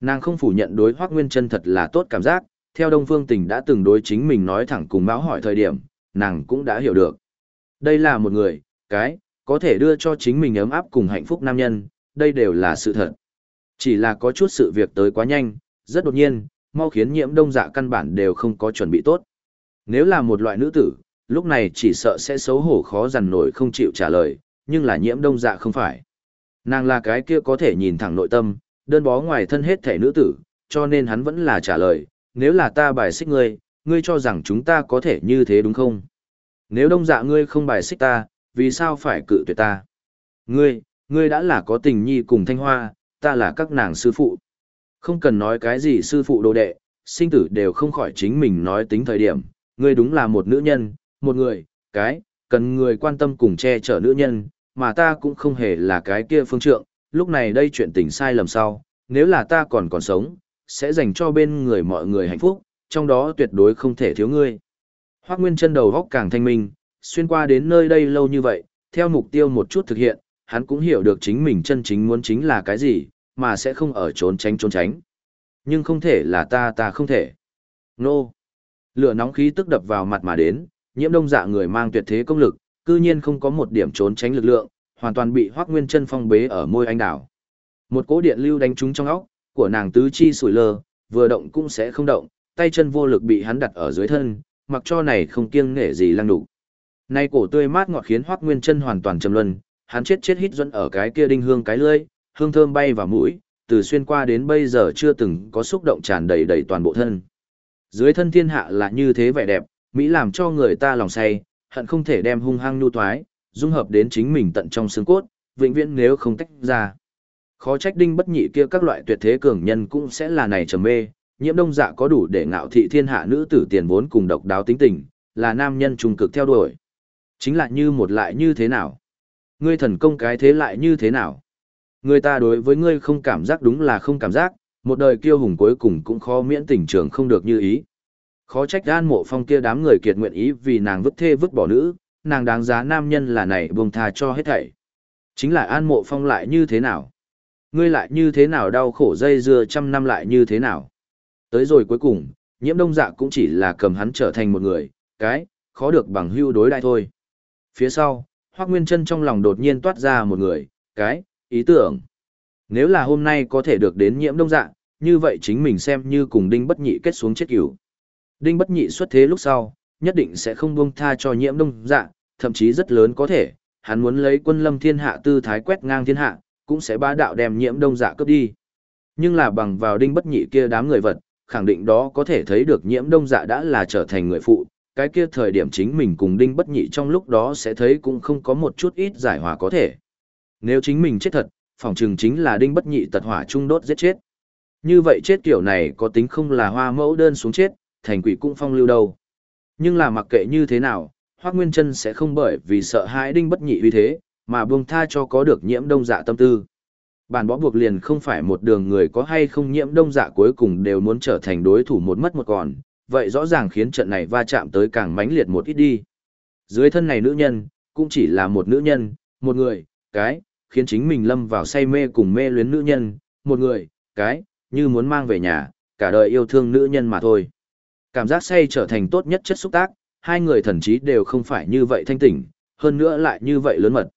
Nàng không phủ nhận đối Hoắc Nguyên Chân thật là tốt cảm giác, theo Đông Phương Tình đã từng đối chính mình nói thẳng cùng báo hỏi thời điểm, nàng cũng đã hiểu được. Đây là một người, cái, có thể đưa cho chính mình ấm áp cùng hạnh phúc nam nhân, đây đều là sự thật. Chỉ là có chút sự việc tới quá nhanh, rất đột nhiên, mau khiến nhiễm đông dạ căn bản đều không có chuẩn bị tốt. Nếu là một loại nữ tử, lúc này chỉ sợ sẽ xấu hổ khó dằn nổi không chịu trả lời, nhưng là nhiễm đông dạ không phải. Nàng là cái kia có thể nhìn thẳng nội tâm, đơn bó ngoài thân hết thể nữ tử, cho nên hắn vẫn là trả lời, nếu là ta bài xích ngươi, ngươi cho rằng chúng ta có thể như thế đúng không? Nếu đông dạ ngươi không bài xích ta, vì sao phải cự tuyệt ta? Ngươi, ngươi đã là có tình nhi cùng thanh hoa, ta là các nàng sư phụ. Không cần nói cái gì sư phụ đồ đệ, sinh tử đều không khỏi chính mình nói tính thời điểm, ngươi đúng là một nữ nhân, một người, cái, cần người quan tâm cùng che chở nữ nhân, mà ta cũng không hề là cái kia phương trượng, lúc này đây chuyện tình sai lầm sau, nếu là ta còn còn sống, sẽ dành cho bên người mọi người hạnh phúc, trong đó tuyệt đối không thể thiếu ngươi. Hoác Nguyên chân đầu góc càng thanh minh, xuyên qua đến nơi đây lâu như vậy, theo mục tiêu một chút thực hiện, hắn cũng hiểu được chính mình chân chính muốn chính là cái gì, mà sẽ không ở trốn tránh trốn tránh. Nhưng không thể là ta ta không thể. Nô! Lửa nóng khí tức đập vào mặt mà đến, nhiễm đông dạ người mang tuyệt thế công lực, cư nhiên không có một điểm trốn tránh lực lượng, hoàn toàn bị Hoắc Nguyên Chân phong bế ở môi anh đảo. Một cỗ điện lưu đánh trúng trong óc của nàng tứ chi sủi lơ, vừa động cũng sẽ không động, tay chân vô lực bị hắn đặt ở dưới thân, mặc cho này không kiêng nể gì lăng đủ. Nay cổ tươi mát ngọt khiến Hoắc Nguyên Chân hoàn toàn trầm luân, hắn chết chết hít dẫn ở cái kia đinh hương cái lưỡi, hương thơm bay vào mũi, từ xuyên qua đến bây giờ chưa từng có xúc động tràn đầy đầy toàn bộ thân. Dưới thân thiên hạ là như thế vẻ đẹp, Mỹ làm cho người ta lòng say, hận không thể đem hung hăng nhu thoái, dung hợp đến chính mình tận trong xương cốt, vĩnh viễn nếu không tách ra. Khó trách đinh bất nhị kia các loại tuyệt thế cường nhân cũng sẽ là này trầm mê, nhiễm đông dạ có đủ để ngạo thị thiên hạ nữ tử tiền vốn cùng độc đáo tính tình, là nam nhân trung cực theo đuổi. Chính là như một lại như thế nào? Ngươi thần công cái thế lại như thế nào? Người ta đối với ngươi không cảm giác đúng là không cảm giác, một đời kiêu hùng cuối cùng cũng khó miễn tình trường không được như ý. Khó trách an mộ phong kia đám người kiệt nguyện ý vì nàng vứt thê vứt bỏ nữ, nàng đáng giá nam nhân là này buông tha cho hết thảy. Chính là an mộ phong lại như thế nào? Ngươi lại như thế nào đau khổ dây dưa trăm năm lại như thế nào? Tới rồi cuối cùng, nhiễm đông dạ cũng chỉ là cầm hắn trở thành một người, cái, khó được bằng hưu đối đại thôi. Phía sau, Hoác Nguyên chân trong lòng đột nhiên toát ra một người, cái, ý tưởng. Nếu là hôm nay có thể được đến nhiễm đông dạ, như vậy chính mình xem như cùng đinh bất nhị kết xuống chết cửu. Đinh bất nhị xuất thế lúc sau, nhất định sẽ không buông tha cho nhiễm đông dạ, thậm chí rất lớn có thể, hắn muốn lấy quân lâm thiên hạ tư thái quét ngang thiên hạ, cũng sẽ bá đạo đem nhiễm đông dạ cướp đi. Nhưng là bằng vào đinh bất nhị kia đám người vật, khẳng định đó có thể thấy được nhiễm đông dạ đã là trở thành người phụ, cái kia thời điểm chính mình cùng đinh bất nhị trong lúc đó sẽ thấy cũng không có một chút ít giải hòa có thể. Nếu chính mình chết thật, phòng trường chính là đinh bất nhị tật hỏa trung đốt giết chết. Như vậy chết kiểu này có tính không là hoa mẫu đơn xuống chết, thành quỷ cũng phong lưu đâu. Nhưng là mặc kệ như thế nào, Hoác Nguyên Trân sẽ không bởi vì sợ hãi đinh bất nhị uy thế, mà buông tha cho có được nhiễm đông dạ tâm tư. Bản bó buộc liền không phải một đường người có hay không nhiễm đông dạ cuối cùng đều muốn trở thành đối thủ một mất một còn, vậy rõ ràng khiến trận này va chạm tới càng mãnh liệt một ít đi. Dưới thân này nữ nhân, cũng chỉ là một nữ nhân, một người, cái, khiến chính mình lâm vào say mê cùng mê luyến nữ nhân, một người, cái, như muốn mang về nhà, cả đời yêu thương nữ nhân mà thôi. Cảm giác say trở thành tốt nhất chất xúc tác, hai người thần chí đều không phải như vậy thanh tỉnh, hơn nữa lại như vậy lớn mật.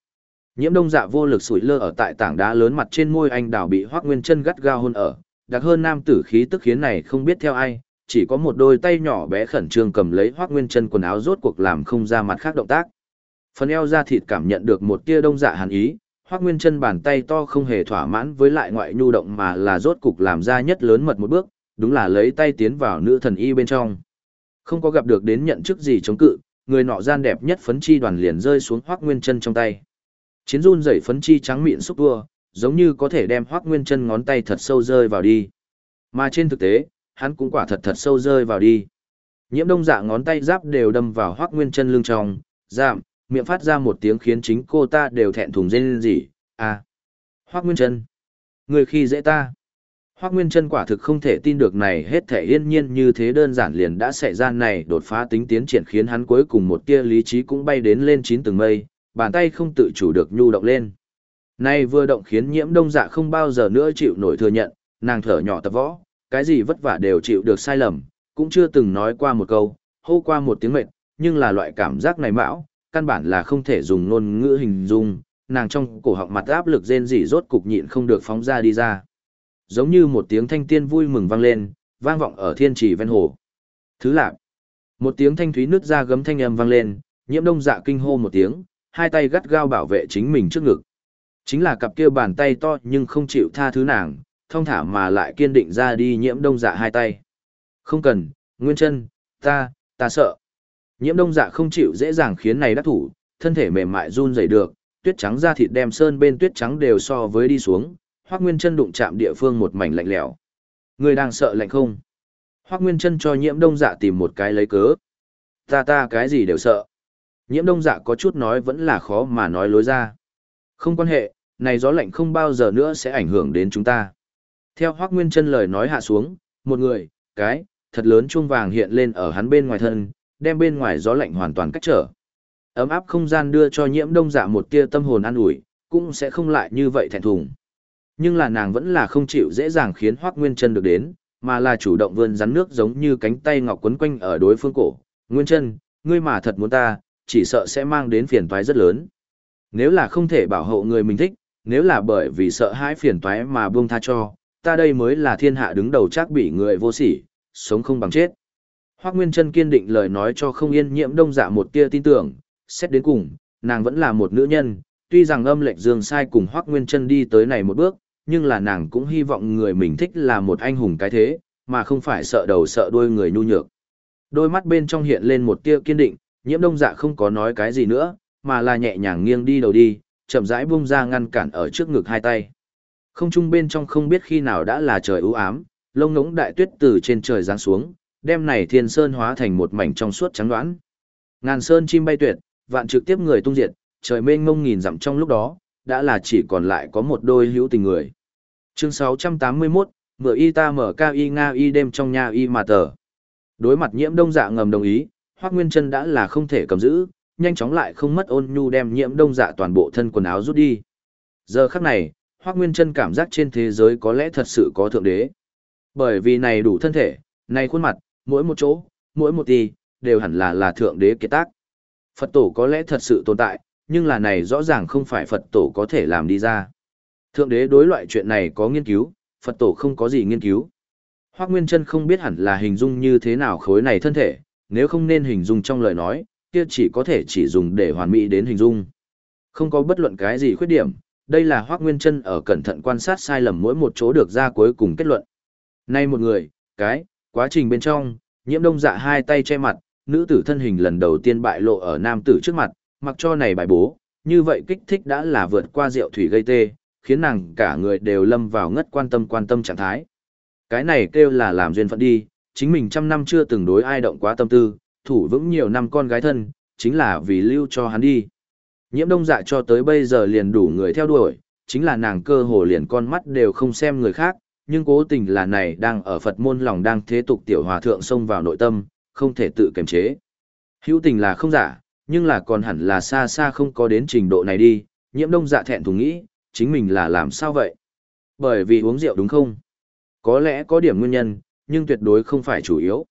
Nhiễm đông dạ vô lực sủi lơ ở tại tảng đá lớn mặt trên môi anh đào bị hoác nguyên chân gắt gao hôn ở, đặc hơn nam tử khí tức khiến này không biết theo ai, chỉ có một đôi tay nhỏ bé khẩn trương cầm lấy hoác nguyên chân quần áo rốt cuộc làm không ra mặt khác động tác. Phần eo da thịt cảm nhận được một tia đông dạ hàn ý, hoác nguyên chân bàn tay to không hề thỏa mãn với lại ngoại nhu động mà là rốt cục làm ra nhất lớn mật một bước, đúng là lấy tay tiến vào nữ thần y bên trong. Không có gặp được đến nhận chức gì chống cự, người nọ gian đẹp nhất phấn chi đoàn liền rơi xuống Hoắc Nguyên Chân trong tay. Chiến run rẩy phấn chi trắng mịn xúc tua, giống như có thể đem Hoắc Nguyên Chân ngón tay thật sâu rơi vào đi. Mà trên thực tế, hắn cũng quả thật thật sâu rơi vào đi. Nhiễm Đông Dạ ngón tay giáp đều đâm vào Hoắc Nguyên Chân lưng trong, giảm, miệng phát ra một tiếng khiến chính cô ta đều thẹn thùng rên rỉ, "À, Hoắc Nguyên Chân, người khi dễ ta." Hoác Nguyên Trân quả thực không thể tin được này hết thể yên nhiên như thế đơn giản liền đã xảy ra này đột phá tính tiến triển khiến hắn cuối cùng một tia lý trí cũng bay đến lên chín tầng mây, bàn tay không tự chủ được nhu động lên. Nay vừa động khiến nhiễm đông dạ không bao giờ nữa chịu nổi thừa nhận, nàng thở nhỏ tập võ, cái gì vất vả đều chịu được sai lầm, cũng chưa từng nói qua một câu, hô qua một tiếng mệt, nhưng là loại cảm giác này mão, căn bản là không thể dùng ngôn ngữ hình dung, nàng trong cổ họng mặt áp lực rên rỉ rốt cục nhịn không được phóng ra đi ra. Giống như một tiếng thanh tiên vui mừng vang lên, vang vọng ở thiên trì ven hồ. Thứ lạc. Một tiếng thanh thúy nứt ra gấm thanh âm vang lên, nhiễm đông dạ kinh hô một tiếng, hai tay gắt gao bảo vệ chính mình trước ngực. Chính là cặp kia bàn tay to nhưng không chịu tha thứ nàng, thông thả mà lại kiên định ra đi nhiễm đông dạ hai tay. Không cần, nguyên chân, ta, ta sợ. Nhiễm đông dạ không chịu dễ dàng khiến này đắc thủ, thân thể mềm mại run rẩy được, tuyết trắng da thịt đem sơn bên tuyết trắng đều so với đi xuống, Hoắc Nguyên Chân đụng chạm địa phương một mảnh lạnh lẽo. Ngươi đang sợ lạnh không? Hoắc Nguyên Chân cho Nhiễm Đông Dạ tìm một cái lấy cớ. Ta ta cái gì đều sợ. Nhiễm Đông Dạ có chút nói vẫn là khó mà nói lối ra. Không quan hệ, này gió lạnh không bao giờ nữa sẽ ảnh hưởng đến chúng ta. Theo Hoắc Nguyên Chân lời nói hạ xuống, một người, cái, thật lớn chuông vàng hiện lên ở hắn bên ngoài thân, đem bên ngoài gió lạnh hoàn toàn cách trở. Ấm áp không gian đưa cho nhiễm đông dạ một tia tâm hồn an ủi, cũng sẽ không lại như vậy thẹn thùng. Nhưng là nàng vẫn là không chịu dễ dàng khiến Hoắc Nguyên Chân được đến, mà là chủ động vươn rắn nước giống như cánh tay ngọc quấn quanh ở đối phương cổ. Nguyên Chân, ngươi mà thật muốn ta, chỉ sợ sẽ mang đến phiền toái rất lớn. Nếu là không thể bảo hộ người mình thích, nếu là bởi vì sợ hãi phiền toái mà buông tha cho, ta đây mới là thiên hạ đứng đầu chắc bị người vô sỉ, sống không bằng chết. Hoắc Nguyên Chân kiên định lời nói cho không yên nhiễm đông dạ một tia tin tưởng, xét đến cùng, nàng vẫn là một nữ nhân, tuy rằng âm lệnh dương sai cùng Hoắc Nguyên Chân đi tới này một bước, nhưng là nàng cũng hy vọng người mình thích là một anh hùng cái thế, mà không phải sợ đầu sợ đuôi người nhu nhược. Đôi mắt bên trong hiện lên một tia kiên định, nhiễm đông dạ không có nói cái gì nữa, mà là nhẹ nhàng nghiêng đi đầu đi, chậm rãi buông ra ngăn cản ở trước ngực hai tay. Không trung bên trong không biết khi nào đã là trời ưu ám, lông ngỗng đại tuyết từ trên trời giáng xuống, đem này thiên sơn hóa thành một mảnh trong suốt trắng đoán. Ngàn sơn chim bay tuyệt, vạn trực tiếp người tung diệt, trời mênh mông nghìn dặm trong lúc đó, đã là chỉ còn lại có một đôi hữu tình người. Chương 681, mửa y ta mở cao y nga y đêm trong nhà y mà tờ. Đối mặt nhiễm đông dạ ngầm đồng ý, Hoác Nguyên Trân đã là không thể cầm giữ, nhanh chóng lại không mất ôn nhu đem nhiễm đông dạ toàn bộ thân quần áo rút đi. Giờ khắc này, Hoác Nguyên Trân cảm giác trên thế giới có lẽ thật sự có thượng đế. Bởi vì này đủ thân thể, này khuôn mặt, mỗi một chỗ, mỗi một tì, đều hẳn là là thượng đế kiệt tác. Phật tổ có lẽ thật sự tồn tại, nhưng là này rõ ràng không phải Phật tổ có thể làm đi ra. Thượng đế đối loại chuyện này có nghiên cứu, Phật tổ không có gì nghiên cứu. Hoác Nguyên Trân không biết hẳn là hình dung như thế nào khối này thân thể, nếu không nên hình dung trong lời nói, kia chỉ có thể chỉ dùng để hoàn mỹ đến hình dung. Không có bất luận cái gì khuyết điểm, đây là Hoác Nguyên Trân ở cẩn thận quan sát sai lầm mỗi một chỗ được ra cuối cùng kết luận. Nay một người, cái, quá trình bên trong, nhiễm đông dạ hai tay che mặt, nữ tử thân hình lần đầu tiên bại lộ ở nam tử trước mặt, mặc cho này bài bố, như vậy kích thích đã là vượt qua rượu thủy gây tê, khiến nàng cả người đều lâm vào ngất quan tâm quan tâm trạng thái. Cái này kêu là làm duyên phận đi, chính mình trăm năm chưa từng đối ai động quá tâm tư, thủ vững nhiều năm con gái thân, chính là vì lưu cho hắn đi. Nhiễm đông dạ cho tới bây giờ liền đủ người theo đuổi, chính là nàng cơ hồ liền con mắt đều không xem người khác, nhưng cố tình là này đang ở Phật môn lòng đang thế tục tiểu hòa thượng xông vào nội tâm, không thể tự kiềm chế. Hữu tình là không giả, nhưng là còn hẳn là xa xa không có đến trình độ này đi, nhiễm đông dạ thẹn thùng nghĩ, chính mình là làm sao vậy? Bởi vì uống rượu đúng không? Có lẽ có điểm nguyên nhân, nhưng tuyệt đối không phải chủ yếu.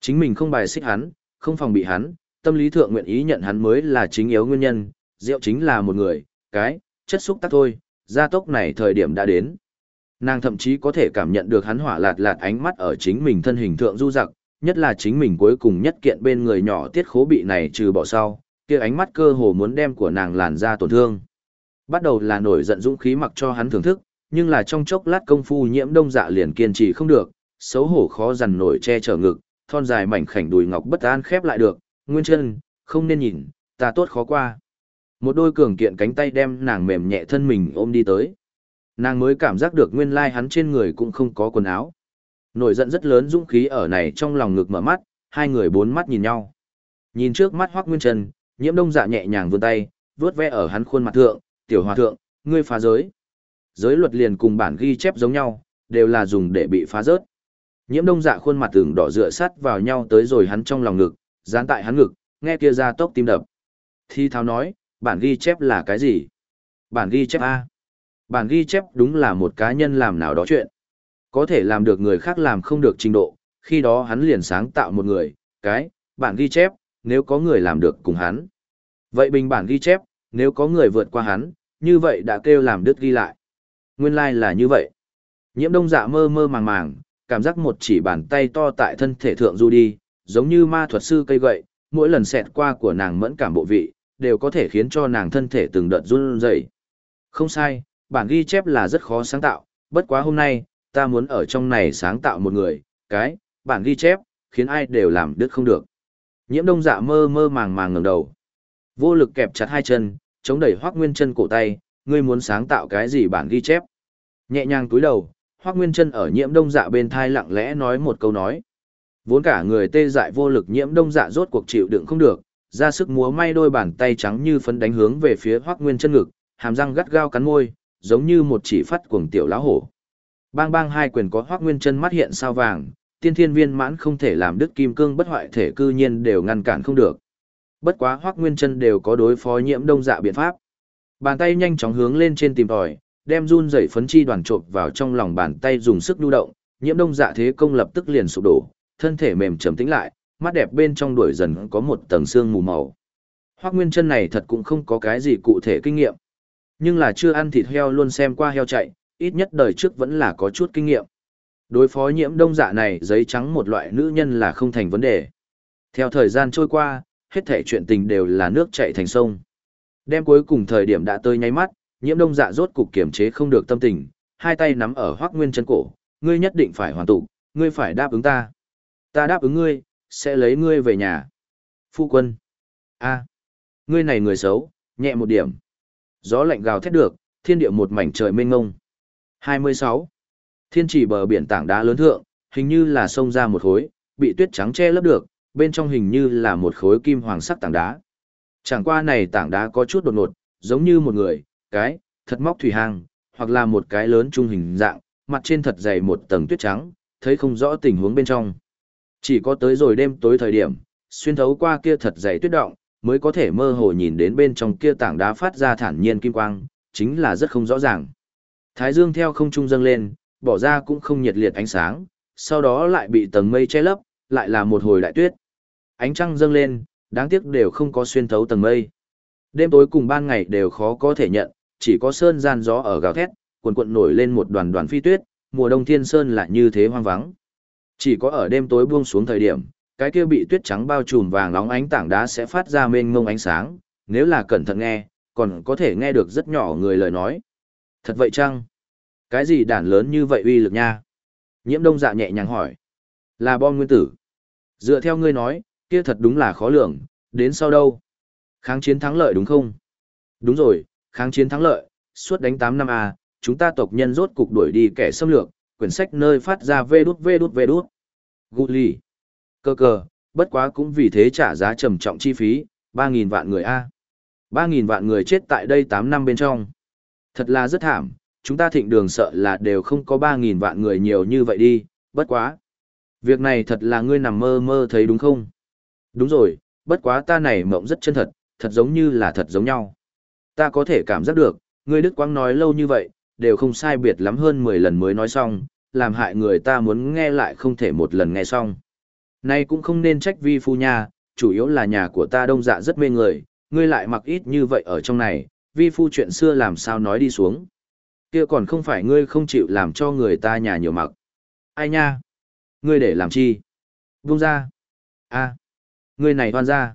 Chính mình không bài xích hắn, không phòng bị hắn, tâm lý thượng nguyện ý nhận hắn mới là chính yếu nguyên nhân, rượu chính là một người, cái, chất xúc tác thôi, gia tốc này thời điểm đã đến. Nàng thậm chí có thể cảm nhận được hắn hỏa lạt lạt ánh mắt ở chính mình thân hình thượng du giặc, nhất là chính mình cuối cùng nhất kiện bên người nhỏ tiết khố bị này trừ bỏ sau, kia ánh mắt cơ hồ muốn đem của nàng làn ra tổn thương. Bắt đầu là nổi giận dũng khí mặc cho hắn thưởng thức, nhưng là trong chốc lát công phu nhiễm đông dạ liền kiên trì không được, xấu hổ khó dằn nổi che chở ngực, thon dài mảnh khảnh đùi ngọc bất an khép lại được, nguyên chân, không nên nhìn, ta tốt khó qua. Một đôi cường kiện cánh tay đem nàng mềm nhẹ thân mình ôm đi tới. Nàng mới cảm giác được nguyên lai hắn trên người cũng không có quần áo. Nổi giận rất lớn dũng khí ở này trong lòng ngực mở mắt, hai người bốn mắt nhìn nhau. Nhìn trước mắt Hoắc Nguyên Trần, Nhiễm Đông Dạ nhẹ nhàng vươn tay, vuốt ve ở hắn khuôn mặt thượng, "Tiểu hòa thượng, ngươi phá giới." Giới luật liền cùng bản ghi chép giống nhau, đều là dùng để bị phá rớt. Nhiễm Đông Dạ khuôn mặt tưởng đỏ dựa sát vào nhau tới rồi hắn trong lòng ngực, dán tại hắn ngực, nghe kia ra tốc tim đập. Thi tháo nói, bản ghi chép là cái gì? Bản ghi chép A. Bản ghi chép đúng là một cá nhân làm nào đó chuyện. Có thể làm được người khác làm không được trình độ, khi đó hắn liền sáng tạo một người, cái, bản ghi chép, nếu có người làm được cùng hắn. Vậy bình bản ghi chép, nếu có người vượt qua hắn, như vậy đã kêu làm đứt ghi lại. Nguyên lai like là như vậy. Nhiễm đông dạ mơ mơ màng màng, cảm giác một chỉ bàn tay to tại thân thể thượng du đi, giống như ma thuật sư cây gậy, mỗi lần xẹt qua của nàng mẫn cảm bộ vị, đều có thể khiến cho nàng thân thể từng đợt run rẩy. Không sai, bản ghi chép là rất khó sáng tạo, bất quá hôm nay, ta muốn ở trong này sáng tạo một người, cái, bản ghi chép, khiến ai đều làm đứt không được. Nhiễm đông dạ mơ mơ màng màng ngẩng đầu. Vô lực kẹp chặt hai chân, chống đẩy Hoắc Nguyên Chân cổ tay, ngươi muốn sáng tạo cái gì bản ghi chép? Nhẹ nhàng cúi đầu, Hoắc Nguyên Chân ở Nhiễm Đông Dạ bên thai lặng lẽ nói một câu nói. Vốn cả người tê dại vô lực Nhiễm Đông Dạ rốt cuộc chịu đựng không được, ra sức múa may đôi bàn tay trắng như phấn đánh hướng về phía Hoắc Nguyên Chân ngực, hàm răng gắt gao cắn môi, giống như một chỉ phát cuồng tiểu lá hổ. Bang bang hai quyền có Hoắc Nguyên Chân mắt hiện sao vàng, tiên thiên viên mãn không thể làm đứt kim cương bất hoại thể cư nhiên đều ngăn cản không được. Bất quá Hoắc Nguyên Chân đều có đối phó nhiễm đông dạ biện pháp. Bàn tay nhanh chóng hướng lên trên tìm tòi, đem run rẩy phấn chi đoàn trộn vào trong lòng bàn tay dùng sức nhu động, nhiễm đông dạ thế công lập tức liền sụp đổ, thân thể mềm trầm tĩnh lại, mắt đẹp bên trong đuổi dần có một tầng xương mù màu. Hoắc Nguyên Chân này thật cũng không có cái gì cụ thể kinh nghiệm. Nhưng là chưa ăn thịt heo luôn xem qua heo chạy, ít nhất đời trước vẫn là có chút kinh nghiệm. Đối phó nhiễm đông dạ này giấy trắng một loại nữ nhân là không thành vấn đề. Theo thời gian trôi qua, hết thể chuyện tình đều là nước chảy thành sông. Đêm cuối cùng thời điểm đã tới nháy mắt, nhiễm đông dạ rốt cục kiềm chế không được tâm tình, hai tay nắm ở hoác nguyên chân cổ, ngươi nhất định phải hoàn tụ, ngươi phải đáp ứng ta. Ta đáp ứng ngươi, sẽ lấy ngươi về nhà. Phu quân. a ngươi này người xấu, nhẹ một điểm. Gió lạnh gào thét được, thiên địa một mảnh trời mênh ngông. 26. Thiên chỉ bờ biển tảng đá lớn thượng, hình như là sông ra một khối, bị tuyết trắng che lấp được, bên trong hình như là một khối kim hoàng sắc tảng đá. Chẳng qua này tảng đá có chút đột ngột, giống như một người, cái, thật móc thủy hang, hoặc là một cái lớn trung hình dạng, mặt trên thật dày một tầng tuyết trắng, thấy không rõ tình huống bên trong. Chỉ có tới rồi đêm tối thời điểm, xuyên thấu qua kia thật dày tuyết động, mới có thể mơ hồ nhìn đến bên trong kia tảng đá phát ra thản nhiên kim quang, chính là rất không rõ ràng. Thái dương theo không trung dâng lên, bỏ ra cũng không nhiệt liệt ánh sáng, sau đó lại bị tầng mây che lấp, lại là một hồi đại tuyết. Ánh trăng dâng lên, đáng tiếc đều không có xuyên thấu tầng mây. Đêm tối cùng ban ngày đều khó có thể nhận, chỉ có sơn gian gió ở gào thét, cuộn cuộn nổi lên một đoàn đoàn phi tuyết, mùa đông thiên sơn lại như thế hoang vắng. Chỉ có ở đêm tối buông xuống thời điểm, cái kia bị tuyết trắng bao trùm vàng nóng ánh tảng đá sẽ phát ra mênh mông ánh sáng, nếu là cẩn thận nghe, còn có thể nghe được rất nhỏ người lời nói. Thật vậy chăng? Cái gì đản lớn như vậy uy lực nha? Nhiễm đông dạ nhẹ nhàng hỏi. Là bom nguyên tử. Dựa theo ngươi nói, kia thật đúng là khó lường, đến sau đâu? Kháng chiến thắng lợi đúng không? Đúng rồi, kháng chiến thắng lợi, suốt đánh 8 năm A, chúng ta tộc nhân rốt cục đuổi đi kẻ xâm lược, quyển sách nơi phát ra vê đút vê đút vê đút. Gụ lì. Cơ cơ, bất quá cũng vì thế trả giá trầm trọng chi phí, 3.000 vạn người A. 3.000 vạn người chết tại đây 8 năm bên trong. Thật là rất thảm, chúng ta thịnh đường sợ là đều không có 3.000 vạn người nhiều như vậy đi, bất quá. Việc này thật là ngươi nằm mơ mơ thấy đúng không? Đúng rồi, bất quá ta này mộng rất chân thật, thật giống như là thật giống nhau. Ta có thể cảm giác được, ngươi Đức Quang nói lâu như vậy, đều không sai biệt lắm hơn 10 lần mới nói xong, làm hại người ta muốn nghe lại không thể một lần nghe xong. Này cũng không nên trách vi phu nha, chủ yếu là nhà của ta đông dạ rất mê người, ngươi lại mặc ít như vậy ở trong này, vi phu chuyện xưa làm sao nói đi xuống. Kia còn không phải ngươi không chịu làm cho người ta nhà nhiều mặc. Ai nha? Ngươi để làm chi? Vung ra. a Ngươi này hoan ra.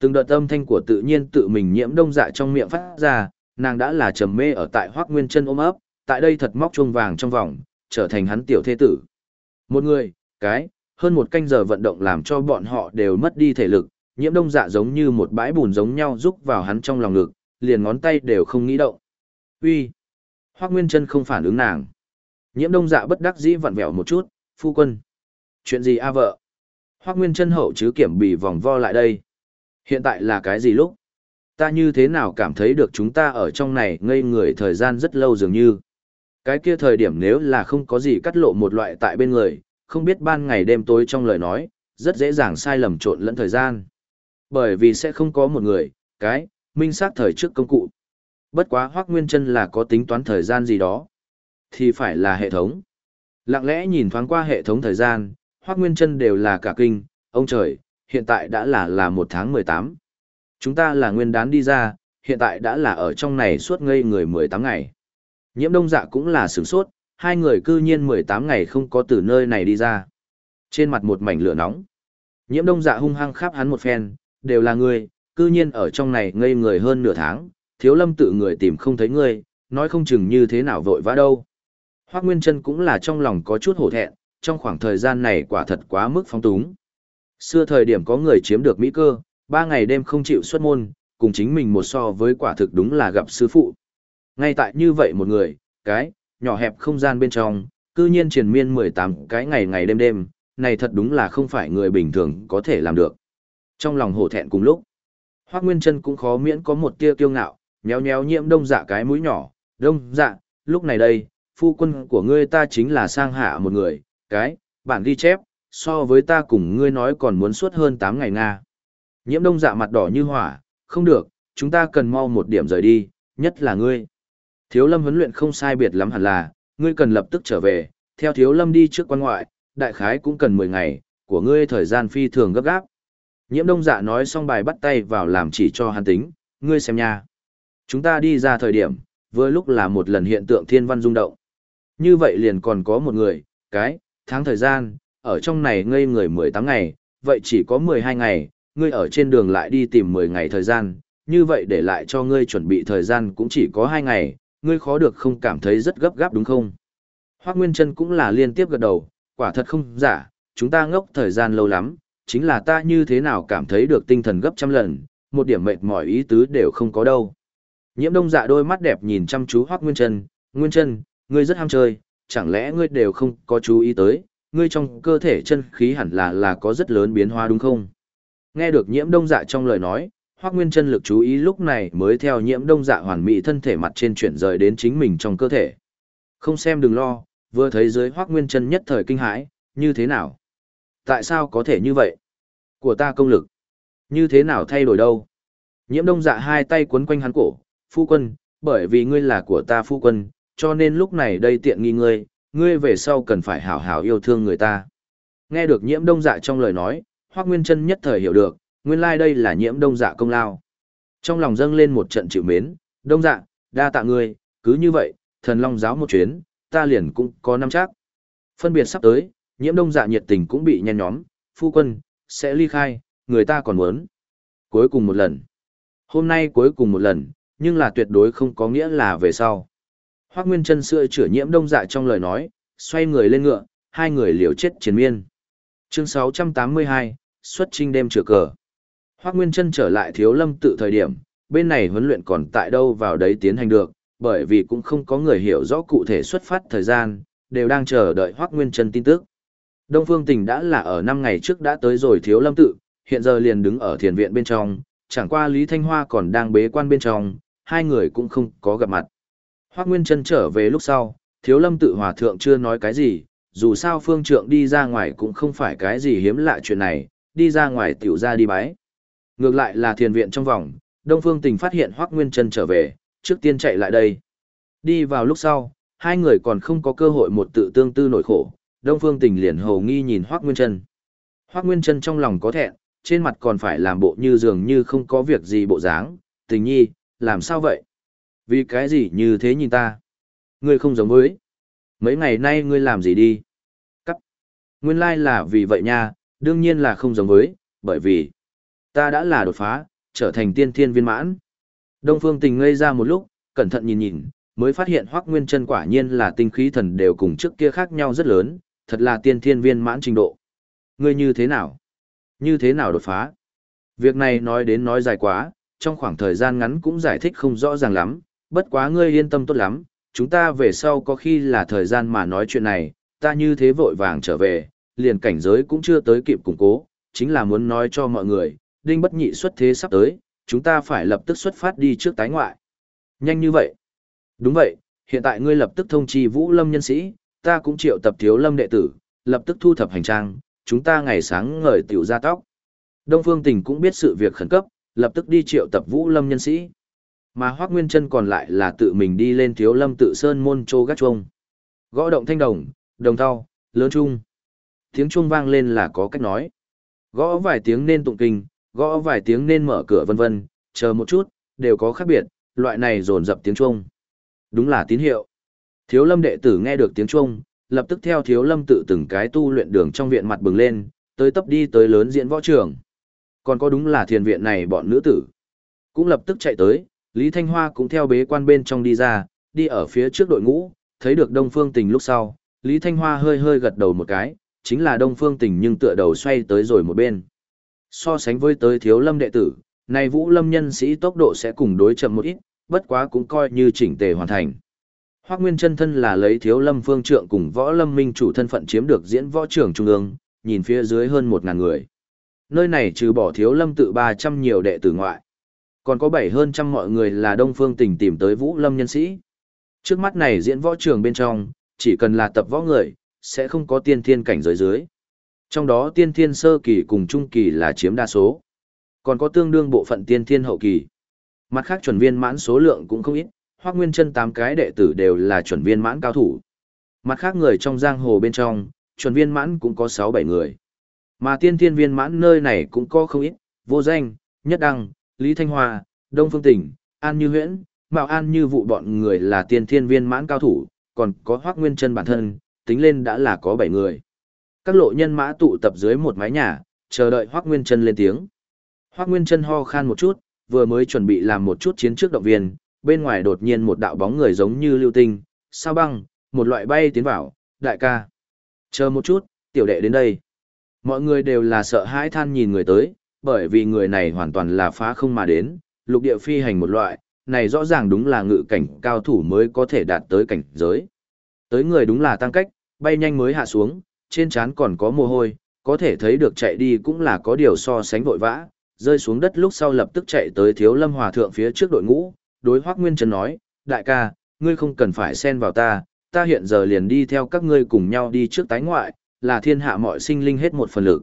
Từng đợt âm thanh của tự nhiên tự mình nhiễm đông dạ trong miệng phát ra, nàng đã là trầm mê ở tại hoác nguyên chân ôm ấp, tại đây thật móc chuông vàng trong vòng, trở thành hắn tiểu thế tử. Một người, cái, hơn một canh giờ vận động làm cho bọn họ đều mất đi thể lực, nhiễm đông dạ giống như một bãi bùn giống nhau rúc vào hắn trong lòng ngực, liền ngón tay đều không nghĩ động. Uy, Hoắc Nguyên Chân không phản ứng nàng. Nhiễm đông dạ bất đắc dĩ vặn vẹo một chút, phu quân. Chuyện gì a vợ? Hoắc Nguyên Chân hậu chứ kiểm bị vòng vo lại đây. Hiện tại là cái gì lúc? Ta như thế nào cảm thấy được chúng ta ở trong này ngây người thời gian rất lâu dường như. Cái kia thời điểm nếu là không có gì cắt lộ một loại tại bên người, không biết ban ngày đêm tối trong lời nói, rất dễ dàng sai lầm trộn lẫn thời gian. Bởi vì sẽ không có một người, cái, minh xác thời trước công cụ. Bất quá Hoác Nguyên Trân là có tính toán thời gian gì đó. Thì phải là hệ thống. Lặng lẽ nhìn thoáng qua hệ thống thời gian, Hoắc Nguyên Chân đều là cả kinh, ông trời, hiện tại đã là là một tháng mười tám. Chúng ta là nguyên đán đi ra, hiện tại đã là ở trong này suốt ngây người mười tám ngày. Nhiễm đông dạ cũng là sửng sốt, hai người cư nhiên mười tám ngày không có từ nơi này đi ra. Trên mặt một mảnh lửa nóng. Nhiễm đông dạ hung hăng khắp hắn một phen, đều là người cư nhiên ở trong này ngây người hơn nửa tháng, thiếu lâm tự người tìm không thấy ngươi, nói không chừng như thế nào vội vã đâu. Hoác Nguyên Trân cũng là trong lòng có chút hổ thẹn, trong khoảng thời gian này quả thật quá mức phong túng. Xưa thời điểm có người chiếm được Mỹ cơ, ba ngày đêm không chịu xuất môn, cùng chính mình một so với quả thực đúng là gặp sư phụ. Ngay tại như vậy một người, cái, nhỏ hẹp không gian bên trong, cư nhiên triền miên 18 cái ngày ngày đêm đêm, này thật đúng là không phải người bình thường có thể làm được. Trong lòng hổ thẹn cùng lúc, Hoác Nguyên Trân cũng khó miễn có một tia kiêu ngạo, nhéo nhéo nhiễm đông dạ cái mũi nhỏ, đông dạ, lúc này đây, phu quân của ngươi ta chính là sang hạ một người, cái, bản ghi chép, so với ta cùng ngươi nói còn muốn suốt hơn 8 ngày Nga. Nhiễm đông dạ mặt đỏ như hỏa, không được, chúng ta cần mau một điểm rời đi, nhất là ngươi. Thiếu lâm huấn luyện không sai biệt lắm hẳn là, ngươi cần lập tức trở về, theo thiếu lâm đi trước quan ngoại, đại khái cũng cần 10 ngày, của ngươi thời gian phi thường gấp gáp. Nhiễm đông dạ nói xong bài bắt tay vào làm chỉ cho hắn tính, ngươi xem nha. Chúng ta đi ra thời điểm, vừa lúc là một lần hiện tượng thiên văn rung động. Như vậy liền còn có một người, cái, tháng thời gian, ở trong này ngây người 18 ngày, vậy chỉ có 12 ngày, ngươi ở trên đường lại đi tìm 10 ngày thời gian, như vậy để lại cho ngươi chuẩn bị thời gian cũng chỉ có 2 ngày, ngươi khó được không cảm thấy rất gấp gáp đúng không? Hoác Nguyên Trân cũng là liên tiếp gật đầu, quả thật không giả, chúng ta ngốc thời gian lâu lắm, chính là ta như thế nào cảm thấy được tinh thần gấp trăm lần, một điểm mệt mỏi ý tứ đều không có đâu. Nhiễm đông dạ đôi mắt đẹp nhìn chăm chú Hoác Nguyên Trân, Nguyên Trân, ngươi rất ham chơi, chẳng lẽ ngươi đều không có chú ý tới, ngươi trong cơ thể chân khí hẳn là là có rất lớn biến hóa đúng không? Nghe được nhiễm đông dạ trong lời nói, Hoác Nguyên Trân lực chú ý lúc này mới theo nhiễm đông dạ hoàn mỹ thân thể mặt trên chuyển rời đến chính mình trong cơ thể. Không xem đừng lo, vừa thấy dưới Hoác Nguyên Trân nhất thời kinh hãi, như thế nào? Tại sao có thể như vậy? Của ta công lực. Như thế nào thay đổi đâu? Nhiễm đông dạ hai tay quấn quanh hắn cổ, phu quân, bởi vì ngươi là của ta phu quân, cho nên lúc này đây tiện nghi ngươi, ngươi về sau cần phải hảo hảo yêu thương người ta. Nghe được nhiễm đông dạ trong lời nói, Hoác Nguyên Trân nhất thời hiểu được, nguyên lai like đây là nhiễm đông dạ công lao. Trong lòng dâng lên một trận chịu mến, đông dạ, đa tạ ngươi, cứ như vậy, thần long giáo một chuyến, ta liền cũng có năm chắc. Phân biệt sắp tới, nhiễm đông dạ nhiệt tình cũng bị nhen nhóm, phu quân, sẽ ly khai, người ta còn muốn. Cuối cùng một lần. Hôm nay cuối cùng một lần, nhưng là tuyệt đối không có nghĩa là về sau. Hoác Nguyên chân sữa chữa nhiễm đông dạ trong lời nói, xoay người lên ngựa, hai người liều chết chiến miên. Chương 682, xuất trinh đêm chữa cờ. Hoác Nguyên chân trở lại thiếu lâm tự thời điểm, bên này huấn luyện còn tại đâu vào đấy tiến hành được, bởi vì cũng không có người hiểu rõ cụ thể xuất phát thời gian, đều đang chờ đợi Hoác Nguyên chân tin tức. Đông Phương Tình đã là ở 5 ngày trước đã tới rồi thiếu lâm tự, hiện giờ liền đứng ở thiền viện bên trong, chẳng qua Lý Thanh Hoa còn đang bế quan bên trong, hai người cũng không có gặp mặt. Hoác Nguyên Trân trở về lúc sau, thiếu lâm tự hòa thượng chưa nói cái gì, dù sao phương trượng đi ra ngoài cũng không phải cái gì hiếm lạ chuyện này, đi ra ngoài tiểu ra đi bái. Ngược lại là thiền viện trong vòng, Đông Phương Tình phát hiện Hoác Nguyên Trân trở về, trước tiên chạy lại đây. Đi vào lúc sau, hai người còn không có cơ hội một tự tương tư nổi khổ, Đông Phương Tình liền hồ nghi nhìn Hoắc Nguyên Trân. Hoắc Nguyên Trân trong lòng có thẹn, trên mặt còn phải làm bộ như dường như không có việc gì bộ dáng, tình nhi, làm sao vậy? Vì cái gì như thế nhìn ta? Ngươi không giống với. Mấy ngày nay ngươi làm gì đi? Cắt. Nguyên lai là vì vậy nha, đương nhiên là không giống với, bởi vì ta đã là đột phá, trở thành tiên thiên viên mãn. Đông Phương Tình ngây ra một lúc, cẩn thận nhìn nhìn, mới phát hiện Hoắc Nguyên Chân quả nhiên là tinh khí thần đều cùng trước kia khác nhau rất lớn, thật là tiên thiên viên mãn trình độ. Ngươi như thế nào? Như thế nào đột phá? Việc này nói đến nói dài quá, trong khoảng thời gian ngắn cũng giải thích không rõ ràng lắm, bất quá ngươi yên tâm tốt lắm, chúng ta về sau có khi là thời gian mà nói chuyện này, ta như thế vội vàng trở về, liền cảnh giới cũng chưa tới kịp củng cố, chính là muốn nói cho mọi người, đinh bất nhị xuất thế sắp tới, chúng ta phải lập tức xuất phát đi trước tái ngoại. Nhanh như vậy. Đúng vậy, hiện tại ngươi lập tức thông chi vũ lâm nhân sĩ, ta cũng triệu tập thiếu lâm đệ tử, lập tức thu thập hành trang, chúng ta ngày sáng ngời tiểu ra tóc. Đông Phương Tình cũng biết sự việc khẩn cấp, lập tức đi triệu tập vũ lâm nhân sĩ. Mà Hoác Nguyên Trân còn lại là tự mình đi lên thiếu lâm tự sơn môn chô gác chuông. Gõ động thanh đồng, đồng thau, lớn trung. Tiếng chuông vang lên là có cách nói. Gõ vài tiếng nên tụng kinh, gõ vài tiếng nên mở cửa vân vân, chờ một chút, đều có khác biệt, loại này dồn dập tiếng chuông. Đúng là tín hiệu. Thiếu lâm đệ tử nghe được tiếng chuông, lập tức theo thiếu lâm tự từng cái tu luyện đường trong viện mặt bừng lên, tới tấp đi tới lớn diễn võ trường. Còn có đúng là thiền viện này bọn nữ tử. Cũng lập tức chạy tới, Lý Thanh Hoa cũng theo bế quan bên trong đi ra, đi ở phía trước đội ngũ, thấy được Đông Phương Tình lúc sau, Lý Thanh Hoa hơi hơi gật đầu một cái, chính là Đông Phương Tình nhưng tựa đầu xoay tới rồi một bên. So sánh với tới thiếu lâm đệ tử, này vũ lâm nhân sĩ tốc độ sẽ cùng đối chậm một ít, bất quá cũng coi như chỉnh tề hoàn thành. Hoắc Nguyên chân thân là lấy thiếu lâm phương trượng cùng võ lâm minh chủ thân phận chiếm được diễn võ trưởng trung ương, nhìn phía dưới hơn một ngàn người. Nơi này trừ bỏ thiếu lâm tự ba trăm nhiều đệ tử ngoại. Còn có bảy hơn trăm mọi người là đông phương tỉnh tìm tới vũ lâm nhân sĩ. Trước mắt này diễn võ trường bên trong, chỉ cần là tập võ người, sẽ không có tiên thiên cảnh giới dưới. Trong đó tiên thiên sơ kỳ cùng trung kỳ là chiếm đa số. Còn có tương đương bộ phận tiên thiên hậu kỳ. Mặt khác chuẩn viên mãn số lượng cũng không ít, Hoắc Nguyên Chân tám cái đệ tử đều là chuẩn viên mãn cao thủ. Mặt khác người trong giang hồ bên trong, chuẩn viên mãn cũng có sáu bảy người. Mà tiên thiên viên mãn nơi này cũng có không ít, vô danh, nhất đăng, Lý Thanh Hoa, Đông Phương Tỉnh, An Như Huyễn, Mạo An Như vụ bọn người là tiên thiên viên mãn cao thủ, còn có Hoắc Nguyên Chân bản thân, tính lên đã là có bảy người. Các lộ nhân mã tụ tập dưới một mái nhà, chờ đợi Hoắc Nguyên Chân lên tiếng. Hoắc Nguyên Chân ho khan một chút, vừa mới chuẩn bị làm một chút chiến trước động viên, bên ngoài đột nhiên một đạo bóng người giống như lưu tinh, sao băng, một loại bay tiến vào, đại ca. Chờ một chút, tiểu đệ đến đây. Mọi người đều là sợ hãi than nhìn người tới, bởi vì người này hoàn toàn là phá không mà đến, lục địa phi hành một loại, này rõ ràng đúng là ngự cảnh cao thủ mới có thể đạt tới cảnh giới. Tới người đúng là tăng cách, bay nhanh mới hạ xuống, trên trán còn có mồ hôi, có thể thấy được chạy đi cũng là có điều so sánh vội vã, rơi xuống đất lúc sau lập tức chạy tới thiếu lâm hòa thượng phía trước đội ngũ, đối Hoác Nguyên Trần nói, đại ca, ngươi không cần phải xen vào ta, ta hiện giờ liền đi theo các ngươi cùng nhau đi trước tái ngoại, là thiên hạ mọi sinh linh hết một phần lực.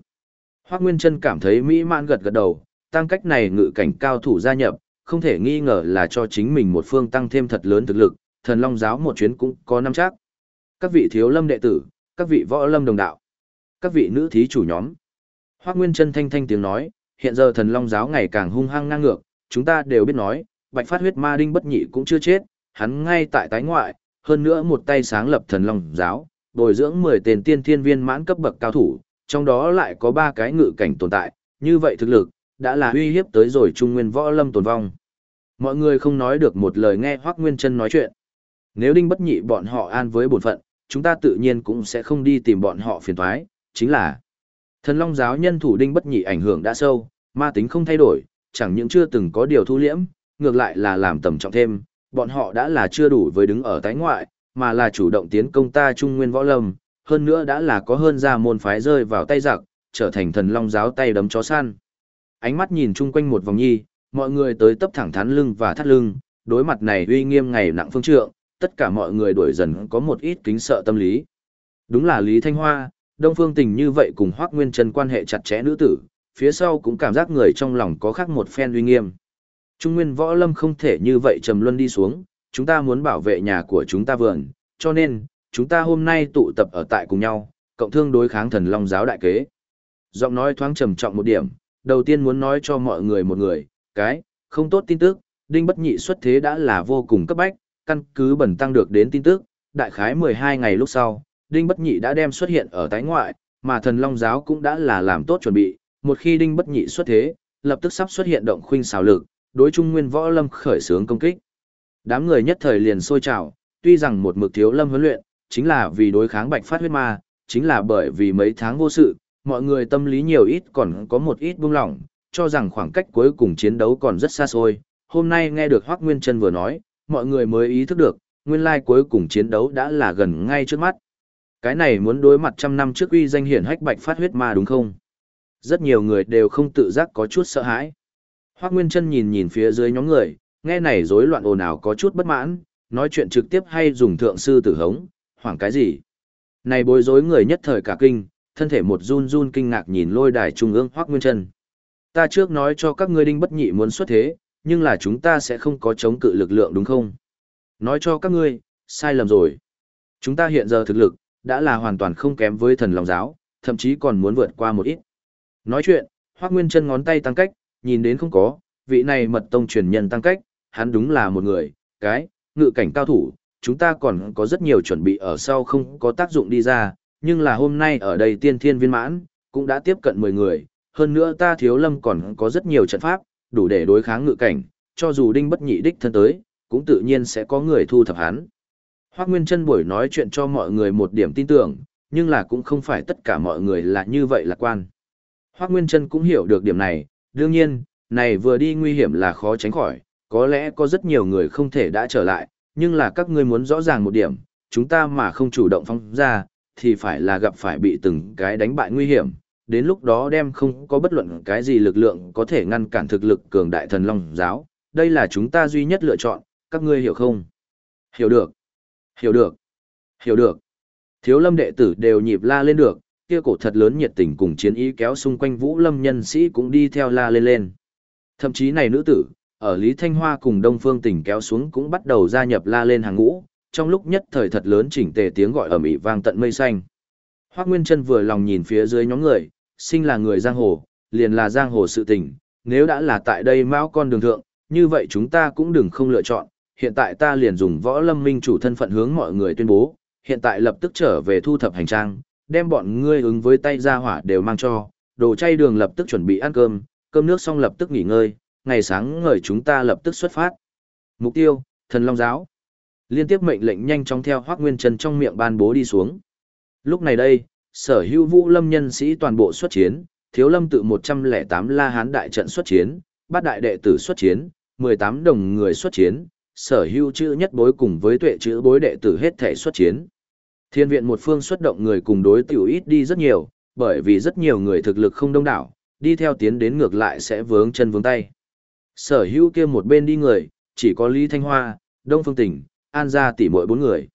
Hoác Nguyên Trân cảm thấy mỹ mãn gật gật đầu, tăng cách này ngự cảnh cao thủ gia nhập, không thể nghi ngờ là cho chính mình một phương tăng thêm thật lớn thực lực, thần long giáo một chuyến cũng có năm chắc. Các vị thiếu lâm đệ tử, các vị võ lâm đồng đạo, các vị nữ thí chủ nhóm. Hoác Nguyên Trân thanh thanh tiếng nói, hiện giờ thần long giáo ngày càng hung hăng ngang ngược, chúng ta đều biết nói, bạch phát huyết ma đinh bất nhị cũng chưa chết, hắn ngay tại tái ngoại, hơn nữa một tay sáng lập thần long giáo, bồi dưỡng 10 tên tiên thiên viên mãn cấp bậc cao thủ, trong đó lại có 3 cái ngự cảnh tồn tại, như vậy thực lực, đã là uy hiếp tới rồi trung nguyên võ lâm tồn vong. Mọi người không nói được một lời nghe Hoắc Nguyên Chân nói chuyện. Nếu đinh bất nhị bọn họ an với bổn phận, chúng ta tự nhiên cũng sẽ không đi tìm bọn họ phiền toái, chính là Thần Long giáo nhân thủ đinh bất nhị ảnh hưởng đã sâu, ma tính không thay đổi, chẳng những chưa từng có điều thu liễm, ngược lại là làm tầm trọng thêm, bọn họ đã là chưa đủ với đứng ở tái ngoại, mà là chủ động tiến công ta trung nguyên võ lâm, hơn nữa đã là có hơn ra môn phái rơi vào tay giặc, trở thành thần long giáo tay đấm chó săn. Ánh mắt nhìn chung quanh một vòng nhi, mọi người tới tấp thẳng thắn lưng và thắt lưng, đối mặt này uy nghiêm ngày nặng phương trượng, tất cả mọi người đuổi dần có một ít kính sợ tâm lý. Đúng là Lý Thanh Hoa, Đông Phương Tình như vậy cùng Hoắc Nguyên Trần quan hệ chặt chẽ nữ tử, phía sau cũng cảm giác người trong lòng có khác một phen uy nghiêm. Trung Nguyên Võ Lâm không thể như vậy trầm luân đi xuống, chúng ta muốn bảo vệ nhà của chúng ta vườn, cho nên, chúng ta hôm nay tụ tập ở tại cùng nhau, cộng thương đối kháng thần long giáo đại kế. Giọng nói thoáng trầm trọng một điểm, đầu tiên muốn nói cho mọi người một người, cái, không tốt tin tức, đinh bất nhị xuất thế đã là vô cùng cấp bách, căn cứ bẩn tăng được đến tin tức, đại khái 12 ngày lúc sau, đinh bất nhị đã đem xuất hiện ở tái ngoại, mà thần long giáo cũng đã là làm tốt chuẩn bị, một khi đinh bất nhị xuất thế, lập tức sắp xuất hiện động khuynh xào lực, đối trung nguyên võ lâm khởi xướng công kích. Đám người nhất thời liền sôi trào, tuy rằng một mực thiếu lâm huấn luyện, chính là vì đối kháng bạch phát huyết ma, chính là bởi vì mấy tháng vô sự, mọi người tâm lý nhiều ít còn có một ít buông lỏng, cho rằng khoảng cách cuối cùng chiến đấu còn rất xa xôi. Hôm nay nghe được Hoắc Nguyên Trân vừa nói, mọi người mới ý thức được, nguyên lai cuối cùng chiến đấu đã là gần ngay trước mắt. Cái này muốn đối mặt trăm năm trước uy danh hiển hách bạch phát huyết ma đúng không? Rất nhiều người đều không tự giác có chút sợ hãi. Hoác Nguyên Trân nhìn nhìn phía dưới nhóm người, nghe này rối loạn ồn ào có chút bất mãn, nói chuyện trực tiếp hay dùng thượng sư tử hống, hoảng cái gì. Này bối rối người nhất thời cả kinh, thân thể một run run kinh ngạc nhìn lôi đài trung ương Hoác Nguyên Trân. Ta trước nói cho các ngươi đinh bất nhị muốn xuất thế, nhưng là chúng ta sẽ không có chống cự lực lượng đúng không? Nói cho các ngươi, sai lầm rồi. Chúng ta hiện giờ thực lực, đã là hoàn toàn không kém với thần long giáo, thậm chí còn muốn vượt qua một ít. Nói chuyện, Hoắc Nguyên Trân ngón tay tăng cách, nhìn đến không có, vị này mật tông truyền nhân tăng cách, hắn đúng là một người, cái, ngự cảnh cao thủ, chúng ta còn có rất nhiều chuẩn bị ở sau không có tác dụng đi ra, nhưng là hôm nay ở đây tiên thiên viên mãn, cũng đã tiếp cận 10 người, hơn nữa ta thiếu lâm còn có rất nhiều trận pháp, đủ để đối kháng ngự cảnh, cho dù đinh bất nhị đích thân tới, cũng tự nhiên sẽ có người thu thập hắn. Hoác Nguyên Trân buổi nói chuyện cho mọi người một điểm tin tưởng, nhưng là cũng không phải tất cả mọi người là như vậy lạc quan. Hoác Nguyên Trân cũng hiểu được điểm này, đương nhiên, này vừa đi nguy hiểm là khó tránh khỏi, có lẽ có rất nhiều người không thể đã trở lại, nhưng là các ngươi muốn rõ ràng một điểm, chúng ta mà không chủ động phong ra, thì phải là gặp phải bị từng cái đánh bại nguy hiểm, đến lúc đó đem không có bất luận cái gì lực lượng có thể ngăn cản thực lực cường đại thần long giáo, đây là chúng ta duy nhất lựa chọn, các ngươi hiểu không? Hiểu được, hiểu được, hiểu được. Thiếu lâm đệ tử đều nhịp la lên được, kia cổ thật lớn nhiệt tình cùng chiến ý kéo xung quanh vũ lâm nhân sĩ cũng đi theo la lên lên. Thậm chí này nữ tử, ở Lý Thanh Hoa cùng Đông Phương Tỉnh kéo xuống cũng bắt đầu gia nhập la lên hàng ngũ, trong lúc nhất thời thật lớn chỉnh tề tiếng gọi ở mỹ vang tận mây xanh. Hoắc Nguyên Chân vừa lòng nhìn phía dưới nhóm người, sinh là người giang hồ, liền là giang hồ sự tình, nếu đã là tại đây mão con đường thượng, như vậy chúng ta cũng đừng không lựa chọn, hiện tại ta liền dùng võ lâm minh chủ thân phận hướng mọi người tuyên bố, hiện tại lập tức trở về thu thập hành trang, đem bọn ngươi ứng với tay ra hỏa đều mang cho, đồ chay đường lập tức chuẩn bị ăn cơm, cơm nước xong lập tức nghỉ ngơi, ngày sáng ngời chúng ta lập tức xuất phát. Mục tiêu, thần long giáo. Liên tiếp mệnh lệnh nhanh chóng theo Hoắc Nguyên Trần trong miệng ban bố đi xuống. Lúc này đây, sở hữu vũ lâm nhân sĩ toàn bộ xuất chiến, thiếu lâm tự 108 la hán đại trận xuất chiến, bát đại đệ tử xuất chiến, 18 đồng người xuất chiến, sở hữu chữ nhất bối cùng với tuệ chữ bối đệ tử hết thể xuất chiến. Thiên viện một phương xuất động người cùng đối tiểu ít đi rất nhiều, bởi vì rất nhiều người thực lực không đông đảo, đi theo tiến đến ngược lại sẽ vướng chân vướng tay. Sở hữu kia một bên đi người, chỉ có Lý Thanh Hoa, Đông Phương Tỉnh, An Gia tỷ muội bốn người.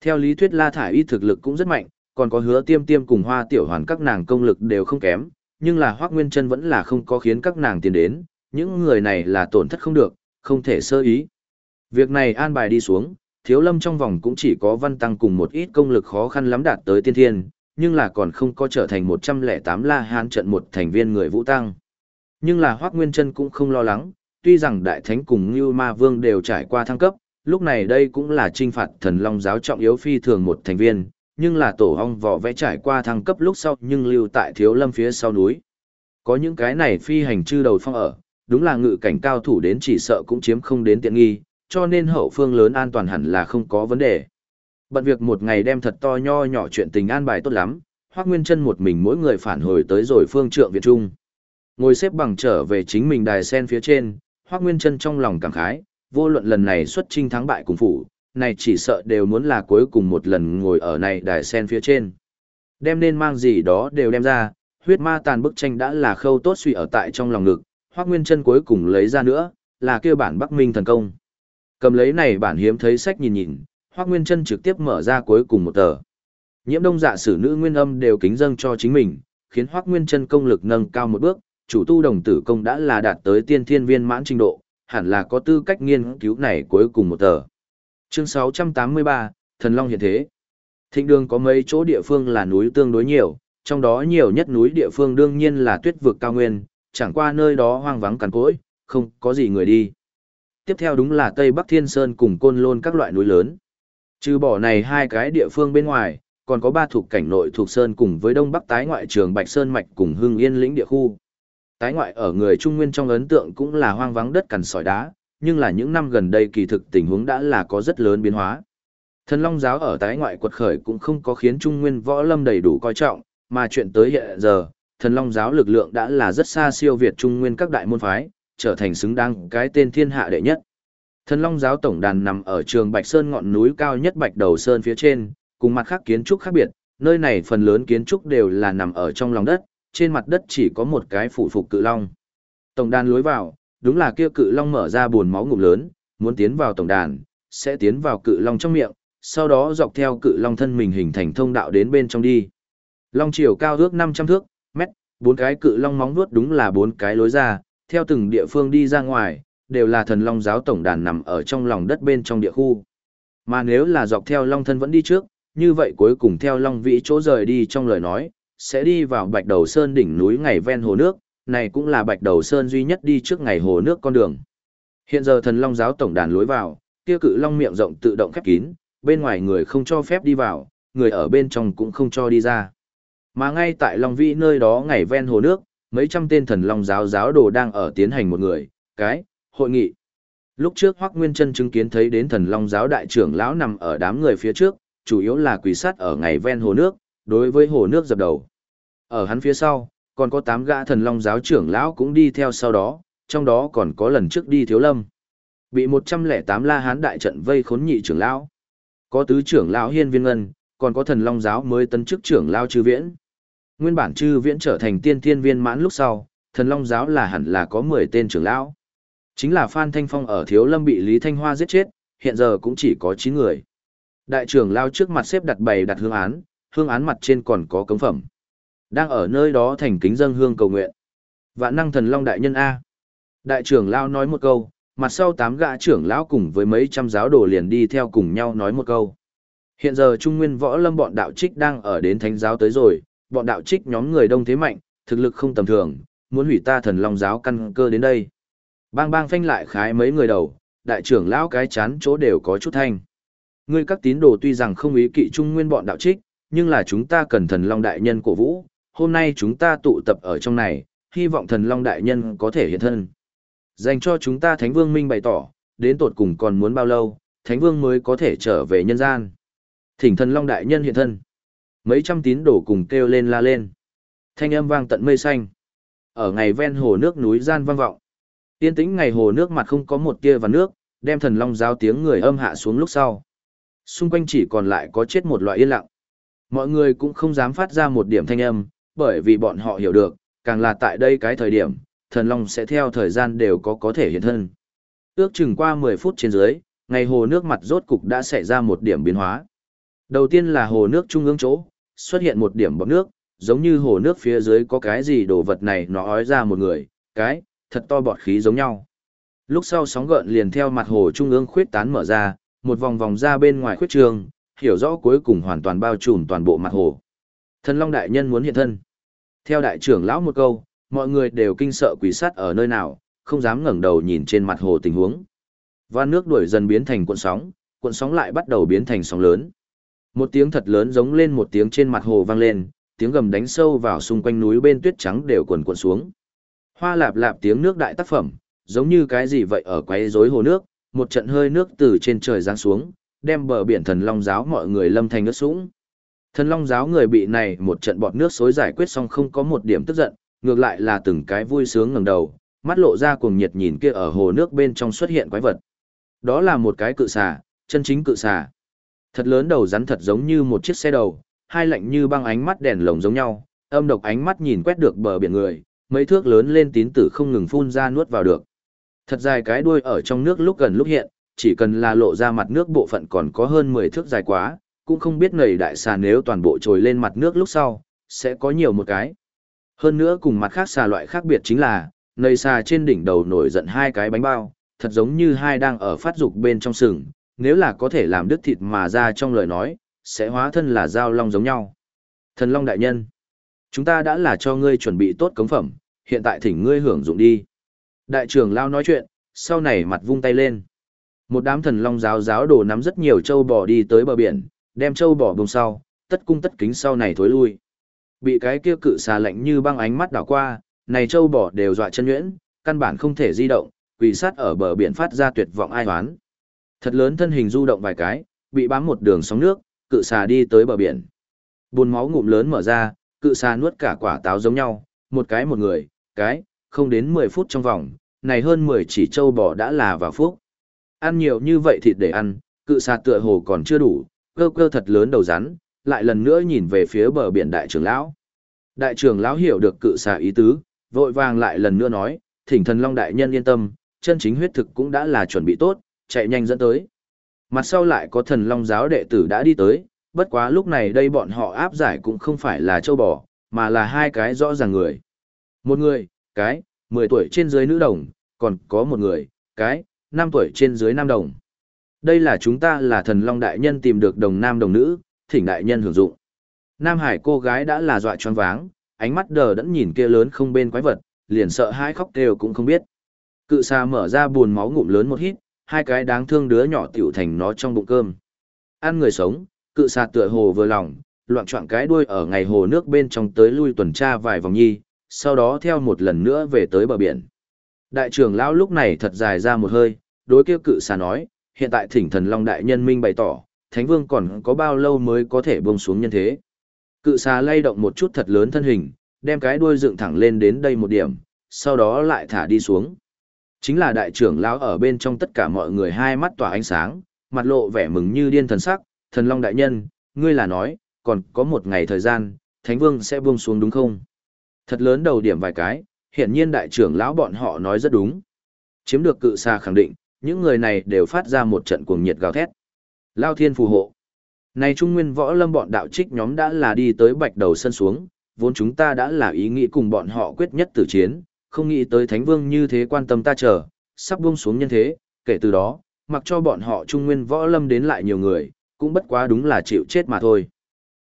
Theo lý thuyết La Thải Y thực lực cũng rất mạnh, còn có hứa tiêm tiêm cùng hoa tiểu hoàn các nàng công lực đều không kém, nhưng là Hoác Nguyên Trân vẫn là không có khiến các nàng tiến đến, những người này là tổn thất không được, không thể sơ ý. Việc này an bài đi xuống, thiếu lâm trong vòng cũng chỉ có văn tăng cùng một ít công lực khó khăn lắm đạt tới tiên thiên, nhưng là còn không có trở thành 108 la hán trận một thành viên người vũ tăng. Nhưng là Hoác Nguyên Trân cũng không lo lắng, tuy rằng Đại Thánh cùng Như Ma Vương đều trải qua thăng cấp, lúc này đây cũng là trinh phạt thần long giáo trọng yếu phi thường một thành viên, nhưng là tổ ong vỏ vẽ trải qua thăng cấp lúc sau nhưng lưu tại thiếu lâm phía sau núi. Có những cái này phi hành chư đầu phong ở, đúng là ngự cảnh cao thủ đến chỉ sợ cũng chiếm không đến tiện nghi, cho nên hậu phương lớn an toàn hẳn là không có vấn đề. Bận việc một ngày đem thật to nho nhỏ chuyện tình an bài tốt lắm, Hoắc Nguyên Chân một mình mỗi người phản hồi tới rồi phương trượng Việt Trung. Ngồi xếp bằng trở về chính mình đài sen phía trên, Hoắc Nguyên Chân trong lòng cảm khái, vô luận lần này xuất chinh thắng bại cùng phủ, này chỉ sợ đều muốn là cuối cùng một lần ngồi ở này đài sen phía trên. Đem nên mang gì đó đều đem ra, huyết ma tàn bức tranh đã là khâu tốt suy ở tại trong lòng ngực, Hoắc Nguyên Chân cuối cùng lấy ra nữa, là kia bản Bắc Minh thần công. Cầm lấy này bản hiếm thấy sách nhìn nhìn, Hoắc Nguyên Chân trực tiếp mở ra cuối cùng một tờ. Nhiễm Đông Dạ sử nữ nguyên âm đều kính dâng cho chính mình, khiến Hoắc Nguyên Chân công lực nâng cao một bước, chủ tu đồng tử công đã là đạt tới tiên thiên viên mãn trình độ, hẳn là có tư cách nghiên cứu này cuối cùng một tờ. Chương 683, Thần Long hiện thế. Thịnh đường có mấy chỗ địa phương là núi tương đối nhiều, trong đó nhiều nhất núi địa phương đương nhiên là tuyết vực cao nguyên, chẳng qua nơi đó hoang vắng cằn cỗi, không có gì người đi. Tiếp theo đúng là Tây Bắc Thiên Sơn cùng Côn Lôn các loại núi lớn. Trừ bỏ này hai cái địa phương bên ngoài, còn có ba thuộc cảnh nội thuộc Sơn cùng với Đông Bắc tái ngoại trường Bạch Sơn Mạch cùng Hưng Yên lĩnh địa khu. Tái ngoại ở người Trung Nguyên trong ấn tượng cũng là hoang vắng đất cằn sỏi đá, nhưng là những năm gần đây kỳ thực tình huống đã là có rất lớn biến hóa. Thần Long giáo ở tái ngoại quật khởi cũng không có khiến Trung Nguyên võ lâm đầy đủ coi trọng, mà chuyện tới hiện giờ, Thần Long giáo lực lượng đã là rất xa siêu việt Trung Nguyên các đại môn phái, trở thành xứng đáng cái tên thiên hạ đệ nhất. Thần Long giáo tổng đàn nằm ở trường Bạch Sơn ngọn núi cao nhất Bạch Đầu Sơn phía trên, cùng mặt khác kiến trúc khác biệt, nơi này phần lớn kiến trúc đều là nằm ở trong lòng đất, trên mặt đất chỉ có một cái phủ phục cự long. Tổng đàn lối vào, đúng là kia cự long mở ra buồn máu ngụm lớn, muốn tiến vào tổng đàn, sẽ tiến vào cự long trong miệng, sau đó dọc theo cự long thân mình hình thành thông đạo đến bên trong đi. Long chiều cao ước 500 thước, mét, bốn cái cự long móng vuốt đúng là bốn cái lối ra, theo từng địa phương đi ra ngoài, đều là thần long giáo tổng đàn nằm ở trong lòng đất bên trong địa khu. Mà nếu là dọc theo long thân vẫn đi trước, như vậy cuối cùng theo Long Vĩ chỗ rời đi trong lời nói, sẽ đi vào Bạch Đầu Sơn đỉnh núi ngày ven hồ nước, này cũng là Bạch Đầu Sơn duy nhất đi trước ngày hồ nước con đường. Hiện giờ thần Long giáo tổng đàn lối vào, kia cự long miệng rộng tự động khép kín, bên ngoài người không cho phép đi vào, người ở bên trong cũng không cho đi ra. Mà ngay tại Long Vĩ nơi đó ngày ven hồ nước, mấy trăm tên thần Long giáo giáo đồ đang ở tiến hành một người, cái, hội nghị. Lúc trước Hoắc Nguyên Chân chứng kiến thấy đến thần Long giáo đại trưởng lão nằm ở đám người phía trước, chủ yếu là quỷ sát ở ngày ven hồ nước, đối với hồ nước dập đầu. Ở hắn phía sau, còn có tám gã thần Long giáo trưởng lão cũng đi theo sau đó, trong đó còn có lần trước đi Thiếu Lâm. Bị 108 La Hán đại trận vây khốn nhị trưởng lão. Có tứ trưởng lão Hiên Viên Ngân, còn có thần Long giáo mới tấn chức trưởng lão chư Viễn. Nguyên bản chư Viễn trở thành tiên thiên viên mãn lúc sau, thần Long giáo là hẳn là có 10 tên trưởng lão. Chính là Phan Thanh Phong ở Thiếu Lâm bị Lý Thanh Hoa giết chết, hiện giờ cũng chỉ có 9 người. Đại trưởng lao trước mặt xếp đặt bày đặt hương án, hương án mặt trên còn có cống phẩm. Đang ở nơi đó thành kính dâng hương cầu nguyện. Vạn năng thần long đại nhân A. Đại trưởng lao nói một câu, mặt sau tám gã trưởng lão cùng với mấy trăm giáo đồ liền đi theo cùng nhau nói một câu. Hiện giờ Trung Nguyên Võ Lâm bọn đạo trích đang ở đến thánh giáo tới rồi, bọn đạo trích nhóm người đông thế mạnh, thực lực không tầm thường, muốn hủy ta thần long giáo căn cơ đến đây. Bang bang phanh lại khái mấy người đầu, đại trưởng lão cái chán chỗ đều có chút thanh. Ngươi các tín đồ tuy rằng không ý kỵ trung nguyên bọn đạo trích, nhưng là chúng ta cần thần long đại nhân cổ vũ, hôm nay chúng ta tụ tập ở trong này, hy vọng thần long đại nhân có thể hiện thân. Dành cho chúng ta Thánh Vương Minh bày tỏ, đến tột cùng còn muốn bao lâu, Thánh Vương mới có thể trở về nhân gian. Thỉnh thần long đại nhân hiện thân. Mấy trăm tín đồ cùng kêu lên la lên. Thanh âm vang tận mây xanh. Ở ngày ven hồ nước núi gian vang vọng. Yên tĩnh ngày hồ nước mặt không có một tia và nước, đem thần long giáo tiếng người âm hạ xuống lúc sau. Xung quanh chỉ còn lại có chết một loại yên lặng. Mọi người cũng không dám phát ra một điểm thanh âm, bởi vì bọn họ hiểu được, càng là tại đây cái thời điểm, thần long sẽ theo thời gian đều có có thể hiện thân. Ước chừng qua 10 phút trên dưới, ngày hồ nước mặt rốt cục đã xảy ra một điểm biến hóa. Đầu tiên là hồ nước trung ương chỗ, xuất hiện một điểm bọt nước, giống như hồ nước phía dưới có cái gì đồ vật này nó ói ra một người, cái, thật to bọt khí giống nhau. Lúc sau sóng gợn liền theo mặt hồ trung ương khuyết tán mở ra, một vòng vòng ra bên ngoài khuyết trường, hiểu rõ cuối cùng hoàn toàn bao trùm toàn bộ mặt hồ. Thần Long đại nhân muốn hiện thân. Theo đại trưởng lão một câu, mọi người đều kinh sợ quỷ sát ở nơi nào, không dám ngẩng đầu nhìn trên mặt hồ tình huống. Và nước đuổi dần biến thành cuộn sóng, cuộn sóng lại bắt đầu biến thành sóng lớn. Một tiếng thật lớn giống lên một tiếng trên mặt hồ vang lên, tiếng gầm đánh sâu vào xung quanh núi bên tuyết trắng đều cuồn cuộn xuống. Hoa lạp lạp tiếng nước đại tác phẩm, giống như cái gì vậy ở quấy rối hồ nước, một trận hơi nước từ trên trời giáng xuống, đem bờ biển thần long giáo mọi người lâm thành ướt sũng. Thần long giáo người bị này một trận bọt nước xối giải quyết xong không có một điểm tức giận, ngược lại là từng cái vui sướng ngẩng đầu, mắt lộ ra cuồng nhiệt nhìn kia ở hồ nước bên trong xuất hiện quái vật. Đó là một cái cự xà, chân chính cự xà. Thật lớn đầu rắn thật giống như một chiếc xe đầu, hai lạnh như băng ánh mắt đèn lồng giống nhau, âm độc ánh mắt nhìn quét được bờ biển người, mấy thước lớn lên tín tử không ngừng phun ra nuốt vào được. Thật dài cái đuôi ở trong nước lúc gần lúc hiện, chỉ cần là lộ ra mặt nước bộ phận còn có hơn 10 thước dài quá, cũng không biết nầy đại xà nếu toàn bộ trồi lên mặt nước lúc sau, sẽ có nhiều một cái. Hơn nữa cùng mặt khác xà loại khác biệt chính là, nầy xà trên đỉnh đầu nổi giận hai cái bánh bao, thật giống như hai đang ở phát dục bên trong sừng, nếu là có thể làm đứt thịt mà ra trong lời nói, sẽ hóa thân là dao long giống nhau. Thần Long Đại Nhân, chúng ta đã là cho ngươi chuẩn bị tốt cống phẩm, hiện tại thỉnh ngươi hưởng dụng đi. Đại trưởng lao nói chuyện, sau này mặt vung tay lên. Một đám thần long giáo giáo đồ nắm rất nhiều châu bò đi tới bờ biển, đem châu bò bông sau, tất cung tất kính sau này thối lui. Bị cái kia cự xà lạnh như băng ánh mắt đảo qua, này châu bò đều dọa chân nhuyễn, căn bản không thể di động, quỳ sát ở bờ biển phát ra tuyệt vọng ai hoán. Thật lớn thân hình du động vài cái, bị bám một đường sóng nước, cự xà đi tới bờ biển. Buồn máu ngụm lớn mở ra, cự xà nuốt cả quả táo giống nhau, một cái một người, cái, không đến 10 phút trong vòng, này hơn 10 chỉ trâu bò đã là vào phúc. Ăn nhiều như vậy thịt để ăn, cự xà tựa hồ còn chưa đủ, cơ cơ thật lớn đầu rắn, lại lần nữa nhìn về phía bờ biển đại trưởng lão. Đại trưởng lão hiểu được cự xà ý tứ, vội vàng lại lần nữa nói, thỉnh thần long đại nhân yên tâm, chân chính huyết thực cũng đã là chuẩn bị tốt, chạy nhanh dẫn tới. Mặt sau lại có thần long giáo đệ tử đã đi tới, bất quá lúc này đây bọn họ áp giải cũng không phải là châu bò, mà là hai cái rõ ràng người. Một người, cái, 10 tuổi trên dưới nữ đồng, còn có một người, cái, 5 tuổi trên dưới nam đồng. Đây là chúng ta là thần long đại nhân tìm được đồng nam đồng nữ, thỉnh đại nhân hưởng dụng. Nam Hải cô gái đã là dọa choáng váng, ánh mắt đờ đẫn nhìn kia lớn không bên quái vật, liền sợ hãi khóc kêu cũng không biết. Cự xà mở ra buồn máu ngụm lớn một hít, hai cái đáng thương đứa nhỏ tiểu thành nó trong bụng cơm. Ăn người sống, cự sạt tựa hồ vừa lòng, loạn trọng cái đuôi ở ngày hồ nước bên trong tới lui tuần tra vài vòng nhi, sau đó theo một lần nữa về tới bờ biển. Đại trưởng lão lúc này thật dài ra một hơi, đối kia cự xà nói, hiện tại thỉnh thần long đại nhân minh bày tỏ, thánh vương còn có bao lâu mới có thể buông xuống nhân thế. Cự xà lay động một chút thật lớn thân hình, đem cái đuôi dựng thẳng lên đến đây một điểm, sau đó lại thả đi xuống. Chính là đại trưởng lão ở bên trong tất cả mọi người hai mắt tỏa ánh sáng, mặt lộ vẻ mừng như điên thần sắc, thần long đại nhân, ngươi là nói, còn có một ngày thời gian, thánh vương sẽ buông xuống đúng không? Thật lớn đầu điểm vài cái, hiển nhiên đại trưởng lão bọn họ nói rất đúng. Chiếm được cự xa khẳng định, những người này đều phát ra một trận cuồng nhiệt gào thét. Lao thiên phù hộ. Này trung nguyên võ lâm bọn đạo trích nhóm đã là đi tới bạch đầu sân xuống, vốn chúng ta đã là ý nghĩ cùng bọn họ quyết nhất tử chiến, không nghĩ tới thánh vương như thế quan tâm ta chờ, sắp buông xuống nhân thế, kể từ đó, mặc cho bọn họ trung nguyên võ lâm đến lại nhiều người, cũng bất quá đúng là chịu chết mà thôi.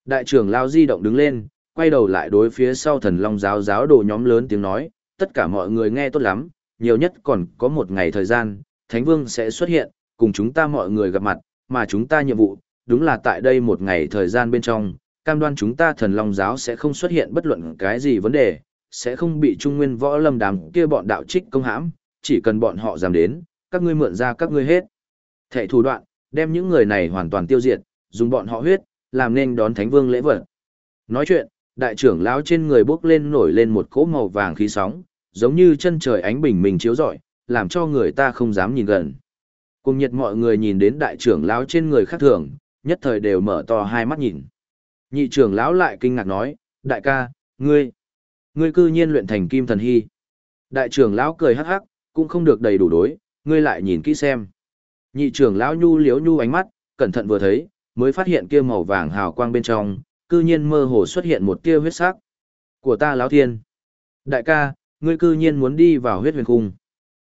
Đại trưởng Lao di động đứng lên, quay đầu lại đối phía sau thần long giáo giáo đồ nhóm lớn tiếng nói, tất cả mọi người nghe tốt lắm, nhiều nhất còn có một ngày thời gian, Thánh Vương sẽ xuất hiện, cùng chúng ta mọi người gặp mặt, mà chúng ta nhiệm vụ, đúng là tại đây một ngày thời gian bên trong, cam đoan chúng ta thần long giáo sẽ không xuất hiện bất luận cái gì vấn đề, sẽ không bị trung nguyên võ lâm đàm kia bọn đạo trích công hãm, chỉ cần bọn họ dám đến, các ngươi mượn ra các ngươi hết. Thệ thủ đoạn, đem những người này hoàn toàn tiêu diệt, dùng bọn họ huyết, làm nên đón thánh vương lễ vật. Nói chuyện, đại trưởng lão trên người bước lên nổi lên một cỗ màu vàng khí sóng, giống như chân trời ánh bình minh chiếu rọi, làm cho người ta không dám nhìn gần. Cùng nhiệt mọi người nhìn đến đại trưởng lão trên người khác thường, nhất thời đều mở to hai mắt nhìn. Nhị trưởng lão lại kinh ngạc nói, đại ca, ngươi, ngươi cư nhiên luyện thành kim thần hy. Đại trưởng lão cười hắc hắc, cũng không được đầy đủ đối, ngươi lại nhìn kỹ xem. Nhị trưởng lão nhu liếu nhu ánh mắt, cẩn thận vừa thấy, mới phát hiện kia màu vàng hào quang bên trong, cư nhiên mơ hồ xuất hiện một tia huyết sắc. Của ta lão thiên. Đại ca, ngươi cư nhiên muốn đi vào huyết huyền cung.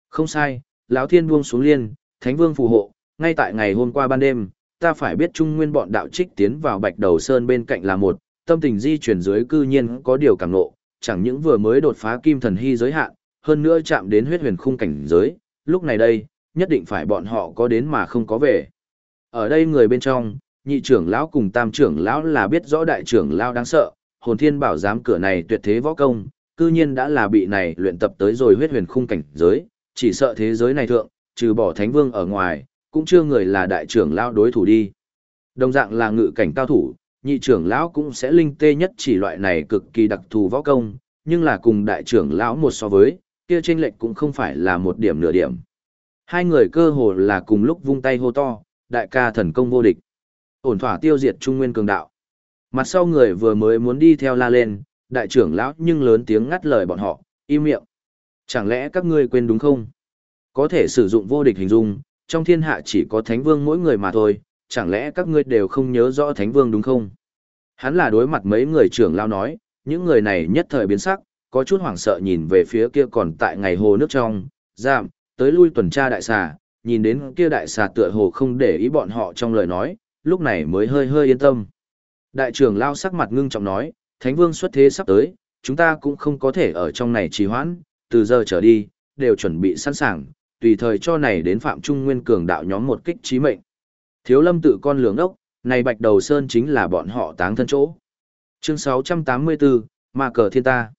Không sai, lão thiên buông xuống liên, thánh vương phù hộ, ngay tại ngày hôm qua ban đêm, ta phải biết trung nguyên bọn đạo trích tiến vào bạch đầu sơn bên cạnh là một, tâm tình di chuyển dưới cư nhiên có điều cảm nộ, chẳng những vừa mới đột phá kim thần hy giới hạn, hơn nữa chạm đến huyết huyền khung cảnh giới, lúc này đây, nhất định phải bọn họ có đến mà không có về. Ở đây người bên trong, nhị trưởng lão cùng tam trưởng lão là biết rõ đại trưởng lão đáng sợ, hồn thiên bảo giám cửa này tuyệt thế võ công, cư nhiên đã là bị này luyện tập tới rồi huyết huyền khung cảnh giới, chỉ sợ thế giới này thượng, trừ bỏ thánh vương ở ngoài, cũng chưa người là đại trưởng lão đối thủ đi. Đồng dạng là ngự cảnh cao thủ, nhị trưởng lão cũng sẽ linh tê nhất chỉ loại này cực kỳ đặc thù võ công, nhưng là cùng đại trưởng lão một so với, kia chênh lệch cũng không phải là một điểm nửa điểm. Hai người cơ hồ là cùng lúc vung tay hô to, đại ca thần công vô địch. Ổn thỏa tiêu diệt trung nguyên cường đạo. Mặt sau người vừa mới muốn đi theo la lên, đại trưởng lão nhưng lớn tiếng ngắt lời bọn họ, im miệng. Chẳng lẽ các ngươi quên đúng không? Có thể sử dụng vô địch hình dung, trong thiên hạ chỉ có thánh vương mỗi người mà thôi, chẳng lẽ các ngươi đều không nhớ rõ thánh vương đúng không? Hắn là đối mặt mấy người trưởng lao nói, những người này nhất thời biến sắc, có chút hoảng sợ nhìn về phía kia còn tại ngày hồ nước trong, giảm, tới lui tuần tra đại xà, nhìn đến kia đại xà tựa hồ không để ý bọn họ trong lời nói, lúc này mới hơi hơi yên tâm. Đại trưởng lao sắc mặt ngưng trọng nói, Thánh Vương xuất thế sắp tới, chúng ta cũng không có thể ở trong này trì hoãn, từ giờ trở đi, đều chuẩn bị sẵn sàng, tùy thời cho này đến Phạm Trung Nguyên cường đạo nhóm một kích trí mệnh. Thiếu lâm tự con lường ốc, này bạch đầu sơn chính là bọn họ táng thân chỗ. Chương 684, Ma cờ thiên ta.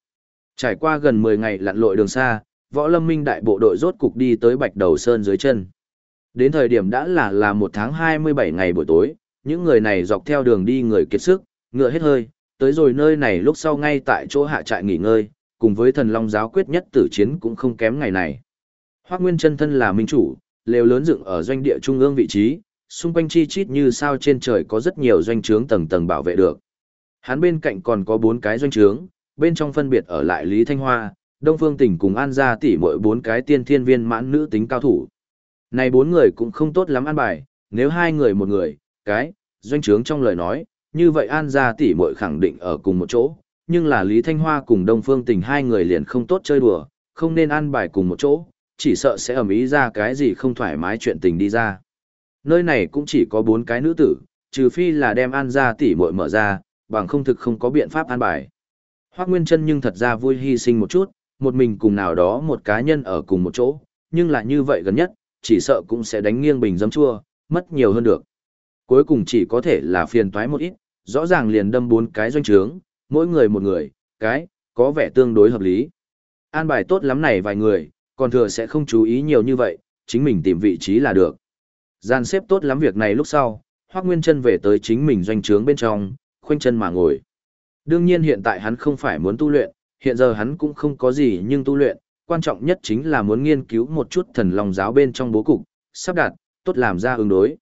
Trải qua gần 10 ngày lặn lội đường xa, võ lâm minh đại bộ đội rốt cục đi tới bạch đầu sơn dưới chân. Đến thời điểm đã là là một tháng 27 ngày buổi tối, những người này dọc theo đường đi người kiệt sức, ngựa hết hơi, tới rồi nơi này lúc sau ngay tại chỗ hạ trại nghỉ ngơi, cùng với thần long giáo quyết nhất tử chiến cũng không kém ngày này. Hoác Nguyên chân thân là minh chủ, lều lớn dựng ở doanh địa trung ương vị trí, xung quanh chi chít như sao trên trời có rất nhiều doanh trướng tầng tầng bảo vệ được. Hắn bên cạnh còn có bốn cái doanh trướng, bên trong phân biệt ở lại Lý Thanh Hoa, Đông Phương Tỉnh cùng An Gia tỷ mỗi bốn cái tiên thiên viên mãn nữ tính cao thủ. Này bốn người cũng không tốt lắm an bài, nếu hai người một người, cái, doanh trướng trong lời nói, như vậy An gia tỷ muội khẳng định ở cùng một chỗ, nhưng là Lý Thanh Hoa cùng Đông Phương Tình hai người liền không tốt chơi đùa, không nên an bài cùng một chỗ, chỉ sợ sẽ ầm ý ra cái gì không thoải mái chuyện tình đi ra. Nơi này cũng chỉ có bốn cái nữ tử, trừ phi là đem an ra tỷ muội mở ra, bằng không thực không có biện pháp an bài. Hoắc Nguyên Trân nhưng thật ra vui hy sinh một chút, một mình cùng nào đó một cá nhân ở cùng một chỗ, nhưng là như vậy gần nhất, chỉ sợ cũng sẽ đánh nghiêng bình dấm chua, mất nhiều hơn được. Cuối cùng chỉ có thể là phiền toái một ít, rõ ràng liền đâm bốn cái doanh trướng, mỗi người một người, cái, có vẻ tương đối hợp lý. An bài tốt lắm này vài người, còn thừa sẽ không chú ý nhiều như vậy, chính mình tìm vị trí là được. Gian xếp tốt lắm việc này lúc sau, Hoác Nguyên chân về tới chính mình doanh trướng bên trong, khoanh chân mà ngồi. Đương nhiên hiện tại hắn không phải muốn tu luyện, hiện giờ hắn cũng không có gì nhưng tu luyện, quan trọng nhất chính là muốn nghiên cứu một chút thần lòng giáo bên trong bố cục, sắp đặt, tốt làm ra ứng đối.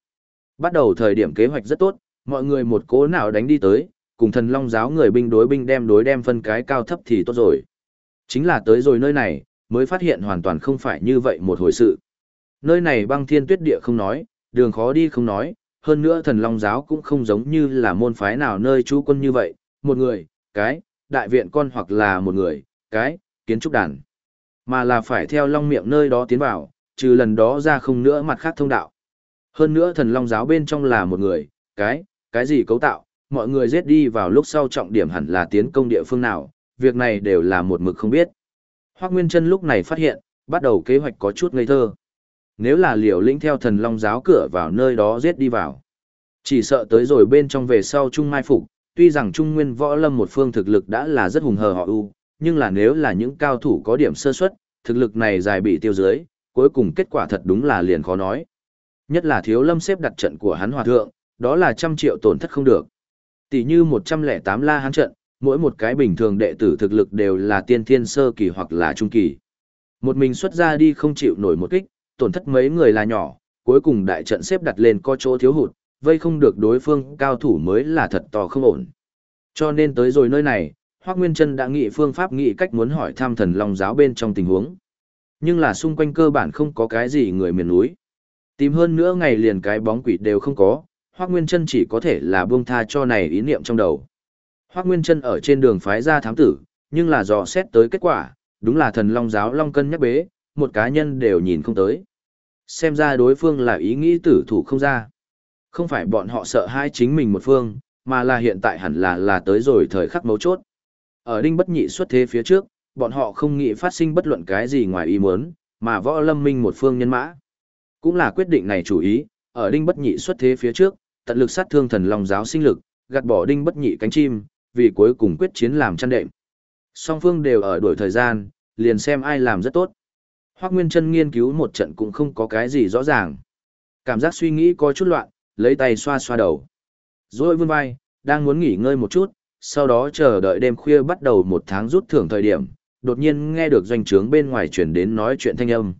Bắt đầu thời điểm kế hoạch rất tốt, mọi người một cố nào đánh đi tới, cùng thần long giáo người binh đối binh đem đối đem phân cái cao thấp thì tốt rồi. Chính là tới rồi nơi này, mới phát hiện hoàn toàn không phải như vậy một hồi sự. Nơi này băng thiên tuyết địa không nói, đường khó đi không nói, hơn nữa thần long giáo cũng không giống như là môn phái nào nơi chú quân như vậy, một người, cái, đại viện con hoặc là một người, cái, kiến trúc đàn. Mà là phải theo long miệng nơi đó tiến vào, trừ lần đó ra không nữa mặt khác thông đạo. Hơn nữa thần long giáo bên trong là một người, cái, cái gì cấu tạo, mọi người giết đi vào lúc sau trọng điểm hẳn là tiến công địa phương nào, việc này đều là một mực không biết. Hoác Nguyên Trân lúc này phát hiện, bắt đầu kế hoạch có chút ngây thơ. Nếu là liều lĩnh theo thần long giáo cửa vào nơi đó giết đi vào. Chỉ sợ tới rồi bên trong về sau Trung Mai Phục, tuy rằng Trung Nguyên Võ Lâm một phương thực lực đã là rất hùng hờ họ ưu, nhưng là nếu là những cao thủ có điểm sơ suất, thực lực này dài bị tiêu dưới, cuối cùng kết quả thật đúng là liền khó nói. Nhất là thiếu lâm xếp đặt trận của hắn hòa thượng, đó là trăm triệu tổn thất không được. Tỷ như 108 la hán trận, mỗi một cái bình thường đệ tử thực lực đều là tiên thiên sơ kỳ hoặc là trung kỳ. Một mình xuất ra đi không chịu nổi một kích, tổn thất mấy người là nhỏ, cuối cùng đại trận xếp đặt lên có chỗ thiếu hụt, vây không được đối phương cao thủ mới là thật to không ổn. Cho nên tới rồi nơi này, Hoác Nguyên Trân đã nghĩ phương pháp nghĩ cách muốn hỏi thăm thần long giáo bên trong tình huống. Nhưng là xung quanh cơ bản không có cái gì người miền núi. Tìm hơn nữa ngày liền cái bóng quỷ đều không có, Hoác Nguyên Trân chỉ có thể là buông tha cho này ý niệm trong đầu. Hoác Nguyên Trân ở trên đường phái ra thám tử, nhưng là dò xét tới kết quả, đúng là thần long giáo long cân nhắc bế, một cá nhân đều nhìn không tới. Xem ra đối phương là ý nghĩ tử thủ không ra. Không phải bọn họ sợ hai chính mình một phương, mà là hiện tại hẳn là là tới rồi thời khắc mấu chốt. Ở đinh bất nhị xuất thế phía trước, bọn họ không nghĩ phát sinh bất luận cái gì ngoài ý muốn, mà võ lâm minh một phương nhân mã. Cũng là quyết định này chủ ý, ở đinh bất nhị xuất thế phía trước, tận lực sát thương thần long giáo sinh lực, gạt bỏ đinh bất nhị cánh chim, vì cuối cùng quyết chiến làm chăn đệm. Song phương đều ở đuổi thời gian, liền xem ai làm rất tốt. Hoác Nguyên Trân nghiên cứu một trận cũng không có cái gì rõ ràng. Cảm giác suy nghĩ có chút loạn, lấy tay xoa xoa đầu. Rồi vươn vai, đang muốn nghỉ ngơi một chút, sau đó chờ đợi đêm khuya bắt đầu một tháng rút thưởng thời điểm, đột nhiên nghe được doanh trướng bên ngoài chuyển đến nói chuyện thanh âm.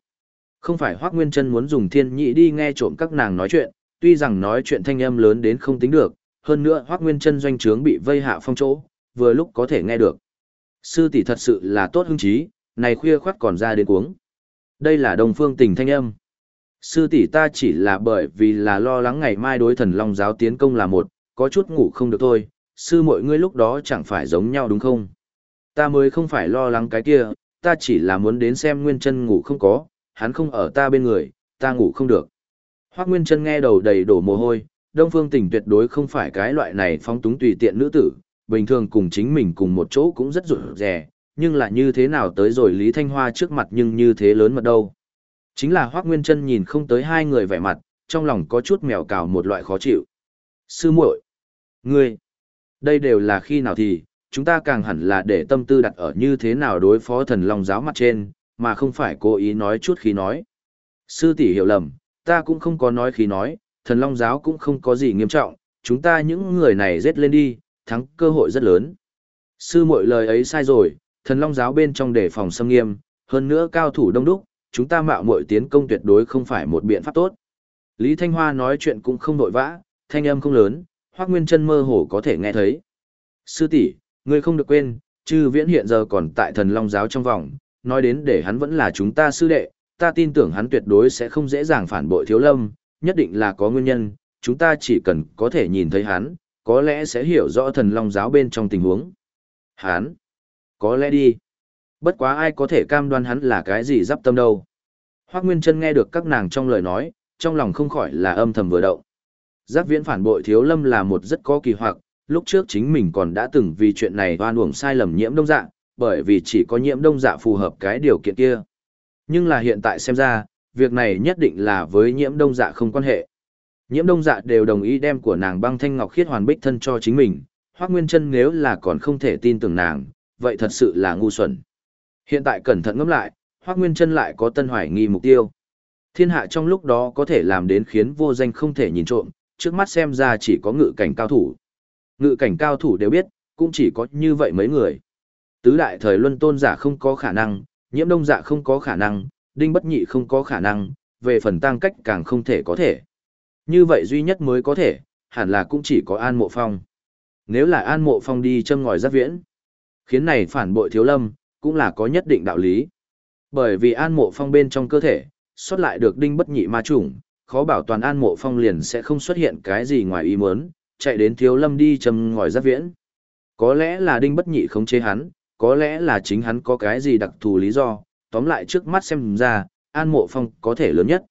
Không phải Hoác Nguyên Trân muốn dùng thiên nhị đi nghe trộm các nàng nói chuyện, tuy rằng nói chuyện thanh âm lớn đến không tính được, hơn nữa Hoác Nguyên Trân doanh trướng bị vây hạ phong chỗ, vừa lúc có thể nghe được. Sư tỷ thật sự là tốt hứng chí, này khuya khoát còn ra đến cuống. Đây là đồng phương tình thanh âm. Sư tỷ ta chỉ là bởi vì là lo lắng ngày mai đối thần long giáo tiến công là một, có chút ngủ không được thôi, sư mọi ngươi lúc đó chẳng phải giống nhau đúng không? Ta mới không phải lo lắng cái kia, ta chỉ là muốn đến xem Nguyên chân ngủ không có, hắn không ở ta bên người, ta ngủ không được. Hoác Nguyên chân nghe đầu đầy đổ mồ hôi, Đông Phương Tình tuyệt đối không phải cái loại này phóng túng tùy tiện nữ tử, bình thường cùng chính mình cùng một chỗ cũng rất rụt rè, nhưng là như thế nào tới rồi Lý Thanh Hoa trước mặt nhưng như thế lớn mật đâu. Chính là Hoác Nguyên Trân nhìn không tới hai người vẻ mặt, trong lòng có chút mèo cào một loại khó chịu. Sư muội, ngươi, đây đều là khi nào thì, chúng ta càng hẳn là để tâm tư đặt ở như thế nào đối phó thần long giáo mặt trên, mà không phải cố ý nói chút khí nói. Sư tỷ hiểu lầm, ta cũng không có nói khí nói, thần long giáo cũng không có gì nghiêm trọng, chúng ta những người này giết lên đi, thắng cơ hội rất lớn. Sư muội lời ấy sai rồi, thần long giáo bên trong đề phòng xâm nghiêm, hơn nữa cao thủ đông đúc, chúng ta mạo muội tiến công tuyệt đối không phải một biện pháp tốt. Lý Thanh Hoa nói chuyện cũng không vội vã, thanh âm không lớn, Hoắc Nguyên Chân mơ hồ có thể nghe thấy. Sư tỷ, ngươi không được quên, Trư viễn hiện giờ còn tại thần long giáo trong vòng, nói đến để hắn vẫn là chúng ta sư đệ, ta tin tưởng hắn tuyệt đối sẽ không dễ dàng phản bội thiếu lâm, nhất định là có nguyên nhân, chúng ta chỉ cần có thể nhìn thấy hắn, có lẽ sẽ hiểu rõ thần long giáo bên trong tình huống. Hắn, có lẽ đi. Bất quá ai có thể cam đoan hắn là cái gì dắp tâm đâu. Hoác Nguyên Trân nghe được các nàng trong lời nói, trong lòng không khỏi là âm thầm vừa động. Giác viễn phản bội thiếu lâm là một rất có kỳ hoặc, lúc trước chính mình còn đã từng vì chuyện này oan uổng sai lầm nhiễm đông dạ, bởi vì chỉ có nhiễm đông dạ phù hợp cái điều kiện kia. Nhưng là hiện tại xem ra, việc này nhất định là với nhiễm đông dạ không quan hệ. Nhiễm đông dạ đều đồng ý đem của nàng băng thanh ngọc khiết hoàn bích thân cho chính mình, Hoác Nguyên Trân nếu là còn không thể tin tưởng nàng, vậy thật sự là ngu xuẩn. Hiện tại cẩn thận ngẫm lại, hoắc Nguyên chân lại có tân hoài nghi mục tiêu. Thiên hạ trong lúc đó có thể làm đến khiến vô danh không thể nhìn trộm, trước mắt xem ra chỉ có ngự cảnh cao thủ. Ngự cảnh cao thủ đều biết, cũng chỉ có như vậy mấy người. Tứ đại thời luân tôn giả không có khả năng, nhiễm đông giả không có khả năng, đinh bất nhị không có khả năng, về phần tăng cách càng không thể có thể. Như vậy duy nhất mới có thể, hẳn là cũng chỉ có An Mộ Phong. Nếu là An Mộ Phong đi châm ngòi giáp viễn, khiến này phản bội thiếu lâm, cũng là có nhất định đạo lý. Bởi vì An Mộ Phong bên trong cơ thể, xuất lại được đinh bất nhị ma chủng, khó bảo toàn An Mộ Phong liền sẽ không xuất hiện cái gì ngoài ý muốn, chạy đến thiếu lâm đi châm ngòi giáp viễn. Có lẽ là đinh bất nhị không chế hắn, có lẽ là chính hắn có cái gì đặc thù lý do, tóm lại trước mắt xem ra, An Mộ Phong có thể lớn nhất.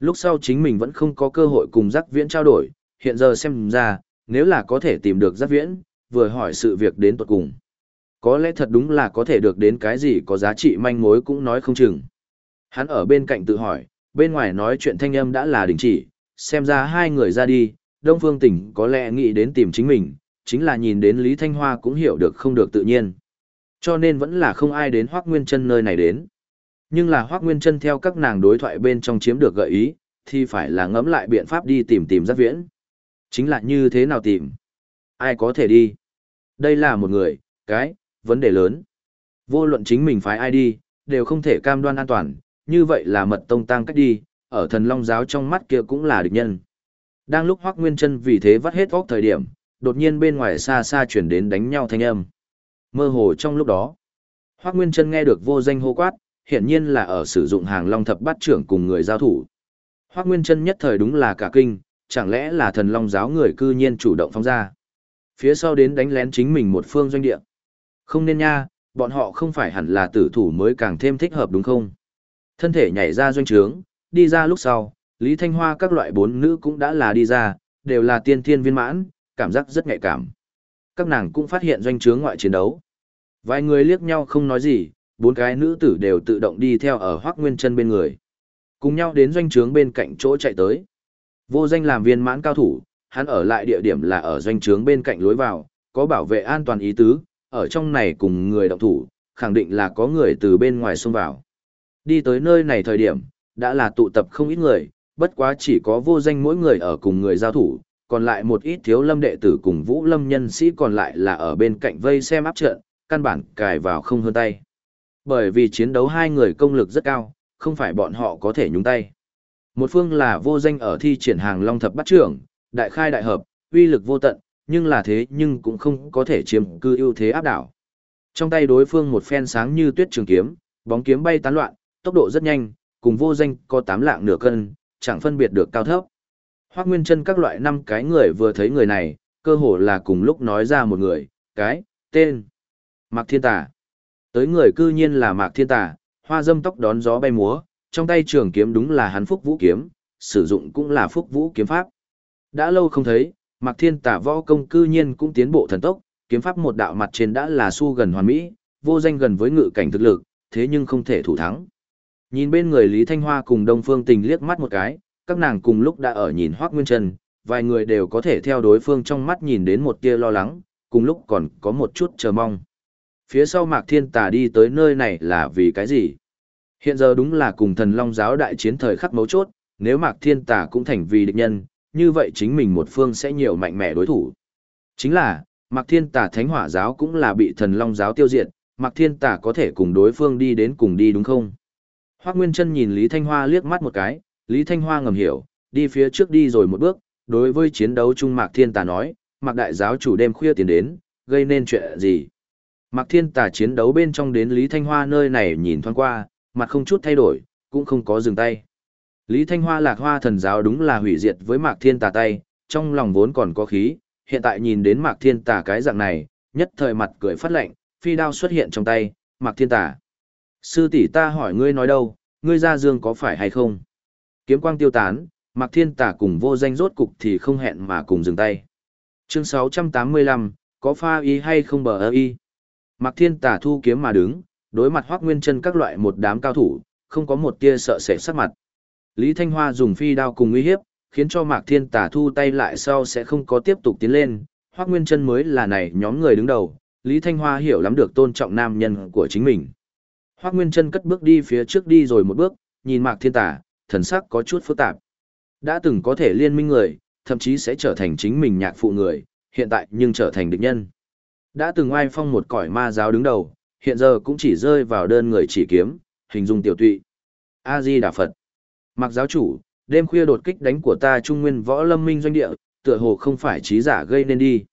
Lúc sau chính mình vẫn không có cơ hội cùng giác viễn trao đổi, hiện giờ xem ra, nếu là có thể tìm được giác viễn, vừa hỏi sự việc đến tuật cùng. Có lẽ thật đúng là có thể được đến cái gì có giá trị manh mối cũng nói không chừng. Hắn ở bên cạnh tự hỏi, bên ngoài nói chuyện thanh âm đã là đình chỉ, xem ra hai người ra đi, Đông Phương Tỉnh có lẽ nghĩ đến tìm chính mình, chính là nhìn đến Lý Thanh Hoa cũng hiểu được không được tự nhiên. Cho nên vẫn là không ai đến Hoác Nguyên Trân nơi này đến. Nhưng là Hoác Nguyên Trân theo các nàng đối thoại bên trong chiếm được gợi ý, thì phải là ngẫm lại biện pháp đi tìm tìm giác viễn. Chính là như thế nào tìm? Ai có thể đi? Đây là một người, cái, vấn đề lớn. Vô luận chính mình phái ai đi, đều không thể cam đoan an toàn, như vậy là mật tông tăng cách đi, ở thần long giáo trong mắt kia cũng là địch nhân. Đang lúc Hoắc Nguyên Chân vì thế vắt hết óc thời điểm, đột nhiên bên ngoài xa xa chuyển đến đánh nhau thanh âm. Mơ hồ trong lúc đó, Hoắc Nguyên Chân nghe được vô danh hô quát, hiển nhiên là ở sử dụng hàng long thập bát trưởng cùng người giao thủ. Hoắc Nguyên Chân nhất thời đúng là cả kinh, chẳng lẽ là thần long giáo người cư nhiên chủ động phóng ra. Phía sau đến đánh lén chính mình một phương doanh địa. Không nên nha, bọn họ không phải hẳn là tử thủ mới càng thêm thích hợp đúng không? Thân thể nhảy ra doanh trướng, đi ra lúc sau, Lý Thanh Hoa các loại bốn nữ cũng đã là đi ra, đều là tiên thiên viên mãn, cảm giác rất nhạy cảm. Các nàng cũng phát hiện doanh trướng ngoại chiến đấu. Vài người liếc nhau không nói gì, bốn cái nữ tử đều tự động đi theo ở Hoắc Nguyên Chân bên người. Cùng nhau đến doanh trướng bên cạnh chỗ chạy tới. Vô danh làm viên mãn cao thủ, hắn ở lại địa điểm là ở doanh trướng bên cạnh lối vào, có bảo vệ an toàn ý tứ, ở trong này cùng người động thủ, khẳng định là có người từ bên ngoài xông vào. Đi tới nơi này thời điểm, đã là tụ tập không ít người, bất quá chỉ có vô danh mỗi người ở cùng người giao thủ, còn lại một ít thiếu lâm đệ tử cùng vũ lâm nhân sĩ còn lại là ở bên cạnh vây xem áp trận, căn bản cài vào không hơn tay. Bởi vì chiến đấu hai người công lực rất cao, không phải bọn họ có thể nhúng tay. Một phương là vô danh ở thi triển hàng long thập bắt trưởng, đại khai đại hợp, uy lực vô tận, nhưng là thế nhưng cũng không có thể chiếm cư ưu thế áp đảo. Trong tay đối phương một phen sáng như tuyết trường kiếm, bóng kiếm bay tán loạn, tốc độ rất nhanh, cùng vô danh có tám lạng nửa cân, chẳng phân biệt được cao thấp. Hoắc Nguyên Chân các loại năm cái người vừa thấy người này, cơ hồ là cùng lúc nói ra một người, cái, tên. Mạc Thiên Tà. Tới người cư nhiên là Mạc Thiên Tà, hoa dâm tóc đón gió bay múa, trong tay trường kiếm đúng là hắn Phúc Vũ kiếm, sử dụng cũng là Phúc Vũ kiếm pháp. Đã lâu không thấy, Mạc Thiên Tà võ công cư nhiên cũng tiến bộ thần tốc, kiếm pháp một đạo mặt trên đã là su gần hoàn mỹ, vô danh gần với ngự cảnh thực lực, thế nhưng không thể thủ thắng. Nhìn bên người Lý Thanh Hoa cùng Đông Phương Tình liếc mắt một cái, các nàng cùng lúc đã ở nhìn Hoắc Nguyên Trần, vài người đều có thể theo đối phương trong mắt nhìn đến một tia lo lắng, cùng lúc còn có một chút chờ mong. Phía sau Mạc Thiên Tà đi tới nơi này là vì cái gì? Hiện giờ đúng là cùng thần Long giáo đại chiến thời khắc mấu chốt, nếu Mạc Thiên Tà cũng thành vì địch nhân, như vậy chính mình một phương sẽ nhiều mạnh mẽ đối thủ. Chính là, Mạc Thiên Tà Thánh Hỏa giáo cũng là bị thần Long giáo tiêu diệt, Mạc Thiên Tà có thể cùng đối phương đi đến cùng đi đúng không? Hoác Nguyên Trân nhìn Lý Thanh Hoa liếc mắt một cái, Lý Thanh Hoa ngầm hiểu, đi phía trước đi rồi một bước, đối với chiến đấu chung Mạc Thiên Tà nói, Mạc Đại giáo chủ đêm khuya tiến đến, gây nên chuyện gì? Mạc Thiên Tà chiến đấu bên trong đến Lý Thanh Hoa nơi này nhìn thoáng qua, mặt không chút thay đổi, cũng không có dừng tay. Lý Thanh Hoa lạc hoa thần giáo đúng là hủy diệt với Mạc Thiên Tà tay, trong lòng vốn còn có khí, hiện tại nhìn đến Mạc Thiên Tà cái dạng này, nhất thời mặt cười phát lạnh, phi đao xuất hiện trong tay, Mạc Thiên Tà. Sư tỷ ta hỏi ngươi nói đâu, ngươi ra dương có phải hay không? Kiếm quang tiêu tán, Mạc Thiên Tà cùng vô danh rốt cục thì không hẹn mà cùng dừng tay. Chương 685, có pha y hay không bờ ơ y? Mạc Thiên Tà thu kiếm mà đứng, đối mặt Hoắc Nguyên Chân các loại một đám cao thủ, không có một tia sợ sệt sắc mặt. Lý Thanh Hoa dùng phi đao cùng uy hiếp, khiến cho Mạc Thiên Tà thu tay lại sau sẽ không có tiếp tục tiến lên, Hoắc Nguyên Chân mới là này nhóm người đứng đầu, Lý Thanh Hoa hiểu lắm được tôn trọng nam nhân của chính mình. Hoắc Nguyên Chân cất bước đi phía trước đi rồi một bước, nhìn Mạc Thiên Tà, thần sắc có chút phức tạp. Đã từng có thể liên minh người, thậm chí sẽ trở thành chính mình nhạc phụ người, hiện tại nhưng trở thành địch nhân. Đã từng oai phong một cõi ma giáo đứng đầu, hiện giờ cũng chỉ rơi vào đơn người chỉ kiếm, hình dung tiểu tụy. A Di Đà Phật. Mặc giáo chủ, đêm khuya đột kích đánh của ta Trung Nguyên Võ Lâm Minh doanh địa, tựa hồ không phải trí giả gây nên đi.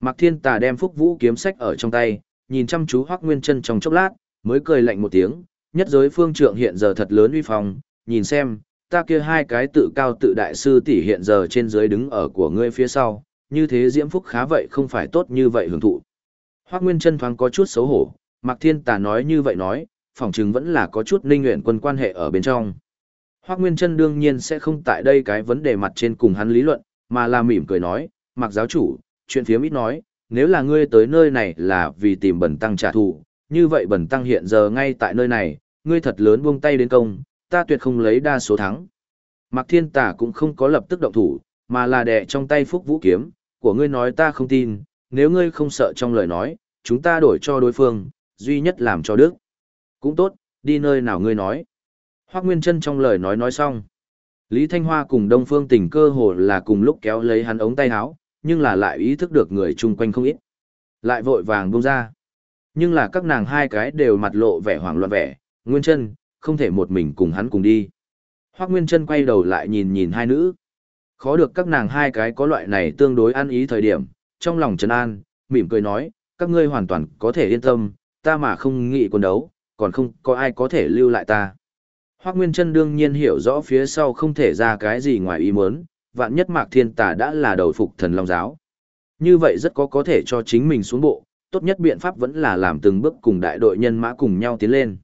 Mạc Thiên Tà đem Phúc Vũ kiếm sách ở trong tay, nhìn chăm chú Hoắc Nguyên Chân trong chốc lát, mới cười lạnh một tiếng, nhất giới phương trượng hiện giờ thật lớn uy phong, nhìn xem, ta kia hai cái tự cao tự đại sư tỷ hiện giờ trên dưới đứng ở của ngươi phía sau, như thế diễm phúc khá vậy không phải tốt như vậy hưởng thụ. Hoắc Nguyên Chân thoáng có chút xấu hổ, Mạc Thiên Tà nói như vậy nói, phỏng chừng vẫn là có chút ninh nguyện quân quan hệ ở bên trong. Hoắc Nguyên Trân đương nhiên sẽ không tại đây cái vấn đề mặt trên cùng hắn lý luận, mà là mỉm cười nói, Mặc giáo chủ, chuyện phía ít nói, nếu là ngươi tới nơi này là vì tìm bẩn tăng trả thù, như vậy bẩn tăng hiện giờ ngay tại nơi này, ngươi thật lớn buông tay đến công, ta tuyệt không lấy đa số thắng. Mạc Thiên Tả cũng không có lập tức động thủ, mà là đè trong tay Phúc Vũ kiếm, của ngươi nói ta không tin, nếu ngươi không sợ trong lời nói, chúng ta đổi cho đối phương, duy nhất làm cho đức. Cũng tốt, đi nơi nào ngươi nói. Hoác Nguyên Trân trong lời nói nói xong. Lý Thanh Hoa cùng Đông Phương tình cơ hồ là cùng lúc kéo lấy hắn ống tay áo, nhưng là lại ý thức được người chung quanh không ít. Lại vội vàng buông ra. Nhưng là các nàng hai cái đều mặt lộ vẻ hoảng loạn vẻ, Nguyên Trân, không thể một mình cùng hắn cùng đi. Hoác Nguyên Trân quay đầu lại nhìn nhìn hai nữ. Khó được các nàng hai cái có loại này tương đối ăn ý thời điểm, trong lòng Trần An, mỉm cười nói, các ngươi hoàn toàn có thể yên tâm, ta mà không nghĩ quân đấu, còn không có ai có thể lưu lại ta. Hoác Nguyên Trân đương nhiên hiểu rõ phía sau không thể ra cái gì ngoài ý muốn, vạn nhất Mạc Thiên Tà đã là đầu phục thần Long Giáo. Như vậy rất có có thể cho chính mình xuống bộ, tốt nhất biện pháp vẫn là làm từng bước cùng đại đội nhân mã cùng nhau tiến lên.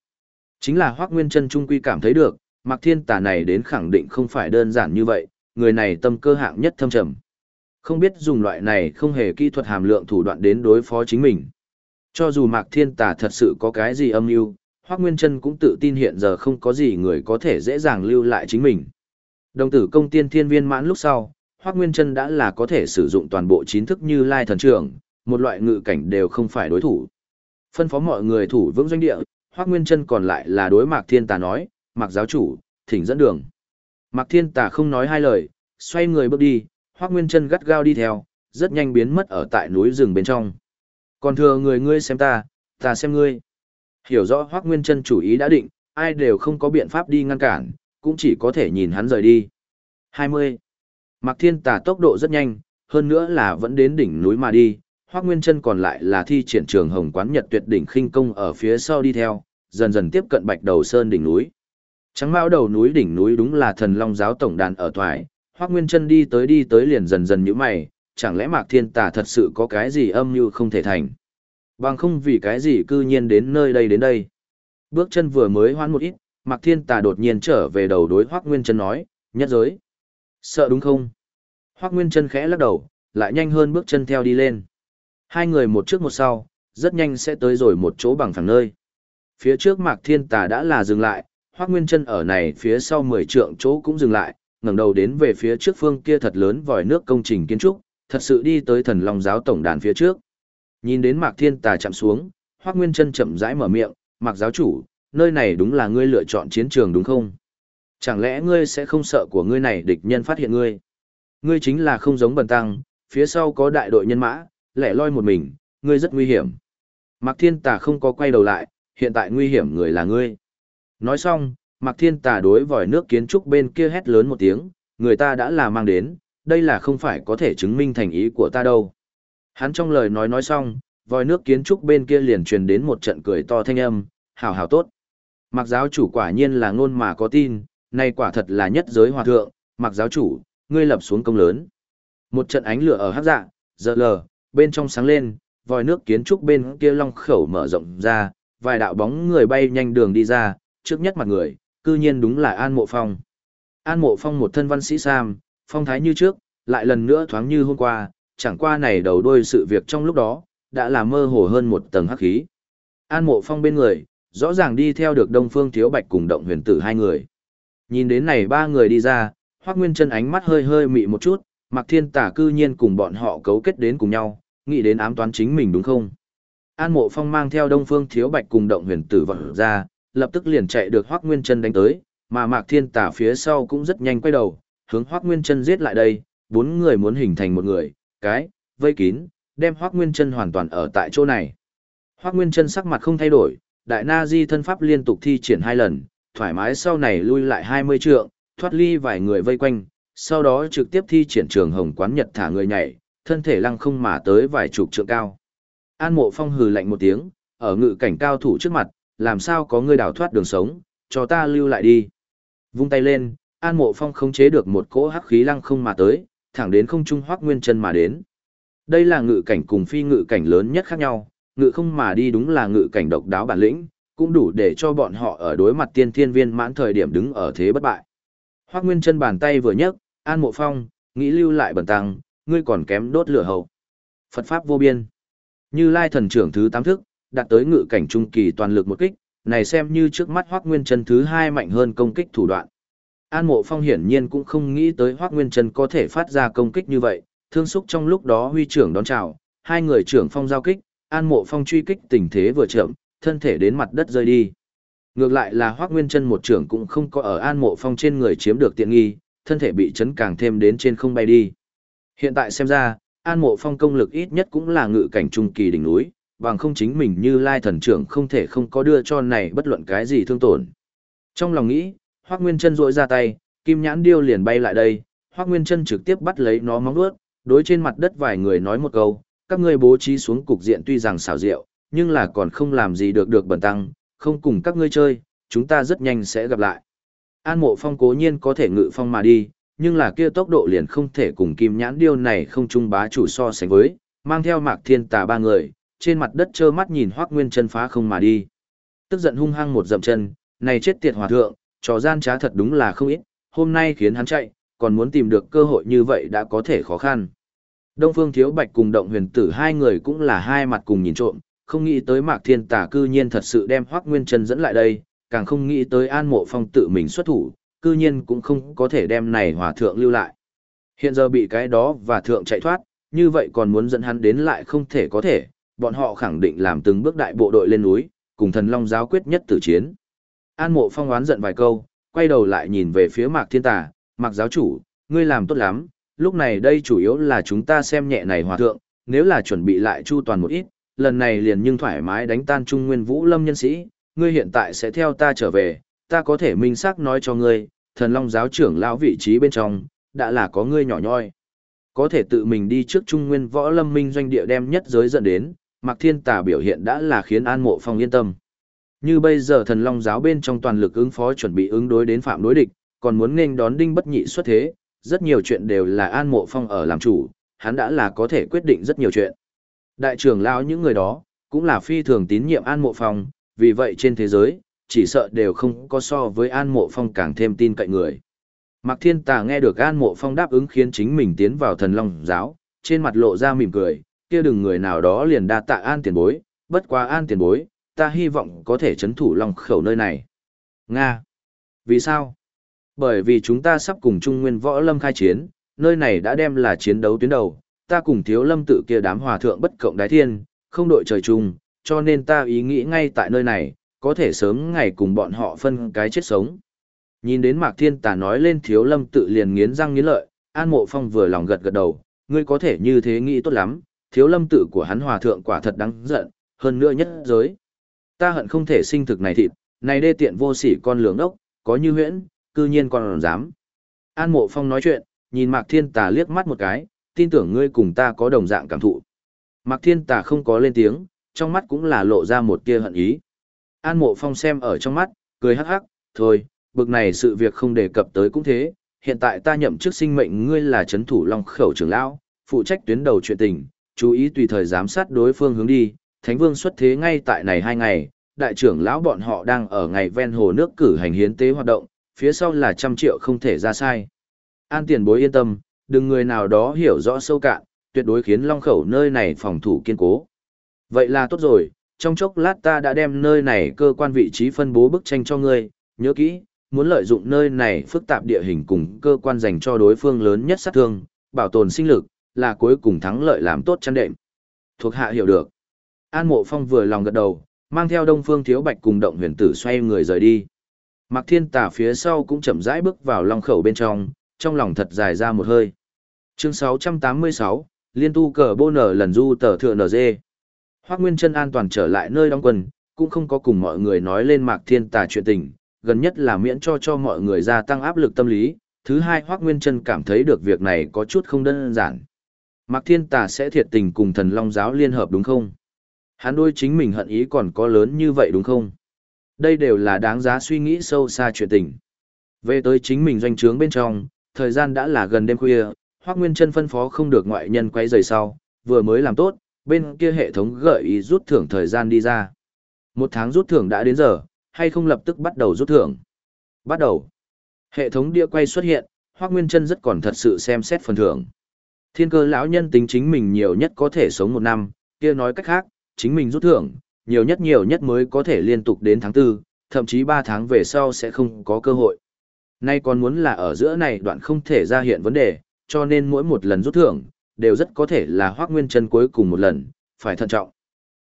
Chính là Hoác Nguyên Trân Trung Quy cảm thấy được, Mạc Thiên Tà này đến khẳng định không phải đơn giản như vậy, người này tâm cơ hạng nhất thâm trầm. Không biết dùng loại này không hề kỹ thuật hàm lượng thủ đoạn đến đối phó chính mình. Cho dù Mạc Thiên Tà thật sự có cái gì âm mưu, Hoắc Nguyên Trân cũng tự tin hiện giờ không có gì người có thể dễ dàng lưu lại chính mình. Đồng tử công tiên thiên viên mãn lúc sau, Hoắc Nguyên Trân đã là có thể sử dụng toàn bộ chín thức như lai thần trưởng, một loại ngự cảnh đều không phải đối thủ. Phân phó mọi người thủ vững doanh địa, Hoắc Nguyên Trân còn lại là đối Mạc Thiên Tà nói, Mạc giáo chủ, thỉnh dẫn đường. Mạc Thiên Tà không nói hai lời, xoay người bước đi, Hoắc Nguyên Trân gắt gao đi theo, rất nhanh biến mất ở tại núi rừng bên trong. Còn thừa người ngươi xem ta, ta xem ngươi. Hiểu rõ Hoắc Nguyên Trân chủ ý đã định, ai đều không có biện pháp đi ngăn cản, cũng chỉ có thể nhìn hắn rời đi. 20. Mạc Thiên Tà tốc độ rất nhanh, hơn nữa là vẫn đến đỉnh núi mà đi, Hoắc Nguyên Trân còn lại là thi triển trường Hồng Quán Nhật Tuyệt đỉnh khinh công ở phía sau đi theo, dần dần tiếp cận Bạch Đầu Sơn đỉnh núi. Trắng mão đầu núi đỉnh núi đúng là thần long giáo tổng đàn ở thoại, Hoắc Nguyên Trân đi tới đi tới liền dần dần nhíu mày, chẳng lẽ Mạc Thiên Tà thật sự có cái gì âm mưu không thể thành. Bằng không vì cái gì cư nhiên đến nơi đây đến đây. Bước chân vừa mới hoán một ít, Mạc Thiên Tà đột nhiên trở về đầu đối Hoắc Nguyên Trân nói, nhất giới. Sợ đúng không? Hoắc Nguyên Trân khẽ lắc đầu, lại nhanh hơn bước chân theo đi lên. Hai người một trước một sau, rất nhanh sẽ tới rồi một chỗ bằng phẳng nơi. Phía trước Mạc Thiên Tà đã là dừng lại, Hoắc Nguyên Chân ở này phía sau 10 trượng chỗ cũng dừng lại, ngẩng đầu đến về phía trước phương kia thật lớn vòi nước công trình kiến trúc, thật sự đi tới Thần Long giáo tổng đàn phía trước. Nhìn đến Mạc Thiên Tà chạm xuống, Hoắc Nguyên Chân chậm rãi mở miệng, "Mạc giáo chủ, nơi này đúng là ngươi lựa chọn chiến trường đúng không? Chẳng lẽ ngươi sẽ không sợ của ngươi này địch nhân phát hiện ngươi? Ngươi chính là không giống bần tăng, phía sau có đại đội nhân mã, lẻ loi một mình, ngươi rất nguy hiểm." Mạc Thiên Tà không có quay đầu lại, hiện tại nguy hiểm người là ngươi. Nói xong, Mạc Thiên Tà đối vòi nước kiến trúc bên kia hét lớn một tiếng, người ta đã là mang đến, đây là không phải có thể chứng minh thành ý của ta đâu. Hắn trong lời nói nói xong, vòi nước kiến trúc bên kia liền truyền đến một trận cười to thanh âm, hào hào tốt. Mạc giáo chủ quả nhiên là ngôn mà có tin, nay quả thật là nhất giới hòa thượng, Mạc giáo chủ, ngươi lập xuống công lớn. Một trận ánh lửa ở hắc dạ, giờ lờ, bên trong sáng lên, vòi nước kiến trúc bên kia long khẩu mở rộng ra, vài đạo bóng người bay nhanh đường đi ra, trước nhất mặt người, cư nhiên đúng là An Mộ Phong. An Mộ Phong một thân văn sĩ sam, phong thái như trước, lại lần nữa thoáng như hôm qua, chẳng qua này đầu đuôi sự việc trong lúc đó, đã làm mơ hồ hơn một tầng hắc khí. An Mộ Phong bên người, rõ ràng đi theo được Đông Phương Thiếu Bạch cùng Động Huyền Tử hai người. Nhìn đến này ba người đi ra, Hoắc Nguyên Chân ánh mắt hơi hơi mị một chút, Mạc Thiên Tả cư nhiên cùng bọn họ cấu kết đến cùng nhau, nghĩ đến ám toán chính mình đúng không? An Mộ Phong mang theo Đông Phương Thiếu Bạch cùng Động Huyền Tử vọt ra, lập tức liền chạy được Hoắc Nguyên Chân đánh tới, mà Mạc Thiên Tả phía sau cũng rất nhanh quay đầu, hướng Hoắc Nguyên Chân giết lại đây, bốn người muốn hình thành một người, cái, vây kín, đem Hoắc Nguyên Chân hoàn toàn ở tại chỗ này. Hoắc Nguyên Chân sắc mặt không thay đổi, đại na di thân pháp liên tục thi triển hai lần, thoải mái sau này lui lại 20 trượng, thoát ly vài người vây quanh, sau đó trực tiếp thi triển trường hồng quán nhật thả người nhảy, thân thể lăng không mà tới vài chục trượng cao. An Mộ Phong hừ lạnh một tiếng, ở ngự cảnh cao thủ trước mặt, làm sao có người đào thoát đường sống, cho ta lưu lại đi. Vung tay lên, An Mộ Phong không chế được một cỗ hắc khí lăng không mà tới, thẳng đến không trung hoắc nguyên chân mà đến. Đây là ngự cảnh cùng phi ngự cảnh lớn nhất khác nhau, ngự không mà đi đúng là ngự cảnh độc đáo bản lĩnh, cũng đủ để cho bọn họ ở đối mặt tiên thiên viên mãn thời điểm đứng ở thế bất bại. Hoắc Nguyên chân bàn tay vừa nhấc, An Mộ Phong, nghĩ lưu lại bẩn tăng, ngươi còn kém đốt lửa hậu. Phật pháp vô biên. Như Lai thần trưởng thứ tám thức, đạt tới ngự cảnh trung kỳ toàn lực một kích, này xem như trước mắt Hoắc Nguyên chân thứ hai mạnh hơn công kích thủ đoạn. An Mộ Phong hiển nhiên cũng không nghĩ tới Hoắc Nguyên Trần có thể phát ra công kích như vậy, thương xúc trong lúc đó huy trưởng đón chào, hai người trưởng phong giao kích, An Mộ Phong truy kích tình thế vừa chậm, thân thể đến mặt đất rơi đi. Ngược lại là Hoắc Nguyên Trân một trưởng cũng không có ở An Mộ Phong trên người chiếm được tiện nghi, thân thể bị chấn càng thêm đến trên không bay đi. Hiện tại xem ra, An Mộ Phong công lực ít nhất cũng là ngự cảnh trung kỳ đỉnh núi, bằng không chính mình như Lai thần trưởng không thể không có đưa cho này bất luận cái gì thương tổn. Trong lòng nghĩ, Hoắc Nguyên Chân rỗi ra tay, kim nhãn điêu liền bay lại đây, Hoắc Nguyên Chân trực tiếp bắt lấy nó móng vuốt, đối trên mặt đất vài người nói một câu, các ngươi bố trí xuống cục diện tuy rằng xảo diệu, nhưng là còn không làm gì được được bẩn tăng, không cùng các ngươi chơi, chúng ta rất nhanh sẽ gặp lại. An mộ phong cố nhiên có thể ngự phong mà đi, nhưng là kia tốc độ liền không thể cùng kim nhãn điêu này không trung bá chủ so sánh với, mang theo mạc thiên tà ba người, trên mặt đất trơ mắt nhìn Hoắc nguyên chân phá không mà đi. Tức giận hung hăng một dậm chân, này chết tiệt hòa thượng, trò gian trá thật đúng là không ít, hôm nay khiến hắn chạy, còn muốn tìm được cơ hội như vậy đã có thể khó khăn. Đông Phương Thiếu Bạch cùng Động Huyền Tử hai người cũng là hai mặt cùng nhìn trộm, không nghĩ tới Mạc Thiên Tà cư nhiên thật sự đem Hoắc Nguyên Chân dẫn lại đây, càng không nghĩ tới An Mộ Phong tự mình xuất thủ, cư nhiên cũng không có thể đem này hòa thượng lưu lại. Hiện giờ bị cái đó và thượng chạy thoát, như vậy còn muốn dẫn hắn đến lại không thể có thể, bọn họ khẳng định làm từng bước đại bộ đội lên núi, cùng thần long giáo quyết nhất tử chiến. An Mộ Phong oán giận vài câu, quay đầu lại nhìn về phía Mạc Thiên Tà, Mạc giáo chủ, ngươi làm tốt lắm, lúc này đây chủ yếu là chúng ta xem nhẹ này hòa thượng, nếu là chuẩn bị lại chu toàn một ít, lần này liền nhưng thoải mái đánh tan Trung Nguyên Vũ Lâm nhân sĩ, ngươi hiện tại sẽ theo ta trở về, ta có thể minh xác nói cho ngươi, thần long giáo trưởng lão vị trí bên trong, đã là có ngươi nhỏ nhoi. Có thể tự mình đi trước Trung Nguyên Võ Lâm Minh doanh địa đem nhất giới dẫn đến, Mạc Thiên Tà biểu hiện đã là khiến An Mộ Phong yên tâm. Như bây giờ thần long giáo bên trong toàn lực ứng phó chuẩn bị ứng đối đến phạm đối địch, còn muốn nên đón đinh bất nhị xuất thế, rất nhiều chuyện đều là An Mộ Phong ở làm chủ, hắn đã là có thể quyết định rất nhiều chuyện. Đại trưởng lão những người đó, cũng là phi thường tín nhiệm An Mộ Phong, vì vậy trên thế giới, chỉ sợ đều không có so với An Mộ Phong càng thêm tin cậy người. Mạc Thiên Tà nghe được An Mộ Phong đáp ứng khiến chính mình tiến vào thần long giáo, trên mặt lộ ra mỉm cười, kia đừng người nào đó liền đa tạ An tiền bối, bất quá An tiền bối, ta hy vọng có thể chấn thủ lòng khẩu nơi này. Nga. Vì sao? Bởi vì chúng ta sắp cùng Trung Nguyên Võ Lâm khai chiến, nơi này đã đem là chiến đấu tuyến đầu, ta cùng thiếu lâm tự kia đám hòa thượng bất cộng đái thiên, không đội trời chung, cho nên ta ý nghĩ ngay tại nơi này, có thể sớm ngày cùng bọn họ phân cái chết sống. Nhìn đến Mạc Thiên Tà nói lên thiếu lâm tự liền nghiến răng nghiến lợi, An Mộ Phong vừa lòng gật gật đầu, ngươi có thể như thế nghĩ tốt lắm, thiếu lâm tự của hắn hòa thượng quả thật đáng giận, hơn nữa nhất giới. Ta hận không thể sinh thực này thịt, này đê tiện vô sỉ con lường ốc, có như huyễn, cư nhiên còn dám. An Mộ Phong nói chuyện, nhìn Mạc Thiên Tà liếc mắt một cái, tin tưởng ngươi cùng ta có đồng dạng cảm thụ. Mạc Thiên Tà không có lên tiếng, trong mắt cũng là lộ ra một tia hận ý. An Mộ Phong xem ở trong mắt, cười hắc hắc, thôi, bực này sự việc không đề cập tới cũng thế, hiện tại ta nhậm chức sinh mệnh ngươi là chấn thủ long khẩu trưởng lão, phụ trách tuyến đầu chuyện tình, chú ý tùy thời giám sát đối phương hướng đi, Thánh Vương xuất thế ngay tại này hai ngày, đại trưởng lão bọn họ đang ở ngày ven hồ nước cử hành hiến tế hoạt động, phía sau là trăm triệu không thể ra sai. An tiền bối yên tâm, đừng người nào đó hiểu rõ sâu cạn, tuyệt đối khiến long khẩu nơi này phòng thủ kiên cố. Vậy là tốt rồi, trong chốc lát ta đã đem nơi này cơ quan vị trí phân bố bức tranh cho ngươi, nhớ kỹ, muốn lợi dụng nơi này phức tạp địa hình cùng cơ quan dành cho đối phương lớn nhất sát thương, bảo tồn sinh lực, là cuối cùng thắng lợi làm tốt chăn đệm. Thuộc hạ hiểu được. An Mộ Phong vừa lòng gật đầu, mang theo Đông Phương Thiếu Bạch cùng động huyền tử xoay người rời đi. Mạc Thiên Tả phía sau cũng chậm rãi bước vào long khẩu bên trong, trong lòng thật dài ra một hơi. Chương 686, liên tu cờ bô nở lần du tờ thừa NG. Hoác Nguyên chân an toàn trở lại nơi đóng quân, cũng không có cùng mọi người nói lên Mạc Thiên Tà chuyện tình, gần nhất là miễn cho cho mọi người gia tăng áp lực tâm lý. Thứ hai Hoác Nguyên chân cảm thấy được việc này có chút không đơn giản. Mạc Thiên Tà sẽ thiệt tình cùng thần Long Giáo liên hợp đúng không? Hắn đôi chính mình hận ý còn có lớn như vậy đúng không? Đây đều là đáng giá suy nghĩ sâu xa chuyện tình. Về tới chính mình doanh trướng bên trong, thời gian đã là gần đêm khuya, Hoắc Nguyên Chân phân phó không được ngoại nhân quấy rầy sau, vừa mới làm tốt, bên kia hệ thống gợi ý rút thưởng thời gian đi ra. Một tháng rút thưởng đã đến giờ, hay không lập tức bắt đầu rút thưởng? Bắt đầu. Hệ thống đĩa quay xuất hiện, Hoắc Nguyên Chân rất còn thật sự xem xét phần thưởng. Thiên cơ lão nhân tính chính mình nhiều nhất có thể sống một năm, kia nói cách khác, chính mình rút thưởng, nhiều nhất nhiều nhất mới có thể liên tục đến tháng 4, thậm chí 3 tháng về sau sẽ không có cơ hội. Nay còn muốn là ở giữa này đoạn không thể ra hiện vấn đề, cho nên mỗi một lần rút thưởng, đều rất có thể là hoác nguyên chân cuối cùng một lần, phải thận trọng.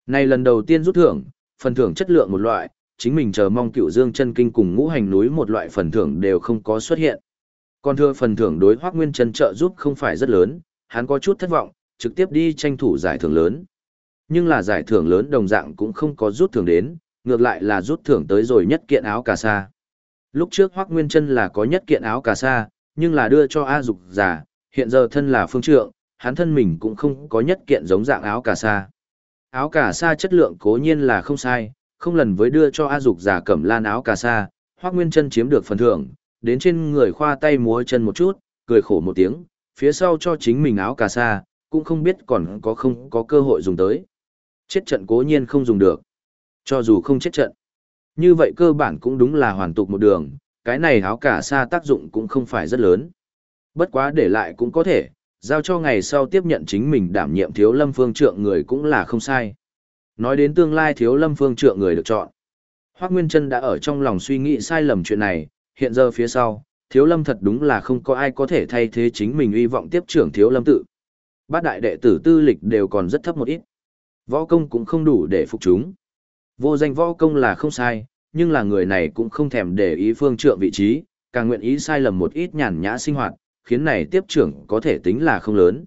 Nay lần đầu tiên rút thưởng, phần thưởng chất lượng một loại, chính mình chờ mong cựu dương chân kinh cùng ngũ hành núi một loại phần thưởng đều không có xuất hiện. Còn thưa phần thưởng đối hoác nguyên chân trợ giúp không phải rất lớn, hắn có chút thất vọng, trực tiếp đi tranh thủ giải thưởng lớn. Nhưng là giải thưởng lớn đồng dạng cũng không có rút thưởng đến, ngược lại là rút thưởng tới rồi nhất kiện áo cà sa. Lúc trước Hoắc Nguyên Chân là có nhất kiện áo cà sa, nhưng là đưa cho A Dục già, hiện giờ thân là phương trượng, hắn thân mình cũng không có nhất kiện giống dạng áo cà sa. Áo cà sa chất lượng cố nhiên là không sai, không lần với đưa cho A Dục già cẩm lan áo cà sa, Hoắc Nguyên Chân chiếm được phần thưởng, đến trên người khoa tay múa chân một chút, cười khổ một tiếng, phía sau cho chính mình áo cà sa, cũng không biết còn có không có cơ hội dùng tới. Chết trận cố nhiên không dùng được. Cho dù không chết trận. Như vậy cơ bản cũng đúng là hoàn tục một đường, cái này áo cả xa tác dụng cũng không phải rất lớn. Bất quá để lại cũng có thể, giao cho ngày sau tiếp nhận chính mình đảm nhiệm thiếu lâm phương trượng người cũng là không sai. Nói đến tương lai thiếu lâm phương trượng người được chọn. Hoác Nguyên Trân đã ở trong lòng suy nghĩ sai lầm chuyện này, hiện giờ phía sau, thiếu lâm thật đúng là không có ai có thể thay thế chính mình uy vọng tiếp trưởng thiếu lâm tự. Bát đại đệ tử tư lịch đều còn rất thấp một ít. Võ công cũng không đủ để phục chúng. Vô danh võ công là không sai, nhưng là người này cũng không thèm để ý phương trượng vị trí, càng nguyện ý sai lầm một ít nhàn nhã sinh hoạt, khiến này tiếp trưởng có thể tính là không lớn.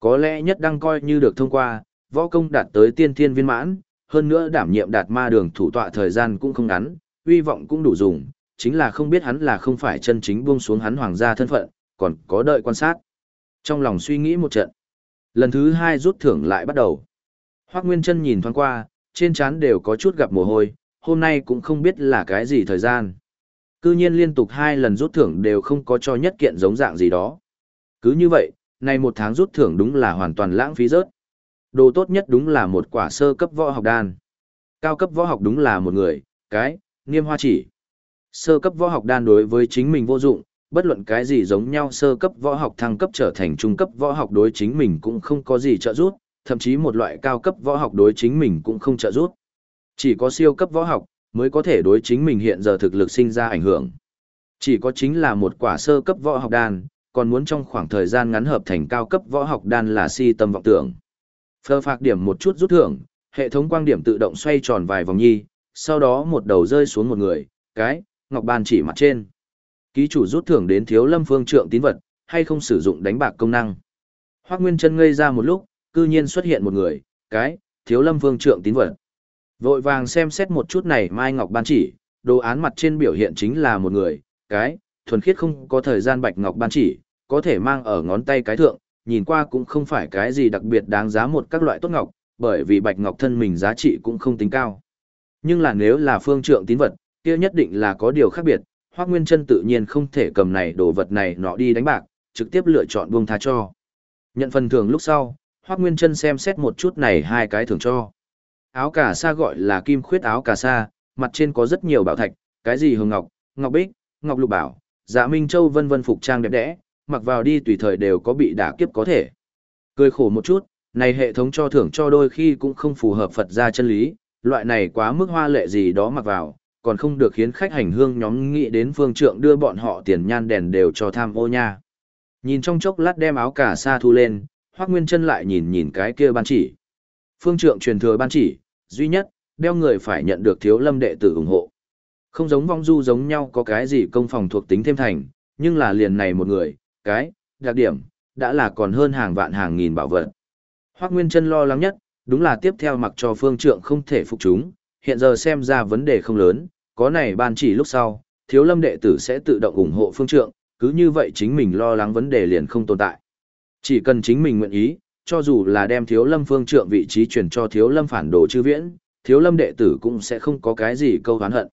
Có lẽ nhất đăng coi như được thông qua, võ công đạt tới tiên thiên viên mãn, hơn nữa đảm nhiệm đạt ma đường thủ tọa thời gian cũng không ngắn, uy vọng cũng đủ dùng, chính là không biết hắn là không phải chân chính buông xuống hắn hoàng gia thân phận, còn có đợi quan sát. Trong lòng suy nghĩ một trận, lần thứ hai rút thưởng lại bắt đầu. Hoác Nguyên Trân nhìn thoáng qua, trên trán đều có chút gặp mồ hôi, hôm nay cũng không biết là cái gì thời gian. Cư nhiên liên tục hai lần rút thưởng đều không có cho nhất kiện giống dạng gì đó. Cứ như vậy, nay một tháng rút thưởng đúng là hoàn toàn lãng phí rớt. Đồ tốt nhất đúng là một quả sơ cấp võ học đan. Cao cấp võ học đúng là một người, cái, niêm hoa chỉ. Sơ cấp võ học đan đối với chính mình vô dụng, bất luận cái gì giống nhau sơ cấp võ học thăng cấp trở thành trung cấp võ học đối chính mình cũng không có gì trợ giúp, thậm chí một loại cao cấp võ học đối chính mình cũng không trợ giúp. Chỉ có siêu cấp võ học mới có thể đối chính mình hiện giờ thực lực sinh ra ảnh hưởng. Chỉ có chính là một quả sơ cấp võ học đan, còn muốn trong khoảng thời gian ngắn hợp thành cao cấp võ học đan là si tâm vọng tưởng. Phơ phạc điểm một chút rút thưởng, hệ thống quang điểm tự động xoay tròn vài vòng nhi, sau đó một đầu rơi xuống một người, cái, ngọc bàn chỉ mặt trên. Ký chủ rút thưởng đến thiếu lâm phương trượng tín vật, hay không sử dụng đánh bạc công năng. Hoác Nguyên chân ngây ra một lúc, cư nhiên xuất hiện một người, cái, thiếu lâm vương trượng tín vật. Vội vàng xem xét một chút này Mai Ngọc Ban chỉ, đồ án mặt trên biểu hiện chính là một người, cái, thuần khiết không có thời gian Bạch Ngọc Ban chỉ, có thể mang ở ngón tay cái thượng, nhìn qua cũng không phải cái gì đặc biệt đáng giá một các loại tốt ngọc, bởi vì Bạch Ngọc thân mình giá trị cũng không tính cao. Nhưng là nếu là phương trượng tín vật, kia nhất định là có điều khác biệt, Hoắc Nguyên Chân tự nhiên không thể cầm này đồ vật này nọ đi đánh bạc, trực tiếp lựa chọn buông tha cho. Nhận phần thưởng lúc sau, Hoác Nguyên Trân xem xét một chút này hai cái thưởng cho. Áo cà sa gọi là kim khuyết áo cà sa, mặt trên có rất nhiều bảo thạch, cái gì hồng ngọc, ngọc bích, ngọc lục bảo, dạ minh châu vân vân phục trang đẹp đẽ, mặc vào đi tùy thời đều có bị đả kiếp có thể. Cười khổ một chút, này hệ thống cho thưởng cho đôi khi cũng không phù hợp Phật gia chân lý, loại này quá mức hoa lệ gì đó mặc vào, còn không được khiến khách hành hương nhóm nghĩ đến phương trượng đưa bọn họ tiền nhan đèn đều cho tham ô nha. Nhìn trong chốc lát đem áo cà sa thu lên, Hoắc Nguyên Chân lại nhìn nhìn cái kia ban chỉ. Phương trượng truyền thừa ban chỉ, duy nhất, đeo người phải nhận được thiếu lâm đệ tử ủng hộ. Không giống vong du giống nhau có cái gì công phòng thuộc tính thêm thành, nhưng là liền này một người, cái, đặc điểm, đã là còn hơn hàng vạn hàng nghìn bảo vật. Hoác Nguyên Trân lo lắng nhất, đúng là tiếp theo mặc cho phương trượng không thể phục chúng, hiện giờ xem ra vấn đề không lớn, có này ban chỉ lúc sau, thiếu lâm đệ tử sẽ tự động ủng hộ phương trượng, cứ như vậy chính mình lo lắng vấn đề liền không tồn tại. Chỉ cần chính mình nguyện ý, cho dù là đem thiếu lâm phương trượng vị trí chuyển cho thiếu lâm phản đồ chư viễn, thiếu lâm đệ tử cũng sẽ không có cái gì câu hán hận.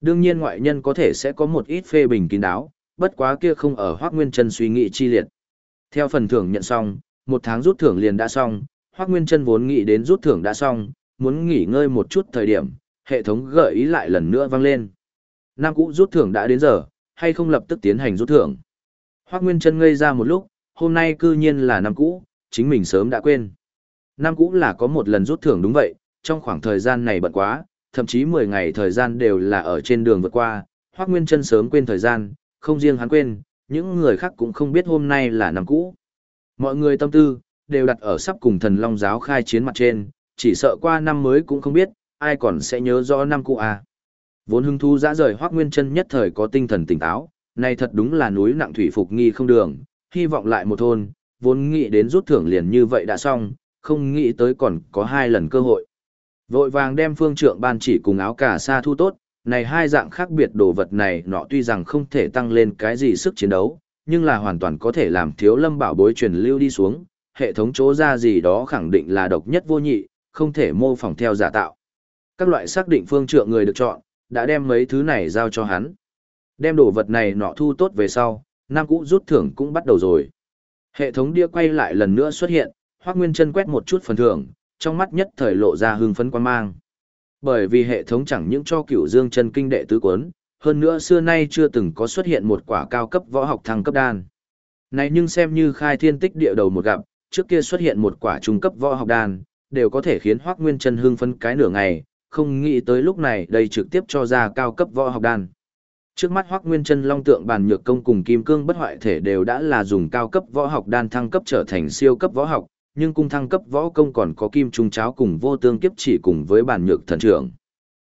Đương nhiên ngoại nhân có thể sẽ có một ít phê bình kín đáo, bất quá kia không ở Hoắc Nguyên Chân suy nghĩ chi liệt. Theo phần thưởng nhận xong, một tháng rút thưởng liền đã xong, Hoắc Nguyên Chân vốn nghĩ đến rút thưởng đã xong, muốn nghỉ ngơi một chút thời điểm, hệ thống gợi ý lại lần nữa vang lên. Nam cũ rút thưởng đã đến giờ, hay không lập tức tiến hành rút thưởng. Hoắc Nguyên Chân ngây ra một lúc, hôm nay cư nhiên là năm cũ, chính mình sớm đã quên. Năm cũ là có một lần rút thưởng đúng vậy, trong khoảng thời gian này bận quá, thậm chí 10 ngày thời gian đều là ở trên đường vượt qua, Hoắc Nguyên Chân sớm quên thời gian, không riêng hắn quên, những người khác cũng không biết hôm nay là năm cũ. Mọi người tâm tư, đều đặt ở sắp cùng thần long giáo khai chiến mặt trên, chỉ sợ qua năm mới cũng không biết, ai còn sẽ nhớ rõ năm cũ à. Vốn hưng thu dã rời Hoắc nguyên chân nhất thời có tinh thần tỉnh táo, này thật đúng là núi nặng thủy phục nghi không đường, hy vọng lại một thôn, vốn nghĩ đến rút thưởng liền như vậy đã xong, không nghĩ tới còn có hai lần cơ hội. Vội vàng đem phương trượng ban chỉ cùng áo cà sa thu tốt, này hai dạng khác biệt đồ vật này nọ tuy rằng không thể tăng lên cái gì sức chiến đấu, nhưng là hoàn toàn có thể làm thiếu lâm bảo bối truyền lưu đi xuống, hệ thống chỗ ra gì đó khẳng định là độc nhất vô nhị, không thể mô phỏng theo giả tạo. Các loại xác định phương trượng người được chọn, đã đem mấy thứ này giao cho hắn. Đem đồ vật này nọ thu tốt về sau, Nam Cũ rút thưởng cũng bắt đầu rồi. Hệ thống đĩa quay lại lần nữa xuất hiện, Hoác Nguyên chân quét một chút phần thưởng, trong mắt nhất thời lộ ra hưng phấn quan mang. Bởi vì hệ thống chẳng những cho cửu dương chân kinh đệ tứ cuốn, hơn nữa xưa nay chưa từng có xuất hiện một quả cao cấp võ học thăng cấp đan. Này nhưng xem như khai thiên tích địa đầu một gặp, trước kia xuất hiện một quả trung cấp võ học đan, đều có thể khiến Hoắc Nguyên Chân hưng phấn cái nửa ngày, không nghĩ tới lúc này đây trực tiếp cho ra cao cấp võ học đan. Trước mắt Hoắc Nguyên Chân Long tượng bàn nhược công cùng kim cương bất hoại thể đều đã là dùng cao cấp võ học đan thăng cấp trở thành siêu cấp võ học, nhưng cung thăng cấp võ công còn có kim trung cháo cùng vô tương kiếp chỉ cùng với bản nhược thần trưởng.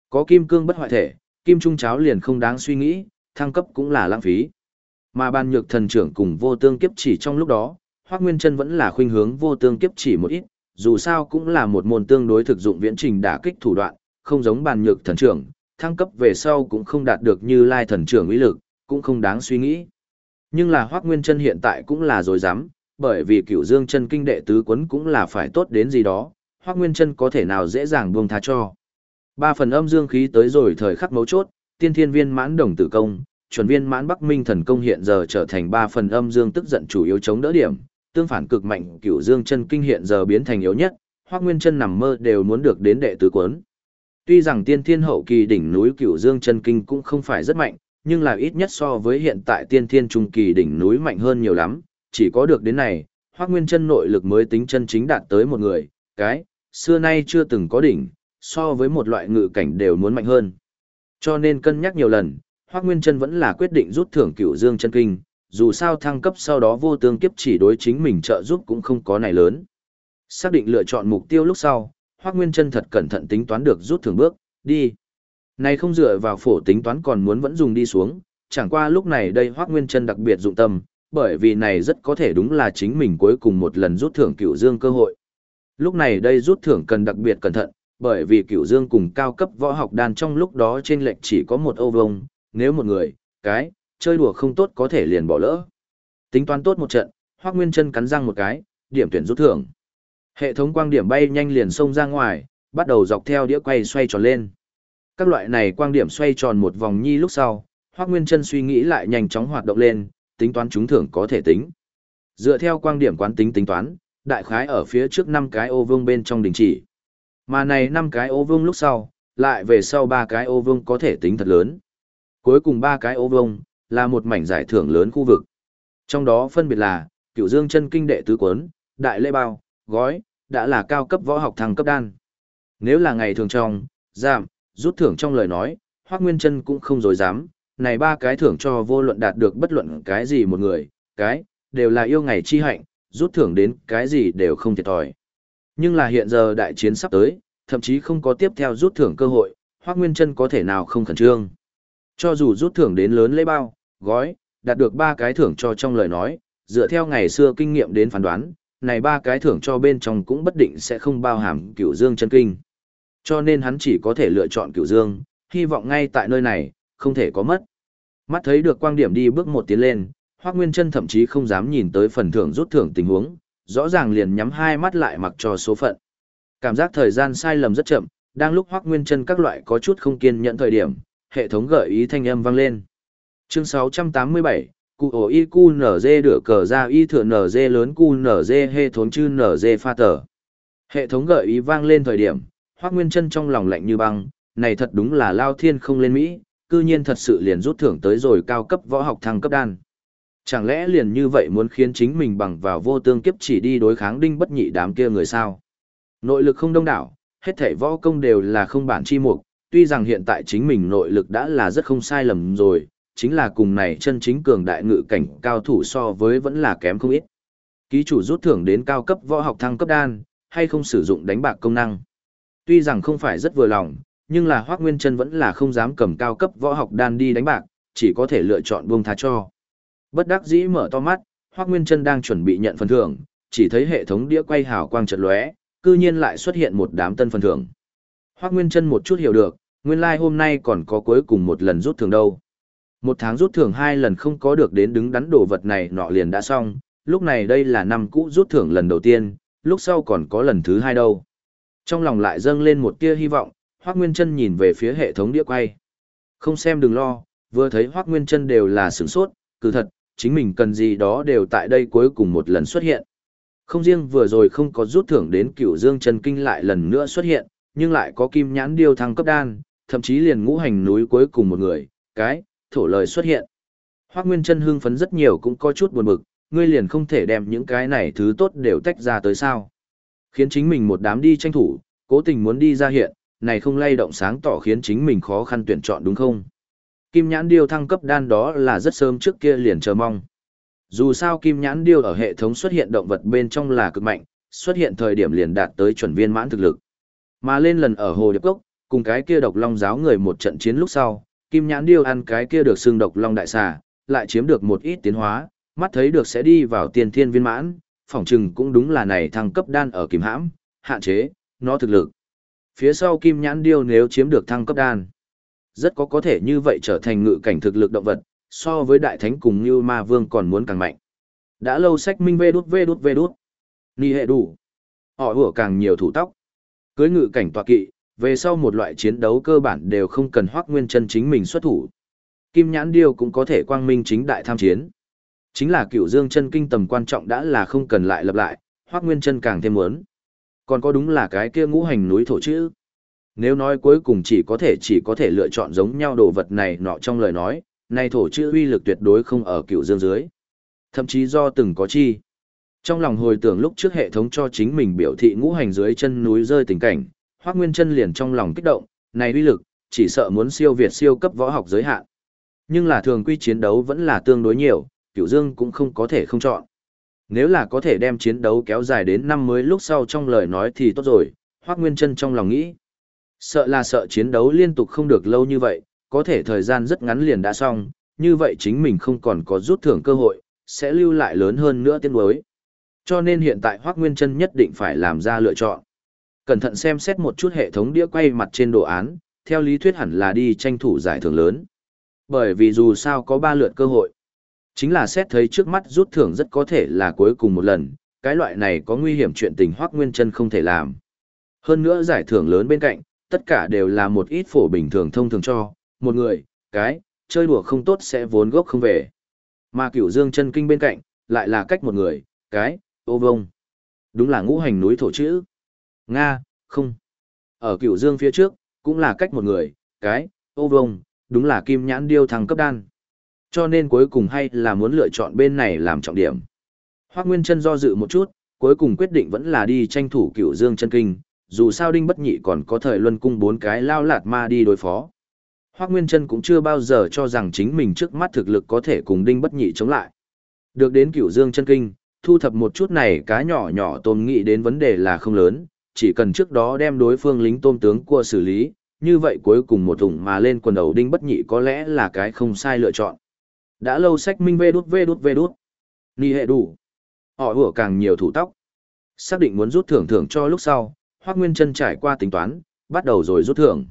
Có kim cương bất hoại thể, kim trung cháo liền không đáng suy nghĩ, thăng cấp cũng là lãng phí. Mà bản nhược thần trưởng cùng vô tương kiếp chỉ trong lúc đó, Hoắc Nguyên Chân vẫn là khuynh hướng vô tương kiếp chỉ một ít, dù sao cũng là một môn tương đối thực dụng viễn trình đả kích thủ đoạn, không giống bản nhược thần trưởng, thăng cấp về sau cũng không đạt được như lai thần trưởng uy lực, cũng không đáng suy nghĩ. Nhưng là Hoắc Nguyên Chân hiện tại cũng là rồi dám, bởi vì cựu dương chân kinh đệ tứ quấn cũng là phải tốt đến gì đó, hoác nguyên chân có thể nào dễ dàng buông tha cho. Ba phần âm dương khí tới rồi thời khắc mấu chốt, tiên thiên viên mãn đồng tử công, chuẩn viên mãn bắc minh thần công hiện giờ trở thành ba phần âm dương tức giận chủ yếu chống đỡ điểm, tương phản cực mạnh cựu dương chân kinh hiện giờ biến thành yếu nhất, hoác nguyên chân nằm mơ đều muốn được đến đệ tứ quấn. Tuy rằng tiên thiên hậu kỳ đỉnh núi cửu dương chân kinh cũng không phải rất mạnh, nhưng là ít nhất so với hiện tại tiên thiên trung kỳ đỉnh núi mạnh hơn nhiều lắm, chỉ có được đến này, Hoắc Nguyên chân nội lực mới tính chân chính đạt tới một người, cái, xưa nay chưa từng có đỉnh, so với một loại ngự cảnh đều muốn mạnh hơn. Cho nên cân nhắc nhiều lần, Hoắc Nguyên chân vẫn là quyết định rút thưởng Cửu Dương chân kinh, dù sao thăng cấp sau đó vô tương kiếp chỉ đối chính mình trợ giúp cũng không có này lớn. Xác định lựa chọn mục tiêu lúc sau, Hoắc Nguyên chân thật cẩn thận tính toán được rút thưởng bước, đi. Này không dựa vào phổ tính toán còn muốn vẫn dùng đi xuống, chẳng qua lúc này đây Hoắc Nguyên chân đặc biệt dụng tâm, bởi vì này rất có thể đúng là chính mình cuối cùng một lần rút thưởng cựu dương cơ hội. Lúc này đây rút thưởng cần đặc biệt cẩn thận, bởi vì cựu dương cùng cao cấp võ học đan trong lúc đó trên lệch chỉ có một âu vông, nếu một người, cái, chơi đùa không tốt có thể liền bỏ lỡ. Tính toán tốt một trận, Hoắc Nguyên Chân cắn răng một cái, điểm tuyển rút thưởng. Hệ thống quang điểm bay nhanh liền xông ra ngoài, bắt đầu dọc theo đĩa quay xoay tròn lên. Các loại này quang điểm xoay tròn một vòng nhi lúc sau, Hoắc Nguyên Chân suy nghĩ lại nhanh chóng hoạt động lên, tính toán trúng thưởng có thể tính. Dựa theo quang điểm quán tính tính toán, đại khái ở phía trước năm cái ô vương bên trong đình chỉ. Mà này năm cái ô vương lúc sau, lại về sau ba cái ô vương có thể tính thật lớn. Cuối cùng ba cái ô vương là một mảnh giải thưởng lớn khu vực. Trong đó phân biệt là, cựu dương chân kinh đệ tứ quấn, đại lễ bao, gói, đã là cao cấp võ học thăng cấp đan. Nếu là ngày thường trong, giảm, rút thưởng trong lời nói, Hoắc Nguyên Chân cũng không dối dám, này ba cái thưởng cho vô luận đạt được bất luận cái gì một người, cái, đều là yêu ngày chi hạnh, rút thưởng đến cái gì đều không thiệt thòi. Nhưng là hiện giờ đại chiến sắp tới, thậm chí không có tiếp theo rút thưởng cơ hội, Hoắc Nguyên Chân có thể nào không khẩn trương. Cho dù rút thưởng đến lớn lấy bao, gói, đạt được ba cái thưởng cho trong lời nói, dựa theo ngày xưa kinh nghiệm đến phán đoán, này ba cái thưởng cho bên trong cũng bất định sẽ không bao hàm cửu dương chân kinh. Cho nên hắn chỉ có thể lựa chọn cửu dương, hy vọng ngay tại nơi này, không thể có mất. Mắt thấy được quang điểm đi bước một tiến lên, Hoác Nguyên Trân thậm chí không dám nhìn tới phần thưởng rút thưởng tình huống, rõ ràng liền nhắm hai mắt lại mặc cho số phận. Cảm giác thời gian sai lầm rất chậm, đang lúc Hoác Nguyên Trân các loại có chút không kiên nhẫn thời điểm, hệ thống gợi ý thanh âm vang lên. Chương 687, cụ ổ y cu nở dê đửa cờ ra y thừa nở dê lớn cu nở dê hệ thống chư nở dê pha tờ. Hệ thống gợi ý vang lên thời điểm, Hoác Nguyên chân trong lòng lạnh như băng, này thật đúng là lao thiên không lên Mỹ, cư nhiên thật sự liền rút thưởng tới rồi cao cấp võ học thăng cấp đan. Chẳng lẽ liền như vậy muốn khiến chính mình bằng vào vô tương kiếp chỉ đi đối kháng đinh bất nhị đám kia người sao? Nội lực không đông đảo, hết thảy võ công đều là không bản chi mục, tuy rằng hiện tại chính mình nội lực đã là rất không sai lầm rồi, chính là cùng này chân chính cường đại ngự cảnh cao thủ so với vẫn là kém không ít. Ký chủ rút thưởng đến cao cấp võ học thăng cấp đan, hay không sử dụng đánh bạc công năng. Tuy rằng không phải rất vừa lòng, nhưng là Hoác Nguyên chân vẫn là không dám cầm cao cấp võ học đan đi đánh bạc, chỉ có thể lựa chọn buông tha cho. Bất đắc dĩ mở to mắt, Hoác Nguyên chân đang chuẩn bị nhận phần thưởng, chỉ thấy hệ thống đĩa quay hào quang chợt lóe, cư nhiên lại xuất hiện một đám tân phần thưởng. Hoác Nguyên chân một chút hiểu được, nguyên lai like hôm nay còn có cuối cùng một lần rút thưởng đâu. Một tháng rút thưởng hai lần không có được đến đứng đắn đồ vật này nọ liền đã xong, lúc này đây là năm cũ rút thưởng lần đầu tiên, lúc sau còn có lần thứ hai đâu. Trong lòng lại dâng lên một tia hy vọng, Hoác Nguyên Trân nhìn về phía hệ thống đĩa quay. Không xem đừng lo, vừa thấy Hoác Nguyên Trân đều là sửng sốt, cứ thật, chính mình cần gì đó đều tại đây cuối cùng một lần xuất hiện. Không riêng vừa rồi không có rút thưởng đến cửu dương chân kinh lại lần nữa xuất hiện, nhưng lại có kim nhãn điêu thăng cấp đan, thậm chí liền ngũ hành núi cuối cùng một người, cái, thổ lời xuất hiện. Hoác Nguyên Trân hưng phấn rất nhiều cũng có chút buồn bực, ngươi liền không thể đem những cái này thứ tốt đều tách ra tới sao. Khiến chính mình một đám đi tranh thủ, cố tình muốn đi ra hiện, này không lay động sáng tỏ khiến chính mình khó khăn tuyển chọn đúng không? Kim nhãn điêu thăng cấp đan đó là rất sớm trước kia liền chờ mong. Dù sao kim nhãn điêu ở hệ thống xuất hiện động vật bên trong là cực mạnh, xuất hiện thời điểm liền đạt tới chuẩn viên mãn thực lực. Mà lên lần ở hồ điệp cốc, cùng cái kia độc long giáo người một trận chiến lúc sau, kim nhãn điêu ăn cái kia được xương độc long đại xà, lại chiếm được một ít tiến hóa, mắt thấy được sẽ đi vào tiền thiên viên mãn, phỏng chừng cũng đúng là này thăng cấp đan ở kim hãm, hạn chế, nó thực lực. Phía sau kim nhãn điêu nếu chiếm được thăng cấp đan, rất có có thể như vậy trở thành ngự cảnh thực lực động vật, so với đại thánh cùng như ma vương còn muốn càng mạnh. Đã lâu sách minh vê đút vê đút vê đút. Ni hệ đủ. Họ hủa càng nhiều thủ tóc. Cưới ngự cảnh tọa kỵ, về sau một loại chiến đấu cơ bản đều không cần hoác nguyên chân chính mình xuất thủ. Kim nhãn điêu cũng có thể quang minh chính đại tham chiến. Chính là cựu dương chân kinh tầm quan trọng đã là không cần lại lập lại, hoác nguyên chân càng thêm muốn. Còn có đúng là cái kia ngũ hành núi thổ chữ. Nếu nói cuối cùng chỉ có thể chỉ có thể lựa chọn giống nhau đồ vật này nọ trong lời nói, này thổ chữ uy lực tuyệt đối không ở cựu dương dưới. Thậm chí do từng có chi. Trong lòng hồi tưởng lúc trước hệ thống cho chính mình biểu thị ngũ hành dưới chân núi rơi tình cảnh, Hoắc Nguyên Chân liền trong lòng kích động, này uy lực, chỉ sợ muốn siêu việt siêu cấp võ học giới hạn. Nhưng là thường quy chiến đấu vẫn là tương đối nhiều, Cửu Dương cũng không có thể không chọn. Nếu là có thể đem chiến đấu kéo dài đến năm mới lúc sau trong lời nói thì tốt rồi, Hoắc Nguyên Chân trong lòng nghĩ. Sợ là sợ chiến đấu liên tục không được lâu như vậy, có thể thời gian rất ngắn liền đã xong, như vậy chính mình không còn có rút thưởng cơ hội, sẽ lưu lại lớn hơn nữa tiến đối. Cho nên hiện tại Hoắc Nguyên Trân nhất định phải làm ra lựa chọn. Cẩn thận xem xét một chút hệ thống đĩa quay mặt trên đồ án, theo lý thuyết hẳn là đi tranh thủ giải thưởng lớn. Bởi vì dù sao có ba lượt cơ hội. Chính là xét thấy trước mắt rút thưởng rất có thể là cuối cùng một lần, cái loại này có nguy hiểm chuyện tình Hoác Nguyên chân không thể làm. Hơn nữa giải thưởng lớn bên cạnh, tất cả đều là một ít phổ bình thường thông thường cho, một người, cái, chơi đùa không tốt sẽ vốn gốc không về. Mà cửu dương chân kinh bên cạnh, lại là cách một người, cái, ô vông. Đúng là ngũ hành núi thổ chữ. Nga, không. Ở cửu dương phía trước, cũng là cách một người, cái, ô vông, đúng là kim nhãn điêu thăng cấp đan. Cho nên cuối cùng hay là muốn lựa chọn bên này làm trọng điểm. Hoác Nguyên Trân do dự một chút, cuối cùng quyết định vẫn là đi tranh thủ cựu dương chân kinh, dù sao đinh bất nhị còn có thời luân cung bốn cái lao lạt ma đi đối phó. Hoác Nguyên Trân cũng chưa bao giờ cho rằng chính mình trước mắt thực lực có thể cùng đinh bất nhị chống lại. Được đến cựu dương chân kinh, thu thập một chút này cá nhỏ nhỏ tồn nghĩ đến vấn đề là không lớn, chỉ cần trước đó đem đối phương lính tôm tướng cua xử lý, như vậy cuối cùng một thùng mà lên quần đầu đinh bất nhị có lẽ là cái không sai lựa chọn. Đã lâu sách minh vê đút vê đút vê đút. Ni hệ đủ. Họ ủa càng nhiều thủ tóc. Xác định muốn rút thưởng thưởng cho lúc sau, Hoác Nguyên chân trải qua tính toán, bắt đầu rồi rút thưởng.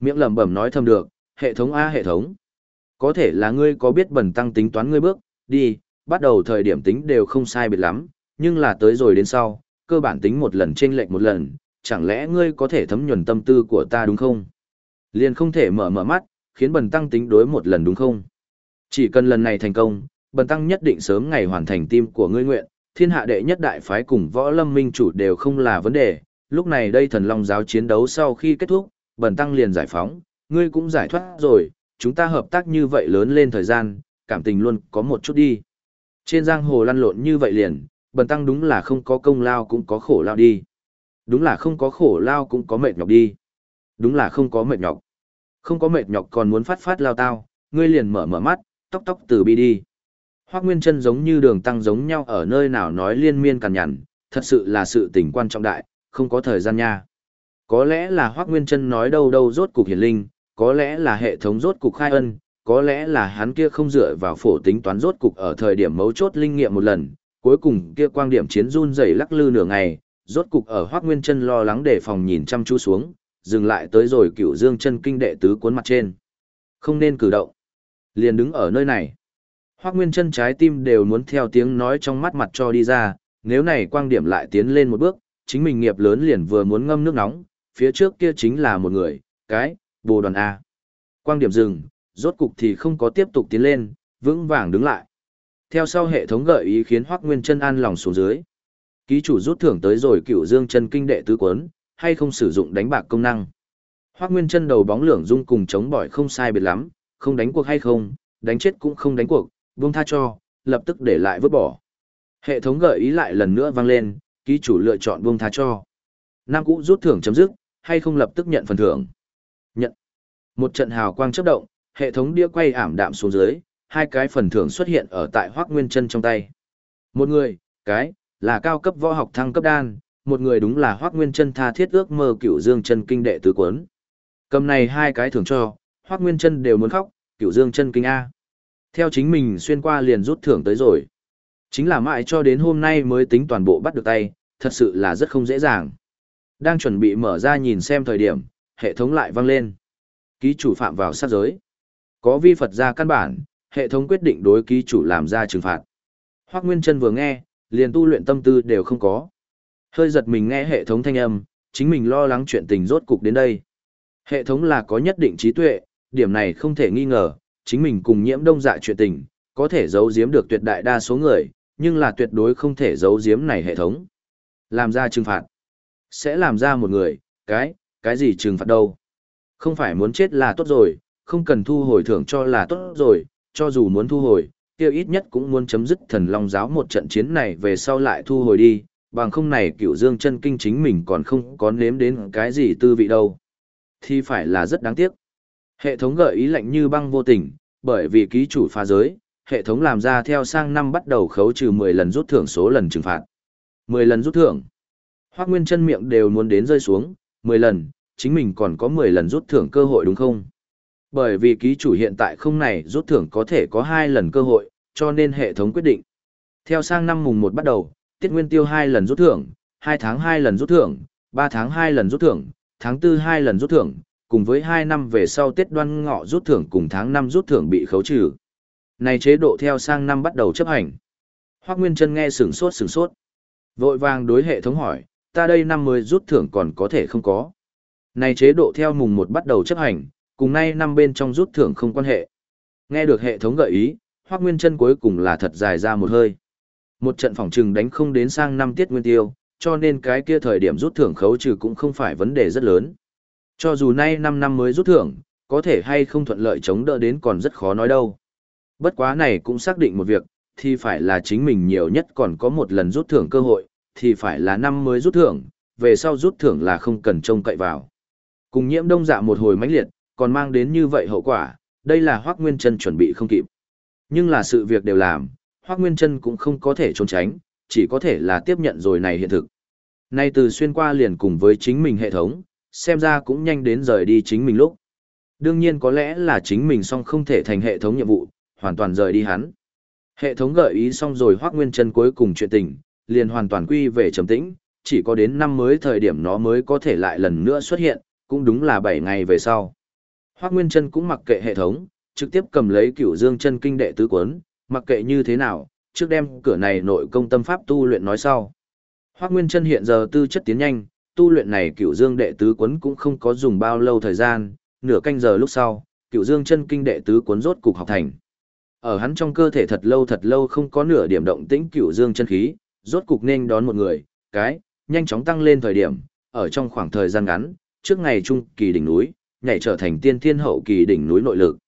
Miệng lẩm bẩm nói thầm được, hệ thống A hệ thống. Có thể là ngươi có biết bẩn tăng tính toán ngươi bước, đi, bắt đầu thời điểm tính đều không sai biệt lắm, nhưng là tới rồi đến sau, cơ bản tính một lần chênh lệch một lần, chẳng lẽ ngươi có thể thấm nhuần tâm tư của ta đúng không? Liền không thể mở mở mắt, khiến bần tăng tính đối một lần đúng không? Chỉ cần lần này thành công, bần tăng nhất định sớm ngày hoàn thành tim của ngươi nguyện, thiên hạ đệ nhất đại phái cùng võ lâm minh chủ đều không là vấn đề, lúc này đây thần long giáo chiến đấu sau khi kết thúc, bần tăng liền giải phóng, ngươi cũng giải thoát rồi, chúng ta hợp tác như vậy lớn lên thời gian, cảm tình luôn có một chút đi. Trên giang hồ lăn lộn như vậy liền, bần tăng đúng là không có công lao cũng có khổ lao đi. Đúng là không có khổ lao cũng có mệt nhọc đi. Đúng là không có mệt nhọc. Không có mệt nhọc còn muốn phát phát lao tao, ngươi liền mở mở mắt, tóc tóc từ bi đi. Hoác Nguyên chân giống như đường tăng giống nhau ở nơi nào nói liên miên cằn nhằn, thật sự là sự tình quan trọng đại, không có thời gian nha. Có lẽ là Hoác Nguyên chân nói đâu đâu rốt cục hiển linh, có lẽ là hệ thống rốt cục khai ân, có lẽ là hắn kia không dựa vào phổ tính toán rốt cục ở thời điểm mấu chốt linh nghiệm một lần, cuối cùng kia quang điểm chiến run rẩy lắc lư nửa ngày, rốt cục ở Hoắc Nguyên Chân lo lắng đề phòng nhìn chăm chú xuống, dừng lại tới rồi Cửu Dương chân kinh đệ tứ cuốn mặt trên. Không nên cử động. Liền đứng ở nơi này. Hoắc Nguyên Chân trái tim đều muốn theo tiếng nói trong mắt mặt cho đi ra, nếu này quang điểm lại tiến lên một bước, chính mình nghiệp lớn liền vừa muốn ngâm nước nóng, phía trước kia chính là một người, cái, bồ đoàn A. Quang điểm dừng, rốt cục thì không có tiếp tục tiến lên, vững vàng đứng lại. Theo sau hệ thống gợi ý khiến Hoắc Nguyên Chân an lòng xuống dưới. Ký chủ rút thưởng tới rồi cựu dương chân kinh đệ tứ cuốn hay không sử dụng đánh bạc công năng. Hoắc Nguyên chân đầu bóng lưỡng dung cùng chống bỏi không sai biệt lắm, không đánh cuộc hay không, đánh chết cũng không đánh cuộc, buông tha cho, lập tức để lại vứt bỏ. Hệ thống gợi ý lại lần nữa vang lên, ký chủ lựa chọn buông tha cho. Nam cũ rút thưởng chấm dứt, hay không lập tức nhận phần thưởng. Nhận. Một trận hào quang chớp động, hệ thống đĩa quay ảm đạm xuống dưới, hai cái phần thưởng xuất hiện ở tại Hoắc Nguyên Chân trong tay. Một người, cái, là cao cấp võ học thăng cấp đan, một người đúng là Hoắc Nguyên Chân tha thiết ước mơ Cửu Dương chân kinh đệ tứ cuốn. Cầm này hai cái thưởng cho, Hoắc Nguyên Chân đều muốn khóc, Cửu Dương chân kinh a. Theo chính mình xuyên qua liền rút thưởng tới rồi. Chính là mãi cho đến hôm nay mới tính toàn bộ bắt được tay, thật sự là rất không dễ dàng. Đang chuẩn bị mở ra nhìn xem thời điểm, hệ thống lại vang lên. Ký chủ phạm vào sát giới. Có vi Phật ra căn bản, hệ thống quyết định đối ký chủ làm ra trừng phạt. Hoắc Nguyên Chân vừa nghe, liền tu luyện tâm tư đều không có. Hơi giật mình nghe hệ thống thanh âm, chính mình lo lắng chuyện tình rốt cục đến đây. Hệ thống là có nhất định trí tuệ, điểm này không thể nghi ngờ, chính mình cùng nhiễm đông dạ chuyện tình, có thể giấu giếm được tuyệt đại đa số người, nhưng là tuyệt đối không thể giấu giếm này hệ thống. Làm ra trừng phạt. Sẽ làm ra một người, cái, cái gì trừng phạt đâu. Không phải muốn chết là tốt rồi, không cần thu hồi thưởng cho là tốt rồi, cho dù muốn thu hồi, kia ít nhất cũng muốn chấm dứt thần long giáo một trận chiến này về sau lại thu hồi đi, bằng không này cựu dương chân kinh chính mình còn không có nếm đến cái gì tư vị đâu. Thì phải là rất đáng tiếc. Hệ thống gợi ý lạnh như băng vô tình, bởi vì ký chủ phá giới, hệ thống làm ra theo sang năm bắt đầu khấu trừ 10 lần rút thưởng số lần trừng phạt. 10 lần rút thưởng. Hoác Nguyên chân miệng đều muốn đến rơi xuống, 10 lần, chính mình còn có 10 lần rút thưởng cơ hội đúng không? Bởi vì ký chủ hiện tại không này rút thưởng có thể có hai lần cơ hội, cho nên hệ thống quyết định. Theo sang năm mùng 1 bắt đầu, tiết nguyên tiêu hai lần rút thưởng, 2 tháng 2 lần rút thưởng, 3 tháng 2 lần rút thưởng, tháng 4 2 lần rút thưởng, cùng với 2 năm về sau Tết đoan ngọ rút thưởng cùng tháng 5 rút thưởng bị khấu trừ. Này chế độ theo sang năm bắt đầu chấp hành. Hoác Nguyên chân nghe sửng sốt sửng sốt. Vội vàng đối hệ thống hỏi, ta đây năm mới rút thưởng còn có thể không có. Này chế độ theo mùng 1 bắt đầu chấp hành, cùng nay năm bên trong rút thưởng không quan hệ. Nghe được hệ thống gợi ý, hoắc Nguyên chân cuối cùng là thật dài ra một hơi. Một trận phòng trừng đánh không đến sang năm tiết nguyên tiêu, cho nên cái kia thời điểm rút thưởng khấu trừ cũng không phải vấn đề rất lớn. Cho dù nay 5 năm mới rút thưởng, có thể hay không thuận lợi chống đỡ đến còn rất khó nói đâu. Bất quá này cũng xác định một việc, thì phải là chính mình nhiều nhất còn có một lần rút thưởng cơ hội, thì phải là năm mới rút thưởng, về sau rút thưởng là không cần trông cậy vào. Cùng nhiễm đông dạ một hồi mãnh liệt, còn mang đến như vậy hậu quả, đây là Hoác Nguyên Trân chuẩn bị không kịp. Nhưng là sự việc đều làm, Hoác Nguyên Trân cũng không có thể trốn tránh, chỉ có thể là tiếp nhận rồi này hiện thực. Nay từ xuyên qua liền cùng với chính mình hệ thống, xem ra cũng nhanh đến rời đi chính mình lúc. Đương nhiên có lẽ là chính mình song không thể thành hệ thống nhiệm vụ, hoàn toàn rời đi hắn. Hệ thống gợi ý xong rồi Hoác Nguyên Trân cuối cùng chuyện tình, liền hoàn toàn quy về trầm tĩnh, chỉ có đến năm mới thời điểm nó mới có thể lại lần nữa xuất hiện, cũng đúng là 7 ngày về sau. Hoác Nguyên Trân cũng mặc kệ hệ thống, trực tiếp cầm lấy cửu dương chân kinh đệ tứ cuốn, mặc kệ như thế nào, trước đem cửa này nội công tâm pháp tu luyện nói sau. Hoác Nguyên Trân hiện giờ tư chất tiến nhanh, tu luyện này cửu dương đệ tứ cuốn cũng không có dùng bao lâu thời gian, nửa canh giờ lúc sau, cửu dương chân kinh đệ tứ cuốn rốt cục học thành. Ở hắn trong cơ thể thật lâu thật lâu không có nửa điểm động tĩnh cửu dương chân khí, rốt cục nên đón một người, cái, nhanh chóng tăng lên thời điểm, ở trong khoảng thời gian ngắn, trước ngày trung kỳ đỉnh núi, nhảy trở thành tiên thiên hậu kỳ đỉnh núi nội lực.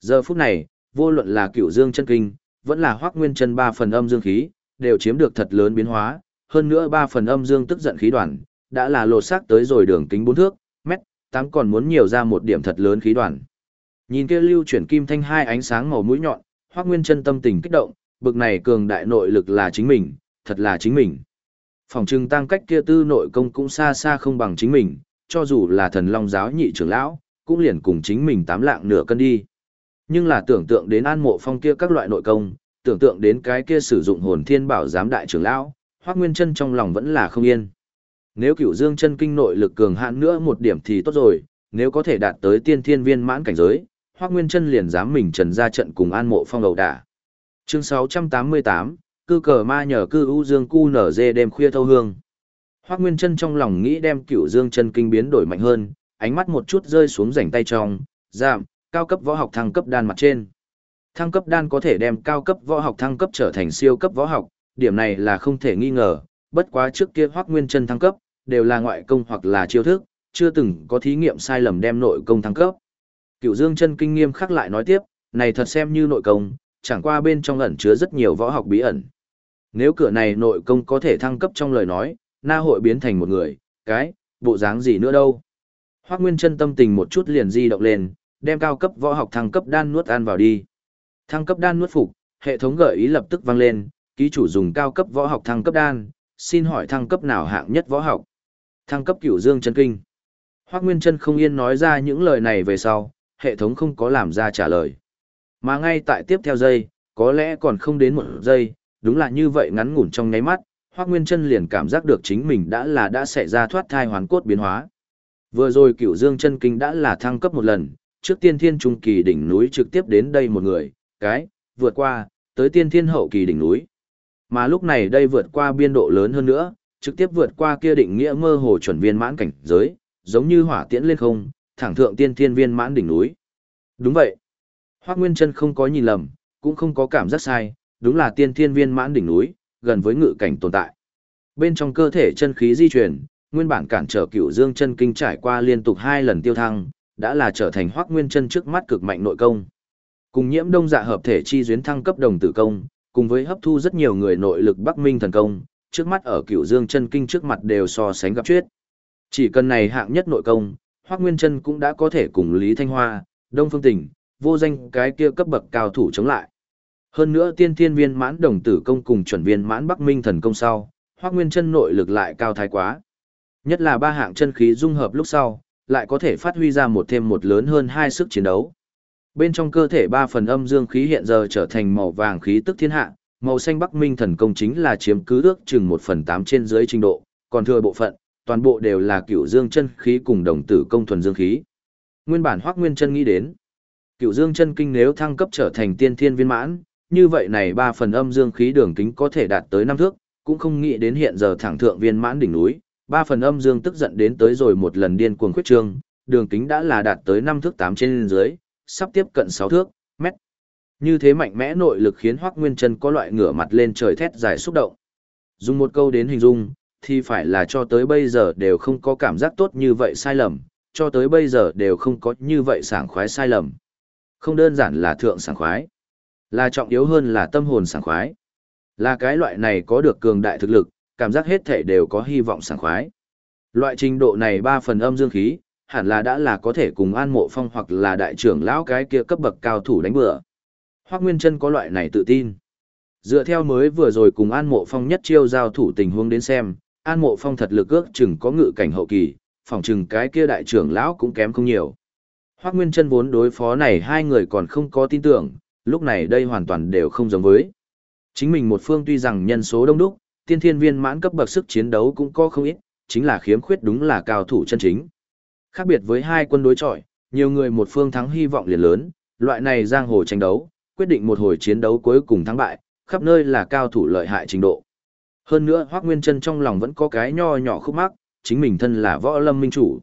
Giờ phút này, vô luận là cửu dương chân kinh, vẫn là hoác nguyên chân ba phần âm dương khí, đều chiếm được thật lớn biến hóa, hơn nữa ba phần âm dương tức giận khí đoàn, đã là lột xác tới rồi đường kính bốn thước, mét, tám còn muốn nhiều ra một điểm thật lớn khí đoàn. Nhìn kia lưu chuyển kim thanh hai ánh sáng màu mũi nhọn, hoác nguyên chân tâm tình kích động, bực này cường đại nội lực là chính mình, thật là chính mình. Phòng trưng tăng cách kia tư nội công cũng xa xa không bằng chính mình, cho dù là thần long giáo nhị trưởng lão, cũng liền cùng chính mình tám lạng nửa cân đi. Nhưng là tưởng tượng đến an mộ phong kia các loại nội công, tưởng tượng đến cái kia sử dụng hồn thiên bảo giám đại trưởng lão, Hoắc Nguyên Chân trong lòng vẫn là không yên. Nếu Cửu Dương chân kinh nội lực cường hạn nữa một điểm thì tốt rồi, nếu có thể đạt tới tiên thiên viên mãn cảnh giới, Hoắc Nguyên Chân liền dám mình trần ra trận cùng An Mộ Phong đầu đả. Chương 688, cư cờ ma nhờ cư u dương cu nở dê đêm khuya thâu hương. Hoắc Nguyên chân trong lòng nghĩ đem cửu dương chân kinh biến đổi mạnh hơn, ánh mắt một chút rơi xuống rảnh tay trong, giảm, cao cấp võ học thăng cấp đan mặt trên. Thăng cấp đan có thể đem cao cấp võ học thăng cấp trở thành siêu cấp võ học, điểm này là không thể nghi ngờ, bất quá trước kia Hoắc Nguyên chân thăng cấp, đều là ngoại công hoặc là chiêu thức, chưa từng có thí nghiệm sai lầm đem nội công thăng cấp. Cửu Dương chân kinh nghiêm khắc lại nói tiếp, này thật xem như nội công, chẳng qua bên trong ẩn chứa rất nhiều võ học bí ẩn. Nếu cửa này nội công có thể thăng cấp trong lời nói, na hội biến thành một người, cái, bộ dáng gì nữa đâu. Hoác Nguyên chân tâm tình một chút liền di động lên, đem cao cấp võ học thăng cấp đan nuốt ăn vào đi. Thăng cấp đan nuốt phục, hệ thống gợi ý lập tức vang lên, ký chủ dùng cao cấp võ học thăng cấp đan, xin hỏi thăng cấp nào hạng nhất võ học. Thăng cấp cửu dương chân kinh. Hoác Nguyên chân không yên nói ra những lời này về sau, hệ thống không có làm ra trả lời. Mà ngay tại tiếp theo giây, có lẽ còn không đến một giây, đúng là như vậy ngắn ngủn trong nháy mắt, Hoắc Nguyên Chân liền cảm giác được chính mình đã là đã xảy ra thoát thai hoàn cốt biến hóa. Vừa rồi Cửu Dương chân kinh đã là thăng cấp một lần, trước tiên thiên trung kỳ đỉnh núi trực tiếp đến đây một người, cái, vượt qua, tới tiên thiên hậu kỳ đỉnh núi. Mà lúc này đây vượt qua biên độ lớn hơn nữa, trực tiếp vượt qua kia định nghĩa mơ hồ chuẩn viên mãn cảnh giới, giống như hỏa tiễn lên không, thẳng thượng tiên thiên viên mãn đỉnh núi. Đúng vậy. Hoắc Nguyên Chân không có nhìn lầm, cũng không có cảm giác sai, đúng là tiên thiên viên mãn đỉnh núi, gần với ngự cảnh tồn tại. Bên trong cơ thể chân khí di chuyển, nguyên bản cản trở cửu dương chân kinh trải qua liên tục hai lần tiêu thăng, đã là trở thành hoác nguyên chân trước mắt cực mạnh nội công. Cùng nhiễm đông dạ hợp thể chi duyến thăng cấp đồng tử công, cùng với hấp thu rất nhiều người nội lực Bắc Minh thần công, trước mắt ở cửu dương chân kinh trước mặt đều so sánh gặp chuyết. Chỉ cần này hạng nhất nội công, hoắc nguyên chân cũng đã có thể cùng Lý Thanh Hoa, Đông Phương Tỉnh, vô danh cái kia cấp bậc cao thủ chống lại. Hơn nữa tiên thiên viên mãn đồng tử công cùng chuẩn viên mãn Bắc Minh thần công sau, Hoắc Nguyên chân nội lực lại cao thái quá. Nhất là ba hạng chân khí dung hợp lúc sau, lại có thể phát huy ra một thêm một lớn hơn hai sức chiến đấu. Bên trong cơ thể ba phần âm dương khí hiện giờ trở thành màu vàng khí tức thiên hạ, màu xanh Bắc Minh thần công chính là chiếm cứ ước chừng một phần tám trên dưới trình độ, còn thừa bộ phận, toàn bộ đều là cựu dương chân khí cùng đồng tử công thuần dương khí. Nguyên bản Hoắc Nguyên chân nghĩ đến, cựu dương chân kinh nếu thăng cấp trở thành tiên thiên viên mãn, như vậy này ba phần âm dương khí đường kính có thể đạt tới năm thước, cũng không nghĩ đến hiện giờ thẳng thượng viên mãn đỉnh núi, ba phần âm dương tức giận đến tới rồi một lần điên cuồng khuyết trương, đường kính đã là đạt tới năm thước tám trên dưới, sắp tiếp cận sáu thước, mét. Như thế mạnh mẽ nội lực khiến Hoắc Nguyên Chân có loại ngửa mặt lên trời thét dài xúc động. Dùng một câu đến hình dung, thì phải là cho tới bây giờ đều không có cảm giác tốt như vậy sai lầm, cho tới bây giờ đều không có như vậy sảng khoái sai lầm. Không đơn giản là thượng sảng khoái, là trọng yếu hơn là tâm hồn sảng khoái. Là cái loại này có được cường đại thực lực, cảm giác hết thể đều có hy vọng sảng khoái. Loại trình độ này ba phần âm dương khí, hẳn là đã là có thể cùng An Mộ Phong hoặc là đại trưởng lão cái kia cấp bậc cao thủ đánh bừa. Hoắc Nguyên Chân có loại này tự tin. Dựa theo mới vừa rồi cùng An Mộ Phong nhất chiêu giao thủ tình huống đến xem, An Mộ Phong thật lực ước chừng có ngự cảnh hậu kỳ, phòng chừng cái kia đại trưởng lão cũng kém không nhiều. Hoắc Nguyên Chân vốn đối phó này hai người còn không có tin tưởng, lúc này đây hoàn toàn đều không giống với. Chính mình một phương tuy rằng nhân số đông đúc, tiên thiên viên mãn cấp bậc sức chiến đấu cũng có không ít, chính là khiếm khuyết đúng là cao thủ chân chính. Khác biệt với hai quân đối chọi, nhiều người một phương thắng hy vọng liền lớn, loại này giang hồ tranh đấu, quyết định một hồi chiến đấu cuối cùng thắng bại, khắp nơi là cao thủ lợi hại trình độ. Hơn nữa Hoắc Nguyên Chân trong lòng vẫn có cái nho nhỏ khúc mắc, chính mình thân là võ lâm minh chủ.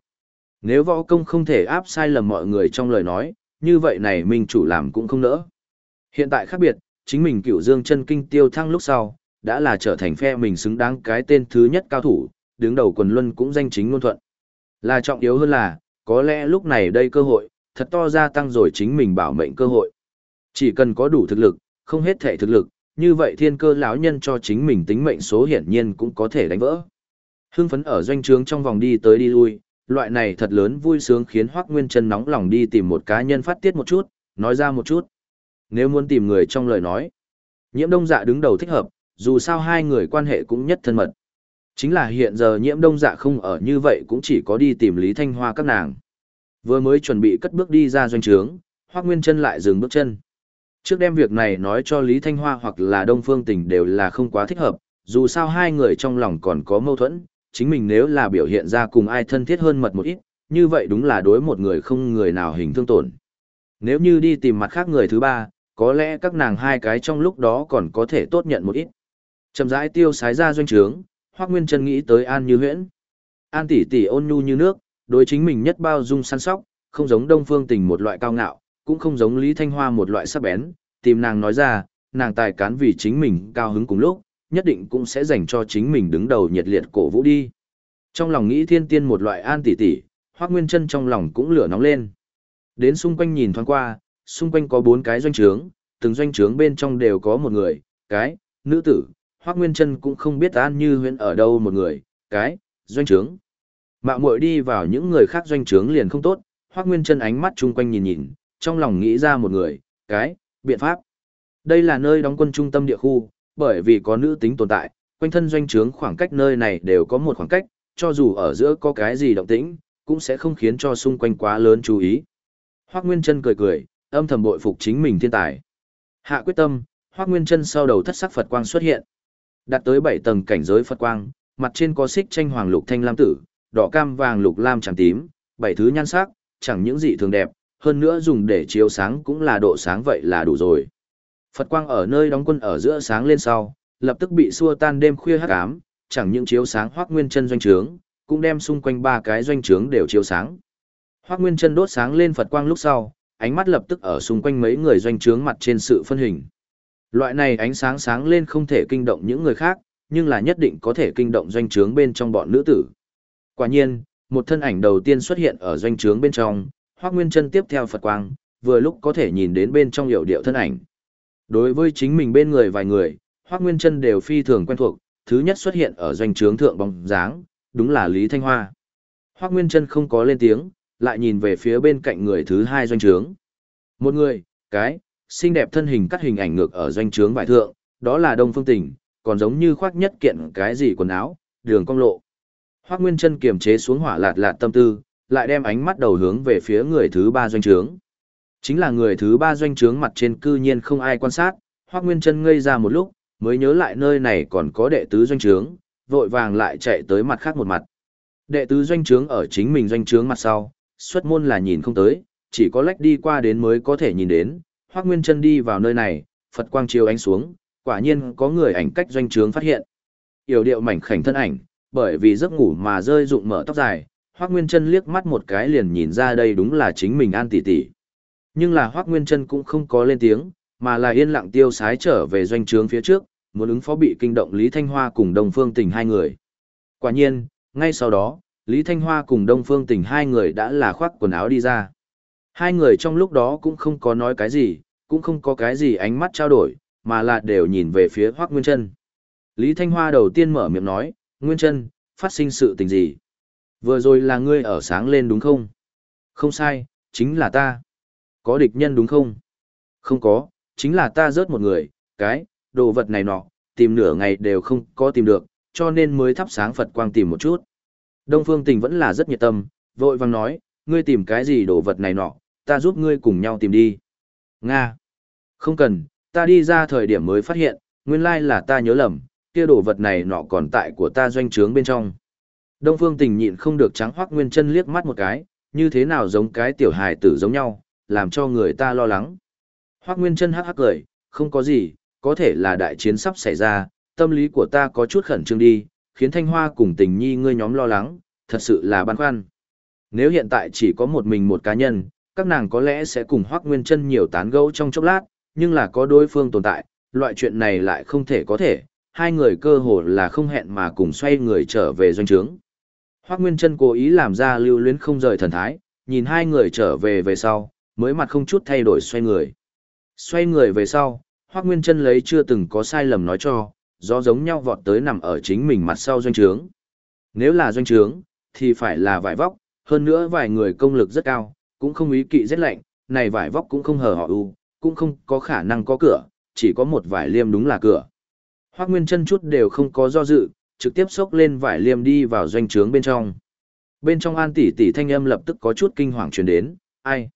Nếu võ công không thể áp sai lầm mọi người trong lời nói, như vậy này minh chủ làm cũng không nỡ. Hiện tại khác biệt, chính mình cửu dương chân kinh tiêu thăng lúc sau, đã là trở thành phe mình xứng đáng cái tên thứ nhất cao thủ, đứng đầu quần luân cũng danh chính ngôn thuận. Là trọng yếu hơn là, có lẽ lúc này đây cơ hội, thật to gia tăng rồi chính mình bảo mệnh cơ hội. Chỉ cần có đủ thực lực, không hết thể thực lực, như vậy thiên cơ lão nhân cho chính mình tính mệnh số hiển nhiên cũng có thể đánh vỡ. Hưng phấn ở doanh trướng trong vòng đi tới đi lui, loại này thật lớn vui sướng khiến Hoắc Nguyên Chân nóng lòng đi tìm một cá nhân phát tiết một chút, nói ra một chút. Nếu muốn tìm người trong lời nói, Nhiễm Đông Dạ đứng đầu thích hợp, dù sao hai người quan hệ cũng nhất thân mật. Chính là hiện giờ Nhiễm Đông Dạ không ở như vậy cũng chỉ có đi tìm Lý Thanh Hoa các nàng. Vừa mới chuẩn bị cất bước đi ra doanh trướng, Hoắc Nguyên Chân lại dừng bước chân. Trước đem việc này nói cho Lý Thanh Hoa hoặc là Đông Phương Tình đều là không quá thích hợp, dù sao hai người trong lòng còn có mâu thuẫn, chính mình nếu là biểu hiện ra cùng ai thân thiết hơn mật một ít, như vậy đúng là đối một người không người nào hình thương tổn. Nếu như đi tìm mặt khác người thứ ba, có lẽ các nàng hai cái trong lúc đó còn có thể tốt nhận một ít. Chậm rãi tiêu sái ra doanh trướng, Hoắc Nguyên Trân nghĩ tới An Như Huyễn. An tỷ tỷ ôn nhu như nước, đối chính mình nhất bao dung săn sóc, không giống Đông Phương Tình một loại cao ngạo, cũng không giống Lý Thanh Hoa một loại sắc bén, tìm nàng nói ra, nàng tài cán vì chính mình cao hứng cùng lúc, nhất định cũng sẽ dành cho chính mình đứng đầu nhiệt liệt cổ vũ đi. Trong lòng nghĩ thiên tiên một loại an tỷ tỷ, Hoắc Nguyên Chân trong lòng cũng lửa nóng lên. Đến xung quanh nhìn thoáng qua, xung quanh có bốn cái doanh trướng, từng doanh trướng bên trong đều có một người, cái, nữ tử, Hoắc Nguyên Chân cũng không biết An Như Huyễn ở đâu một người, cái, doanh trướng. Mạo muội đi vào những người khác doanh trướng liền không tốt, Hoắc Nguyên Chân ánh mắt chung quanh nhìn nhìn, trong lòng nghĩ ra một người, cái, biện pháp. Đây là nơi đóng quân trung tâm địa khu, bởi vì có nữ tính tồn tại, quanh thân doanh trướng khoảng cách nơi này đều có một khoảng cách, cho dù ở giữa có cái gì động tĩnh, cũng sẽ không khiến cho xung quanh quá lớn chú ý. Hoắc Nguyên Chân cười cười, âm thầm bội phục chính mình thiên tài. Hạ quyết tâm, Hoắc Nguyên Chân sau đầu thất sắc Phật quang xuất hiện. Đạt tới 7 tầng cảnh giới Phật quang, mặt trên có xích tranh hoàng lục thanh lam tử, đỏ cam vàng lục lam trắng tím, bảy thứ nhan sắc, chẳng những gì thường đẹp, hơn nữa dùng để chiếu sáng cũng là độ sáng vậy là đủ rồi. Phật quang ở nơi đóng quân ở giữa sáng lên sau, lập tức bị xua tan đêm khuya hắc ám, chẳng những chiếu sáng Hoắc Nguyên Chân doanh trướng, cũng đem xung quanh ba cái doanh trướng đều chiếu sáng. Hoắc Nguyên Chân đốt sáng lên Phật quang lúc sau, ánh mắt lập tức ở xung quanh mấy người doanh trướng mặt trên sự phân hình. Loại này ánh sáng sáng lên không thể kinh động những người khác, nhưng là nhất định có thể kinh động doanh trướng bên trong bọn nữ tử. Quả nhiên, một thân ảnh đầu tiên xuất hiện ở doanh trướng bên trong, Hoắc Nguyên Chân tiếp theo Phật quang, vừa lúc có thể nhìn đến bên trong hiểu điệu thân ảnh. Đối với chính mình bên người vài người, Hoắc Nguyên Chân đều phi thường quen thuộc, thứ nhất xuất hiện ở doanh trướng thượng bóng dáng, đúng là Lý Thanh Hoa. Hoắc Nguyên Chân không có lên tiếng, lại nhìn về phía bên cạnh người thứ hai doanh trướng. Một người, cái, xinh đẹp thân hình cắt hình ảnh ngược ở doanh trướng vải thượng, đó là Đông Phương Tình, còn giống như khoác nhất kiện cái gì quần áo, đường cong lộ. Hoắc Nguyên Chân kiềm chế xuống hỏa lạt lạt tâm tư, lại đem ánh mắt đầu hướng về phía người thứ ba doanh trướng. Chính là người thứ ba doanh trướng mặt trên cư nhiên không ai quan sát, Hoắc Nguyên Chân ngây ra một lúc, mới nhớ lại nơi này còn có đệ tứ doanh trướng, vội vàng lại chạy tới mặt khác một mặt. Đệ tứ doanh trướng ở chính mình doanh trướng mặt sau, xuất môn là nhìn không tới, chỉ có lách đi qua đến mới có thể nhìn đến. Hoắc Nguyên Chân đi vào nơi này, Phật quang chiếu ánh xuống, quả nhiên có người ảnh cách doanh trướng phát hiện. Yểu điệu mảnh khảnh thân ảnh, bởi vì giấc ngủ mà rơi rụng mở tóc dài, Hoắc Nguyên Chân liếc mắt một cái liền nhìn ra đây đúng là chính mình An tỷ tỷ. Nhưng là Hoắc Nguyên Chân cũng không có lên tiếng, mà là yên lặng tiêu sái trở về doanh trướng phía trước, muốn ứng phó bị kinh động Lý Thanh Hoa cùng Đồng Phương Tình hai người. Quả nhiên, ngay sau đó, Lý Thanh Hoa cùng Đông Phương Tình hai người đã là khoác quần áo đi ra. Hai người trong lúc đó cũng không có nói cái gì, cũng không có cái gì ánh mắt trao đổi, mà là đều nhìn về phía Hoác Nguyên Trân. Lý Thanh Hoa đầu tiên mở miệng nói, Nguyên Trân, phát sinh sự tình gì? Vừa rồi là ngươi ở sáng lên đúng không? Không sai, chính là ta. Có địch nhân đúng không? Không có, chính là ta rớt một người, cái, đồ vật này nọ, tìm nửa ngày đều không có tìm được, cho nên mới thắp sáng Phật quang tìm một chút. Đông Phương Tình vẫn là rất nhiệt tâm, vội vàng nói, ngươi tìm cái gì đồ vật này nọ, ta giúp ngươi cùng nhau tìm đi. Nga. Không cần, ta đi ra thời điểm mới phát hiện, nguyên lai là ta nhớ lầm, kia đồ vật này nọ còn tại của ta doanh trướng bên trong. Đông Phương Tình nhịn không được trắng hoắc nguyên chân liếc mắt một cái, như thế nào giống cái tiểu hài tử giống nhau, làm cho người ta lo lắng. Hoắc Nguyên Chân hắc hắc cười, không có gì, có thể là đại chiến sắp xảy ra, tâm lý của ta có chút khẩn trương đi, khiến Thanh Hoa cùng Tình Nhi ngươi nhóm lo lắng, thật sự là băn khoăn. Nếu hiện tại chỉ có một mình một cá nhân, các nàng có lẽ sẽ cùng Hoắc Nguyên Chân nhiều tán gẫu trong chốc lát, nhưng là có đối phương tồn tại, loại chuyện này lại không thể có thể, hai người cơ hồ là không hẹn mà cùng xoay người trở về doanh trướng. Hoắc Nguyên Chân cố ý làm ra lưu luyến không rời thần thái, nhìn hai người trở về về sau, mới mặt không chút thay đổi xoay người. Xoay người về sau, Hoắc Nguyên Chân lấy chưa từng có sai lầm nói cho, do giống nhau vọt tới nằm ở chính mình mặt sau doanh trướng. Nếu là doanh trướng, thì phải là vải vóc, hơn nữa vài người công lực rất cao, cũng không ý kỵ rất lạnh, này vải vóc cũng không hở họ u, cũng không có khả năng có cửa, chỉ có một vải liêm đúng là cửa. Hoắc Nguyên Chân chút đều không có do dự, trực tiếp xốc lên vải liêm đi vào doanh trướng bên trong. Bên trong An tỷ tỷ thanh âm lập tức có chút kinh hoàng truyền đến, ai?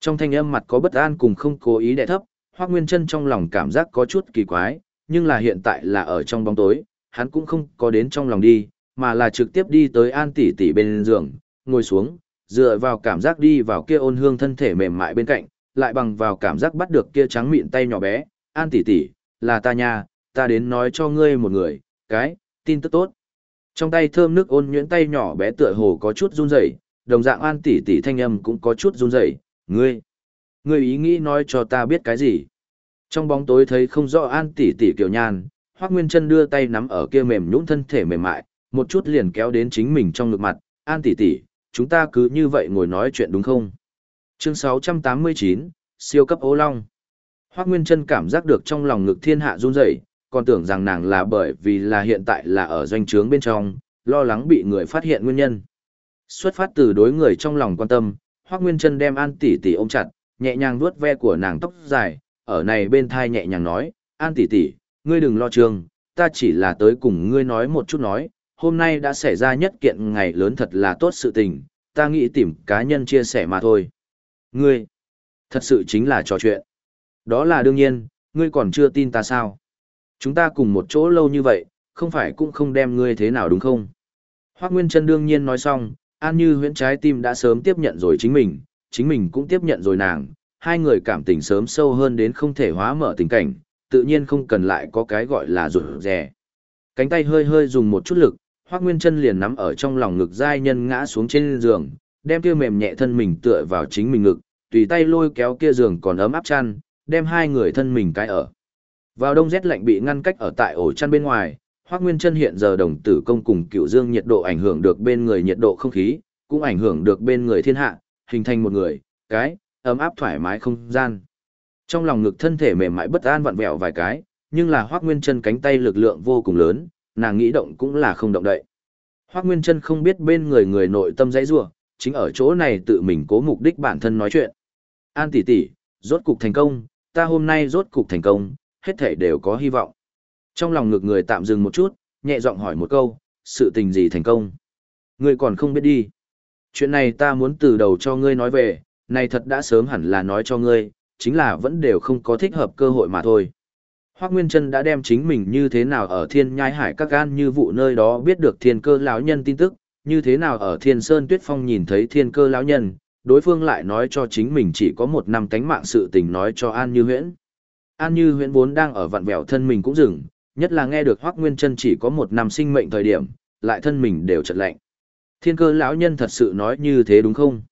Trong thanh âm mặt có bất an cùng không cố ý đè thấp, Hoắc Nguyên Chân trong lòng cảm giác có chút kỳ quái, nhưng là hiện tại là ở trong bóng tối, hắn cũng không có đến trong lòng đi, mà là trực tiếp đi tới An tỷ tỷ bên giường, ngồi xuống, dựa vào cảm giác đi vào kia ôn hương thân thể mềm mại bên cạnh, lại bằng vào cảm giác bắt được kia trắng mịn tay nhỏ bé, An tỷ tỷ, là ta nha, ta đến nói cho ngươi một người, cái, tin tức tốt. Trong tay thơm nước ôn nhuyễn tay nhỏ bé tựa hồ có chút run rẩy, đồng dạng An tỷ tỷ thanh âm cũng có chút run rẩy, ngươi, ngươi ý nghĩ nói cho ta biết cái gì? Trong bóng tối thấy không rõ An tỷ tỷ kiểu nhan, Hoắc Nguyên Chân đưa tay nắm ở kia mềm nhũn thân thể mềm mại, một chút liền kéo đến chính mình trong ngực mặt, "An tỷ tỷ, chúng ta cứ như vậy ngồi nói chuyện đúng không?" Chương 689, siêu cấp ố long. Hoắc Nguyên Chân cảm giác được trong lòng ngực thiên hạ run rẩy, còn tưởng rằng nàng là bởi vì là hiện tại là ở doanh trướng bên trong, lo lắng bị người phát hiện nguyên nhân. Xuất phát từ đối người trong lòng quan tâm, Hoắc Nguyên Chân đem An tỷ tỷ ôm chặt, nhẹ nhàng vuốt ve của nàng tóc dài, ở này bên thai nhẹ nhàng nói, "An tỷ tỷ, ngươi đừng lo trường, ta chỉ là tới cùng ngươi nói một chút nói, hôm nay đã xảy ra nhất kiện ngày lớn thật là tốt sự tình, ta nghĩ tìm cá nhân chia sẻ mà thôi." Ngươi, thật sự chính là trò chuyện. Đó là đương nhiên, ngươi còn chưa tin ta sao? Chúng ta cùng một chỗ lâu như vậy, không phải cũng không đem ngươi thế nào đúng không? Hoác Nguyên Trân đương nhiên nói xong, An Như huyễn trái tim đã sớm tiếp nhận rồi chính mình, chính mình cũng tiếp nhận rồi nàng, hai người cảm tình sớm sâu hơn đến không thể hóa mở tình cảnh, tự nhiên không cần lại có cái gọi là rụt rè. Cánh tay hơi hơi dùng một chút lực, Hoắc Nguyên Trân liền nắm ở trong lòng ngực giai nhân ngã xuống trên giường, đem kia mềm nhẹ thân mình tựa vào chính mình ngực, tùy tay lôi kéo kia giường còn ấm áp chăn, đem hai người thân mình cái ở. Vào đông rét lạnh bị ngăn cách ở tại ổ chăn bên ngoài, Hoắc Nguyên Chân hiện giờ đồng tử công cùng cựu dương nhiệt độ ảnh hưởng được bên người nhiệt độ không khí, cũng ảnh hưởng được bên người thiên hạ, hình thành một người, cái, ấm áp thoải mái không gian. Trong lòng ngực thân thể mềm mại bất an vặn vẹo vài cái, nhưng là Hoắc Nguyên Chân cánh tay lực lượng vô cùng lớn, nàng nghĩ động cũng là không động đậy. Hoắc Nguyên Chân không biết bên người người nội tâm dãy rủa, chính ở chỗ này tự mình cố mục đích bản thân nói chuyện. An tỷ tỷ, rốt cục thành công, ta hôm nay rốt cục thành công, hết thảy đều có hy vọng. Trong lòng ngực người tạm dừng một chút, nhẹ giọng hỏi một câu, sự tình gì thành công? Ngươi còn không biết đi. Chuyện này ta muốn từ đầu cho ngươi nói về, này thật đã sớm hẳn là nói cho ngươi, chính là vẫn đều không có thích hợp cơ hội mà thôi. Hoác Nguyên Trân đã đem chính mình như thế nào ở thiên nhai hải các gan như vụ nơi đó biết được thiên cơ lão nhân tin tức, như thế nào ở thiên sơn tuyết phong nhìn thấy thiên cơ lão nhân, đối phương lại nói cho chính mình chỉ có một năm cánh mạng sự tình nói cho An Như Huyễn. An Như Huyễn vốn đang ở vặn vẹo thân mình cũng dừng, nhất là nghe được Hoắc Nguyên Trân chỉ có một năm sinh mệnh thời điểm, lại thân mình đều chợt lạnh. Thiên cơ lão nhân thật sự nói như thế đúng không?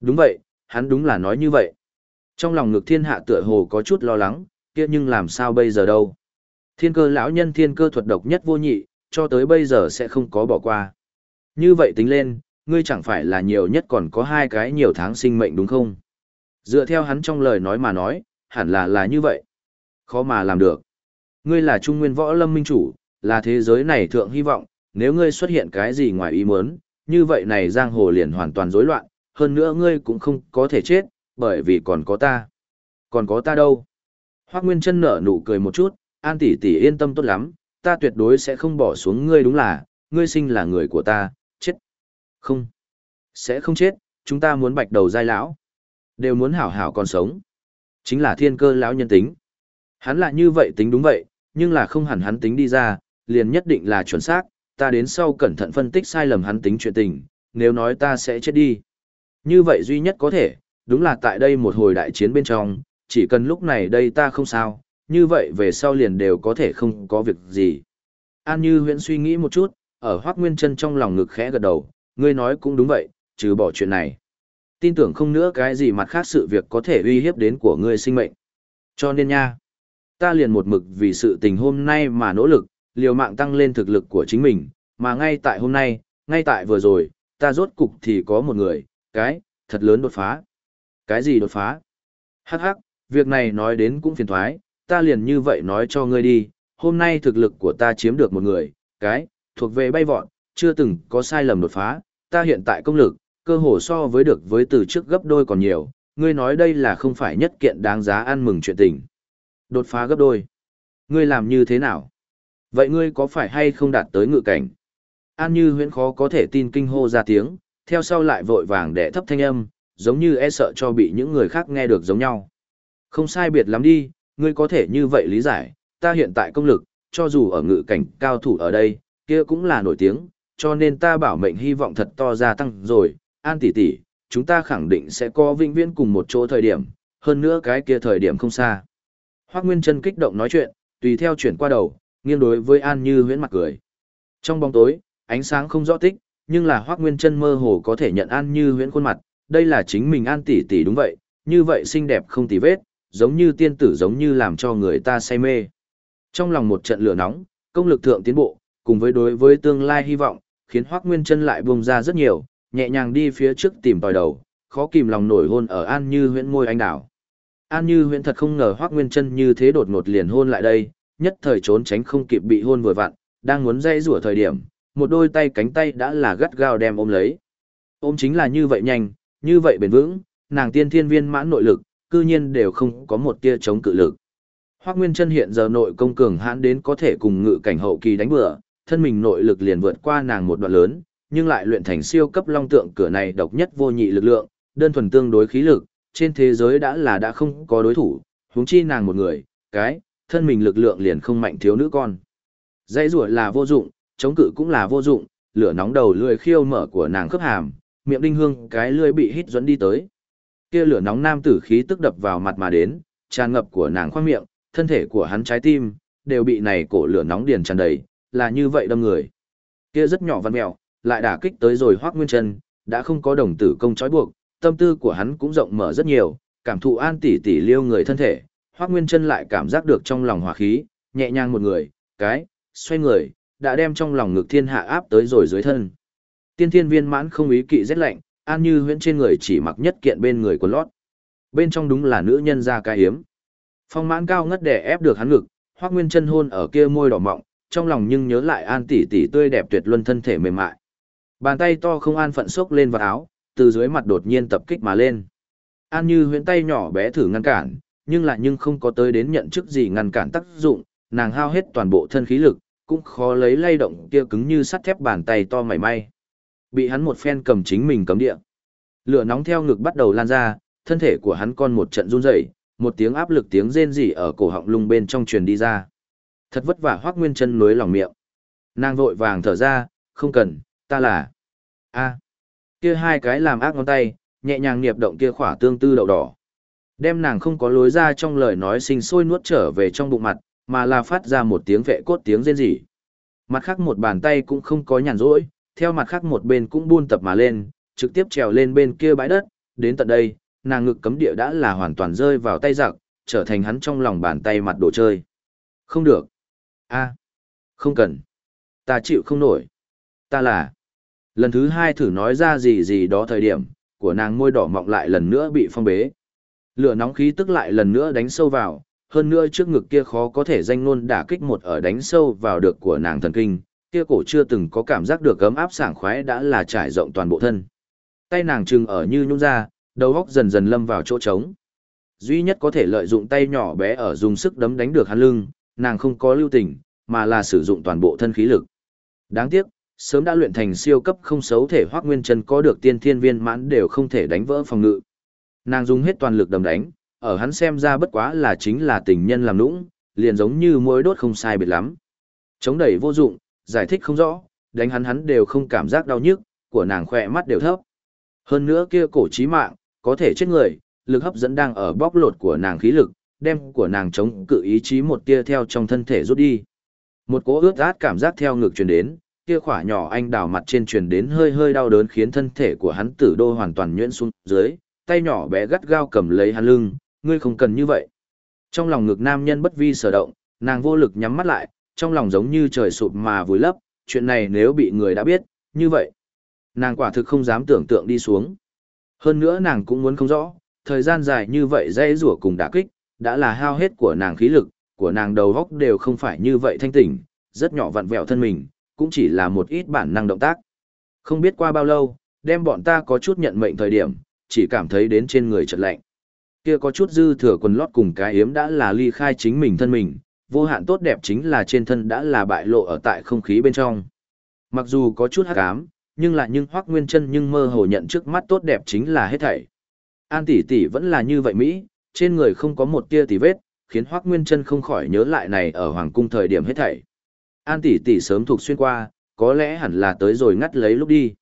Đúng vậy, hắn đúng là nói như vậy. Trong lòng ngực thiên hạ tựa hồ có chút lo lắng, kia nhưng làm sao bây giờ đâu? Thiên cơ lão nhân thiên cơ thuật độc nhất vô nhị, cho tới bây giờ sẽ không có bỏ qua. Như vậy tính lên, ngươi chẳng phải là nhiều nhất còn có hai cái nhiều tháng sinh mệnh đúng không? Dựa theo hắn trong lời nói mà nói, hẳn là là như vậy. Khó mà làm được. Ngươi là trung nguyên võ lâm minh chủ, là thế giới này thượng hy vọng, nếu ngươi xuất hiện cái gì ngoài ý muốn, như vậy này giang hồ liền hoàn toàn rối loạn, hơn nữa ngươi cũng không có thể chết, bởi vì còn có ta. Còn có ta đâu? Hoác Nguyên chân nở nụ cười một chút, An tỷ tỷ yên tâm tốt lắm, ta tuyệt đối sẽ không bỏ xuống ngươi đúng là, ngươi sinh là người của ta, chết. Không. Sẽ không chết, chúng ta muốn bạch đầu giai lão. Đều muốn hảo hảo còn sống. Chính là thiên cơ lão nhân tính. Hắn là như vậy tính đúng vậy, nhưng là không hẳn hắn tính đi ra, liền nhất định là chuẩn xác, ta đến sau cẩn thận phân tích sai lầm hắn tính chuyện tình, nếu nói ta sẽ chết đi. Như vậy duy nhất có thể, đúng là tại đây một hồi đại chiến bên trong, chỉ cần lúc này đây ta không sao, như vậy về sau liền đều có thể không có việc gì. An Như huyễn suy nghĩ một chút, ở Hoác Nguyên chân trong lòng ngực khẽ gật đầu, ngươi nói cũng đúng vậy, trừ bỏ chuyện này. Tin tưởng không nữa cái gì mặt khác sự việc có thể uy hiếp đến của ngươi sinh mệnh. Cho nên nha, ta liền một mực vì sự tình hôm nay mà nỗ lực, liều mạng tăng lên thực lực của chính mình, mà ngay tại hôm nay, ngay tại vừa rồi, ta rốt cục thì có một người, cái, thật lớn đột phá. Cái gì đột phá? Hắc hắc, việc này nói đến cũng phiền thoái, ta liền như vậy nói cho ngươi đi, hôm nay thực lực của ta chiếm được một người, cái, thuộc về bay vọt, chưa từng có sai lầm đột phá, ta hiện tại công lực, cơ hồ so với được với từ trước gấp đôi còn nhiều, ngươi nói đây là không phải nhất kiện đáng giá ăn mừng chuyện tình. Đột phá gấp đôi. Ngươi làm như thế nào? Vậy ngươi có phải hay không đạt tới ngự cảnh? An như huyễn khó có thể tin kinh hô ra tiếng, theo sau lại vội vàng để thấp thanh âm, giống như e sợ cho bị những người khác nghe được giống nhau. Không sai biệt lắm đi, ngươi có thể như vậy lý giải, ta hiện tại công lực, cho dù ở ngự cảnh cao thủ ở đây, kia cũng là nổi tiếng, cho nên ta bảo mệnh hy vọng thật to gia tăng rồi, an tỷ tỷ, chúng ta khẳng định sẽ có vinh viễn cùng một chỗ thời điểm, hơn nữa cái kia thời điểm không xa. Hoác Nguyên Trân kích động nói chuyện, tùy theo chuyển qua đầu, nghiêng đối với An Như huyễn mặt cười. Trong bóng tối, ánh sáng không rõ tích, nhưng là Hoắc Nguyên Trân mơ hồ có thể nhận An Như huyễn khuôn mặt, đây là chính mình An tỷ tỷ đúng vậy, như vậy xinh đẹp không tì vết, giống như tiên tử giống như làm cho người ta say mê. Trong lòng một trận lửa nóng, công lực thượng tiến bộ, cùng với đối với tương lai hy vọng, khiến Hoắc Nguyên Chân lại buông ra rất nhiều, nhẹ nhàng đi phía trước tìm tòi đầu, khó kìm lòng nổi hôn ở An Như Huyễn môi anh đảo. An Như Huyễn thật không ngờ Hoắc Nguyên Chân như thế đột ngột liền hôn lại đây, nhất thời trốn tránh không kịp bị hôn vừa vặn, đang muốn dây rủa thời điểm, một đôi tay cánh tay đã là gắt gao đem ôm lấy. Ôm chính là như vậy nhanh, như vậy bền vững, nàng tiên thiên viên mãn nội lực, cư nhiên đều không có một tia chống cự lực. Hoắc Nguyên Chân hiện giờ nội công cường hãn đến có thể cùng ngự cảnh hậu kỳ đánh bừa, thân mình nội lực liền vượt qua nàng một đoạn lớn, nhưng lại luyện thành siêu cấp long tượng cửa này độc nhất vô nhị lực lượng, đơn thuần tương đối khí lực, trên thế giới đã là đã không có đối thủ, huống chi nàng một người, cái, thân mình lực lượng liền không mạnh thiếu nữ con. dãy rủa là vô dụng, chống cự cũng là vô dụng, lửa nóng đầu lưỡi khiêu mở của nàng khớp hàm, miệng đinh hương cái lưỡi bị hít dẫn đi tới. Kia lửa nóng nam tử khí tức đập vào mặt mà đến, tràn ngập của nàng khoang miệng, thân thể của hắn trái tim đều bị này cổ lửa nóng điền tràn đầy, là như vậy đâm người. Kia rất nhỏ văn mèo, lại đả kích tới rồi Hoắc Nguyên Chân, đã không có đồng tử công trói buộc, tâm tư của hắn cũng rộng mở rất nhiều, cảm thụ an tỷ tỷ liêu người thân thể, Hoắc Nguyên Chân lại cảm giác được trong lòng hỏa khí, nhẹ nhàng một người, cái, xoay người, đã đem trong lòng ngực thiên hạ áp tới rồi dưới thân. Tiên thiên viên mãn không ý kỵ rét lạnh, an như huyễn trên người chỉ mặc nhất kiện bên người quần lót. Bên trong đúng là nữ nhân ra cái hiếm. Phong mãn cao ngất đè ép được hắn ngực, Hoắc Nguyên Chân hôn ở kia môi đỏ mọng, trong lòng nhưng nhớ lại An tỷ tỷ tươi đẹp tuyệt luân thân thể mềm mại. Bàn tay to không an phận xốc lên vào áo, từ dưới mặt đột nhiên tập kích mà lên. An Như huyễn tay nhỏ bé thử ngăn cản, nhưng lại nhưng không có tới đến nhận chức gì ngăn cản tác dụng, nàng hao hết toàn bộ thân khí lực, cũng khó lấy lay động kia cứng như sắt thép bàn tay to mảy may. Bị hắn một phen cầm chính mình cấm địa. Lửa nóng theo ngực bắt đầu lan ra, thân thể của hắn con một trận run rẩy, một tiếng áp lực tiếng rên rỉ ở cổ họng lung bên trong truyền đi ra. Thật vất vả Hoắc Nguyên Chân nuối lòng miệng. Nàng vội vàng thở ra, "Không cần, ta là." A. Kia hai cái làm ác ngón tay, nhẹ nhàng nghiệp động kia khỏa tương tư đậu đỏ. Đem nàng không có lối ra trong lời nói sinh sôi nuốt trở về trong bụng mặt, mà là phát ra một tiếng vệ cốt tiếng rên rỉ. Mặt khác một bàn tay cũng không có nhàn rỗi, theo mặt khác một bên cũng buôn tập mà lên, trực tiếp trèo lên bên kia bãi đất, đến tận đây, nàng ngực cấm địa đã là hoàn toàn rơi vào tay giặc, trở thành hắn trong lòng bàn tay mặt đồ chơi. Không được. a không cần. Ta chịu không nổi. Ta là. Lần thứ hai thử nói ra gì gì đó thời điểm, của nàng môi đỏ mọng lại lần nữa bị phong bế. Lửa nóng khí tức lại lần nữa đánh sâu vào, hơn nữa trước ngực kia khó có thể danh nôn đả kích một ở đánh sâu vào được của nàng thần kinh, kia cổ chưa từng có cảm giác được gấm áp sảng khoái đã là trải rộng toàn bộ thân. Tay nàng trừng ở như nhún ra, đầu góc dần dần lâm vào chỗ trống. Duy nhất có thể lợi dụng tay nhỏ bé ở dùng sức đấm đánh được hắn lưng, nàng không có lưu tình, mà là sử dụng toàn bộ thân khí lực. Đáng tiếc, sớm đã luyện thành siêu cấp không xấu thể Hoắc Nguyên Chân có được tiên thiên viên mãn đều không thể đánh vỡ phòng ngự. Nàng dùng hết toàn lực đấm đánh, ở hắn xem ra bất quá là chính là tình nhân làm nũng, liền giống như mối đốt không sai biệt lắm. Chống đẩy vô dụng, giải thích không rõ, đánh hắn hắn đều không cảm giác đau nhức, của nàng khỏe mắt đều thấp. Hơn nữa kia cổ chí mạng, có thể chết người, lực hấp dẫn đang ở bóc lột của nàng khí lực, đem của nàng chống cự ý chí một tia theo trong thân thể rút đi. Một cỗ ướt át cảm giác theo ngực truyền đến, kia khỏa nhỏ anh đào mặt trên truyền đến hơi hơi đau đớn khiến thân thể của hắn tử đô hoàn toàn nhuyễn xuống dưới, tay nhỏ bé gắt gao cầm lấy hắn lưng, ngươi không cần như vậy. Trong lòng ngực nam nhân bất vi sở động, nàng vô lực nhắm mắt lại, trong lòng giống như trời sụp mà vùi lấp, chuyện này nếu bị người đã biết, như vậy. Nàng quả thực không dám tưởng tượng đi xuống. Hơn nữa nàng cũng muốn không rõ, thời gian dài như vậy dây rủa cùng đả kích, đã là hao hết của nàng khí lực, của nàng đầu góc đều không phải như vậy thanh tỉnh, rất nhỏ vặn vẹo thân mình, cũng chỉ là một ít bản năng động tác. Không biết qua bao lâu, đem bọn ta có chút nhận mệnh thời điểm, chỉ cảm thấy đến trên người chợt lạnh. Kia có chút dư thừa quần lót cùng cái yếm đã là ly khai chính mình thân mình, vô hạn tốt đẹp chính là trên thân đã là bại lộ ở tại không khí bên trong. Mặc dù có chút hắc ám, nhưng là nhưng Hoắc Nguyên Chân nhưng mơ hồ nhận trước mắt tốt đẹp chính là hết thảy. An tỷ tỷ vẫn là như vậy mỹ, trên người không có một tia tì vết, khiến Hoắc Nguyên Chân không khỏi nhớ lại này ở hoàng cung thời điểm hết thảy. An tỷ tỷ sớm thuộc xuyên qua, có lẽ hẳn là tới rồi ngắt lấy lúc đi.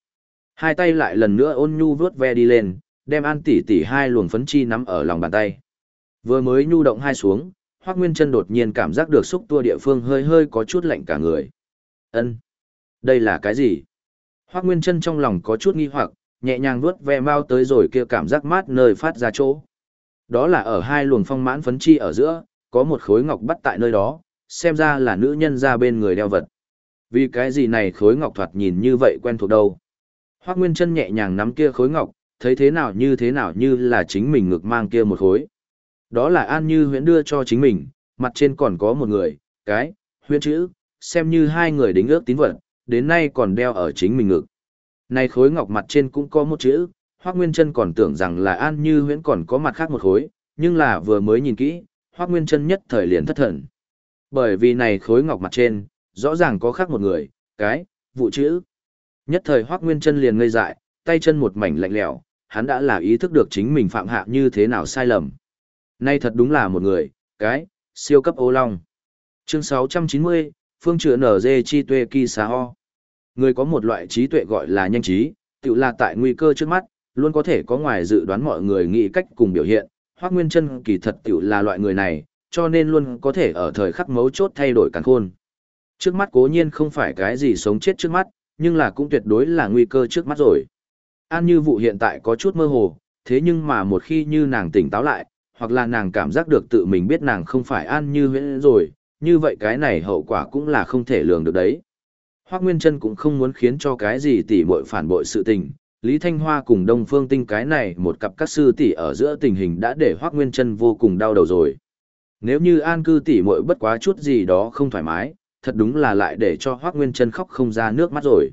Hai tay lại lần nữa ôn nhu vướt ve đi lên, đem An tỷ tỷ hai luồng phấn chi nắm ở lòng bàn tay. Vừa mới nhu động hai xuống, Hoắc Nguyên Chân đột nhiên cảm giác được xúc tua địa phương hơi hơi có chút lạnh cả người. Ân, đây là cái gì? Hoắc Nguyên Chân trong lòng có chút nghi hoặc, nhẹ nhàng vuốt ve mau tới rồi kia cảm giác mát nơi phát ra chỗ. Đó là ở hai luồng phong mãn phấn chi ở giữa, có một khối ngọc bắt tại nơi đó, xem ra là nữ nhân ra bên người đeo vật. Vì cái gì này khối ngọc thoạt nhìn như vậy quen thuộc đâu. Hoắc Nguyên chân nhẹ nhàng nắm kia khối ngọc, thấy thế nào như thế nào như là chính mình ngực mang kia một khối. Đó là An Như huyễn đưa cho chính mình, mặt trên còn có một người, cái, huyễn chữ, xem như hai người đính ước tín vật, đến nay còn đeo ở chính mình ngực. Này khối ngọc mặt trên cũng có một chữ, Hoác Nguyên Trân còn tưởng rằng là An Như huyễn còn có mặt khác một khối, nhưng là vừa mới nhìn kỹ, Hoác Nguyên Trân nhất thời liền thất thần. Bởi vì này khối ngọc mặt trên, rõ ràng có khác một người, cái, vụ chữ. Nhất thời Hoác Nguyên Trân liền ngây dại, tay chân một mảnh lạnh lẽo, hắn đã là ý thức được chính mình phạm hạ như thế nào sai lầm. Nay thật đúng là một người, cái, siêu cấp ô long. Chương 690, Phương Trựa nở dê chi tuệ kỳ xá ho. Người có một loại trí tuệ gọi là nhanh trí, tự là tại nguy cơ trước mắt, luôn có thể có ngoài dự đoán mọi người nghĩ cách cùng biểu hiện. Hoác Nguyên chân kỳ thật tự là loại người này, cho nên luôn có thể ở thời khắc mấu chốt thay đổi càng khôn. Trước mắt cố nhiên không phải cái gì sống chết trước mắt, nhưng là cũng tuyệt đối là nguy cơ trước mắt rồi. An như vụ hiện tại có chút mơ hồ, thế nhưng mà một khi như nàng tỉnh táo lại, hoặc là nàng cảm giác được tự mình biết nàng không phải an như huyễn rồi, như vậy cái này hậu quả cũng là không thể lường được đấy. Hoác Nguyên Trân cũng không muốn khiến cho cái gì tỉ muội phản bội sự tình. Lý Thanh Hoa cùng Đông Phương Tinh cái này một cặp các sư tỷ ở giữa tình hình đã để Hoác Nguyên Trân vô cùng đau đầu rồi. Nếu như an cư tỉ muội bất quá chút gì đó không thoải mái, thật đúng là lại để cho Hoác Nguyên Trân khóc không ra nước mắt rồi.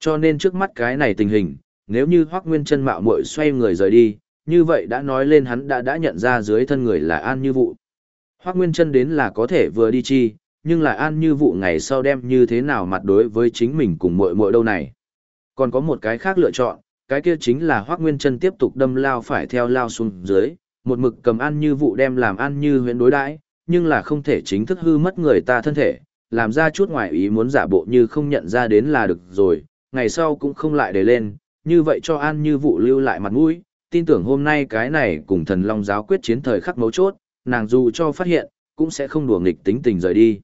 Cho nên trước mắt cái này tình hình, nếu như Hoác Nguyên Trân mạo muội xoay người rời đi, như vậy đã nói lên hắn đã đã nhận ra dưới thân người là An Như Vụ. Hoác Nguyên Trân đến là có thể vừa đi chi, nhưng là An Như Vụ ngày sau đem như thế nào mặt đối với chính mình cùng muội muội đâu này. Còn có một cái khác lựa chọn, cái kia chính là Hoác Nguyên Trân tiếp tục đâm lao phải theo lao xuống dưới, một mực cầm An Như Vụ đem làm An Như huyện đối đãi nhưng là không thể chính thức hư mất người ta thân thể, làm ra chút ngoài ý muốn giả bộ như không nhận ra đến là được rồi, ngày sau cũng không lại để lên, như vậy cho An Như Vụ lưu lại mặt mũi, tin tưởng hôm nay cái này cùng thần long giáo quyết chiến thời khắc mấu chốt, nàng dù cho phát hiện, cũng sẽ không đùa nghịch tính tình rời đi.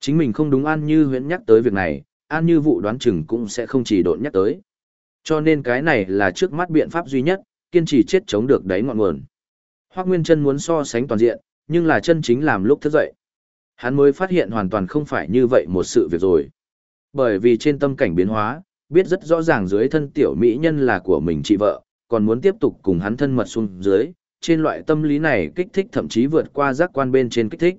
Chính mình không đúng An Như huyễn nhắc tới việc này, An Như vụ đoán chừng cũng sẽ không chỉ độn nhắc tới. Cho nên cái này là trước mắt biện pháp duy nhất, kiên trì chết chống được đáy ngọn nguồn. Hoác Nguyên chân muốn so sánh toàn diện, nhưng là chân chính làm lúc thức dậy. Hắn mới phát hiện hoàn toàn không phải như vậy một sự việc rồi. Bởi vì trên tâm cảnh biến hóa, biết rất rõ ràng dưới thân tiểu mỹ nhân là của mình chị vợ, còn muốn tiếp tục cùng hắn thân mật xuống dưới, trên loại tâm lý này kích thích thậm chí vượt qua giác quan bên trên kích thích.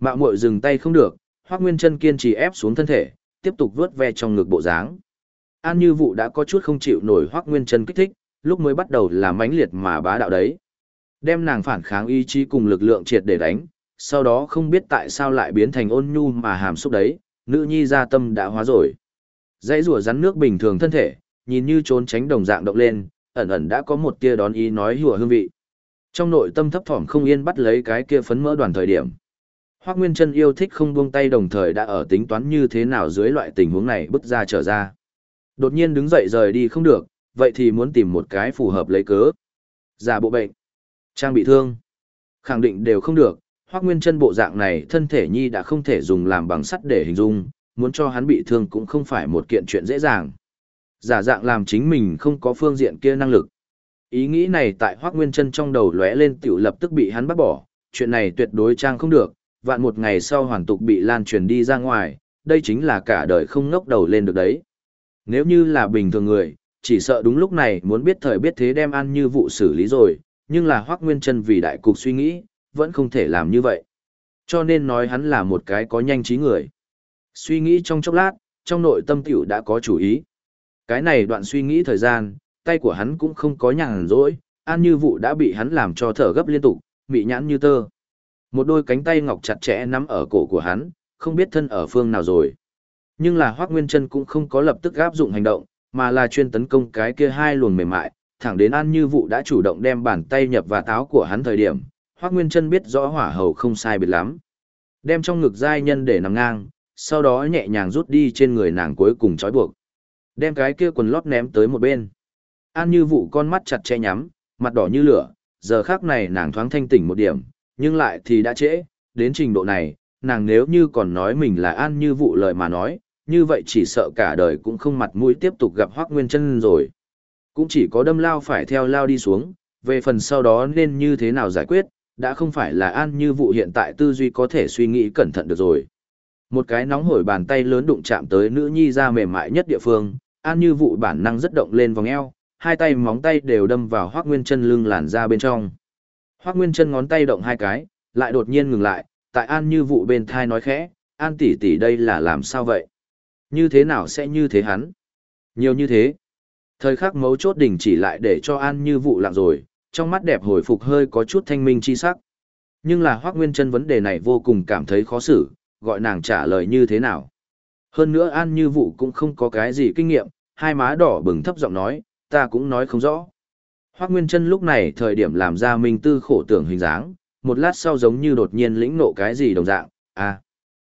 Mạo muội dừng tay không được, Hoắc Nguyên Chân kiên trì ép xuống thân thể, tiếp tục vớt ve trong ngực bộ dáng. An Như vũ đã có chút không chịu nổi Hoắc Nguyên Chân kích thích, lúc mới bắt đầu là mãnh liệt mà bá đạo đấy. Đem nàng phản kháng ý chí cùng lực lượng triệt để đánh, sau đó không biết tại sao lại biến thành ôn nhu mà hàm xúc đấy, nữ nhi gia tâm đã hóa rồi. Dãy rùa rắn nước bình thường thân thể, nhìn như trốn tránh đồng dạng động lên, ẩn ẩn đã có một tia đón ý nói hùa hương vị. Trong nội tâm thấp thỏm không yên bắt lấy cái kia phấn mỡ đoàn thời điểm. Hoác Nguyên chân yêu thích không buông tay đồng thời đã ở tính toán như thế nào dưới loại tình huống này bước ra trở ra. Đột nhiên đứng dậy rời đi không được, vậy thì muốn tìm một cái phù hợp lấy cớ. Giả bộ bệnh, trang bị thương, khẳng định đều không được. Hoác Nguyên chân bộ dạng này thân thể nhi đã không thể dùng làm bằng sắt để hình dung, muốn cho hắn bị thương cũng không phải một kiện chuyện dễ dàng. Giả dạng làm chính mình không có phương diện kia năng lực. Ý nghĩ này tại Hoác Nguyên Trân trong đầu lóe lên tiểu lập tức bị hắn bắt bỏ, chuyện này tuyệt đối trang không được, vạn một ngày sau hoàn tục bị lan truyền đi ra ngoài, đây chính là cả đời không ngốc đầu lên được đấy. Nếu như là bình thường người, chỉ sợ đúng lúc này muốn biết thời biết thế đem ăn như vụ xử lý rồi, nhưng là Hoác Nguyên Trân vì đại cục suy nghĩ, vẫn không thể làm như vậy. Cho nên nói hắn là một cái có nhanh trí người. Suy nghĩ trong chốc lát, trong nội tâm tiểu đã có chủ ý. Cái này đoạn suy nghĩ thời gian, tay của hắn cũng không có nhàn rỗi, an như vụ đã bị hắn làm cho thở gấp liên tục, bị nhãn như tơ. Một đôi cánh tay ngọc chặt chẽ nắm ở cổ của hắn, không biết thân ở phương nào rồi. Nhưng là Hoác Nguyên Trân cũng không có lập tức áp dụng hành động, mà là chuyên tấn công cái kia hai luồng mềm mại, thẳng đến An Như Vụ đã chủ động đem bàn tay nhập vào táo của hắn thời điểm, Hoác Nguyên Trân biết rõ hỏa hầu không sai biệt lắm. Đem trong ngực giai nhân để nằm ngang, sau đó nhẹ nhàng rút đi trên người nàng cuối cùng trói buộc. Đem cái kia quần lót ném tới một bên. An Như Vụ con mắt chặt che nhắm, mặt đỏ như lửa, giờ khác này nàng thoáng thanh tỉnh một điểm, nhưng lại thì đã trễ, đến trình độ này, nàng nếu như còn nói mình là An Như Vụ lời mà nói, như vậy chỉ sợ cả đời cũng không mặt mũi tiếp tục gặp Hoác Nguyên Trân rồi. Cũng chỉ có đâm lao phải theo lao đi xuống, về phần sau đó nên như thế nào giải quyết, đã không phải là An Như Vụ hiện tại tư duy có thể suy nghĩ cẩn thận được rồi. Một cái nóng hổi bàn tay lớn đụng chạm tới nữ nhi ra mềm mại nhất địa phương, An Như Vụ bản năng rất động lên vòng eo, hai tay móng tay đều đâm vào Hoác Nguyên chân lưng làn ra bên trong. Hoác Nguyên chân ngón tay động hai cái, lại đột nhiên ngừng lại, tại An Như Vụ bên thai nói khẽ, An tỷ tỷ đây là làm sao vậy? Như thế nào sẽ như thế hắn? Nhiều như thế. Thời khắc mấu chốt đỉnh chỉ lại để cho An Như Vụ lặng rồi, trong mắt đẹp hồi phục hơi có chút thanh minh chi sắc. Nhưng là Hoác Nguyên chân vấn đề này vô cùng cảm thấy khó xử, gọi nàng trả lời như thế nào. Hơn nữa An Như vũ cũng không có cái gì kinh nghiệm, hai má đỏ bừng thấp giọng nói, ta cũng nói không rõ. Hoác Nguyên Trân lúc này thời điểm làm ra minh tư khổ tưởng hình dáng, một lát sau giống như đột nhiên lĩnh nộ cái gì đồng dạng, à,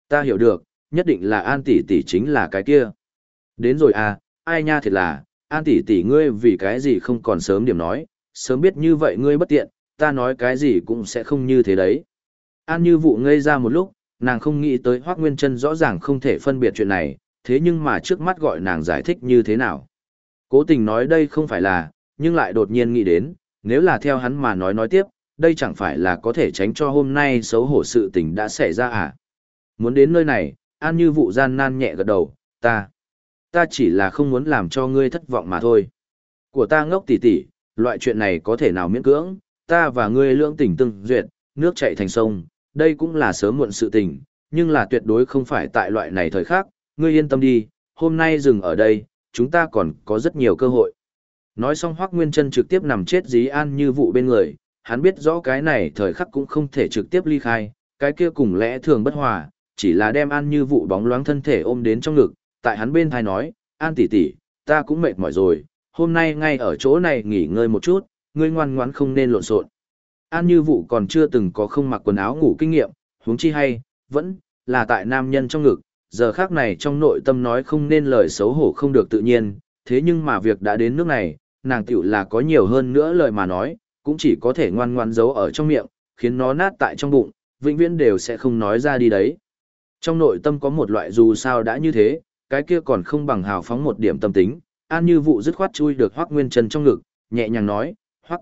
ta hiểu được, nhất định là An tỷ tỷ chính là cái kia. Đến rồi à, ai nha thiệt là, An tỷ tỷ ngươi vì cái gì không còn sớm điểm nói, sớm biết như vậy ngươi bất tiện, ta nói cái gì cũng sẽ không như thế đấy. An như vũ ngây ra một lúc, nàng không nghĩ tới Hoác Nguyên Trân rõ ràng không thể phân biệt chuyện này, thế nhưng mà trước mắt gọi nàng giải thích như thế nào. Cố tình nói đây không phải là, nhưng lại đột nhiên nghĩ đến, nếu là theo hắn mà nói nói tiếp, đây chẳng phải là có thể tránh cho hôm nay xấu hổ sự tình đã xảy ra à. Muốn đến nơi này, An Như vụ gian nan nhẹ gật đầu, ta, ta chỉ là không muốn làm cho ngươi thất vọng mà thôi. Của ta ngốc tỉ tỉ, loại chuyện này có thể nào miễn cưỡng, ta và ngươi lưỡng tình tương duyệt, nước chảy thành sông, đây cũng là sớm muộn sự tình, nhưng là tuyệt đối không phải tại loại này thời khắc, ngươi yên tâm đi, hôm nay dừng ở đây, chúng ta còn có rất nhiều cơ hội. Nói xong Hoắc Nguyên Chân trực tiếp nằm chết dí an như vụ bên người, hắn biết rõ cái này thời khắc cũng không thể trực tiếp ly khai, cái kia cùng lẽ thường bất hòa, chỉ là đem an như vụ bóng loáng thân thể ôm đến trong ngực, tại hắn bên thai nói, an tỷ tỷ, ta cũng mệt mỏi rồi, hôm nay ngay ở chỗ này nghỉ ngơi một chút, ngươi ngoan ngoãn không nên lộn xộn. An như vụ còn chưa từng có không mặc quần áo ngủ kinh nghiệm, huống chi hay, vẫn là tại nam nhân trong ngực, giờ khác này trong nội tâm nói không nên lời xấu hổ không được tự nhiên, thế nhưng mà việc đã đến nước này, nàng tiểu là có nhiều hơn nữa lời mà nói, cũng chỉ có thể ngoan ngoan giấu ở trong miệng, khiến nó nát tại trong bụng, vĩnh viễn đều sẽ không nói ra đi đấy. Trong nội tâm có một loại dù sao đã như thế, cái kia còn không bằng hào phóng một điểm tâm tính, an như vụ dứt khoát chui được Hoắc Nguyên chân trong ngực, nhẹ nhàng nói, Hoắc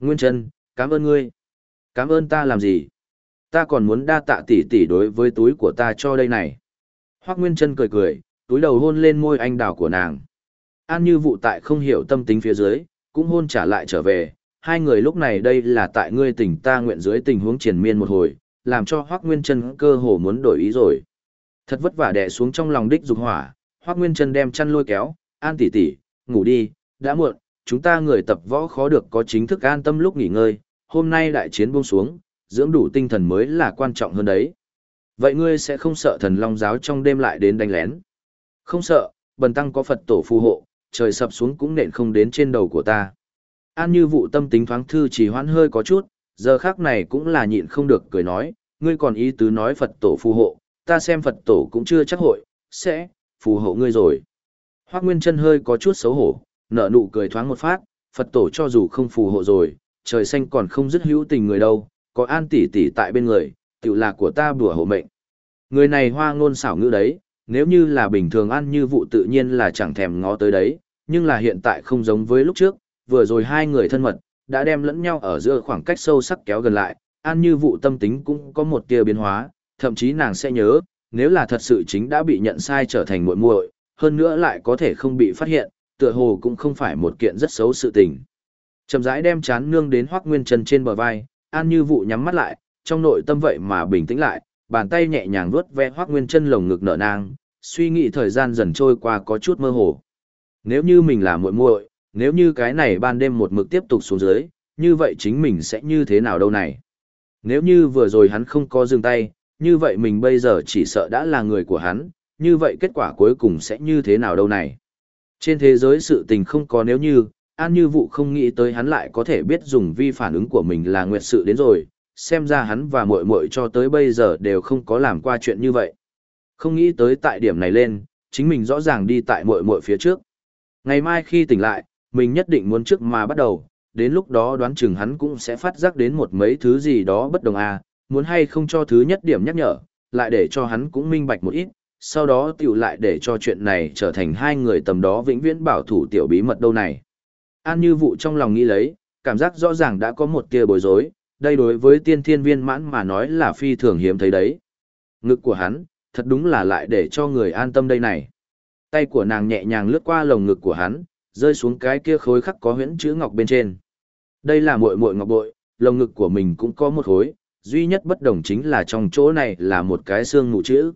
Nguyên chân, cảm ơn ngươi. Cảm ơn ta làm gì? Ta còn muốn đa tạ tỷ tỷ đối với túi của ta cho đây này. Hoắc Nguyên Trân cười cười, túi đầu hôn lên môi anh đào của nàng. An như vụ tại không hiểu tâm tính phía dưới, cũng hôn trả lại trở về, hai người lúc này đây là tại ngươi tỉnh ta nguyện dưới tình huống triển miên một hồi, làm cho Hoắc Nguyên Chân cơ hồ muốn đổi ý rồi. Thật vất vả đè xuống trong lòng đích dục hỏa, Hoắc Nguyên Chân đem chăn lôi kéo, "An tỷ tỷ, ngủ đi, đã muộn, chúng ta người tập võ khó được có chính thức an tâm lúc nghỉ ngơi, hôm nay đại chiến buông xuống, dưỡng đủ tinh thần mới là quan trọng hơn đấy." Vậy ngươi sẽ không sợ thần long giáo trong đêm lại đến đánh lén? Không sợ, bần tăng có Phật tổ phù hộ, trời sập xuống cũng nện không đến trên đầu của ta. An như vụ tâm tính thoáng thư chỉ hoãn hơi có chút, giờ khác này cũng là nhịn không được cười nói, ngươi còn ý tứ nói Phật tổ phù hộ, ta xem Phật tổ cũng chưa chắc hội, sẽ, phù hộ ngươi rồi. Hoác Nguyên chân hơi có chút xấu hổ, nở nụ cười thoáng một phát, Phật tổ cho dù không phù hộ rồi, trời xanh còn không dứt hữu tình người đâu, có an tỷ tỷ tại bên người, tiểu là của ta bùa hộ mệnh. Người này hoa ngôn xảo ngữ đấy, nếu như là bình thường ăn như vụ tự nhiên là chẳng thèm ngó tới đấy, nhưng là hiện tại không giống với lúc trước, vừa rồi hai người thân mật, đã đem lẫn nhau ở giữa khoảng cách sâu sắc kéo gần lại, ăn như vụ tâm tính cũng có một tia biến hóa, thậm chí nàng sẽ nhớ, nếu là thật sự chính đã bị nhận sai trở thành muội muội, hơn nữa lại có thể không bị phát hiện, tựa hồ cũng không phải một kiện rất xấu sự tình. Chậm rãi đem chán nương đến Hoắc Nguyên Chân trên bờ vai, An Như vụ nhắm mắt lại, trong nội tâm vậy mà bình tĩnh lại, bàn tay nhẹ nhàng vuốt ve Hoắc Nguyên Chân lồng ngực nở nang, suy nghĩ thời gian dần trôi qua có chút mơ hồ. Nếu như mình là muội muội, nếu như cái này ban đêm một mực tiếp tục xuống dưới, như vậy chính mình sẽ như thế nào đâu này? Nếu như vừa rồi hắn không có dừng tay, như vậy mình bây giờ chỉ sợ đã là người của hắn, như vậy kết quả cuối cùng sẽ như thế nào đâu này? Trên thế giới sự tình không có nếu như, An Như Vụ không nghĩ tới hắn lại có thể biết dùng vi phản ứng của mình là nguyệt sự đến rồi, xem ra hắn và muội muội cho tới bây giờ đều không có làm qua chuyện như vậy. Không nghĩ tới tại điểm này lên, chính mình rõ ràng đi tại muội muội phía trước. Ngày mai khi tỉnh lại, mình nhất định muốn trước mà bắt đầu, đến lúc đó đoán chừng hắn cũng sẽ phát giác đến một mấy thứ gì đó bất đồng à, muốn hay không cho thứ nhất điểm nhắc nhở, lại để cho hắn cũng minh bạch một ít, sau đó tiểu lại để cho chuyện này trở thành hai người tầm đó vĩnh viễn bảo thủ tiểu bí mật đâu này. An như vụ trong lòng nghĩ lấy, cảm giác rõ ràng đã có một tia bối rối, đây đối với tiên thiên viên mãn mà nói là phi thường hiếm thấy đấy. Ngực của hắn, thật đúng là lại để cho người an tâm đây này. Tay của nàng nhẹ nhàng lướt qua lồng ngực của hắn, rơi xuống cái kia khối khắc có huyễn chữ ngọc bên trên. Đây là muội muội ngọc bội, lồng ngực của mình cũng có một khối, duy nhất bất đồng chính là trong chỗ này là một cái xương ngụ chữ.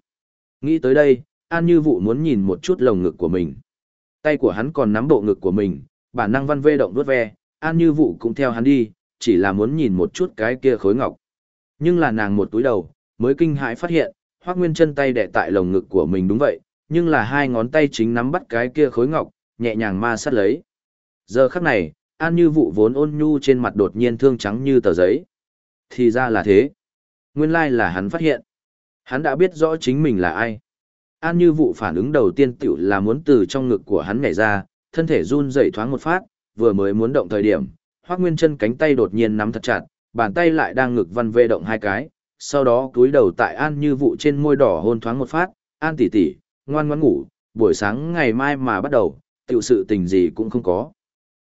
Nghĩ tới đây, An Như Vụ muốn nhìn một chút lồng ngực của mình. Tay của hắn còn nắm bộ ngực của mình, bản năng văn vê động đuốt ve, An Như Vụ cũng theo hắn đi, chỉ là muốn nhìn một chút cái kia khối ngọc. Nhưng là nàng một túi đầu, mới kinh hãi phát hiện, Hoắc Nguyên chân tay đè tại lồng ngực của mình đúng vậy, nhưng là hai ngón tay chính nắm bắt cái kia khối ngọc, nhẹ nhàng ma sát lấy. Giờ khắc này, An Như Vụ vốn ôn nhu trên mặt đột nhiên thương trắng như tờ giấy. Thì ra là thế. Nguyên lai là hắn phát hiện. Hắn đã biết rõ chính mình là ai. An Như Vụ phản ứng đầu tiên tiểu là muốn từ trong ngực của hắn nhảy ra, thân thể run rẩy thoáng một phát, vừa mới muốn động thời điểm, Hoắc Nguyên Chân cánh tay đột nhiên nắm thật chặt, bàn tay lại đang ngực văn vê động hai cái, sau đó cúi đầu tại An Như Vụ trên môi đỏ hôn thoáng một phát, "An tỷ tỷ, ngoan ngoãn ngủ, buổi sáng ngày mai mà bắt đầu, tiểu sự tình gì cũng không có."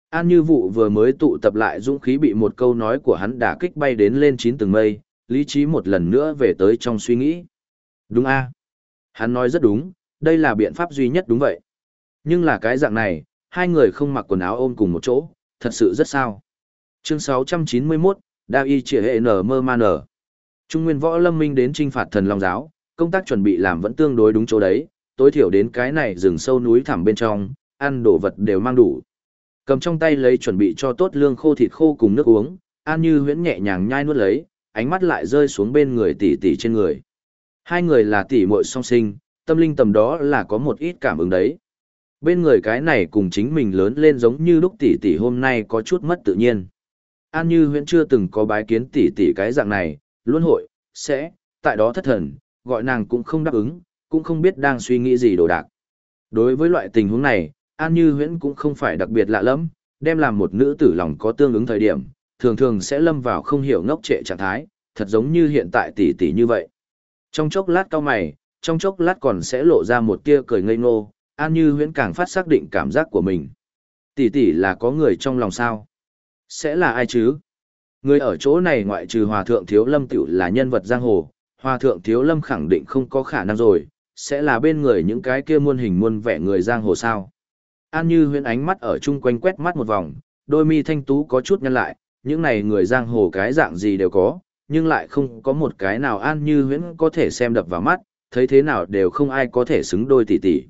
An Như Vụ vừa mới tụ tập lại dũng khí bị một câu nói của hắn đả kích bay đến lên chín tầng mây, lý trí một lần nữa về tới trong suy nghĩ. Đúng a Hắn nói rất đúng, đây là biện pháp duy nhất đúng vậy. Nhưng là cái dạng này, hai người không mặc quần áo ôm cùng một chỗ, thật sự rất sao. Chương 691, Đa Y Chỉ Hệ Nở Mơ Man Nở. Trung Nguyên Võ Lâm Minh đến trinh phạt thần Long Giáo, công tác chuẩn bị làm vẫn tương đối đúng chỗ đấy, tối thiểu đến cái này rừng sâu núi thẳm bên trong, ăn đồ vật đều mang đủ. Cầm trong tay lấy chuẩn bị cho tốt lương khô thịt khô cùng nước uống, An Như huyễn nhẹ nhàng nhai nuốt lấy, ánh mắt lại rơi xuống bên người tỷ tỷ trên người. Hai người là tỷ muội song sinh, tâm linh tầm đó là có một ít cảm ứng đấy. Bên người cái này cùng chính mình lớn lên giống như lúc tỷ tỷ hôm nay có chút mất tự nhiên. An Như huyện chưa từng có bái kiến tỷ tỷ cái dạng này, luôn hội, sẽ, tại đó thất thần, gọi nàng cũng không đáp ứng, cũng không biết đang suy nghĩ gì đồ đạc. Đối với loại tình huống này, An Như huyễn cũng không phải đặc biệt lạ lắm, đem làm một nữ tử lòng có tương ứng thời điểm, thường thường sẽ lâm vào không hiểu ngốc trệ trạng thái, thật giống như hiện tại tỷ tỷ như vậy. Trong chốc lát cao mày, trong chốc lát còn sẽ lộ ra một tia cười ngây ngô, An Như huyễn càng phát xác định cảm giác của mình. Tỷ tỷ là có người trong lòng sao? Sẽ là ai chứ? Người ở chỗ này ngoại trừ Hòa Thượng Thiếu Lâm tiểu là nhân vật giang hồ, Hòa Thượng Thiếu Lâm khẳng định không có khả năng rồi, sẽ là bên người những cái kia muôn hình muôn vẻ người giang hồ sao? An Như huyễn ánh mắt ở chung quanh quét mắt một vòng, đôi mi thanh tú có chút nhăn lại, những này người giang hồ cái dạng gì đều có, nhưng lại không có một cái nào An Như huyễn có thể xem đập vào mắt, thấy thế nào đều không ai có thể xứng đôi tỷ tỷ.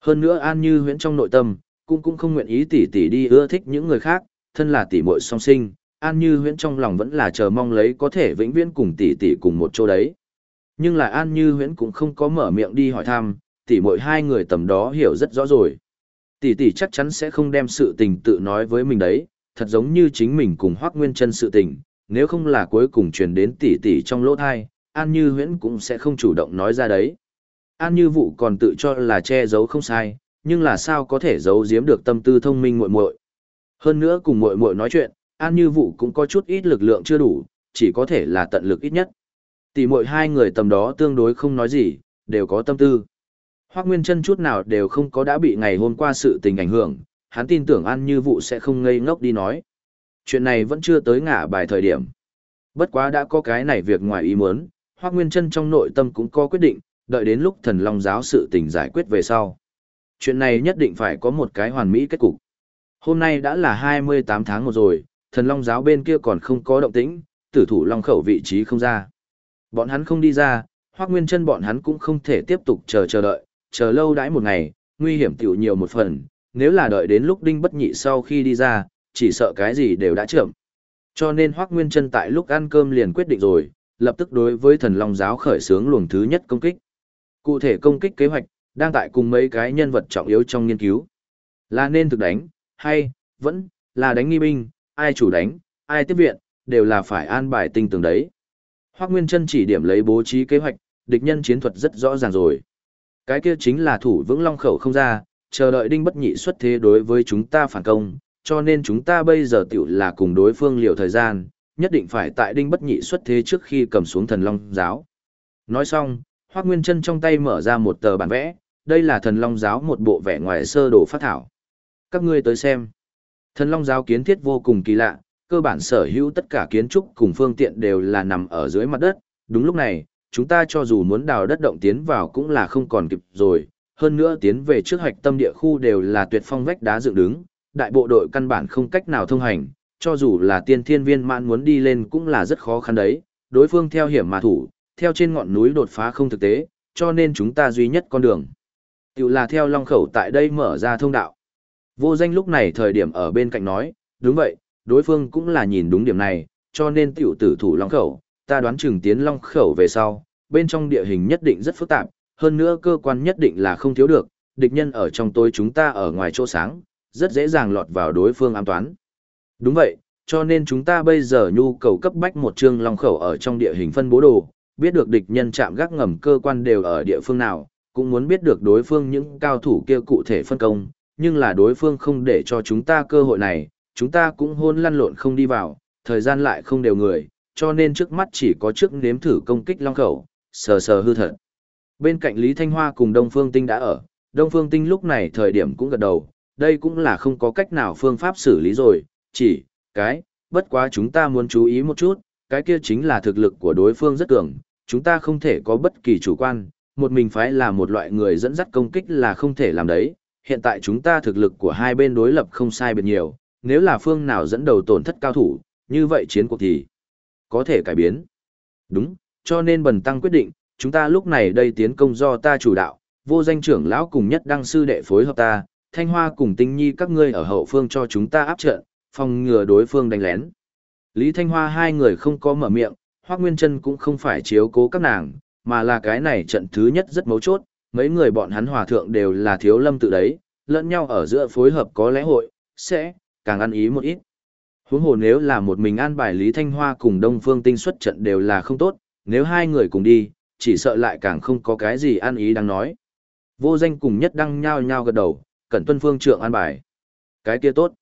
Hơn nữa An Như huyễn trong nội tâm, cũng cũng không nguyện ý tỷ tỷ đi ưa thích những người khác, thân là tỷ muội song sinh, An Như huyễn trong lòng vẫn là chờ mong lấy có thể vĩnh viễn cùng tỷ tỷ cùng một chỗ đấy. Nhưng lại An Như huyễn cũng không có mở miệng đi hỏi thăm, tỷ muội hai người tầm đó hiểu rất rõ rồi. Tỷ tỷ chắc chắn sẽ không đem sự tình tự nói với mình đấy, thật giống như chính mình cùng Hoắc Nguyên Chân sự tình, nếu không là cuối cùng truyền đến tỷ tỷ trong lỗ thai, An Như Huyễn cũng sẽ không chủ động nói ra đấy. An Như vũ còn tự cho là che giấu không sai, nhưng là sao có thể giấu giếm được tâm tư thông minh muội muội. Hơn nữa cùng muội muội nói chuyện, An Như vũ cũng có chút ít lực lượng chưa đủ, chỉ có thể là tận lực ít nhất. Tỷ muội hai người tầm đó tương đối không nói gì, đều có tâm tư. Hoắc Nguyên Chân chút nào đều không có đã bị ngày hôm qua sự tình ảnh hưởng, hắn tin tưởng An Như vũ sẽ không ngây ngốc đi nói. Chuyện này vẫn chưa tới ngã bài thời điểm. Bất quá đã có cái này việc ngoài ý muốn, Hoắc Nguyên Chân trong nội tâm cũng có quyết định, đợi đến lúc Thần Long giáo sự tình giải quyết về sau. Chuyện này nhất định phải có một cái hoàn mỹ kết cục. Hôm nay đã là 28 tháng một rồi, Thần Long giáo bên kia còn không có động tĩnh, tử thủ Long khẩu vị trí không ra. Bọn hắn không đi ra, Hoắc Nguyên Chân bọn hắn cũng không thể tiếp tục chờ chờ đợi, chờ lâu đãi một ngày, nguy hiểm tiểu nhiều một phần, nếu là đợi đến lúc Đinh Bất Nhị sau khi đi ra, chỉ sợ cái gì đều đã chậm. Cho nên Hoắc Nguyên Chân tại lúc ăn cơm liền quyết định rồi, lập tức đối với Thần Long giáo khởi xướng luồng thứ nhất công kích. Cụ thể công kích kế hoạch đang tại cùng mấy cái nhân vật trọng yếu trong nghiên cứu. Là nên thực đánh, hay vẫn là đánh nghi binh, ai chủ đánh, ai tiếp viện, đều là phải an bài tinh tường đấy. Hoắc Nguyên Chân chỉ điểm lấy bố trí kế hoạch, địch nhân chiến thuật rất rõ ràng rồi. Cái kia chính là thủ vững long khẩu không ra, chờ đợi đinh bất nhị xuất thế đối với chúng ta phản công, cho nên chúng ta bây giờ tiểu là cùng đối phương liều thời gian, nhất định phải tại đinh bất nhị xuất thế trước khi cầm xuống thần long giáo. Nói xong, Hoác Nguyên Trân trong tay mở ra một tờ bản vẽ, đây là thần long giáo một bộ vẽ ngoài sơ đồ phát thảo. Các ngươi tới xem. Thần long giáo kiến thiết vô cùng kỳ lạ, cơ bản sở hữu tất cả kiến trúc cùng phương tiện đều là nằm ở dưới mặt đất. Đúng lúc này, chúng ta cho dù muốn đào đất động tiến vào cũng là không còn kịp rồi, hơn nữa tiến về trước hạch tâm địa khu đều là tuyệt phong vách đá dựng đứng, đại bộ đội căn bản không cách nào thông hành, cho dù là tiên thiên viên mãn muốn đi lên cũng là rất khó khăn đấy, đối phương theo hiểm mà thủ, theo trên ngọn núi đột phá không thực tế, cho nên chúng ta duy nhất con đường. Tiểu là theo long khẩu tại đây mở ra thông đạo. Vô danh lúc này thời điểm ở bên cạnh nói, đúng vậy, đối phương cũng là nhìn đúng điểm này, cho nên tiểu tử thủ long khẩu, ta đoán chừng tiến long khẩu về sau, bên trong địa hình nhất định rất phức tạp, hơn nữa cơ quan nhất định là không thiếu được, địch nhân ở trong tối chúng ta ở ngoài chỗ sáng, rất dễ dàng lọt vào đối phương an toán. Đúng vậy, cho nên chúng ta bây giờ nhu cầu cấp bách một chương long khẩu ở trong địa hình phân bố đồ, biết được địch nhân chạm gác ngầm cơ quan đều ở địa phương nào, cũng muốn biết được đối phương những cao thủ kia cụ thể phân công, nhưng là đối phương không để cho chúng ta cơ hội này, chúng ta cũng hôn lăn lộn không đi vào, thời gian lại không đều người, cho nên trước mắt chỉ có trước nếm thử công kích long khẩu, sờ sờ hư thật. Bên cạnh Lý Thanh Hoa cùng Đông Phương Tinh đã ở, Đông Phương Tinh lúc này thời điểm cũng gật đầu, đây cũng là không có cách nào phương pháp xử lý rồi, chỉ, cái, bất quá chúng ta muốn chú ý một chút, cái kia chính là thực lực của đối phương rất cường, chúng ta không thể có bất kỳ chủ quan, một mình phải là một loại người dẫn dắt công kích là không thể làm đấy, hiện tại chúng ta thực lực của hai bên đối lập không sai biệt nhiều, nếu là phương nào dẫn đầu tổn thất cao thủ, như vậy chiến cuộc thì có thể cải biến. Đúng, cho nên bần tăng quyết định, chúng ta lúc này đây tiến công do ta chủ đạo, vô danh trưởng lão cùng nhất đăng sư đệ phối hợp ta, thanh hoa cùng tinh nhi các ngươi ở hậu phương cho chúng ta áp trận, phòng ngừa đối phương đánh lén. Lý Thanh Hoa hai người không có mở miệng, Hoác Nguyên Trân cũng không phải chiếu cố các nàng, mà là cái này trận thứ nhất rất mấu chốt, mấy người bọn hắn hòa thượng đều là thiếu lâm tự đấy, lẫn nhau ở giữa phối hợp có lẽ hội, sẽ, càng ăn ý một ít. Huống hồ nếu là một mình an bài Lý Thanh Hoa cùng Đông Phương Tinh xuất trận đều là không tốt, nếu hai người cùng đi, chỉ sợ lại càng không có cái gì ăn ý đang nói. Vô danh cùng nhất đăng nhao nhao gật đầu, cẩn tuân phương trưởng an bài. Cái kia tốt.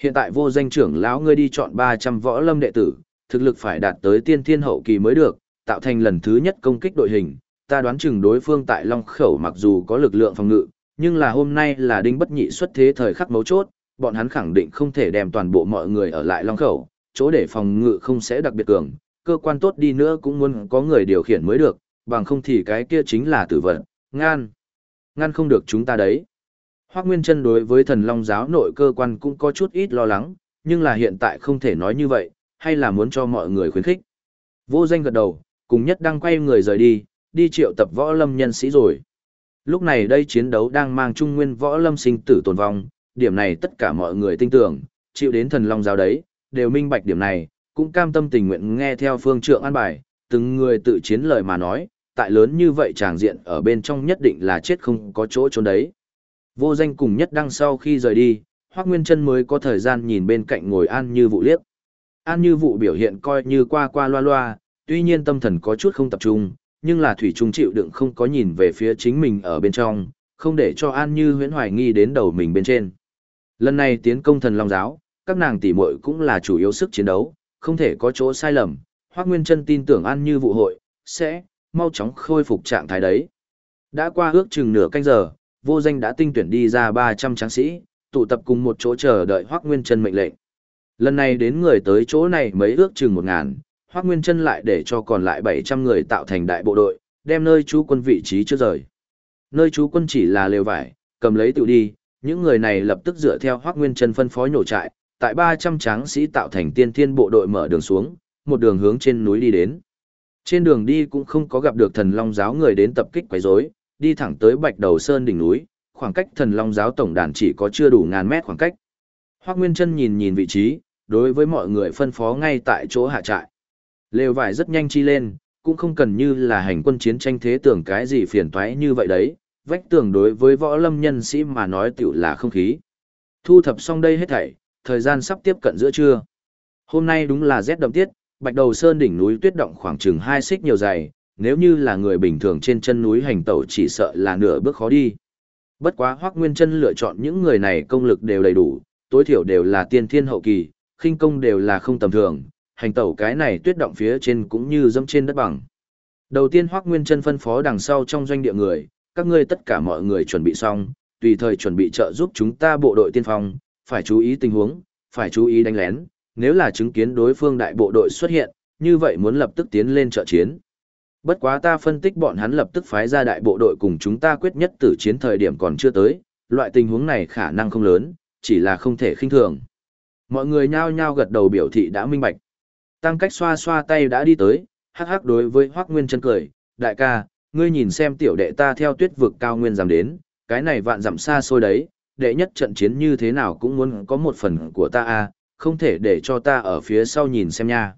Hiện tại vô danh trưởng lão ngươi đi chọn 300 võ lâm đệ tử, thực lực phải đạt tới tiên thiên hậu kỳ mới được, tạo thành lần thứ nhất công kích đội hình. Ta đoán chừng đối phương tại Long Khẩu mặc dù có lực lượng phòng ngự, nhưng là hôm nay là đinh bất nhị xuất thế thời khắc mấu chốt, bọn hắn khẳng định không thể đem toàn bộ mọi người ở lại Long Khẩu, chỗ để phòng ngự không sẽ đặc biệt cường, cơ quan tốt đi nữa cũng muốn có người điều khiển mới được, bằng không thì cái kia chính là tử vận, ngăn. Ngăn không được chúng ta đấy. Hoác Nguyên Trân đối với thần long giáo nội cơ quan cũng có chút ít lo lắng, nhưng là hiện tại không thể nói như vậy, hay là muốn cho mọi người khuyến khích. Vô danh gật đầu, cùng nhất đang quay người rời đi, đi triệu tập võ lâm nhân sĩ rồi. Lúc này đây chiến đấu đang mang trung nguyên võ lâm sinh tử tồn vong, điểm này tất cả mọi người tin tưởng, chịu đến thần long giáo đấy, đều minh bạch điểm này, cũng cam tâm tình nguyện nghe theo phương trượng an bài, từng người tự chiến lời mà nói, tại lớn như vậy tràng diện ở bên trong nhất định là chết không có chỗ trốn đấy. Vô danh cùng nhất đăng sau khi rời đi, Hoác Nguyên Trân mới có thời gian nhìn bên cạnh ngồi An Như Vụ liếc. An Như Vụ biểu hiện coi như qua qua loa loa, tuy nhiên tâm thần có chút không tập trung, nhưng là Thủy Trung chịu đựng không có nhìn về phía chính mình ở bên trong, không để cho An Như huyễn hoài nghi đến đầu mình bên trên. Lần này tiến công thần Long Giáo, các nàng tỷ muội cũng là chủ yếu sức chiến đấu, không thể có chỗ sai lầm. Hoác Nguyên Trân tin tưởng An Như vụ hội, sẽ mau chóng khôi phục trạng thái đấy. Đã qua ước chừng nửa canh giờ, vô danh đã tinh tuyển đi ra 300 tráng sĩ, tụ tập cùng một chỗ chờ đợi Hoác Nguyên Trân mệnh lệnh. Lần này đến người tới chỗ này mấy ước chừng 1.000, Hoác Nguyên Trân lại để cho còn lại 700 người tạo thành đại bộ đội, đem nơi chú quân vị trí trước rời. Nơi chú quân chỉ là lều vải, cầm lấy tự đi, những người này lập tức dựa theo Hoác Nguyên Trân phân phối nổ trại, tại 300 tráng sĩ tạo thành tiên thiên bộ đội mở đường xuống, một đường hướng trên núi đi đến. Trên đường đi cũng không có gặp được thần long giáo người đến tập kích quấy rối, đi thẳng tới Bạch Đầu Sơn đỉnh núi, khoảng cách thần long giáo tổng đàn chỉ có chưa đủ ngàn mét khoảng cách. Hoắc Nguyên Chân nhìn nhìn vị trí, đối với mọi người phân phó ngay tại chỗ hạ trại. Lều vải rất nhanh chi lên, cũng không cần như là hành quân chiến tranh thế tưởng cái gì phiền toái như vậy đấy, vách tường đối với võ lâm nhân sĩ mà nói tiểu là không khí. Thu thập xong đây hết thảy, thời gian sắp tiếp cận giữa trưa. Hôm nay đúng là rét đậm tiết, Bạch Đầu Sơn đỉnh núi tuyết động khoảng chừng hai xích nhiều dày, nếu như là người bình thường trên chân núi hành tẩu chỉ sợ là nửa bước khó đi. Bất quá Hoắc Nguyên Chân lựa chọn những người này công lực đều đầy đủ, tối thiểu đều là tiên thiên hậu kỳ, khinh công đều là không tầm thường, hành tẩu cái này tuyết động phía trên cũng như dẫm trên đất bằng. Đầu tiên Hoắc Nguyên Chân phân phó đằng sau trong doanh địa người, các ngươi tất cả mọi người chuẩn bị xong, tùy thời chuẩn bị trợ giúp chúng ta bộ đội tiên phong, phải chú ý tình huống, phải chú ý đánh lén, nếu là chứng kiến đối phương đại bộ đội xuất hiện, như vậy muốn lập tức tiến lên trợ chiến. Bất quá ta phân tích bọn hắn lập tức phái ra đại bộ đội cùng chúng ta quyết nhất tử chiến thời điểm còn chưa tới, loại tình huống này khả năng không lớn, chỉ là không thể khinh thường. Mọi người nhao nhao gật đầu biểu thị đã minh bạch. Tăng cách xoa xoa tay đã đi tới, hắc hắc đối với Hoắc Nguyên chân cười, đại ca, ngươi nhìn xem tiểu đệ ta theo tuyết vực cao nguyên giảm đến, cái này vạn dặm xa xôi đấy, đệ nhất trận chiến như thế nào cũng muốn có một phần của ta a, không thể để cho ta ở phía sau nhìn xem nha.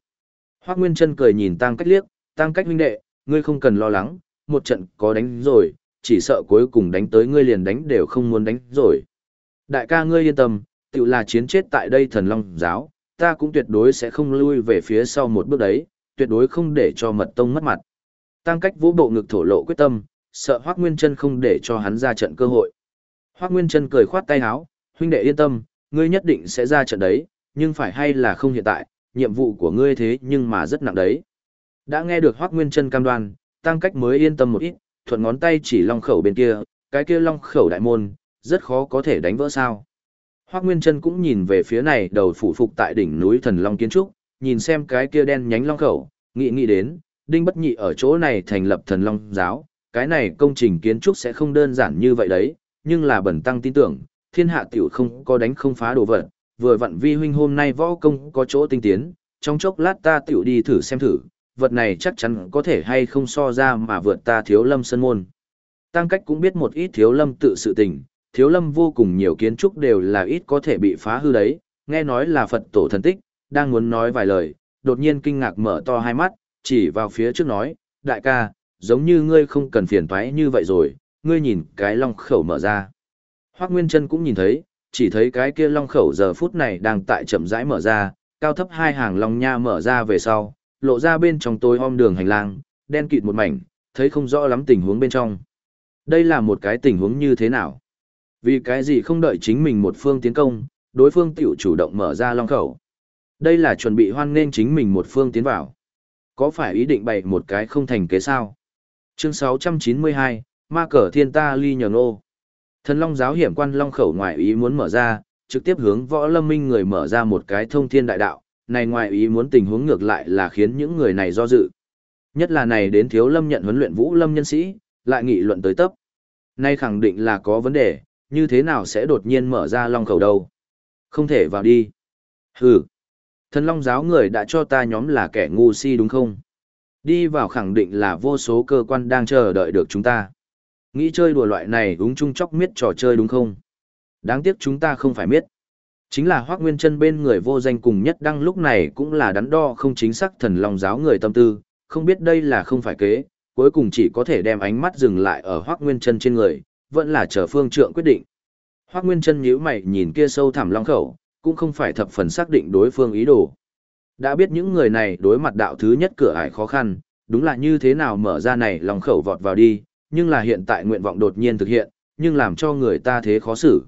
Hoắc Nguyên chân cười nhìn Tăng cách liếc, Tăng cách huynh đệ, ngươi không cần lo lắng, một trận có đánh rồi, chỉ sợ cuối cùng đánh tới ngươi liền đánh đều không muốn đánh rồi. Đại ca ngươi yên tâm, tự là chiến chết tại đây thần long giáo, ta cũng tuyệt đối sẽ không lui về phía sau một bước đấy, tuyệt đối không để cho mật tông mất mặt. Tăng cách vũ bộ ngực thổ lộ quyết tâm, sợ Hoác Nguyên Trân không để cho hắn ra trận cơ hội. Hoác Nguyên Trân cười khoát tay áo, huynh đệ yên tâm, ngươi nhất định sẽ ra trận đấy, nhưng phải hay là không hiện tại, nhiệm vụ của ngươi thế nhưng mà rất nặng đấy. Đã nghe được Hoác Nguyên Trân cam đoan, tăng cách mới yên tâm một ít, thuận ngón tay chỉ long khẩu bên kia, cái kia long khẩu đại môn, rất khó có thể đánh vỡ sao. Hoác Nguyên Trân cũng nhìn về phía này đầu phủ phục tại đỉnh núi thần long kiến trúc, nhìn xem cái kia đen nhánh long khẩu, nghĩ nghĩ đến, đinh bất nhị ở chỗ này thành lập thần long giáo, cái này công trình kiến trúc sẽ không đơn giản như vậy đấy, nhưng là bẩn tăng tin tưởng, thiên hạ tiểu không có đánh không phá đồ vật, vừa vặn vi huynh hôm nay võ công có chỗ tinh tiến, trong chốc lát ta tiểu đi thử xem thử, vật này chắc chắn có thể hay không so ra mà vượt ta thiếu lâm sân môn. Tăng cách cũng biết một ít thiếu lâm tự sự tình, thiếu lâm vô cùng nhiều kiến trúc đều là ít có thể bị phá hư đấy, nghe nói là Phật tổ thần tích, đang muốn nói vài lời, đột nhiên kinh ngạc mở to hai mắt, chỉ vào phía trước nói, đại ca, giống như ngươi không cần phiền toái như vậy rồi, ngươi nhìn cái long khẩu mở ra. Hoác Nguyên Trân cũng nhìn thấy, chỉ thấy cái kia long khẩu giờ phút này đang tại chậm rãi mở ra, cao thấp hai hàng long nha mở ra về sau, lộ ra bên trong tối om đường hành lang, đen kịt một mảnh, thấy không rõ lắm tình huống bên trong. Đây là một cái tình huống như thế nào? Vì cái gì không đợi chính mình một phương tiến công, đối phương tiểu chủ động mở ra long khẩu. Đây là chuẩn bị hoan nghênh chính mình một phương tiến vào. Có phải ý định bày một cái không thành kế sao? Chương 692, Ma cờ thiên ta ly nhờ nô. Thần Long giáo hiểm quan Long khẩu ngoại ý muốn mở ra, trực tiếp hướng võ lâm minh người mở ra một cái thông thiên đại đạo, này ngoài ý muốn tình huống ngược lại là khiến những người này do dự. Nhất là này đến thiếu lâm nhận huấn luyện vũ lâm nhân sĩ, lại nghị luận tới tấp. Nay khẳng định là có vấn đề, như thế nào sẽ đột nhiên mở ra long khẩu đâu? Không thể vào đi. Hừ. Thần long giáo người đã cho ta nhóm là kẻ ngu si đúng không? Đi vào khẳng định là vô số cơ quan đang chờ đợi được chúng ta. Nghĩ chơi đùa loại này đúng chung chóc miết trò chơi đúng không? Đáng tiếc chúng ta không phải miết. Chính là Hoác Nguyên chân bên người vô danh cùng nhất đăng lúc này cũng là đắn đo không chính xác thần long giáo người tâm tư, không biết đây là không phải kế, cuối cùng chỉ có thể đem ánh mắt dừng lại ở Hoác Nguyên chân trên người, vẫn là chờ phương trượng quyết định. Hoác Nguyên chân nhíu mày nhìn kia sâu thẳm long khẩu, cũng không phải thập phần xác định đối phương ý đồ. Đã biết những người này đối mặt đạo thứ nhất cửa ải khó khăn, đúng là như thế nào mở ra này lòng khẩu vọt vào đi, nhưng là hiện tại nguyện vọng đột nhiên thực hiện, nhưng làm cho người ta thế khó xử.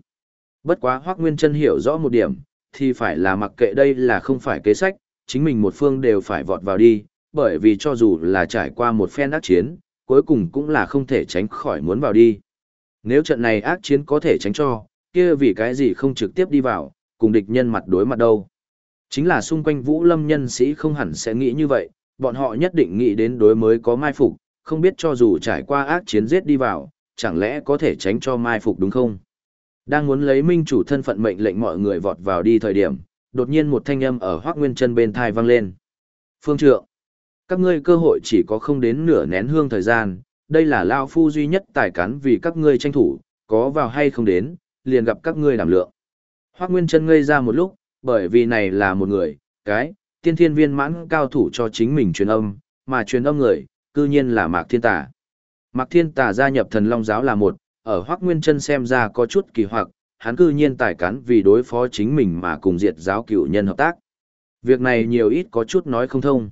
Bất quá Hoác Nguyên Trân hiểu rõ một điểm, thì phải là mặc kệ đây là không phải kế sách, chính mình một phương đều phải vọt vào đi, bởi vì cho dù là trải qua một phen ác chiến, cuối cùng cũng là không thể tránh khỏi muốn vào đi. Nếu trận này ác chiến có thể tránh cho, kia vì cái gì không trực tiếp đi vào, cùng địch nhân mặt đối mặt đâu. Chính là xung quanh Vũ Lâm nhân sĩ không hẳn sẽ nghĩ như vậy, bọn họ nhất định nghĩ đến đối mới có mai phục, không biết cho dù trải qua ác chiến giết đi vào, chẳng lẽ có thể tránh cho mai phục đúng không? Đang muốn lấy minh chủ thân phận mệnh lệnh mọi người vọt vào đi thời điểm, đột nhiên một thanh âm ở Hoắc Nguyên Chân bên thai vang lên. "Phương trượng, các ngươi cơ hội chỉ có không đến nửa nén hương thời gian, đây là lao phu duy nhất tài cán vì các ngươi tranh thủ, có vào hay không đến, liền gặp các ngươi đảm lượng." Hoắc Nguyên Chân ngây ra một lúc, bởi vì này là một người, cái, tiên thiên viên mãn cao thủ cho chính mình truyền âm, mà truyền âm người, cư nhiên là Mạc Thiên Tà. Mạc Thiên Tà gia nhập thần Long Giáo là một, ở Hoắc Nguyên Chân xem ra có chút kỳ hoặc, hắn cư nhiên tài cán vì đối phó chính mình mà cùng diệt giáo cựu nhân hợp tác. Việc này nhiều ít có chút nói không thông.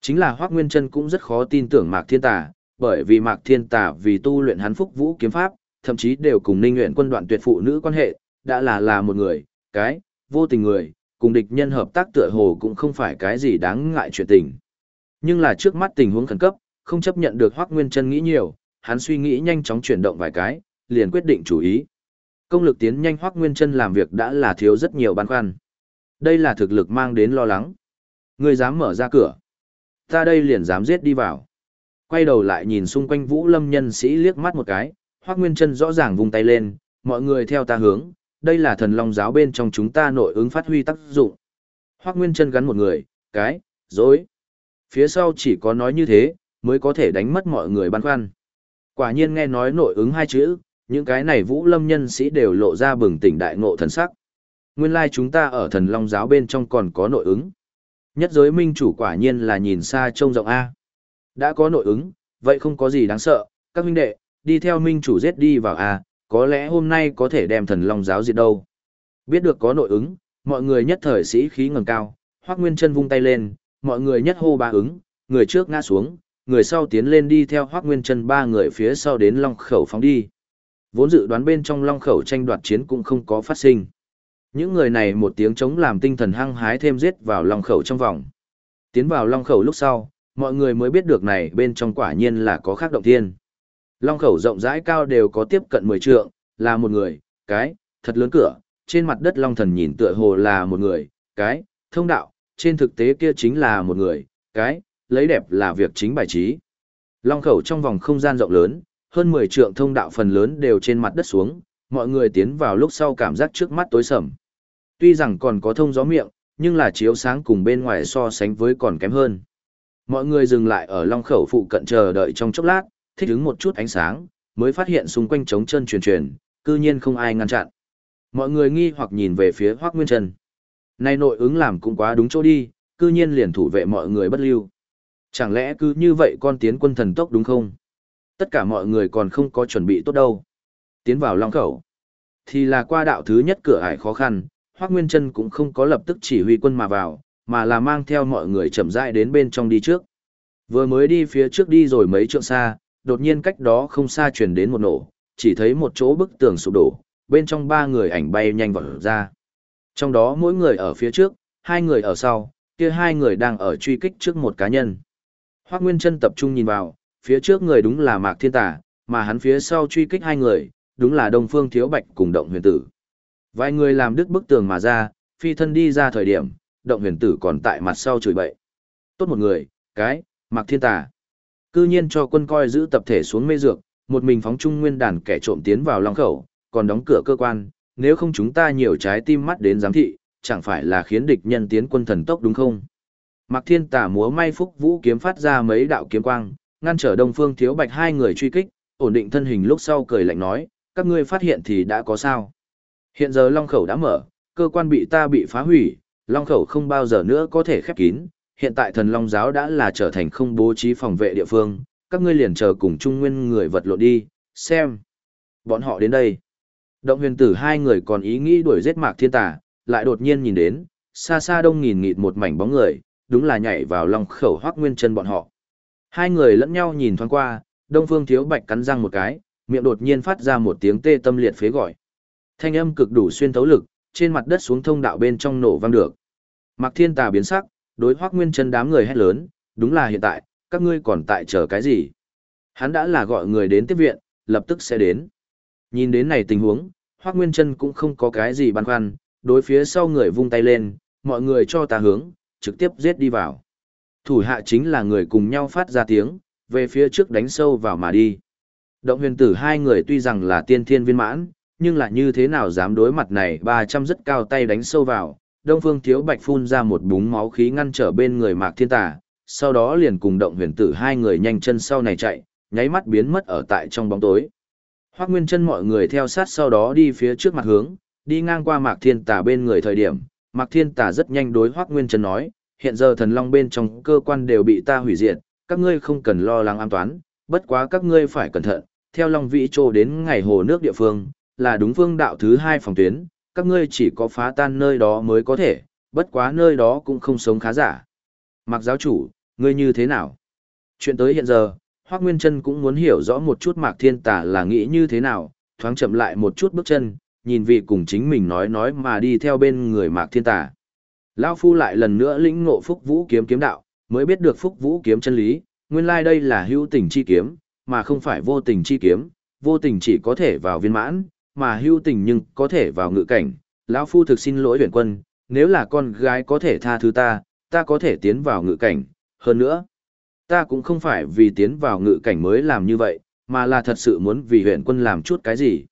Chính là Hoắc Nguyên Chân cũng rất khó tin tưởng Mạc Thiên Tà, bởi vì Mạc Thiên Tà vì tu luyện hắn Phúc Vũ kiếm pháp, thậm chí đều cùng Ninh Uyển quân đoạn tuyệt phụ nữ quan hệ, đã là là một người, cái vô tình người, cùng địch nhân hợp tác tựa hồ cũng không phải cái gì đáng ngại chuyện tình. Nhưng là trước mắt tình huống khẩn cấp, không chấp nhận được Hoắc Nguyên Chân nghĩ nhiều, hắn suy nghĩ nhanh chóng chuyển động vài cái, liền quyết định chủ ý. Công lực tiến nhanh Hoắc Nguyên Chân làm việc đã là thiếu rất nhiều băn khoăn. Đây là thực lực mang đến lo lắng. Ngươi dám mở ra cửa, ta đây liền dám giết đi vào. Quay đầu lại nhìn xung quanh Vũ Lâm nhân sĩ liếc mắt một cái, Hoắc Nguyên Chân rõ ràng vung tay lên, mọi người theo ta hướng, đây là thần long giáo bên trong chúng ta nội ứng phát huy tác dụng. Hoắc Nguyên chân gắn một người, cái, dối. Phía sau chỉ có nói như thế, mới có thể đánh mất mọi người băn khoăn. Quả nhiên nghe nói nội ứng hai chữ, những cái này vũ lâm nhân sĩ đều lộ ra bừng tỉnh đại ngộ thần sắc. Nguyên lai like chúng ta ở thần long giáo bên trong còn có nội ứng. Nhất giới minh chủ quả nhiên là nhìn xa trông rộng A. Đã có nội ứng, vậy không có gì đáng sợ, các huynh đệ, đi theo minh chủ giết đi vào A, có lẽ hôm nay có thể đem thần long giáo diệt đâu. Biết được có nội ứng, mọi người nhất thời sĩ khí ngầm cao, Hoắc Nguyên Chân vung tay lên, mọi người nhất hô ba ứng, người trước ngã xuống, người sau tiến lên đi theo Hoắc Nguyên Chân ba người phía sau đến long khẩu phóng đi. Vốn dự đoán bên trong long khẩu tranh đoạt chiến cũng không có phát sinh. Những người này một tiếng chống làm tinh thần hăng hái thêm giết vào long khẩu trong vòng. Tiến vào long khẩu lúc sau, mọi người mới biết được này bên trong quả nhiên là có khác động thiên. Long khẩu rộng rãi cao đều có tiếp cận 10 trượng, là một người, cái, thật lớn cửa, trên mặt đất long thần nhìn tựa hồ là một người, cái, thông đạo, trên thực tế kia chính là một người, cái, lấy đẹp là việc chính bài trí. Long khẩu trong vòng không gian rộng lớn, hơn 10 trượng thông đạo phần lớn đều trên mặt đất xuống, mọi người tiến vào lúc sau cảm giác trước mắt tối sầm. Tuy rằng còn có thông gió miệng, nhưng là chiếu sáng cùng bên ngoài so sánh với còn kém hơn. Mọi người dừng lại ở long khẩu phụ cận chờ đợi trong chốc lát, thích ứng một chút ánh sáng, mới phát hiện xung quanh trống chân truyền truyền, cư nhiên không ai ngăn chặn. Mọi người nghi hoặc nhìn về phía Hoắc Nguyên Trần. Này nội ứng làm cũng quá đúng chỗ đi, cư nhiên liền thủ vệ mọi người bất lưu. Chẳng lẽ cứ như vậy con tiến quân thần tốc đúng không? Tất cả mọi người còn không có chuẩn bị tốt đâu. Tiến vào long khẩu. Thì là qua đạo thứ nhất cửa ải khó khăn, Hoắc Nguyên Trân cũng không có lập tức chỉ huy quân mà vào, mà là mang theo mọi người chậm rãi đến bên trong đi trước. Vừa mới đi phía trước đi rồi mấy trượng xa, đột nhiên cách đó không xa truyền đến một nổ, chỉ thấy một chỗ bức tường sụp đổ, bên trong ba người ảnh bay nhanh vào ra. Trong đó mỗi người ở phía trước, hai người ở sau, kia hai người đang ở truy kích trước một cá nhân. Hoác Nguyên Trân tập trung nhìn vào, phía trước người đúng là Mạc Thiên Tà, mà hắn phía sau truy kích hai người, đúng là Đông Phương Thiếu Bạch cùng Động Huyền Tử. Vài người làm đứt bức tường mà ra, phi thân đi ra thời điểm, Động Huyền Tử còn tại mặt sau chửi bậy. Tốt một người, cái, Mạc Thiên Tà. Cư nhiên cho quân coi giữ tập thể xuống mê dược, một mình phóng trung nguyên đàn kẻ trộm tiến vào long khẩu, còn đóng cửa cơ quan, nếu không chúng ta nhiều trái tim mắt đến giám thị, chẳng phải là khiến địch nhân tiến quân thần tốc đúng không? Mạc Thiên Tà múa may phúc vũ kiếm phát ra mấy đạo kiếm quang, ngăn trở Đông Phương Thiếu Bạch hai người truy kích, ổn định thân hình lúc sau cười lạnh nói, các ngươi phát hiện thì đã có sao? Hiện giờ Long Khẩu đã mở, cơ quan bị ta bị phá hủy, Long Khẩu không bao giờ nữa có thể khép kín, hiện tại thần Long Giáo đã là trở thành không bố trí phòng vệ địa phương, các ngươi liền chờ cùng Trung Nguyên người vật lộn đi, xem. Bọn họ đến đây. Động huyền tử hai người còn ý nghĩ đuổi giết Mạc Thiên Tà, lại đột nhiên nhìn đến, xa xa đông nghìn nghịt một mảnh bóng người, đúng là nhảy vào lòng Khẩu hoác nguyên chân bọn họ. Hai người lẫn nhau nhìn thoáng qua, Đông Phương Thiếu Bạch cắn răng một cái, miệng đột nhiên phát ra một tiếng tê tâm liệt phế gọi. Thanh âm cực đủ xuyên thấu lực, trên mặt đất xuống thông đạo bên trong nổ vang được. Mạc Thiên Tà biến sắc, đối Hoắc Nguyên Chân đám người hét lớn, đúng là hiện tại, các ngươi còn tại chờ cái gì? Hắn đã là gọi người đến tiếp viện, lập tức sẽ đến. Nhìn đến này tình huống, Hoắc Nguyên Chân cũng không có cái gì băn khoăn, đối phía sau người vung tay lên, mọi người cho ta hướng, trực tiếp giết đi vào. Thủ hạ chính là người cùng nhau phát ra tiếng, về phía trước đánh sâu vào mà đi. Động huyền tử hai người tuy rằng là tiên thiên viên mãn, nhưng là như thế nào dám đối mặt này 300 rất cao tay đánh sâu vào. Đông Phương Thiếu Bạch phun ra một búng máu khí ngăn trở bên người Mạc Thiên Tà, sau đó liền cùng động huyền tử hai người nhanh chân sau này chạy, nháy mắt biến mất ở tại trong bóng tối. Hoác Nguyên chân mọi người theo sát sau đó đi phía trước mặt hướng, đi ngang qua Mạc Thiên Tà bên người thời điểm, Mạc Thiên Tà rất nhanh đối Hoắc Nguyên Trần nói, hiện giờ thần long bên trong cơ quan đều bị ta hủy diệt, các ngươi không cần lo lắng an toán, bất quá các ngươi phải cẩn thận, theo Long Vĩ Trô đến ngày hồ nước địa phương, là đúng phương đạo thứ hai phòng tuyến, các ngươi chỉ có phá tan nơi đó mới có thể, bất quá nơi đó cũng không sống khá giả. Mạc giáo chủ, ngươi như thế nào? Chuyện tới hiện giờ, Hoắc Nguyên Trân cũng muốn hiểu rõ một chút Mạc Thiên Tà là nghĩ như thế nào, thoáng chậm lại một chút bước chân, nhìn vị cùng chính mình nói nói mà đi theo bên người Mạc Thiên Tà. Lão Phu lại lần nữa lĩnh ngộ Phúc Vũ kiếm kiếm đạo, mới biết được Phúc Vũ kiếm chân lý, nguyên lai like đây là hữu tình chi kiếm, mà không phải vô tình chi kiếm, vô tình chỉ có thể vào viên mãn, mà hữu tình nhưng có thể vào ngự cảnh. Lão Phu thực xin lỗi huyền quân, nếu là con gái có thể tha thứ ta, ta có thể tiến vào ngự cảnh, hơn nữa. Ta cũng không phải vì tiến vào ngự cảnh mới làm như vậy, mà là thật sự muốn vì huyện quân làm chút cái gì.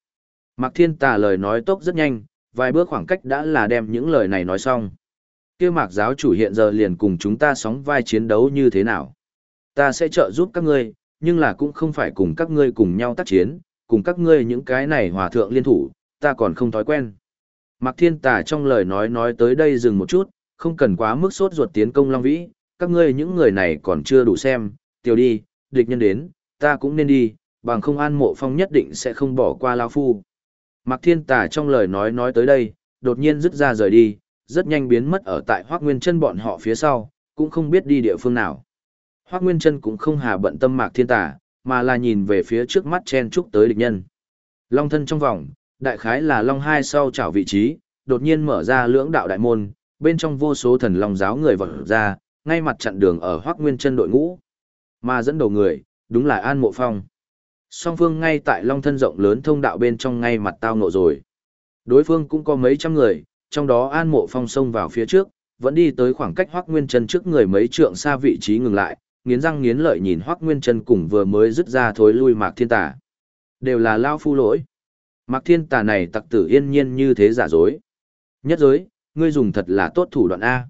Mạc Thiên Tà lời nói tốc rất nhanh, vài bước khoảng cách đã là đem những lời này nói xong. kia Mạc giáo chủ hiện giờ liền cùng chúng ta sóng vai chiến đấu như thế nào. Ta sẽ trợ giúp các ngươi, nhưng là cũng không phải cùng các ngươi cùng nhau tác chiến, cùng các ngươi những cái này hòa thượng liên thủ, ta còn không thói quen. Mạc Thiên Tà trong lời nói nói tới đây dừng một chút, không cần quá mức sốt ruột tiến công Long Vĩ, các ngươi những người này còn chưa đủ xem, tiểu đi, địch nhân đến, ta cũng nên đi, bằng không an mộ phong nhất định sẽ không bỏ qua Lao Phu. Mạc Thiên Tà trong lời nói nói tới đây, đột nhiên rút ra rời đi, rất nhanh biến mất ở tại Hoác Nguyên chân bọn họ phía sau, cũng không biết đi địa phương nào. Hoác Nguyên chân cũng không hà bận tâm Mạc Thiên Tà, mà là nhìn về phía trước mắt chen chúc tới địch nhân. Long thân trong vòng, đại khái là Long hai sau chảo vị trí, đột nhiên mở ra lưỡng đạo đại môn, bên trong vô số thần Long giáo người vọt ra, ngay mặt chặn đường ở Hoắc Nguyên Chân đội ngũ. Mà dẫn đầu người, đúng là An Mộ Phong. Song phương ngay tại Long thân rộng lớn thông đạo bên trong ngay mặt tao ngộ rồi. Đối phương cũng có mấy trăm người, trong đó An Mộ Phong xông vào phía trước, vẫn đi tới khoảng cách Hoắc Nguyên Chân trước người mấy trượng xa vị trí ngừng lại, nghiến răng nghiến lợi nhìn Hoắc Nguyên Chân cùng vừa mới dứt ra thối lui Mạc Thiên Tà. Đều là lao phu lỗi. Mạc Thiên Tà này tặc tử yên nhiên như thế giả dối. Nhất giới, ngươi dùng thật là tốt thủ đoạn A.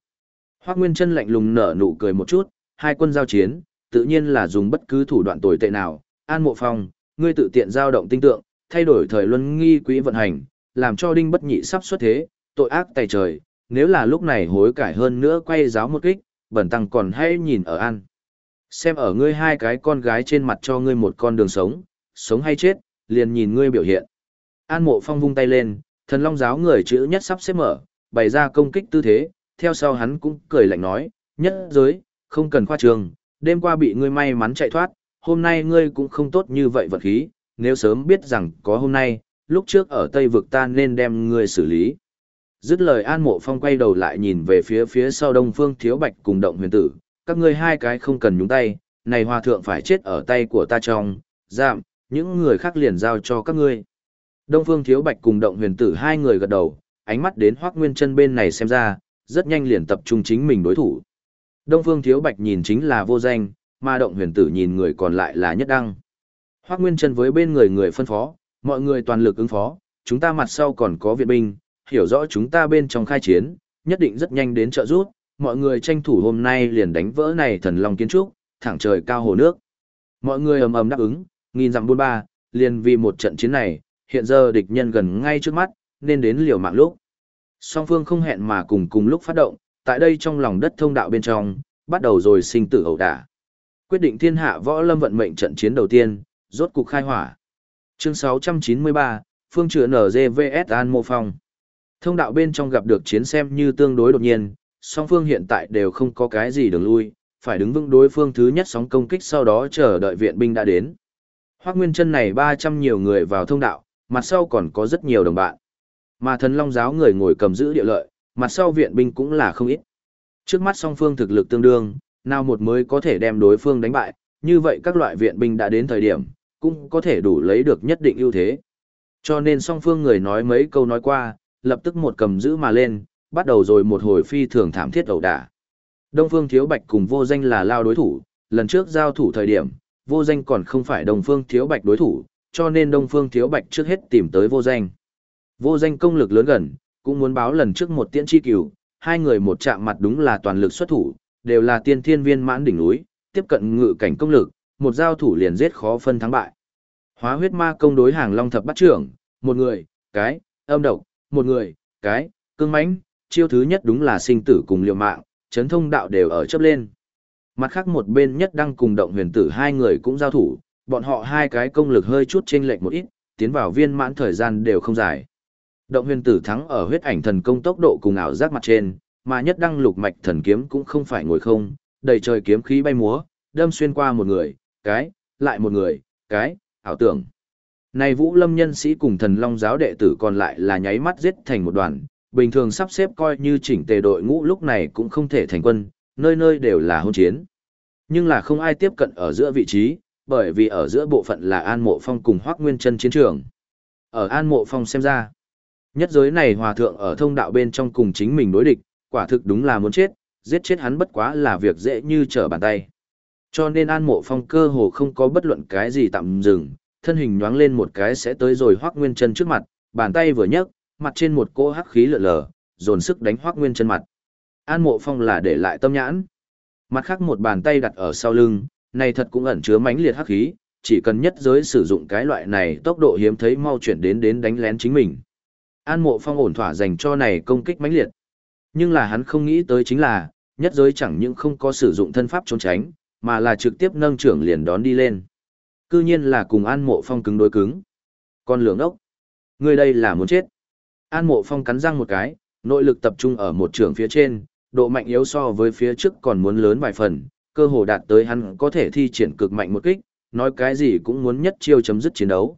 Hoác Nguyên Trân lạnh lùng nở nụ cười một chút, hai quân giao chiến, tự nhiên là dùng bất cứ thủ đoạn tồi tệ nào. An Mộ Phong, ngươi tự tiện giao động tinh tượng, thay đổi thời luân nghi quỹ vận hành, làm cho Đinh Bất Nhị sắp xuất thế, tội ác tày trời. Nếu là lúc này hối cải hơn nữa quay giáo một kích, bẩn tăng còn hay nhìn ở An. Xem ở ngươi hai cái con gái trên mặt cho ngươi một con đường sống, sống hay chết, liền nhìn ngươi biểu hiện. An Mộ Phong vung tay lên, thần long giáo người chữ nhất sắp xếp mở, bày ra công kích tư thế, theo sau hắn cũng cười lạnh nói, nhất giới, không cần khoa trường, đêm qua bị ngươi may mắn chạy thoát, hôm nay ngươi cũng không tốt như vậy vật khí, nếu sớm biết rằng có hôm nay, lúc trước ở Tây vực ta nên đem ngươi xử lý. Dứt lời An Mộ Phong quay đầu lại nhìn về phía phía sau Đông Phương Thiếu Bạch cùng Động Huyền Tử, các ngươi hai cái không cần nhúng tay, này hòa thượng phải chết ở tay của ta trong, giảm, những người khác liền giao cho các ngươi. Đông Phương Thiếu Bạch cùng Động Huyền Tử hai người gật đầu, ánh mắt đến Hoắc Nguyên Chân bên này xem ra, rất nhanh liền tập trung chính mình đối thủ. Đông Phương Thiếu Bạch nhìn chính là vô danh, mà Động Huyền Tử nhìn người còn lại là Nhất Đăng. Hoắc Nguyên Chân với bên người người phân phó, mọi người toàn lực ứng phó, chúng ta mặt sau còn có viện binh, hiểu rõ chúng ta bên trong khai chiến, nhất định rất nhanh đến trợ giúp, mọi người tranh thủ hôm nay liền đánh vỡ này thần long kiến trúc, thẳng trời cao hồ nước. Mọi người ầm ầm đáp ứng, nghìn dặm buôn ba, liền vì một trận chiến này, hiện giờ địch nhân gần ngay trước mắt, nên đến liều mạng lúc. Song phương không hẹn mà cùng cùng lúc phát động, tại đây trong lòng đất thông đạo bên trong, bắt đầu rồi sinh tử ẩu đả. Quyết định thiên hạ võ lâm vận mệnh trận chiến đầu tiên, rốt cục khai hỏa. Chương 693, Phương Chữa NGVS An Mô Phong. Thông đạo bên trong gặp được chiến xem như tương đối đột nhiên, song phương hiện tại đều không có cái gì đường lui, phải đứng vững đối phương thứ nhất sóng công kích sau đó chờ đợi viện binh đã đến. Hoác Nguyên chân này 300 nhiều người vào thông đạo, mặt sau còn có rất nhiều đồng bạn. Mà thần long giáo người ngồi cầm giữ địa lợi, mặt sau viện binh cũng là không ít. Trước mắt song phương thực lực tương đương, nào một mới có thể đem đối phương đánh bại, như vậy các loại viện binh đã đến thời điểm, cũng có thể đủ lấy được nhất định ưu thế. Cho nên song phương người nói mấy câu nói qua, lập tức một cầm giữ mà lên, bắt đầu rồi một hồi phi thường thảm thiết ẩu đả. Đông Phương Thiếu Bạch cùng vô danh là lao đối thủ, lần trước giao thủ thời điểm, vô danh còn không phải Đông Phương Thiếu Bạch đối thủ, cho nên Đông Phương Thiếu Bạch trước hết tìm tới vô danh. Vô danh công lực lớn gần, cũng muốn báo lần trước một tiễn chi cửu, hai người một chạm mặt đúng là toàn lực xuất thủ, đều là tiên thiên viên mãn đỉnh núi, tiếp cận ngự cảnh công lực, một giao thủ liền giết khó phân thắng bại. Hóa huyết ma công đối hàng long thập bắt trưởng, một người, cái, âm độc, một người, cái, cương mãnh, chiêu thứ nhất đúng là sinh tử cùng liều mạng, chấn thông đạo đều ở chấp lên. Mặt khác một bên nhất đang cùng động huyền tử hai người cũng giao thủ, bọn họ hai cái công lực hơi chút chênh lệch một ít, tiến vào viên mãn thời gian đều không dài. Động huyền tử thắng ở huyết ảnh thần công tốc độ cùng ảo giác mặt trên, mà nhất đăng lục mạch thần kiếm cũng không phải ngồi không, đầy trời kiếm khí bay múa, đâm xuyên qua một người, cái, lại một người, cái, ảo tưởng. Này Vũ Lâm nhân sĩ cùng thần long giáo đệ tử còn lại là nháy mắt giết thành một đoàn, bình thường sắp xếp coi như chỉnh tề đội ngũ lúc này cũng không thể thành quân, nơi nơi đều là hôn chiến. Nhưng là không ai tiếp cận ở giữa vị trí, bởi vì ở giữa bộ phận là An Mộ Phong cùng Hoắc Nguyên Chân chiến trường. Ở An Mộ Phong xem ra, nhất giới này hòa thượng ở thông đạo bên trong cùng chính mình đối địch, quả thực đúng là muốn chết, giết chết hắn bất quá là việc dễ như trở bàn tay. Cho nên An Mộ Phong cơ hồ không có bất luận cái gì tạm dừng, thân hình nhoáng lên một cái sẽ tới rồi Hoắc Nguyên Chân trước mặt, bàn tay vừa nhấc, mặt trên một cỗ hắc khí lượn lờ, dồn sức đánh Hoắc Nguyên Chân mặt. An Mộ Phong là để lại tâm nhãn. Mặt khác một bàn tay đặt ở sau lưng, này thật cũng ẩn chứa mãnh liệt hắc khí, chỉ cần nhất giới sử dụng cái loại này tốc độ hiếm thấy mau chuyển đến đến đánh lén chính mình. An Mộ Phong ổn thỏa dành cho này công kích mãnh liệt. Nhưng là hắn không nghĩ tới chính là, nhất giới chẳng những không có sử dụng thân pháp trốn tránh, mà là trực tiếp nâng trưởng liền đón đi lên. Cư nhiên là cùng An Mộ Phong cứng đối cứng. Con lưỡng ốc. Người đây là muốn chết. An Mộ Phong cắn răng một cái, nội lực tập trung ở một trường phía trên, độ mạnh yếu so với phía trước còn muốn lớn vài phần, cơ hồ đạt tới hắn có thể thi triển cực mạnh một kích, nói cái gì cũng muốn nhất chiêu chấm dứt chiến đấu.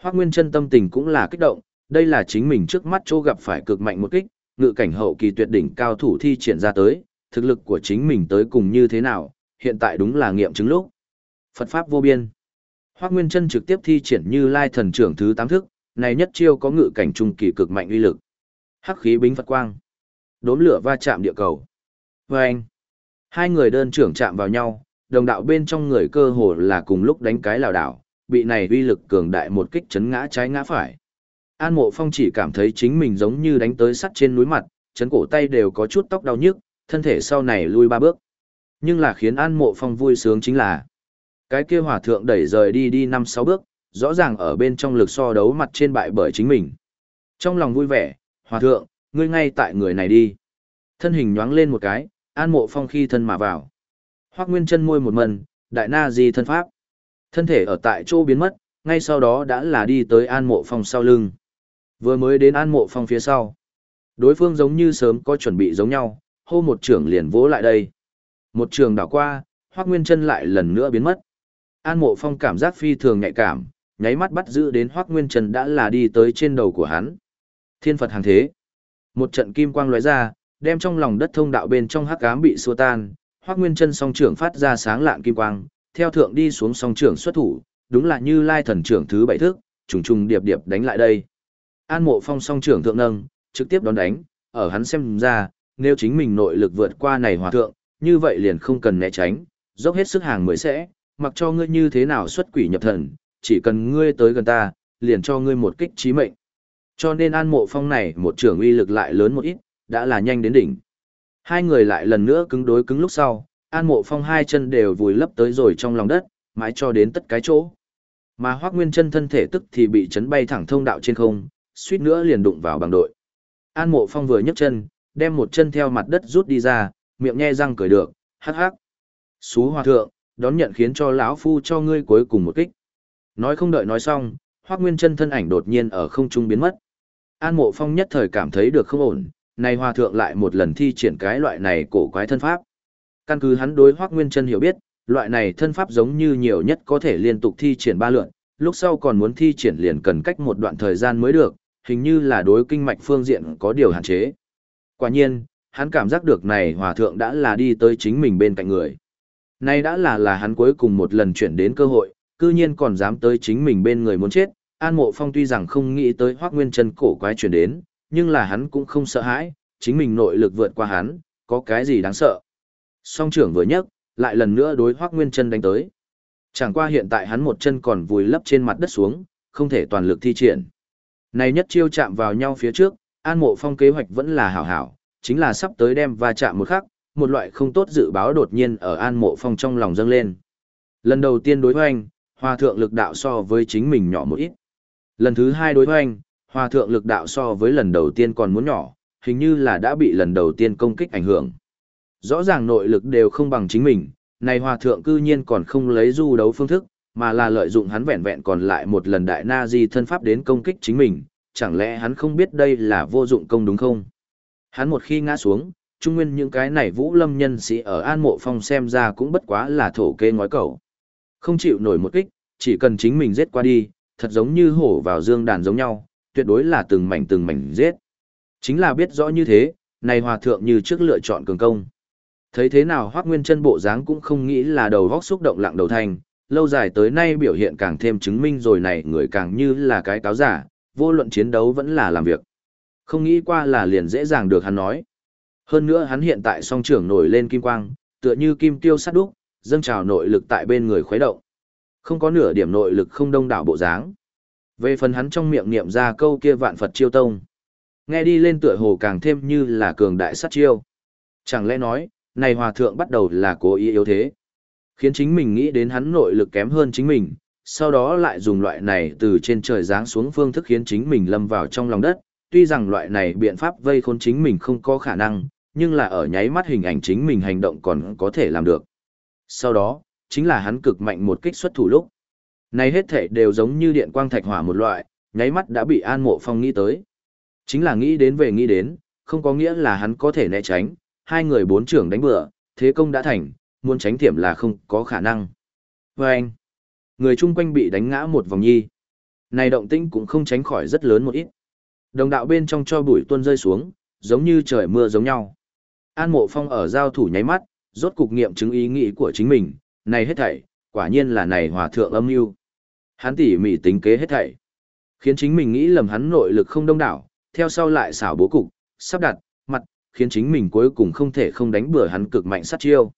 Hoắc Nguyên Chân tâm tình cũng là kích động, đây là chính mình trước mắt chỗ gặp phải cực mạnh một kích, ngự cảnh hậu kỳ tuyệt đỉnh cao thủ thi triển ra tới, thực lực của chính mình tới cùng như thế nào, hiện tại đúng là nghiệm chứng lúc. Phật pháp vô biên. Hoắc Nguyên Trân trực tiếp thi triển Như Lai thần trưởng thứ 8 thức, này nhất chiêu có ngự cảnh trung kỳ cực mạnh uy lực. Hắc khí bính Phật quang, đốm lửa va chạm địa cầu. Oeng. Hai người đơn trưởng chạm vào nhau, đồng đạo bên trong người cơ hồ là cùng lúc đánh cái lảo đảo, bị này uy lực cường đại một kích chấn ngã trái ngã phải. An Mộ Phong chỉ cảm thấy chính mình giống như đánh tới sắt trên núi mặt, chấn cổ tay đều có chút tóc đau nhức, thân thể sau này lui ba bước. Nhưng là khiến An Mộ Phong vui sướng chính là, cái kia hỏa thượng đẩy rời đi đi năm sáu bước, rõ ràng ở bên trong lực so đấu mặt trên bại bởi chính mình. Trong lòng vui vẻ, hòa thượng, ngươi ngay tại người này đi. Thân hình nhoáng lên một cái, an mộ phong khi thân mà vào. Hoác nguyên chân môi một mần, đại na di thân pháp. Thân thể ở tại chỗ biến mất, ngay sau đó đã là đi tới an mộ phong sau lưng. Vừa mới đến an mộ phong phía sau. Đối phương giống như sớm có chuẩn bị giống nhau, hô một trưởng liền vỗ lại đây. Một trường đảo qua, hoác nguyên chân lại lần nữa biến mất. An mộ phong cảm giác phi thường nhạy cảm, nháy mắt bắt giữ đến hoác nguyên chân đã là đi tới trên đầu của hắn. Thiên Phật hàng thế. Một trận kim quang lóe ra, đem trong lòng đất thông đạo bên trong hắc ám bị xua tan, Hoắc Nguyên Chân song trưởng phát ra sáng lạng kim quang, theo thượng đi xuống song trưởng xuất thủ, đúng là như Lai thần trưởng thứ bảy thức, trùng trùng điệp điệp đánh lại đây. An Mộ Phong song trưởng thượng nâng, trực tiếp đón đánh, ở hắn xem ra, nếu chính mình nội lực vượt qua này hòa thượng, như vậy liền không cần né tránh, dốc hết sức hàng mới sẽ, mặc cho ngươi như thế nào xuất quỷ nhập thần, chỉ cần ngươi tới gần ta, liền cho ngươi một kích chí mệnh. Cho nên An Mộ Phong này một trưởng uy lực lại lớn một ít, đã là nhanh đến đỉnh. Hai người lại lần nữa cứng đối cứng lúc sau, An Mộ Phong hai chân đều vùi lấp tới rồi trong lòng đất, mãi cho đến tất cái chỗ. Mà Hoắc Nguyên Chân thân thể tức thì bị chấn bay thẳng thông đạo trên không, suýt nữa liền đụng vào bằng đội. An Mộ Phong vừa nhấc chân, đem một chân theo mặt đất rút đi ra, miệng nhe răng cười được, hắc hắc. Xú hòa thượng, đón nhận khiến cho lão phu cho ngươi cuối cùng một kích. Nói không đợi nói xong, Hoắc Nguyên Chân thân ảnh đột nhiên ở không trung biến mất. An Mộ Phong nhất thời cảm thấy được không ổn, này hòa thượng lại một lần thi triển cái loại này cổ quái thân pháp. Căn cứ hắn đối Hoắc Nguyên Chân hiểu biết, loại này thân pháp giống như nhiều nhất có thể liên tục thi triển ba lượn, lúc sau còn muốn thi triển liền cần cách một đoạn thời gian mới được, hình như là đối kinh mạch phương diện có điều hạn chế. Quả nhiên, hắn cảm giác được này hòa thượng đã là đi tới chính mình bên cạnh người. Nay đã là là hắn cuối cùng một lần chuyển đến cơ hội, cư nhiên còn dám tới chính mình bên người muốn chết. An Mộ Phong tuy rằng không nghĩ tới Hoắc Nguyên Chân cổ quái chuyển đến, nhưng là hắn cũng không sợ hãi, chính mình nội lực vượt qua hắn, có cái gì đáng sợ. Song trưởng vừa nhấc, lại lần nữa đối Hoắc Nguyên Chân đánh tới. Chẳng qua hiện tại hắn một chân còn vùi lấp trên mặt đất xuống, không thể toàn lực thi triển. Này nhất chiêu chạm vào nhau phía trước, An Mộ Phong kế hoạch vẫn là hảo hảo, chính là sắp tới đem va chạm một khắc, một loại không tốt dự báo đột nhiên ở An Mộ Phong trong lòng dâng lên. Lần đầu tiên đối hoành, hòa thượng lực đạo so với chính mình nhỏ một ít. Lần thứ hai đối hoành, hòa thượng lực đạo so với lần đầu tiên còn muốn nhỏ, hình như là đã bị lần đầu tiên công kích ảnh hưởng. Rõ ràng nội lực đều không bằng chính mình, này hòa thượng cư nhiên còn không lấy du đấu phương thức, mà là lợi dụng hắn vẹn vẹn còn lại một lần đại na di thân pháp đến công kích chính mình, chẳng lẽ hắn không biết đây là vô dụng công đúng không? Hắn một khi ngã xuống, trung nguyên những cái này vũ lâm nhân sĩ ở an mộ phong xem ra cũng bất quá là thổ kê ngói cầu. Không chịu nổi một kích, chỉ cần chính mình giết qua đi, thật giống như hổ vào dương đàn giống nhau, tuyệt đối là từng mảnh từng mảnh giết. Chính là biết rõ như thế, này hòa thượng như trước lựa chọn cường công. Thấy thế nào Hoắc Nguyên Chân bộ dáng cũng không nghĩ là đầu góc xúc động lặng đầu thành, lâu dài tới nay biểu hiện càng thêm chứng minh rồi này người càng như là cái cáo giả, vô luận chiến đấu vẫn là làm việc. Không nghĩ qua là liền dễ dàng được hắn nói. Hơn nữa hắn hiện tại song trưởng nổi lên kim quang, tựa như kim tiêu sắt đúc, dâng trào nội lực tại bên người khuấy động. Không có nửa điểm nội lực không đông đảo bộ dáng. Về phần hắn trong miệng niệm ra câu kia vạn Phật chiêu tông. Nghe đi lên tựa hồ càng thêm như là cường đại sát chiêu. Chẳng lẽ nói, này hòa thượng bắt đầu là cố ý yếu thế. Khiến chính mình nghĩ đến hắn nội lực kém hơn chính mình, sau đó lại dùng loại này từ trên trời giáng xuống phương thức khiến chính mình lâm vào trong lòng đất. Tuy rằng loại này biện pháp vây khốn chính mình không có khả năng, nhưng là ở nháy mắt hình ảnh chính mình hành động còn có thể làm được. Sau đó, chính là hắn cực mạnh một kích xuất thủ lúc. Này hết thể đều giống như điện quang thạch hỏa một loại, nháy mắt đã bị An Mộ Phong nghĩ tới. Chính là nghĩ đến về nghĩ đến, không có nghĩa là hắn có thể né tránh, hai người bốn trưởng đánh bừa, thế công đã thành, muốn tránh thiểm là không có khả năng. Và anh, người chung quanh bị đánh ngã một vòng nhi. Này động tĩnh cũng không tránh khỏi rất lớn một ít. Đồng đạo bên trong cho bụi tuôn rơi xuống, giống như trời mưa giống nhau. An Mộ Phong ở giao thủ nháy mắt, rốt cục nghiệm chứng ý nghĩ của chính mình, này hết thảy, quả nhiên là này hòa thượng âm mưu. Hắn tỉ mỉ tính kế hết thảy, khiến chính mình nghĩ lầm hắn nội lực không đông đảo, theo sau lại xảo bố cục, sắp đặt, mặt, khiến chính mình cuối cùng không thể không đánh bừa hắn cực mạnh sát chiêu.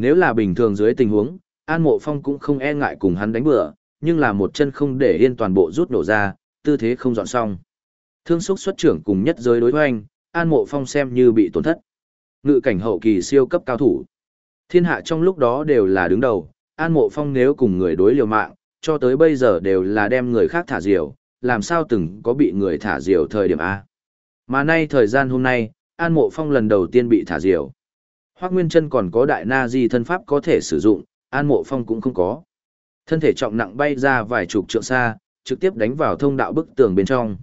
Nếu là bình thường dưới tình huống, An Mộ Phong cũng không e ngại cùng hắn đánh bừa, nhưng là một chân không để yên toàn bộ rút nổ ra, tư thế không dọn xong. Thương xúc xuất trưởng cùng nhất giới đối hoành, An Mộ Phong xem như bị tổn thất. Ngự cảnh hậu kỳ siêu cấp cao thủ. Thiên hạ trong lúc đó đều là đứng đầu, An Mộ Phong nếu cùng người đối liều mạng, cho tới bây giờ đều là đem người khác thả diều, làm sao từng có bị người thả diều thời điểm A. Mà nay thời gian hôm nay, An Mộ Phong lần đầu tiên bị thả diều. Hoác Nguyên Trân còn có đại na di thân pháp có thể sử dụng, An Mộ Phong cũng không có. Thân thể trọng nặng bay ra vài chục trượng xa, trực tiếp đánh vào thông đạo bức tường bên trong.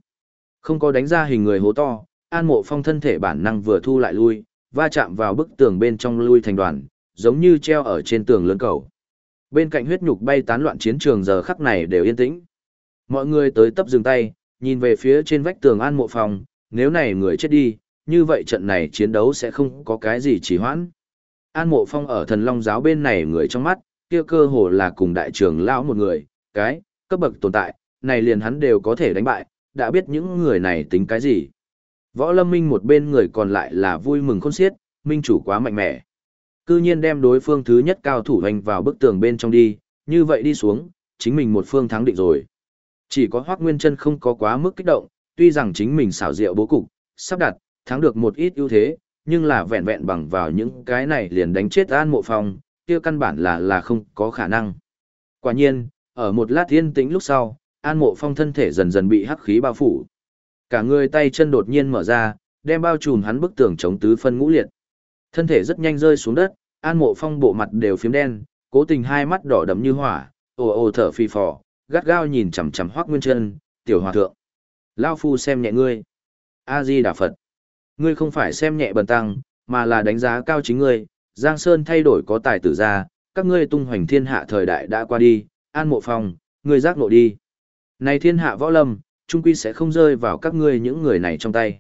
Không có đánh ra hình người hố to, An Mộ Phong thân thể bản năng vừa thu lại lui, va chạm vào bức tường bên trong lui thành đoàn, giống như treo ở trên tường lớn cầu. Bên cạnh huyết nhục bay tán loạn chiến trường giờ khắc này đều yên tĩnh. Mọi người tới tấp dừng tay, nhìn về phía trên vách tường An Mộ Phong, nếu này người chết đi, như vậy trận này chiến đấu sẽ không có cái gì trì hoãn. An Mộ Phong ở thần long giáo bên này người trong mắt, kia cơ hồ là cùng đại trưởng lão một người, cái, cấp bậc tồn tại, này liền hắn đều có thể đánh bại, đã biết những người này tính cái gì. Võ Lâm Minh một bên người còn lại là vui mừng khôn xiết, Minh chủ quá mạnh mẽ. Cư nhiên đem đối phương thứ nhất cao thủ hành vào bức tường bên trong đi, như vậy đi xuống, chính mình một phương thắng định rồi. Chỉ có Hoác Nguyên Trân không có quá mức kích động, tuy rằng chính mình xảo diệu bố cục, sắp đặt, thắng được một ít ưu thế, nhưng là vẹn vẹn bằng vào những cái này liền đánh chết An Mộ Phong, kia căn bản là là không có khả năng. Quả nhiên, ở một lát yên tĩnh lúc sau, An Mộ Phong thân thể dần dần bị hắc khí bao phủ. Cả người tay chân đột nhiên mở ra, đem bao trùm hắn bức tường chống tứ phân ngũ liệt. Thân thể rất nhanh rơi xuống đất, An Mộ Phong bộ mặt đều phiếm đen, cố tình hai mắt đỏ đậm như hỏa, ồ ồ thở phì phò, gắt gao nhìn chằm chằm Hoắc Nguyên Chân, "Tiểu hòa thượng, lão phu xem nhẹ ngươi." A Di Đà Phật. Ngươi không phải xem nhẹ bần tăng, mà là đánh giá cao chính ngươi, Giang Sơn thay đổi có tài tử ra, các ngươi tung hoành thiên hạ thời đại đã qua đi, An Mộ Phong, ngươi giác nộ đi. Này thiên hạ võ lâm, trung quy sẽ không rơi vào các ngươi những người này trong tay.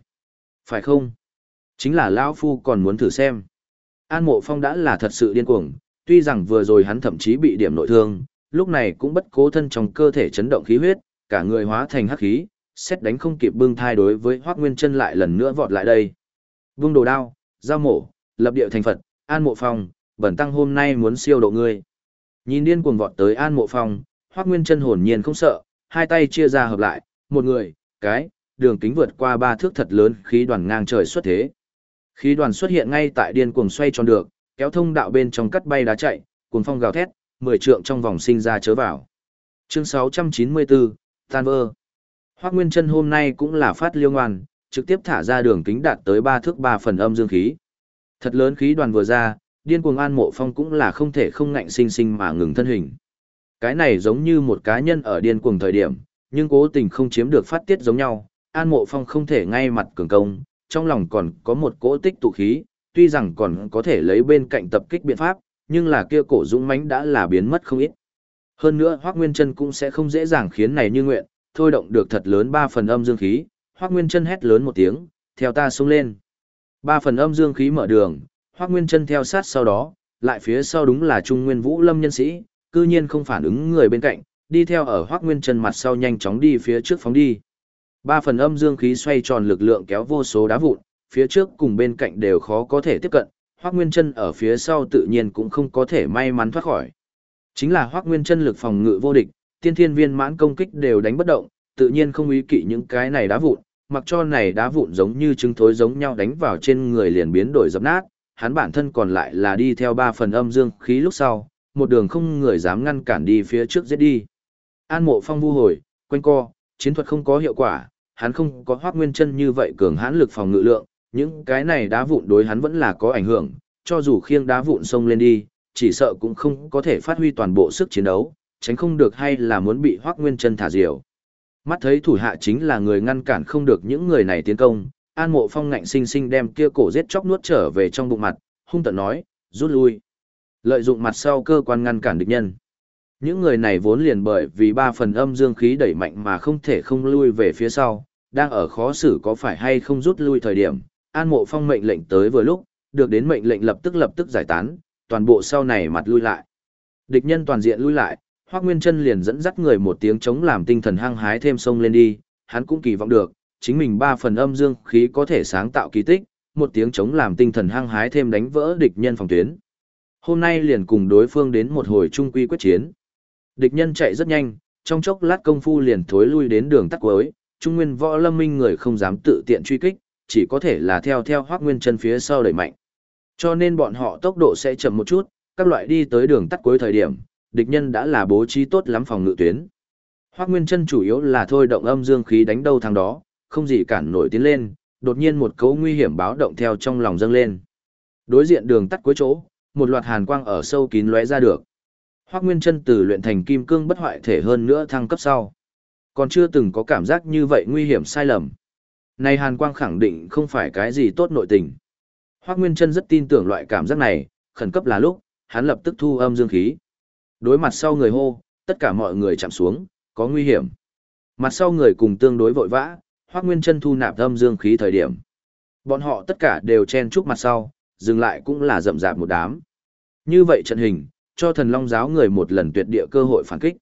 Phải không? Chính là lão phu còn muốn thử xem. An Mộ Phong đã là thật sự điên cuồng, tuy rằng vừa rồi hắn thậm chí bị điểm nội thương, lúc này cũng bất cố thân trong cơ thể chấn động khí huyết, cả người hóa thành hắc khí, xét đánh không kịp bưng thai đối với Hoắc Nguyên Chân lại lần nữa vọt lại đây. Vung đồ đao, giao mổ, lập địa thành Phật, An Mộ Phong, bẩn tăng hôm nay muốn siêu độ ngươi. Nhìn điên cuồng vọt tới An Mộ Phong, Hoắc Nguyên Chân hồn nhiên không sợ, hai tay chia ra hợp lại, một người, cái, đường kính vượt qua ba thước thật lớn, khí đoàn ngang trời xuất thế. Khí đoàn xuất hiện ngay tại điên cuồng xoay tròn được, kéo thông đạo bên trong cắt bay đá chạy, cuồng phong gào thét, mười trượng trong vòng sinh ra chớ vào. Chương 694, tan vơ. Hoắc Nguyên Trân hôm nay cũng là phát liêu ngoan, trực tiếp thả ra đường kính đạt tới ba thước ba phần âm dương khí. Thật lớn khí đoàn vừa ra, điên cuồng An Mộ Phong cũng là không thể không ngạnh sinh sinh mà ngừng thân hình. Cái này giống như một cá nhân ở điên cuồng thời điểm, nhưng cố tình không chiếm được phát tiết giống nhau, An Mộ Phong không thể ngay mặt cường công, trong lòng còn có một cỗ tích tụ khí, tuy rằng còn có thể lấy bên cạnh tập kích biện pháp, nhưng là kia cổ dũng mãnh đã là biến mất không ít. Hơn nữa Hoắc Nguyên Trân cũng sẽ không dễ dàng khiến này như nguyện, thôi động được thật lớn ba phần âm dương khí, Hoắc Nguyên Chân hét lớn một tiếng, theo ta xông lên. Ba phần âm dương khí mở đường, Hoắc Nguyên Chân theo sát sau đó, lại phía sau đúng là Trung Nguyên Vũ Lâm nhân sĩ, cư nhiên không phản ứng người bên cạnh, đi theo ở Hoắc Nguyên Chân mặt sau nhanh chóng đi phía trước phóng đi. Ba phần âm dương khí xoay tròn lực lượng kéo vô số đá vụn, phía trước cùng bên cạnh đều khó có thể tiếp cận, Hoắc Nguyên Chân ở phía sau tự nhiên cũng không có thể may mắn thoát khỏi. Chính là Hoắc Nguyên Chân lực phòng ngự vô địch, tiên thiên viên mãn công kích đều đánh bất động, tự nhiên không ý kỵ những cái này đá vụn, mặc cho này đá vụn giống như trứng thối giống nhau đánh vào trên người liền biến đổi dập nát, hắn bản thân còn lại là đi theo ba phần âm dương khí lúc sau, một đường không người dám ngăn cản đi phía trước giết đi. An Mộ Phong vu hồi, quanh co, chiến thuật không có hiệu quả, hắn không có hoác Nguyên Chân như vậy cường hãn lực phòng ngự lượng, những cái này đá vụn đối hắn vẫn là có ảnh hưởng, cho dù khiêng đá vụn xông lên đi, chỉ sợ cũng không có thể phát huy toàn bộ sức chiến đấu, tránh không được hay là muốn bị Hoắc Nguyên Chân thả diều. Mắt thấy thủ hạ chính là người ngăn cản không được những người này tiến công, An Mộ Phong ngạnh sinh sinh đem kia cổ giết chóc nuốt trở về trong bụng mặt, hung tợn nói, rút lui. Lợi dụng mặt sau cơ quan ngăn cản địch nhân. Những người này vốn liền bởi vì ba phần âm dương khí đẩy mạnh mà không thể không lui về phía sau, đang ở khó xử có phải hay không rút lui thời điểm, An Mộ Phong mệnh lệnh tới vừa lúc, được đến mệnh lệnh lập tức lập tức giải tán, toàn bộ sau này mặt lui lại. Địch nhân toàn diện lui lại, Hoắc Nguyên Chân liền dẫn dắt người một tiếng chống làm tinh thần hăng hái thêm sông lên đi, hắn cũng kỳ vọng được, chính mình ba phần âm dương khí có thể sáng tạo kỳ tích, một tiếng chống làm tinh thần hăng hái thêm đánh vỡ địch nhân phòng tuyến. Hôm nay liền cùng đối phương đến một hồi trung quy quyết chiến. Địch nhân chạy rất nhanh, trong chốc lát công phu liền thối lui đến đường tắt cuối, Trung Nguyên Võ Lâm Minh người không dám tự tiện truy kích, chỉ có thể là theo theo Hoắc Nguyên Chân phía sau đẩy mạnh. Cho nên bọn họ tốc độ sẽ chậm một chút, các loại đi tới đường tắt cuối thời điểm, địch nhân đã là bố trí tốt lắm phòng ngự tuyến. Hoắc Nguyên Chân chủ yếu là thôi động âm dương khí đánh đâu thằng đó, không gì cản nổi tiến lên, đột nhiên một cấu nguy hiểm báo động theo trong lòng dâng lên. Đối diện đường tắt cuối chỗ, một loạt hàn quang ở sâu kín lóe ra được. Hoắc Nguyên Chân từ luyện thành kim cương bất hoại thể hơn nữa thăng cấp sau, còn chưa từng có cảm giác như vậy nguy hiểm sai lầm. Này hàn quang khẳng định không phải cái gì tốt nội tình. Hoắc Nguyên Chân rất tin tưởng loại cảm giác này, khẩn cấp là lúc, hắn lập tức thu âm dương khí. Đối mặt sau người hô, tất cả mọi người chạm xuống, có nguy hiểm. Mặt sau người cùng tương đối vội vã, Hoắc Nguyên Chân thu nạp âm dương khí thời điểm. Bọn họ tất cả đều chen chúc mặt sau, dừng lại cũng là rậm rạp một đám. Như vậy trận hình, cho thần long giáo người một lần tuyệt địa cơ hội phản kích.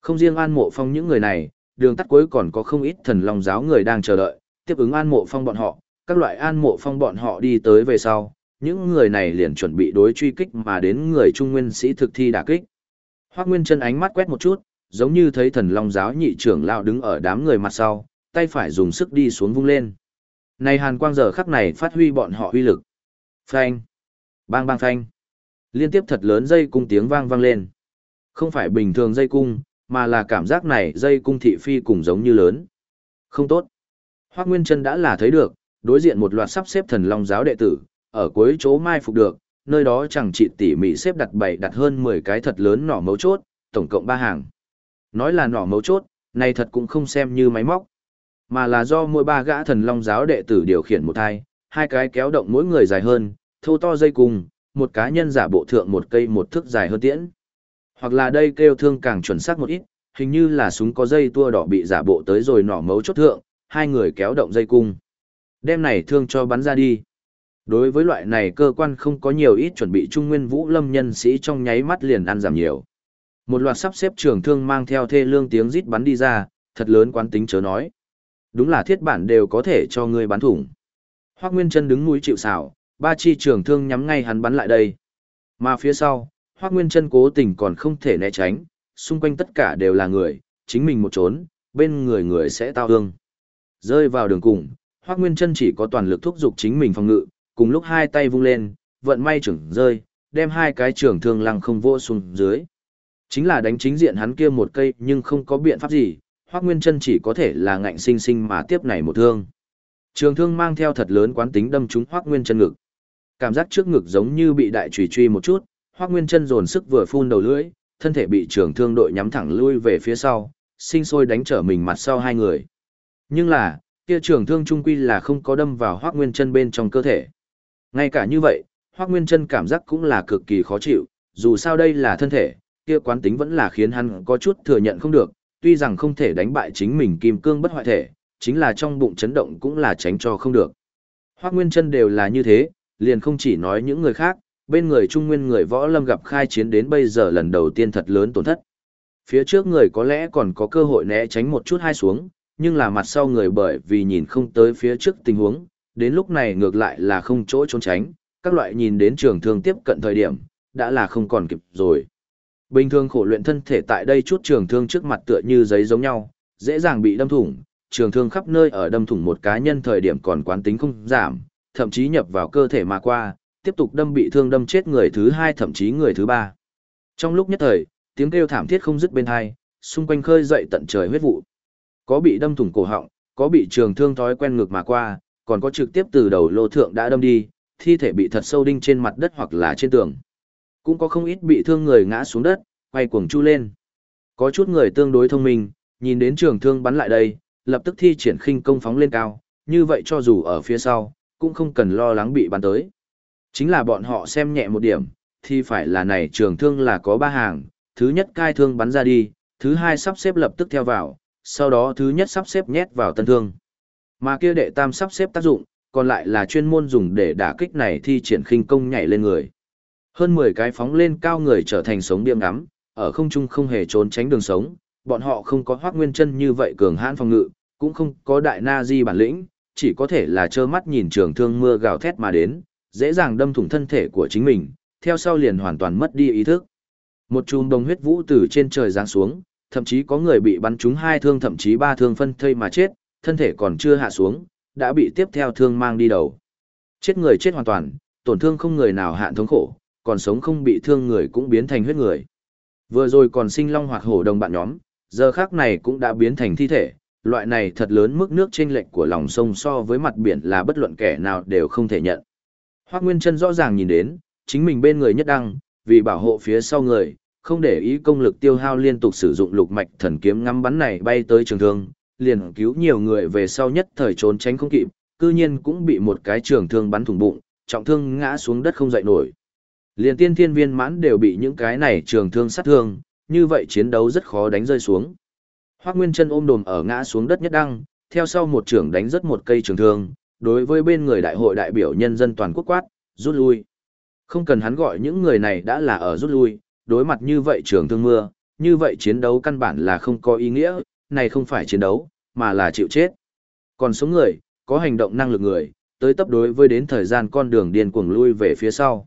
Không riêng an mộ phong những người này, đường tắt cuối còn có không ít thần long giáo người đang chờ đợi, tiếp ứng an mộ phong bọn họ, các loại an mộ phong bọn họ đi tới về sau, những người này liền chuẩn bị đối truy kích mà đến người trung nguyên sĩ thực thi đả kích. Hoắc Nguyên chân ánh mắt quét một chút, giống như thấy thần long giáo nhị trưởng lão đứng ở đám người mặt sau, tay phải dùng sức đi xuống vung lên. Này hàn quang giờ khắc này phát huy bọn họ uy lực. Phanh. Bang bang phanh. Liên tiếp thật lớn dây cung tiếng vang vang lên. Không phải bình thường dây cung, mà là cảm giác này dây cung thị phi cùng giống như lớn. Không tốt. Hoác Nguyên Trân đã là thấy được, đối diện một loạt sắp xếp thần long giáo đệ tử, ở cuối chỗ mai phục được, nơi đó chẳng chỉ tỉ mỉ xếp đặt bảy đặt hơn 10 cái thật lớn nỏ mấu chốt, tổng cộng 3 hàng. Nói là nỏ mấu chốt, này thật cũng không xem như máy móc, mà là do mỗi ba gã thần long giáo đệ tử điều khiển một thai, hai cái kéo động mỗi người dài hơn, thô to dây cùng, một cá nhân giả bộ thượng một cây một thước dài hơn tiễn. Hoặc là đây kêu thương càng chuẩn xác một ít, hình như là súng có dây tua đỏ bị giả bộ tới rồi nỏ mấu chốt thượng, hai người kéo động dây cung. Đem này thương cho bắn ra đi. Đối với loại này cơ quan không có nhiều ít chuẩn bị trung nguyên vũ lâm nhân sĩ trong nháy mắt liền ăn giảm nhiều. Một loạt sắp xếp trường thương mang theo thê lương tiếng rít bắn đi ra, thật lớn quán tính chớ nói. Đúng là thiết bản đều có thể cho ngươi bắn thủng. Hoác Nguyên chân đứng núi chịu xảo, ba chi trường thương nhắm ngay hắn bắn lại đây. Mà phía sau, Hoác Nguyên chân cố tình còn không thể né tránh, xung quanh tất cả đều là người, chính mình một trốn, bên người người sẽ tao thương. Rơi vào đường cùng, Hoác Nguyên chân chỉ có toàn lực thúc giục chính mình phòng ngự, cùng lúc hai tay vung lên, vận may trưởng rơi, đem hai cái trường thương lăng không vô xuống dưới. Chính là đánh chính diện hắn kia một cây nhưng không có biện pháp gì, Hoác Nguyên chân chỉ có thể là ngạnh sinh sinh mà tiếp này một thương. Trường thương mang theo thật lớn quán tính đâm trúng Hoác Nguyên chân ngực. Cảm giác trước ngực giống như bị đại chùy truy một chút, Hoác Nguyên chân dồn sức vừa phun đầu lưỡi, thân thể bị trường thương đội nhắm thẳng lui về phía sau, sinh sôi đánh trở mình mặt sau hai người. Nhưng là, kia trường thương trung quy là không có đâm vào Hoác Nguyên chân bên trong cơ thể. Ngay cả như vậy, Hoác Nguyên Trân cảm giác cũng là cực kỳ khó chịu, dù sao đây là thân thể, kia quán tính vẫn là khiến hắn có chút thừa nhận không được, tuy rằng không thể đánh bại chính mình kim cương bất hoại thể, chính là trong bụng chấn động cũng là tránh cho không được. Hoác Nguyên Trân đều là như thế, liền không chỉ nói những người khác, bên người trung nguyên người võ lâm gặp khai chiến đến bây giờ lần đầu tiên thật lớn tổn thất. Phía trước người có lẽ còn có cơ hội né tránh một chút hai xuống, nhưng là mặt sau người bởi vì nhìn không tới phía trước tình huống, đến lúc này ngược lại là không chỗ trốn tránh, các loại nhìn đến trường thương tiếp cận thời điểm, đã là không còn kịp rồi. Bình thường khổ luyện thân thể tại đây chút trường thương trước mặt tựa như giấy giống nhau, dễ dàng bị đâm thủng, trường thương khắp nơi ở đâm thủng một cá nhân thời điểm còn quán tính không giảm, thậm chí nhập vào cơ thể mà qua, tiếp tục đâm bị thương đâm chết người thứ hai thậm chí người thứ ba. Trong lúc nhất thời, tiếng kêu thảm thiết không dứt bên hai, xung quanh khơi dậy tận trời huyết vụ. Có bị đâm thủng cổ họng, có bị trường thương thói quen ngược mà qua, còn có trực tiếp từ đầu lô thượng đã đâm đi, thi thể bị thật sâu đinh trên mặt đất hoặc là trên tường. Cũng có không ít bị thương người ngã xuống đất, quay cuồng chu lên. Có chút người tương đối thông minh, nhìn đến trường thương bắn lại đây, lập tức thi triển khinh công phóng lên cao, như vậy cho dù ở phía sau, cũng không cần lo lắng bị bắn tới. Chính là bọn họ xem nhẹ một điểm, thì phải là này trường thương là có ba hàng, thứ nhất cai thương bắn ra đi, thứ hai sắp xếp lập tức theo vào, sau đó thứ nhất sắp xếp nhét vào tân thương. Mà kia đệ tam sắp xếp tác dụng, còn lại là chuyên môn dùng để đả kích này thi triển khinh công nhảy lên người. Hơn 10 cái phóng lên cao người trở thành sống điềm ngắm, ở không trung không hề trốn tránh đường sống, bọn họ không có hoác nguyên chân như vậy cường hãn phòng ngự, cũng không có đại na di bản lĩnh, chỉ có thể là trơ mắt nhìn trường thương mưa gào thét mà đến, dễ dàng đâm thủng thân thể của chính mình, theo sau liền hoàn toàn mất đi ý thức. Một chùm đồng huyết vũ từ trên trời giáng xuống, thậm chí có người bị bắn trúng hai thương thậm chí ba thương phân thây mà chết, thân thể còn chưa hạ xuống, đã bị tiếp theo thương mang đi đầu. Chết người chết hoàn toàn, tổn thương không người nào hạn thống khổ, còn sống không bị thương người cũng biến thành huyết người. Vừa rồi còn sinh long hoặc hổ đồng bạn nhóm, giờ khác này cũng đã biến thành thi thể, loại này thật lớn mức nước chênh lệch của lòng sông so với mặt biển là bất luận kẻ nào đều không thể nhận. Hoác Nguyên Trân rõ ràng nhìn đến, chính mình bên người nhất đăng, vì bảo hộ phía sau người, không để ý công lực tiêu hao liên tục sử dụng lục mạch thần kiếm ngắm bắn này bay tới trường thương, liền cứu nhiều người về sau nhất thời trốn tránh không kịp, cư nhiên cũng bị một cái trường thương bắn thủng bụng, trọng thương ngã xuống đất không dậy nổi. Liền tiên thiên viên mãn đều bị những cái này trường thương sát thương, như vậy chiến đấu rất khó đánh rơi xuống. Hoác Nguyên chân ôm đồm ở ngã xuống đất nhất đăng, theo sau một trưởng đánh rất một cây trường thương, đối với bên người đại hội đại biểu nhân dân toàn quốc quát, rút lui. Không cần hắn gọi những người này đã là ở rút lui, đối mặt như vậy trường thương mưa, như vậy chiến đấu căn bản là không có ý nghĩa, này không phải chiến đấu, mà là chịu chết. Còn số người, có hành động năng lực người, tới tấp đối với đến thời gian con đường điên cuồng lui về phía sau.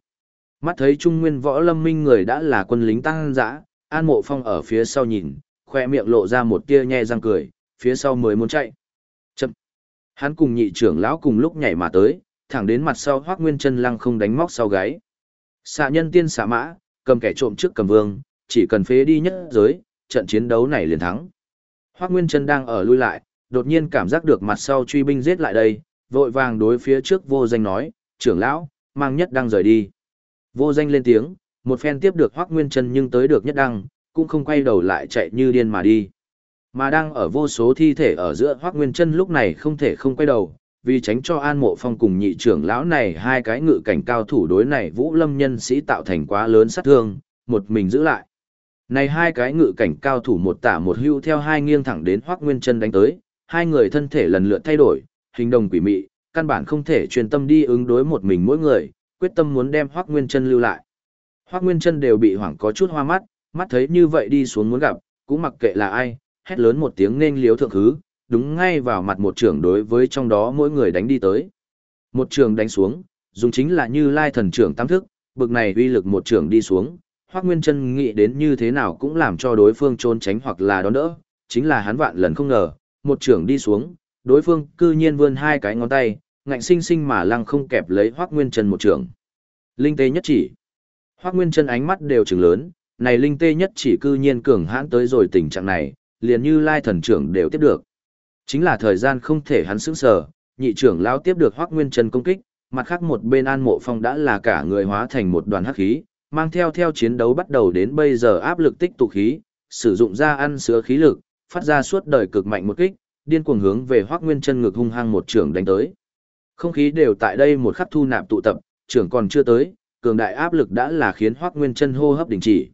Mắt thấy Trung Nguyên võ lâm minh người đã là quân lính tăng dã, An Mộ Phong ở phía sau nhìn, khoe miệng lộ ra một tia nhe răng cười, phía sau mới muốn chạy. chậm. Hắn cùng nhị trưởng lão cùng lúc nhảy mà tới, thẳng đến mặt sau Hoắc Nguyên Chân lăng không đánh móc sau gáy. Xạ nhân tiên xạ mã, cầm kẻ trộm trước cầm vương, chỉ cần phế đi nhất giới, trận chiến đấu này liền thắng. Hoắc Nguyên Chân đang ở lui lại, đột nhiên cảm giác được mặt sau truy binh giết lại đây, vội vàng đối phía trước vô danh nói, trưởng lão, mang nhất đang rời đi. Vô danh lên tiếng, một phen tiếp được Hoắc Nguyên Chân nhưng tới được nhất đăng, cũng không quay đầu lại chạy như điên mà đi. Mà đang ở vô số thi thể ở giữa Hoắc Nguyên Chân lúc này không thể không quay đầu, vì tránh cho An Mộ Phong cùng nhị trưởng lão này hai cái ngự cảnh cao thủ đối này Vũ Lâm nhân sĩ tạo thành quá lớn sát thương, một mình giữ lại. Này hai cái ngự cảnh cao thủ một tả một hưu theo hai nghiêng thẳng đến Hoắc Nguyên Chân đánh tới, hai người thân thể lần lượt thay đổi, hình đồng quỷ mị, căn bản không thể truyền tâm đi ứng đối một mình mỗi người, quyết tâm muốn đem Hoắc Nguyên Chân lưu lại. Hoắc Nguyên Chân đều bị hoảng có chút hoa mắt, mắt thấy như vậy đi xuống muốn gặp, cũng mặc kệ là ai, hét lớn một tiếng nên liếu thượng hứ, đúng ngay vào mặt một trưởng đối với trong đó mỗi người đánh đi tới. Một trường đánh xuống, dùng chính là như lai thần trưởng tam thức, bực này uy lực một trường đi xuống, Hoắc Nguyên Trân nghĩ đến như thế nào cũng làm cho đối phương trốn tránh hoặc là đón đỡ, chính là hắn vạn lần không ngờ, một trưởng đi xuống, đối phương cư nhiên vươn hai cái ngón tay, ngạnh sinh sinh mà lăng không kẹp lấy Hoắc Nguyên Trân một trưởng. Linh tê nhất chỉ. Hoắc Nguyên Trân ánh mắt đều trừng lớn, này linh tê nhất chỉ cư nhiên cường hãn tới rồi tình trạng này, liền như lai thần trưởng đều tiếp được. Chính là thời gian không thể hắn sững sờ, nhị trưởng lão tiếp được Hoắc Nguyên Trân công kích, mặt khác một bên An Mộ Phong đã là cả người hóa thành một đoàn hắc khí, mang theo theo chiến đấu bắt đầu đến bây giờ áp lực tích tụ khí, sử dụng ra ăn sữa khí lực, phát ra suốt đời cực mạnh một kích, điên cuồng hướng về Hoắc Nguyên Chân ngực hung hăng một trưởng đánh tới. Không khí đều tại đây một khắc thu nạp tụ tập, trưởng còn chưa tới, cường đại áp lực đã là khiến Hoắc Nguyên Chân hô hấp đình chỉ.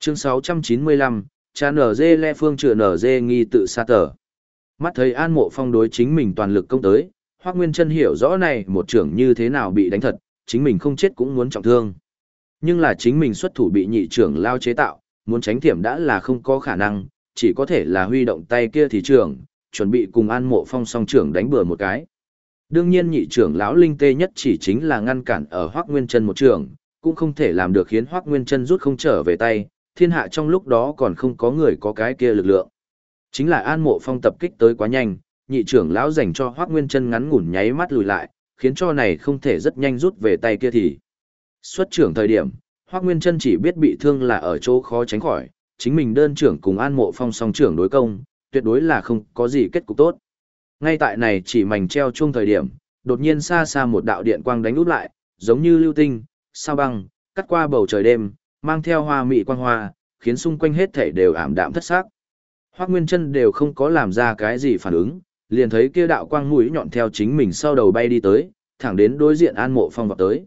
Chương 695, cha nở dê le phương chữa nở dê nghi tự sa tở. Mắt thấy An Mộ Phong đối chính mình toàn lực công tới, Hoắc Nguyên Chân hiểu rõ này một trưởng như thế nào bị đánh thật, chính mình không chết cũng muốn trọng thương. Nhưng là chính mình xuất thủ bị nhị trưởng lao chế tạo, muốn tránh thiểm đã là không có khả năng, chỉ có thể là huy động tay kia thì trưởng, chuẩn bị cùng An Mộ Phong song trưởng đánh bừa một cái. Đương nhiên nhị trưởng lão linh tê nhất chỉ chính là ngăn cản ở Hoắc Nguyên Chân một trường, cũng không thể làm được khiến Hoắc Nguyên Chân rút không trở về tay, thiên hạ trong lúc đó còn không có người có cái kia lực lượng. Chính là An Mộ Phong tập kích tới quá nhanh, nhị trưởng lão dành cho Hoắc Nguyên Chân ngắn ngủn nháy mắt lùi lại, khiến cho này không thể rất nhanh rút về tay kia thì. Xuất trưởng thời điểm, Hoắc Nguyên Trân chỉ biết bị thương là ở chỗ khó tránh khỏi, chính mình đơn trưởng cùng An Mộ Phong song trưởng đối công, tuyệt đối là không có gì kết cục tốt. Ngay tại này chỉ mảnh treo chung thời điểm, đột nhiên xa xa một đạo điện quang đánh úp lại, giống như lưu tinh, sao băng, cắt qua bầu trời đêm, mang theo hoa mị quang hoa, khiến xung quanh hết thảy đều ảm đạm thất sắc. Hoắc Nguyên Chân đều không có làm ra cái gì phản ứng, liền thấy kia đạo quang mũi nhọn theo chính mình sau đầu bay đi tới, thẳng đến đối diện An Mộ Phong vọt tới.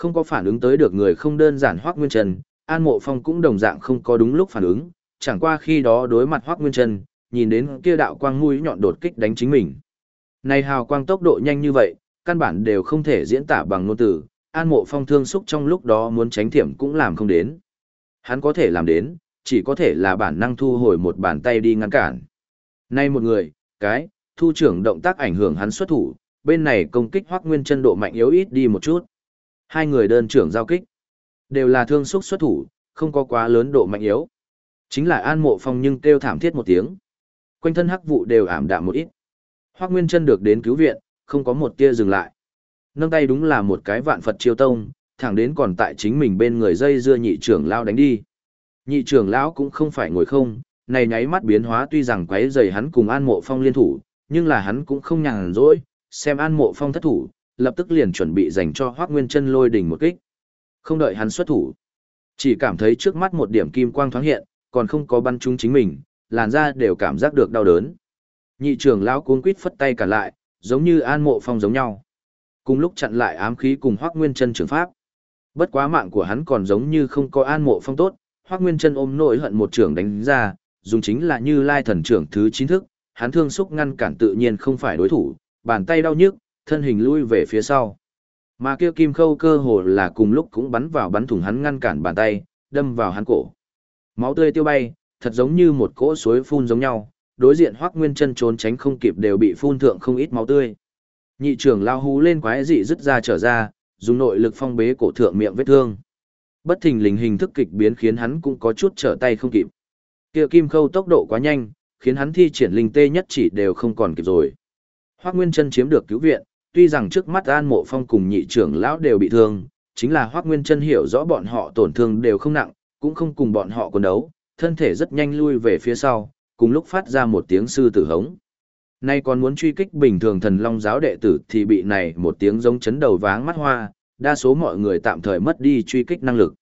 Không có phản ứng tới được người không đơn giản Hoắc Nguyên Trần, An Mộ Phong cũng đồng dạng không có đúng lúc phản ứng, chẳng qua khi đó đối mặt Hoắc Nguyên Trần, nhìn đến kia đạo quang mũi nhọn đột kích đánh chính mình. Này hào quang tốc độ nhanh như vậy, căn bản đều không thể diễn tả bằng ngôn từ, An Mộ Phong thương xúc trong lúc đó muốn tránh thiểm cũng làm không đến. Hắn có thể làm đến, chỉ có thể là bản năng thu hồi một bàn tay đi ngăn cản. Nay một người, cái, thu trưởng động tác ảnh hưởng hắn xuất thủ, bên này công kích hoác nguyên chân độ mạnh yếu ít đi một chút. Hai người đơn trưởng giao kích, đều là thương xúc xuất thủ, không có quá lớn độ mạnh yếu. Chính là an mộ phong nhưng kêu thảm thiết một tiếng. Quanh thân hắc vụ đều ảm đạm một ít. Hoác nguyên chân được đến cứu viện, không có một tia dừng lại. Nâng tay đúng là một cái vạn Phật chiêu tông, thẳng đến còn tại chính mình bên người dây dưa nhị trưởng lao đánh đi. Nhị trưởng lão cũng không phải ngồi không, này nháy mắt biến hóa tuy rằng quấy rầy hắn cùng An Mộ Phong liên thủ, nhưng là hắn cũng không nhàn rỗi, xem An Mộ Phong thất thủ, lập tức liền chuẩn bị dành cho Hoắc Nguyên Chân lôi đỉnh một kích. Không đợi hắn xuất thủ, chỉ cảm thấy trước mắt một điểm kim quang thoáng hiện, còn không có bắn trúng chính mình, làn da đều cảm giác được đau đớn. Nhị trưởng lão cuống quýt phất tay cả lại, giống như An Mộ Phong giống nhau. Cùng lúc chặn lại ám khí cùng Hoắc Nguyên Chân trường pháp. Bất quá mạng của hắn còn giống như không có An Mộ Phong tốt, Hoắc Nguyên Chân ôm nỗi hận một trưởng đánh ra, dùng chính là Như Lai thần trưởng thứ chín thức, hắn thương xúc ngăn cản tự nhiên không phải đối thủ, bàn tay đau nhức, thân hình lui về phía sau. Mà kia kim khâu cơ hồ là cùng lúc cũng bắn vào bắn thủng hắn ngăn cản bàn tay, đâm vào hắn cổ. Máu tươi tiêu bay, thật giống như một cỗ suối phun giống nhau, đối diện Hoắc Nguyên Chân trốn tránh không kịp đều bị phun thượng không ít máu tươi. Nhị trưởng lao hú lên quái dị rứt ra trở ra, dùng nội lực phong bế cổ thượng miệng vết thương. Bất thình lình hình thức kịch biến khiến hắn cũng có chút trở tay không kịp. Kia kim khâu tốc độ quá nhanh, khiến hắn thi triển linh tê nhất chỉ đều không còn kịp rồi. Hoắc Nguyên Chân chiếm được cứu viện, tuy rằng trước mắt An Mộ Phong cùng nhị trưởng lão đều bị thương, chính là Hoắc Nguyên Chân hiểu rõ bọn họ tổn thương đều không nặng, cũng không cùng bọn họ quân đấu, thân thể rất nhanh lui về phía sau, cùng lúc phát ra một tiếng sư tử hống. Nay còn muốn truy kích bình thường thần long giáo đệ tử thì bị này một tiếng giống chấn đầu váng mắt hoa, đa số mọi người tạm thời mất đi truy kích năng lực.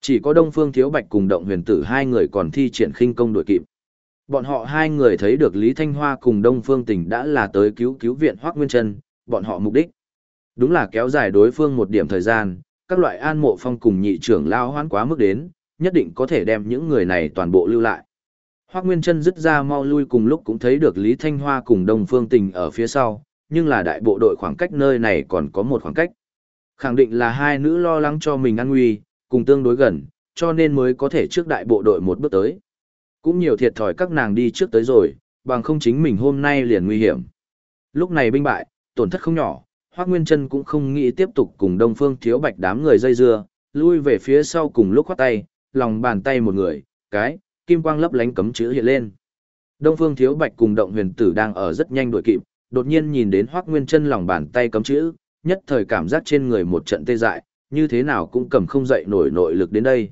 Chỉ có Đông Phương Thiếu Bạch cùng Động Huyền Tử hai người còn thi triển khinh công đuổi kịp. Bọn họ hai người thấy được Lý Thanh Hoa cùng Đông Phương Tỉnh đã là tới cứu cứu viện Hoắc Nguyên Trân, bọn họ mục đích. Đúng là kéo dài đối phương một điểm thời gian, các loại an mộ phong cùng nhị trưởng lao hoãn quá mức đến, nhất định có thể đem những người này toàn bộ lưu lại. Hoác Nguyên Trân dứt ra mau lui cùng lúc cũng thấy được Lý Thanh Hoa cùng Đông Phương Tình ở phía sau, nhưng là đại bộ đội khoảng cách nơi này còn có một khoảng cách. Khẳng định là hai nữ lo lắng cho mình an nguy, cùng tương đối gần, cho nên mới có thể trước đại bộ đội một bước tới. Cũng nhiều thiệt thòi các nàng đi trước tới rồi, bằng không chính mình hôm nay liền nguy hiểm. Lúc này binh bại, tổn thất không nhỏ, Hoắc Nguyên Trân cũng không nghĩ tiếp tục cùng Đông Phương Thiếu Bạch đám người dây dưa, lui về phía sau cùng lúc khoát tay, lòng bàn tay một người, cái, kim quang lấp lánh cấm chữ hiện lên. Đông Phương Thiếu Bạch cùng Động Huyền Tử đang ở rất nhanh đuổi kịp, đột nhiên nhìn đến Hoắc Nguyên Chân lòng bàn tay cấm chữ, nhất thời cảm giác trên người một trận tê dại, như thế nào cũng cầm không dậy nổi nội lực đến đây.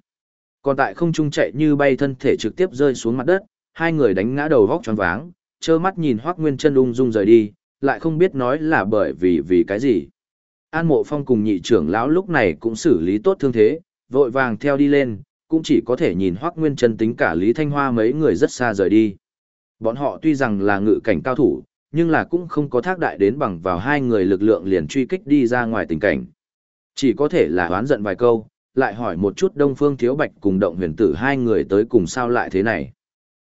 Còn tại không trung chạy như bay thân thể trực tiếp rơi xuống mặt đất, hai người đánh ngã đầu vóc choáng váng, trơ mắt nhìn Hoắc Nguyên Chân ung dung rời đi, lại không biết nói là bởi vì vì cái gì. An Mộ Phong cùng nhị trưởng lão lúc này cũng xử lý tốt thương thế, vội vàng theo đi lên, cũng chỉ có thể nhìn Hoắc Nguyên Chân tính cả Lý Thanh Hoa mấy người rất xa rời đi. Bọn họ tuy rằng là ngự cảnh cao thủ, nhưng là cũng không có thác đại đến bằng vào hai người lực lượng liền truy kích đi ra ngoài tình cảnh. Chỉ có thể là oán giận vài câu, lại hỏi một chút Đông Phương Thiếu Bạch cùng Động Huyền Tử hai người tới cùng sao lại thế này.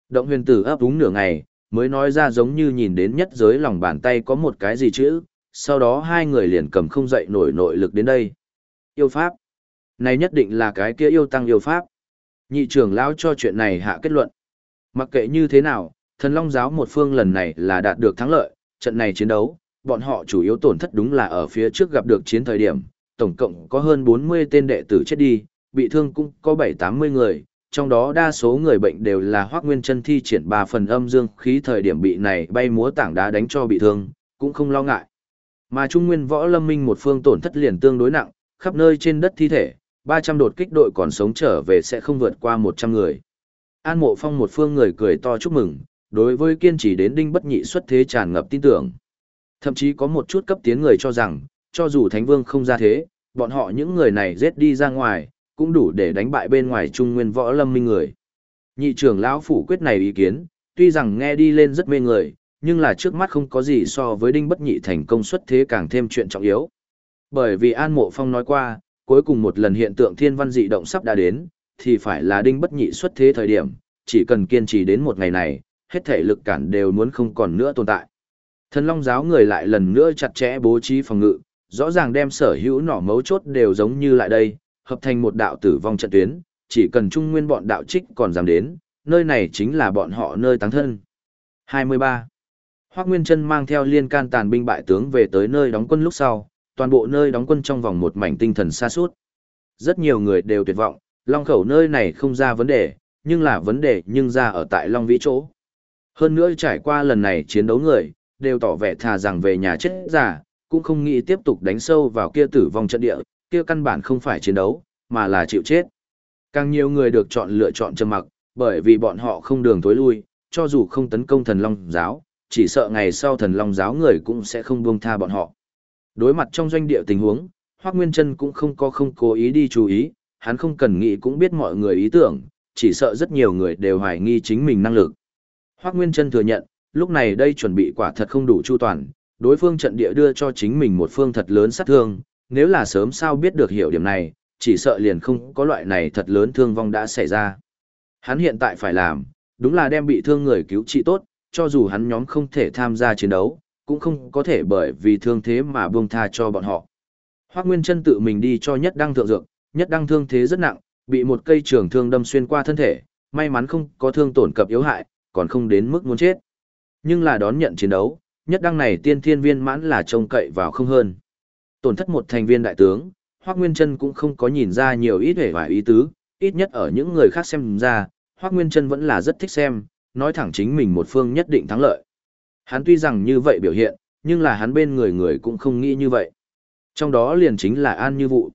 Động Huyền Tử ấp úng nửa ngày, mới nói ra giống như nhìn đến nhất giới lòng bàn tay có một cái gì chữ, sau đó hai người liền cầm không dậy nổi nội lực đến đây. Yêu Pháp. Này nhất định là cái kia yêu tăng yêu Pháp. Nhị trưởng lão cho chuyện này hạ kết luận. Mặc kệ như thế nào, thần long giáo một phương lần này là đạt được thắng lợi, trận này chiến đấu, bọn họ chủ yếu tổn thất đúng là ở phía trước gặp được chiến thời điểm, tổng cộng có hơn 40 tên đệ tử chết đi, bị thương cũng có 7-80 người, trong đó đa số người bệnh đều là hoác nguyên chân thi triển ba phần âm dương khí thời điểm bị này bay múa tảng đá đánh cho bị thương, cũng không lo ngại. Mà Trung Nguyên Võ Lâm Minh một phương tổn thất liền tương đối nặng, khắp nơi trên đất thi thể, 300 đột kích đội còn sống trở về sẽ không vượt qua 100 người. An Mộ Phong một phương người cười to chúc mừng, đối với kiên trì đến đinh bất nhị xuất thế tràn ngập tin tưởng. Thậm chí có một chút cấp tiến người cho rằng, cho dù Thánh Vương không ra thế, bọn họ những người này giết đi ra ngoài, cũng đủ để đánh bại bên ngoài Trung Nguyên Võ Lâm Minh người. Nhị trưởng lão phủ quyết này ý kiến, tuy rằng nghe đi lên rất mê người, nhưng là trước mắt không có gì so với đinh bất nhị thành công xuất thế càng thêm chuyện trọng yếu. Bởi vì An Mộ Phong nói qua, cuối cùng một lần hiện tượng thiên văn dị động sắp đã đến, thì phải là đinh bất nhị xuất thế thời điểm, chỉ cần kiên trì đến một ngày này, hết thể lực cản đều muốn không còn nữa tồn tại. Thần Long giáo người lại lần nữa chặt chẽ bố trí phòng ngự, rõ ràng đem sở hữu nỏ mấu chốt đều giống như lại đây, hợp thành một đạo tử vong trận tuyến, chỉ cần trung nguyên bọn đạo trích còn dám đến, nơi này chính là bọn họ nơi táng thân. 23. Hoác Nguyên Trân mang theo liên can tàn binh bại tướng về tới nơi đóng quân lúc sau, toàn bộ nơi đóng quân trong vòng một mảnh tinh thần xa suốt. Rất nhiều người đều tuyệt vọng, Long Khẩu nơi này không ra vấn đề, nhưng là vấn đề nhưng ra ở tại Long Vĩ chỗ. Hơn nữa trải qua lần này chiến đấu người, đều tỏ vẻ thà rằng về nhà chết giả, cũng không nghĩ tiếp tục đánh sâu vào kia tử vong trận địa, kia căn bản không phải chiến đấu, mà là chịu chết. Càng nhiều người được chọn lựa chọn trầm mặc, bởi vì bọn họ không đường tối lui, cho dù không tấn công thần long giáo, chỉ sợ ngày sau thần long giáo người cũng sẽ không buông tha bọn họ. Đối mặt trong doanh địa tình huống, Hoác Nguyên Trân cũng không có không cố ý đi chú ý, hắn không cần nghĩ cũng biết mọi người ý tưởng, chỉ sợ rất nhiều người đều hoài nghi chính mình năng lực. Hoác Nguyên Trân thừa nhận, lúc này đây chuẩn bị quả thật không đủ chu toàn, đối phương trận địa đưa cho chính mình một phương thật lớn sát thương, nếu là sớm sao biết được hiểu điểm này, chỉ sợ liền không có loại này thật lớn thương vong đã xảy ra. Hắn hiện tại phải làm, đúng là đem bị thương người cứu trị tốt, cho dù hắn nhóm không thể tham gia chiến đấu, cũng không có thể bởi vì thương thế mà buông tha cho bọn họ. Hoác Nguyên Trân tự mình đi cho nhất đăng thượng dược, nhất đăng thương thế rất nặng, bị một cây trường thương đâm xuyên qua thân thể, may mắn không có thương tổn cập yếu hại, còn không đến mức muốn chết. Nhưng là đón nhận chiến đấu, nhất đăng này tiên thiên viên mãn là trông cậy vào không hơn. Tổn thất một thành viên đại tướng, Hoác Nguyên Trân cũng không có nhìn ra nhiều ít hề vài ý tứ, ít nhất ở những người khác xem ra, Hoác Nguyên Trân vẫn là rất thích xem, nói thẳng chính mình một phương nhất định thắng lợi. Hắn tuy rằng như vậy biểu hiện, nhưng là hắn bên người người cũng không nghĩ như vậy. Trong đó liền chính là An Như Vụ.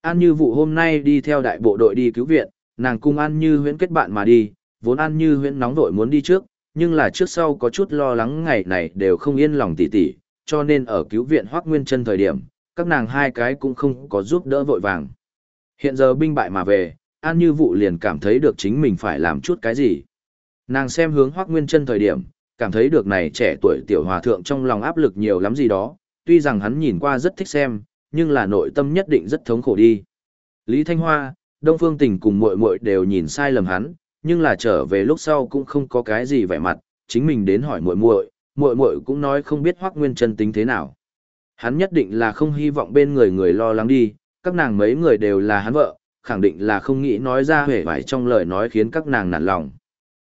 An Như Vụ hôm nay đi theo đại bộ đội đi cứu viện, nàng cùng An Như huyễn kết bạn mà đi, vốn An Như huyễn nóng vội muốn đi trước, nhưng là trước sau có chút lo lắng ngày này đều không yên lòng tỉ tỉ, cho nên ở cứu viện Hoác Nguyên chân thời điểm, các nàng hai cái cũng không có giúp đỡ vội vàng. Hiện giờ binh bại mà về, An Như Vụ liền cảm thấy được chính mình phải làm chút cái gì. Nàng xem hướng hoắc Nguyên chân thời điểm, cảm thấy được này trẻ tuổi tiểu hòa thượng trong lòng áp lực nhiều lắm gì đó, tuy rằng hắn nhìn qua rất thích xem, nhưng là nội tâm nhất định rất thống khổ đi. Lý Thanh Hoa, Đông Phương Tình cùng muội muội đều nhìn sai lầm hắn, nhưng là trở về lúc sau cũng không có cái gì vẻ mặt, chính mình đến hỏi muội muội, muội muội cũng nói không biết Hoắc Nguyên Chân tính thế nào. Hắn nhất định là không hy vọng bên người người lo lắng đi, các nàng mấy người đều là hắn vợ, khẳng định là không nghĩ nói ra hề vải trong lời nói khiến các nàng nản lòng.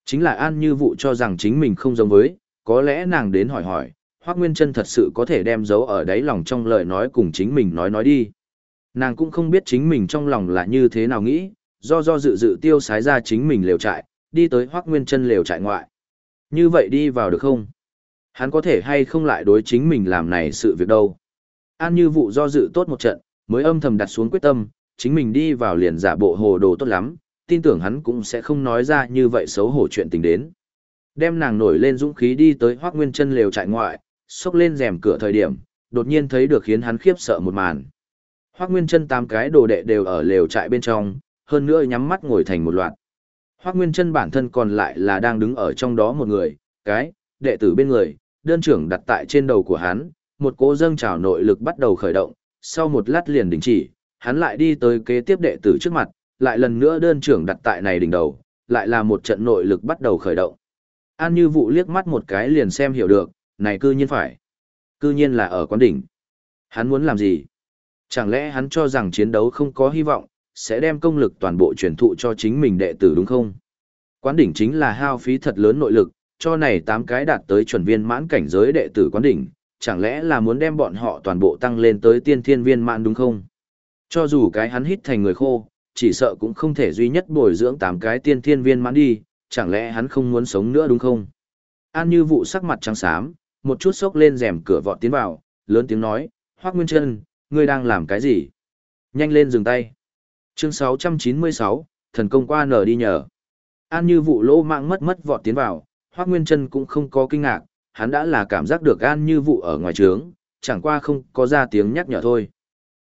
Chính là An Như Vụ cho rằng chính mình không giống với, có lẽ nàng đến hỏi hỏi, Hoác Nguyên Trân thật sự có thể đem dấu ở đáy lòng trong lời nói cùng chính mình nói nói đi. Nàng cũng không biết chính mình trong lòng là như thế nào nghĩ, do do dự dự tiêu sái ra chính mình lều trại, đi tới Hoác Nguyên Trân lều trại ngoại. Như vậy đi vào được không? Hắn có thể hay không lại đối chính mình làm này sự việc đâu. An như vụ do dự tốt một trận, mới âm thầm đặt xuống quyết tâm, chính mình đi vào liền giả bộ hồ đồ tốt lắm, tin tưởng hắn cũng sẽ không nói ra như vậy xấu hổ chuyện tình đến. Đem nàng nổi lên dũng khí đi tới Hoác Nguyên chân lều trại ngoại, xốc lên rèm cửa thời điểm, đột nhiên thấy được khiến hắn khiếp sợ một màn. Hoác Nguyên chân tám cái đồ đệ đều ở lều trại bên trong, hơn nữa nhắm mắt ngồi thành một loạt. Hoác Nguyên chân bản thân còn lại là đang đứng ở trong đó một người, cái, đệ tử bên người, đơn trưởng đặt tại trên đầu của hắn, một cỗ dâng trào nội lực bắt đầu khởi động, sau một lát liền đình chỉ, hắn lại đi tới kế tiếp đệ tử trước mặt, lại lần nữa đơn trưởng đặt tại này đỉnh đầu, lại là một trận nội lực bắt đầu khởi động. An Như vũ liếc mắt một cái liền xem hiểu được, này cư nhiên phải. Cư nhiên là ở quán đỉnh. Hắn muốn làm gì? Chẳng lẽ hắn cho rằng chiến đấu không có hy vọng, sẽ đem công lực toàn bộ truyền thụ cho chính mình đệ tử đúng không? Quán đỉnh chính là hao phí thật lớn nội lực, cho này 8 cái đạt tới chuẩn viên mãn cảnh giới đệ tử quán đỉnh, chẳng lẽ là muốn đem bọn họ toàn bộ tăng lên tới tiên thiên viên mãn đúng không? Cho dù cái hắn hít thành người khô, chỉ sợ cũng không thể duy nhất bồi dưỡng 8 cái tiên thiên viên mãn đi, chẳng lẽ hắn không muốn sống nữa đúng không? An như vụ sắc mặt trắng xám, một chút sốc lên rèm cửa vọt tiến vào, lớn tiếng nói, Hoác Nguyên Trân, ngươi đang làm cái gì? Nhanh lên dừng tay. Chương 696, thần công qua nở đi nhờ. An như vụ lỗ mạng mất mất vọt tiến vào, Hoác Nguyên Trân cũng không có kinh ngạc, hắn đã là cảm giác được An như vụ ở ngoài trướng, chẳng qua không có ra tiếng nhắc nhở thôi.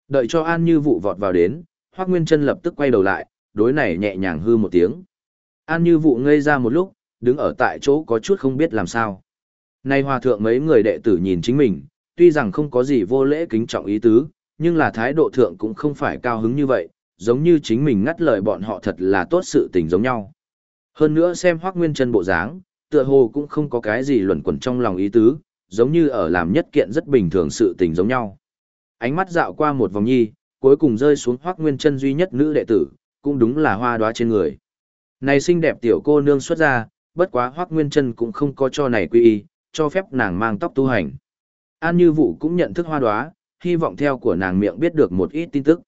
Đợi cho An như vụ vọt vào đến, Hoác Nguyên Trân lập tức quay đầu lại, đối này nhẹ nhàng hư một tiếng. An như vụ ngây ra một lúc, đứng ở tại chỗ có chút không biết làm sao. Nay hòa thượng mấy người đệ tử nhìn chính mình, tuy rằng không có gì vô lễ kính trọng ý tứ, nhưng là thái độ thượng cũng không phải cao hứng như vậy, giống như chính mình ngắt lời bọn họ thật là tốt sự tình giống nhau. Hơn nữa xem Hoác Nguyên Trân bộ dáng, tựa hồ cũng không có cái gì luẩn quẩn trong lòng ý tứ, giống như ở làm nhất kiện rất bình thường sự tình giống nhau. Ánh mắt dạo qua một vòng nhi, cuối cùng rơi xuống Hoác Nguyên chân duy nhất nữ đệ tử, cũng đúng là hoa đóa trên người. Này xinh đẹp tiểu cô nương xuất ra, bất quá Hoắc Nguyên Chân cũng không có cho này quy y, cho phép nàng mang tóc tu hành. An Như Vũ cũng nhận thức Hoa Đóa, hy vọng theo của nàng miệng biết được một ít tin tức.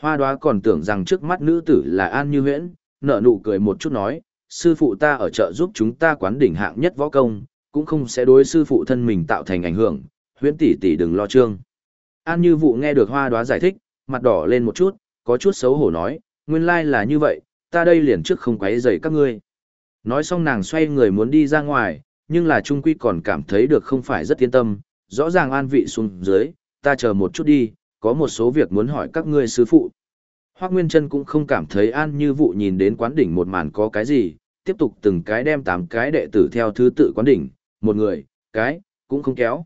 Hoa Đóa còn tưởng rằng trước mắt nữ tử là An Như Huyễn, nở nụ cười một chút nói, sư phụ ta ở chợ giúp chúng ta quán đỉnh hạng nhất võ công, cũng không sẽ đối sư phụ thân mình tạo thành ảnh hưởng, Huyễn tỷ tỷ đừng lo trương. An Như Vụ nghe được Hoa Đóa giải thích, mặt đỏ lên một chút, có chút xấu hổ nói, nguyên lai là như vậy, ta đây liền trước không quấy rầy các ngươi. Nói xong nàng xoay người muốn đi ra ngoài, nhưng là Trung Quy còn cảm thấy được không phải rất yên tâm, rõ ràng an vị xuống dưới, ta chờ một chút đi, có một số việc muốn hỏi các ngươi sư phụ. Hoác Nguyên Trân cũng không cảm thấy an như vụ nhìn đến quán đỉnh một màn có cái gì, tiếp tục từng cái đem tám cái đệ tử theo thứ tự quán đỉnh, một người, cái, cũng không kéo.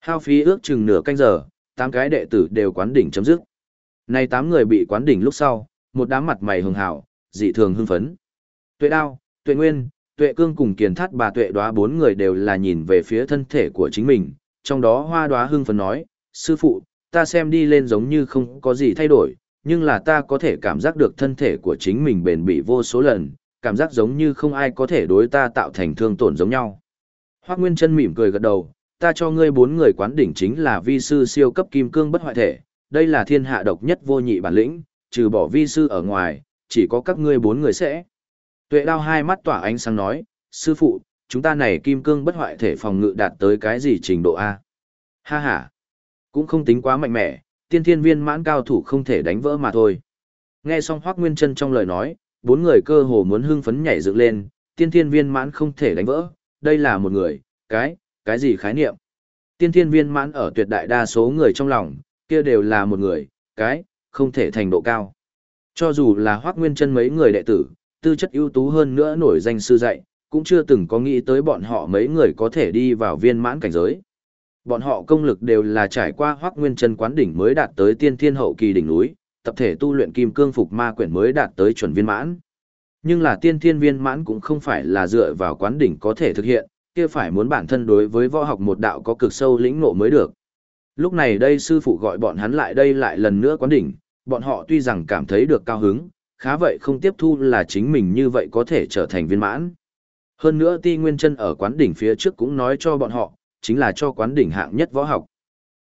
Hao phí ước chừng nửa canh giờ, tám cái đệ tử đều quán đỉnh chấm dứt. nay tám người bị quán đỉnh lúc sau, một đám mặt mày hường hảo, dị thường hưng phấn. Tuệ đao, tuệ nguyên, tuệ cương cùng kiền thắt bà tuệ đoá bốn người đều là nhìn về phía thân thể của chính mình, trong đó hoa đoá hưng phấn nói, sư phụ, ta xem đi lên giống như không có gì thay đổi, nhưng là ta có thể cảm giác được thân thể của chính mình bền bỉ vô số lần, cảm giác giống như không ai có thể đối ta tạo thành thương tổn giống nhau. Hoác Nguyên Trân mỉm cười gật đầu, ta cho ngươi bốn người quán đỉnh chính là vi sư siêu cấp kim cương bất hoại thể, đây là thiên hạ độc nhất vô nhị bản lĩnh, trừ bỏ vi sư ở ngoài, chỉ có các ngươi bốn người sẽ. Tuệ đao hai mắt tỏa ánh sáng nói, sư phụ, chúng ta này kim cương bất hoại thể phòng ngự đạt tới cái gì trình độ A. Ha ha, cũng không tính quá mạnh mẽ, tiên thiên viên mãn cao thủ không thể đánh vỡ mà thôi. Nghe xong Hoác Nguyên Trân trong lời nói, bốn người cơ hồ muốn hưng phấn nhảy dựng lên, tiên thiên viên mãn không thể đánh vỡ, đây là một người, cái, cái gì khái niệm. Tiên thiên viên mãn ở tuyệt đại đa số người trong lòng, kia đều là một người, cái, không thể thành độ cao. Cho dù là Hoác Nguyên Trân mấy người đệ tử, tư chất ưu tú hơn nữa nổi danh sư dạy, cũng chưa từng có nghĩ tới bọn họ mấy người có thể đi vào viên mãn cảnh giới. Bọn họ công lực đều là trải qua Hoắc Nguyên Chân quán đỉnh mới đạt tới tiên thiên hậu kỳ đỉnh núi, tập thể tu luyện kim cương phục ma quyển mới đạt tới chuẩn viên mãn. Nhưng là tiên thiên viên mãn cũng không phải là dựa vào quán đỉnh có thể thực hiện, kia phải muốn bản thân đối với võ học một đạo có cực sâu lĩnh ngộ mới được. Lúc này đây sư phụ gọi bọn hắn lại đây lại lần nữa quán đỉnh, bọn họ tuy rằng cảm thấy được cao hứng, khá vậy không tiếp thu là chính mình như vậy có thể trở thành viên mãn. Hơn nữa ti nguyên chân ở quán đỉnh phía trước cũng nói cho bọn họ, chính là cho quán đỉnh hạng nhất võ học.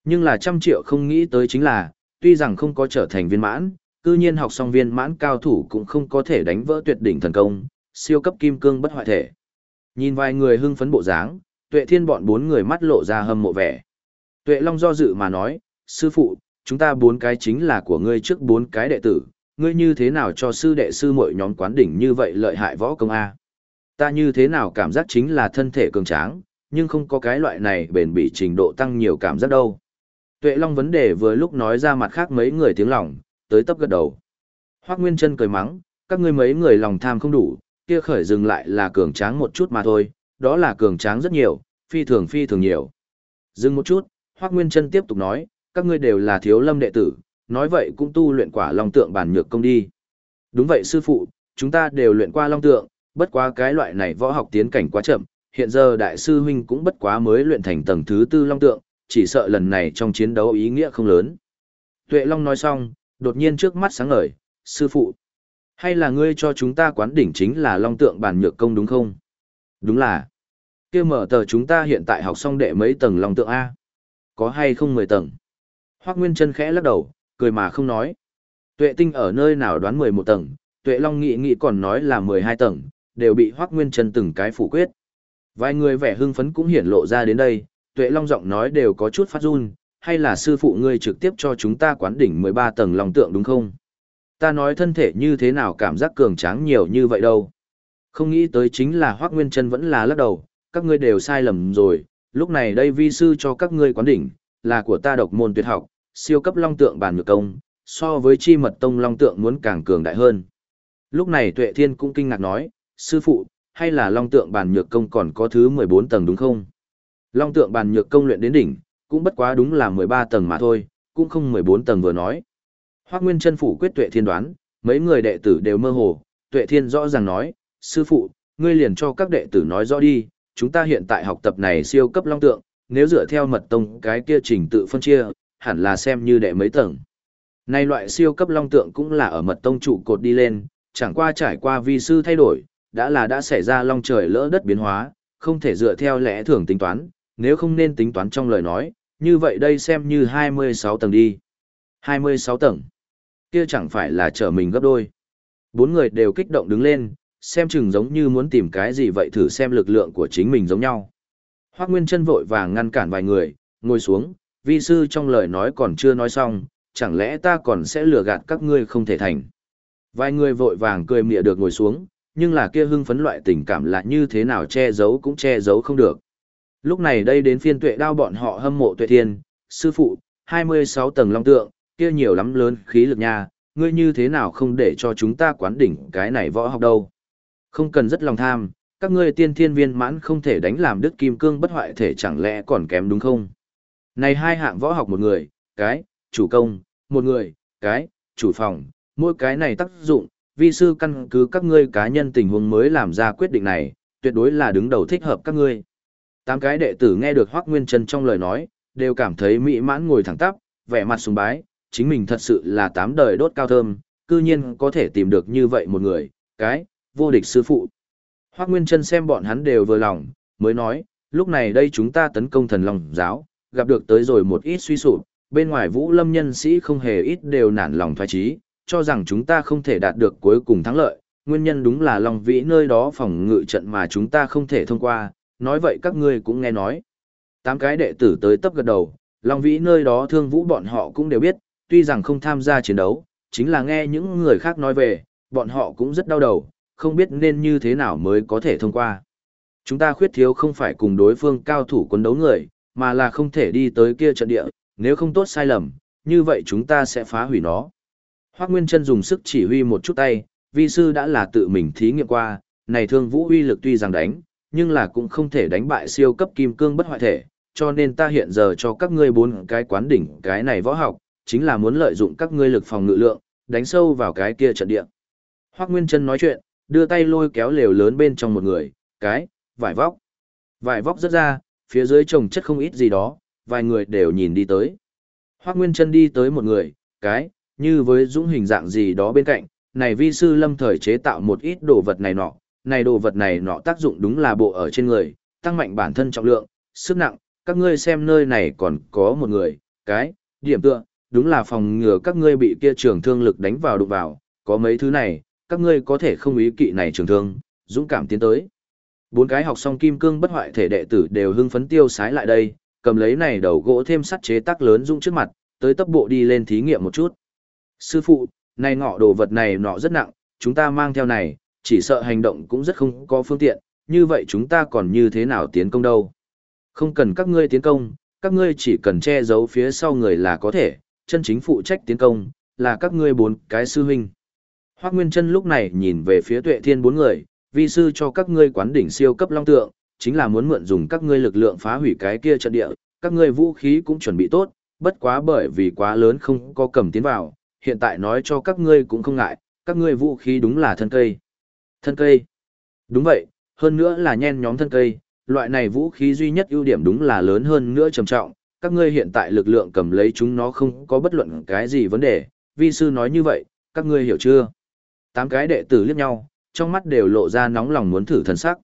Nhưng là trăm triệu không nghĩ tới chính là, tuy rằng không có trở thành viên mãn, cư nhiên học xong viên mãn cao thủ cũng không có thể đánh vỡ tuyệt đỉnh thần công, siêu cấp kim cương bất hoại thể. Nhìn vài người hưng phấn bộ dáng, tuệ thiên bọn bốn người mắt lộ ra hâm mộ vẻ. Tuệ Long do dự mà nói, sư phụ, chúng ta bốn cái chính là của ngươi trước bốn cái đệ tử, ngươi như thế nào cho sư đệ sư mọi nhóm quán đỉnh như vậy lợi hại võ công A. Ta như thế nào cảm giác chính là thân thể cường tráng, nhưng không có cái loại này bền bỉ trình độ tăng nhiều cảm giác đâu. Tuệ Long vấn đề vừa lúc nói ra mặt khác mấy người tiếng lòng, tới tấp gật đầu. Hoắc Nguyên Trân cười mắng, các ngươi mấy người lòng tham không đủ, kia khởi dừng lại là cường tráng một chút mà thôi, đó là cường tráng rất nhiều, phi thường phi thường nhiều. Dừng một chút, Hoắc Nguyên Trân tiếp tục nói, các ngươi đều là thiếu lâm đệ tử, nói vậy cũng tu luyện quả long tượng bản nhược công đi. Đúng vậy sư phụ, chúng ta đều luyện qua long tượng, bất quá cái loại này võ học tiến cảnh quá chậm, hiện giờ đại sư huynh cũng bất quá mới luyện thành tầng thứ tư long tượng, chỉ sợ lần này trong chiến đấu ý nghĩa không lớn. Tuệ Long nói xong, đột nhiên trước mắt sáng ngời, sư phụ. Hay là ngươi cho chúng ta quán đỉnh chính là long tượng bản nhược công đúng không? Đúng là. kia mở tờ chúng ta hiện tại học xong đệ mấy tầng long tượng A? Có hay không mười tầng? Hoác Nguyên chân khẽ lắc đầu, cười mà không nói. Tuệ tinh ở nơi nào đoán mười một tầng, tuệ long nghị nghị còn nói là mười hai tầng, đều bị Hoác Nguyên chân từng cái phủ quyết. Vài người vẻ hưng phấn cũng hiển lộ ra đến đây, tuệ long giọng nói đều có chút phát run, hay là sư phụ ngươi trực tiếp cho chúng ta quán đỉnh 13 tầng lòng tượng đúng không? Ta nói thân thể như thế nào cảm giác cường tráng nhiều như vậy đâu. Không nghĩ tới chính là Hoác Nguyên Trân vẫn là lắc đầu, các ngươi đều sai lầm rồi, lúc này đây vi sư cho các ngươi quán đỉnh, là của ta độc môn tuyệt học, siêu cấp long tượng bản ngược công, so với chi mật tông long tượng muốn càng cường đại hơn. Lúc này Tuệ Thiên cũng kinh ngạc nói, sư phụ, hay là long tượng bàn nhược công còn có thứ 14 tầng đúng không? Long tượng bàn nhược công luyện đến đỉnh, cũng bất quá đúng là 13 tầng mà thôi, cũng không 14 tầng vừa nói. Hoắc Nguyên chân phủ quyết tuệ thiên đoán, mấy người đệ tử đều mơ hồ, tuệ thiên rõ ràng nói, sư phụ, ngươi liền cho các đệ tử nói rõ đi, chúng ta hiện tại học tập này siêu cấp long tượng, nếu dựa theo mật tông cái kia trình tự phân chia, hẳn là xem như đệ mấy tầng. Này loại siêu cấp long tượng cũng là ở mật tông trụ cột đi lên, chẳng qua trải qua vi sư thay đổi, đã là đã xảy ra long trời lỡ đất biến hóa, không thể dựa theo lẽ thường tính toán, nếu không nên tính toán trong lời nói, như vậy đây xem như 26 tầng đi. 26 tầng. Kia chẳng phải là trở mình gấp đôi. Bốn người đều kích động đứng lên, xem chừng giống như muốn tìm cái gì vậy thử xem lực lượng của chính mình giống nhau. Hoác Nguyên chân vội vàng ngăn cản vài người, ngồi xuống, vi sư trong lời nói còn chưa nói xong, chẳng lẽ ta còn sẽ lừa gạt các ngươi không thể thành. Vài người vội vàng cười mỉa được ngồi xuống, nhưng là kia hưng phấn loại tình cảm là như thế nào che giấu cũng che giấu không được. Lúc này đây đến phiên tuệ đao bọn họ hâm mộ tuệ thiên, sư phụ, 26 tầng long tượng, kia nhiều lắm lớn khí lực nha, ngươi như thế nào không để cho chúng ta quán đỉnh cái này võ học đâu. Không cần rất lòng tham, các ngươi tiên thiên viên mãn không thể đánh làm đức kim cương bất hoại thể chẳng lẽ còn kém đúng không? Này hai hạng võ học một người, cái, chủ công, một người, cái, chủ phòng, mỗi cái này tác dụng, vi sư căn cứ các ngươi cá nhân tình huống mới làm ra quyết định này, tuyệt đối là đứng đầu thích hợp các ngươi. Tám cái đệ tử nghe được Hoắc Nguyên Trân trong lời nói, đều cảm thấy mỹ mãn ngồi thẳng tắp, vẻ mặt sùng bái, chính mình thật sự là tám đời đốt cao thơm, cư nhiên có thể tìm được như vậy một người, cái, vô địch sư phụ. Hoắc Nguyên Trân xem bọn hắn đều vừa lòng, mới nói, lúc này đây chúng ta tấn công thần lòng giáo, gặp được tới rồi một ít suy sụp, bên ngoài vũ lâm nhân sĩ không hề ít đều nản lòng thoái trí, cho rằng chúng ta không thể đạt được cuối cùng thắng lợi, nguyên nhân đúng là Long Vĩ nơi đó phòng ngự trận mà chúng ta không thể thông qua, nói vậy các ngươi cũng nghe nói. Tám cái đệ tử tới tấp gật đầu, Long Vĩ nơi đó thương vũ bọn họ cũng đều biết, tuy rằng không tham gia chiến đấu, chính là nghe những người khác nói về, bọn họ cũng rất đau đầu, không biết nên như thế nào mới có thể thông qua. Chúng ta khuyết thiếu không phải cùng đối phương cao thủ quân đấu người, mà là không thể đi tới kia trận địa, nếu không tốt sai lầm, như vậy chúng ta sẽ phá hủy nó. Hoác Nguyên Trân dùng sức chỉ huy một chút tay, vi sư đã là tự mình thí nghiệm qua, này thương vũ uy lực tuy rằng đánh, nhưng là cũng không thể đánh bại siêu cấp kim cương bất hoại thể, cho nên ta hiện giờ cho các ngươi bốn cái quán đỉnh cái này võ học, chính là muốn lợi dụng các ngươi lực phòng ngự lượng, đánh sâu vào cái kia trận địa. Hoắc Nguyên Chân nói chuyện, đưa tay lôi kéo lều lớn bên trong một người, cái, vải vóc. Vải vóc rất ra, phía dưới trồng chất không ít gì đó, vài người đều nhìn đi tới. Hoắc Nguyên Chân đi tới một người, cái, như với dũng hình dạng gì đó bên cạnh, này vi sư lâm thời chế tạo một ít đồ vật này nọ, này đồ vật này nọ tác dụng đúng là bộ ở trên người, tăng mạnh bản thân trọng lượng, sức nặng, các ngươi xem nơi này còn có một người, cái, điểm tựa, đúng là phòng ngừa các ngươi bị kia trường thương lực đánh vào đụng vào, có mấy thứ này, các ngươi có thể không ý kỵ này trường thương, dũng cảm tiến tới. Bốn cái học xong kim cương bất hoại thể đệ tử đều hưng phấn tiêu sái lại đây, cầm lấy này đầu gỗ thêm sắt chế tác lớn dũng trước mặt, tới tốc bộ đi lên thí nghiệm một chút. Sư phụ, này ngọ đồ vật này nọ rất nặng, chúng ta mang theo này, chỉ sợ hành động cũng rất không có phương tiện, như vậy chúng ta còn như thế nào tiến công đâu. Không cần các ngươi tiến công, các ngươi chỉ cần che giấu phía sau người là có thể, chân chính phụ trách tiến công, là các ngươi bốn cái sư huynh. Hoác Nguyên Trân lúc này nhìn về phía tuệ thiên bốn người, vi sư cho các ngươi quán đỉnh siêu cấp long tượng, chính là muốn mượn dùng các ngươi lực lượng phá hủy cái kia trận địa, các ngươi vũ khí cũng chuẩn bị tốt, bất quá bởi vì quá lớn không có cầm tiến vào, hiện tại nói cho các ngươi cũng không ngại, các ngươi vũ khí đúng là thân cây. Thân cây. Đúng vậy, hơn nữa là nhen nhóm thân cây, loại này vũ khí duy nhất ưu điểm đúng là lớn hơn nữa trầm trọng, các ngươi hiện tại lực lượng cầm lấy chúng nó không có bất luận cái gì vấn đề, vi sư nói như vậy, các ngươi hiểu chưa? Tám cái đệ tử liếc nhau, trong mắt đều lộ ra nóng lòng muốn thử thần sắc.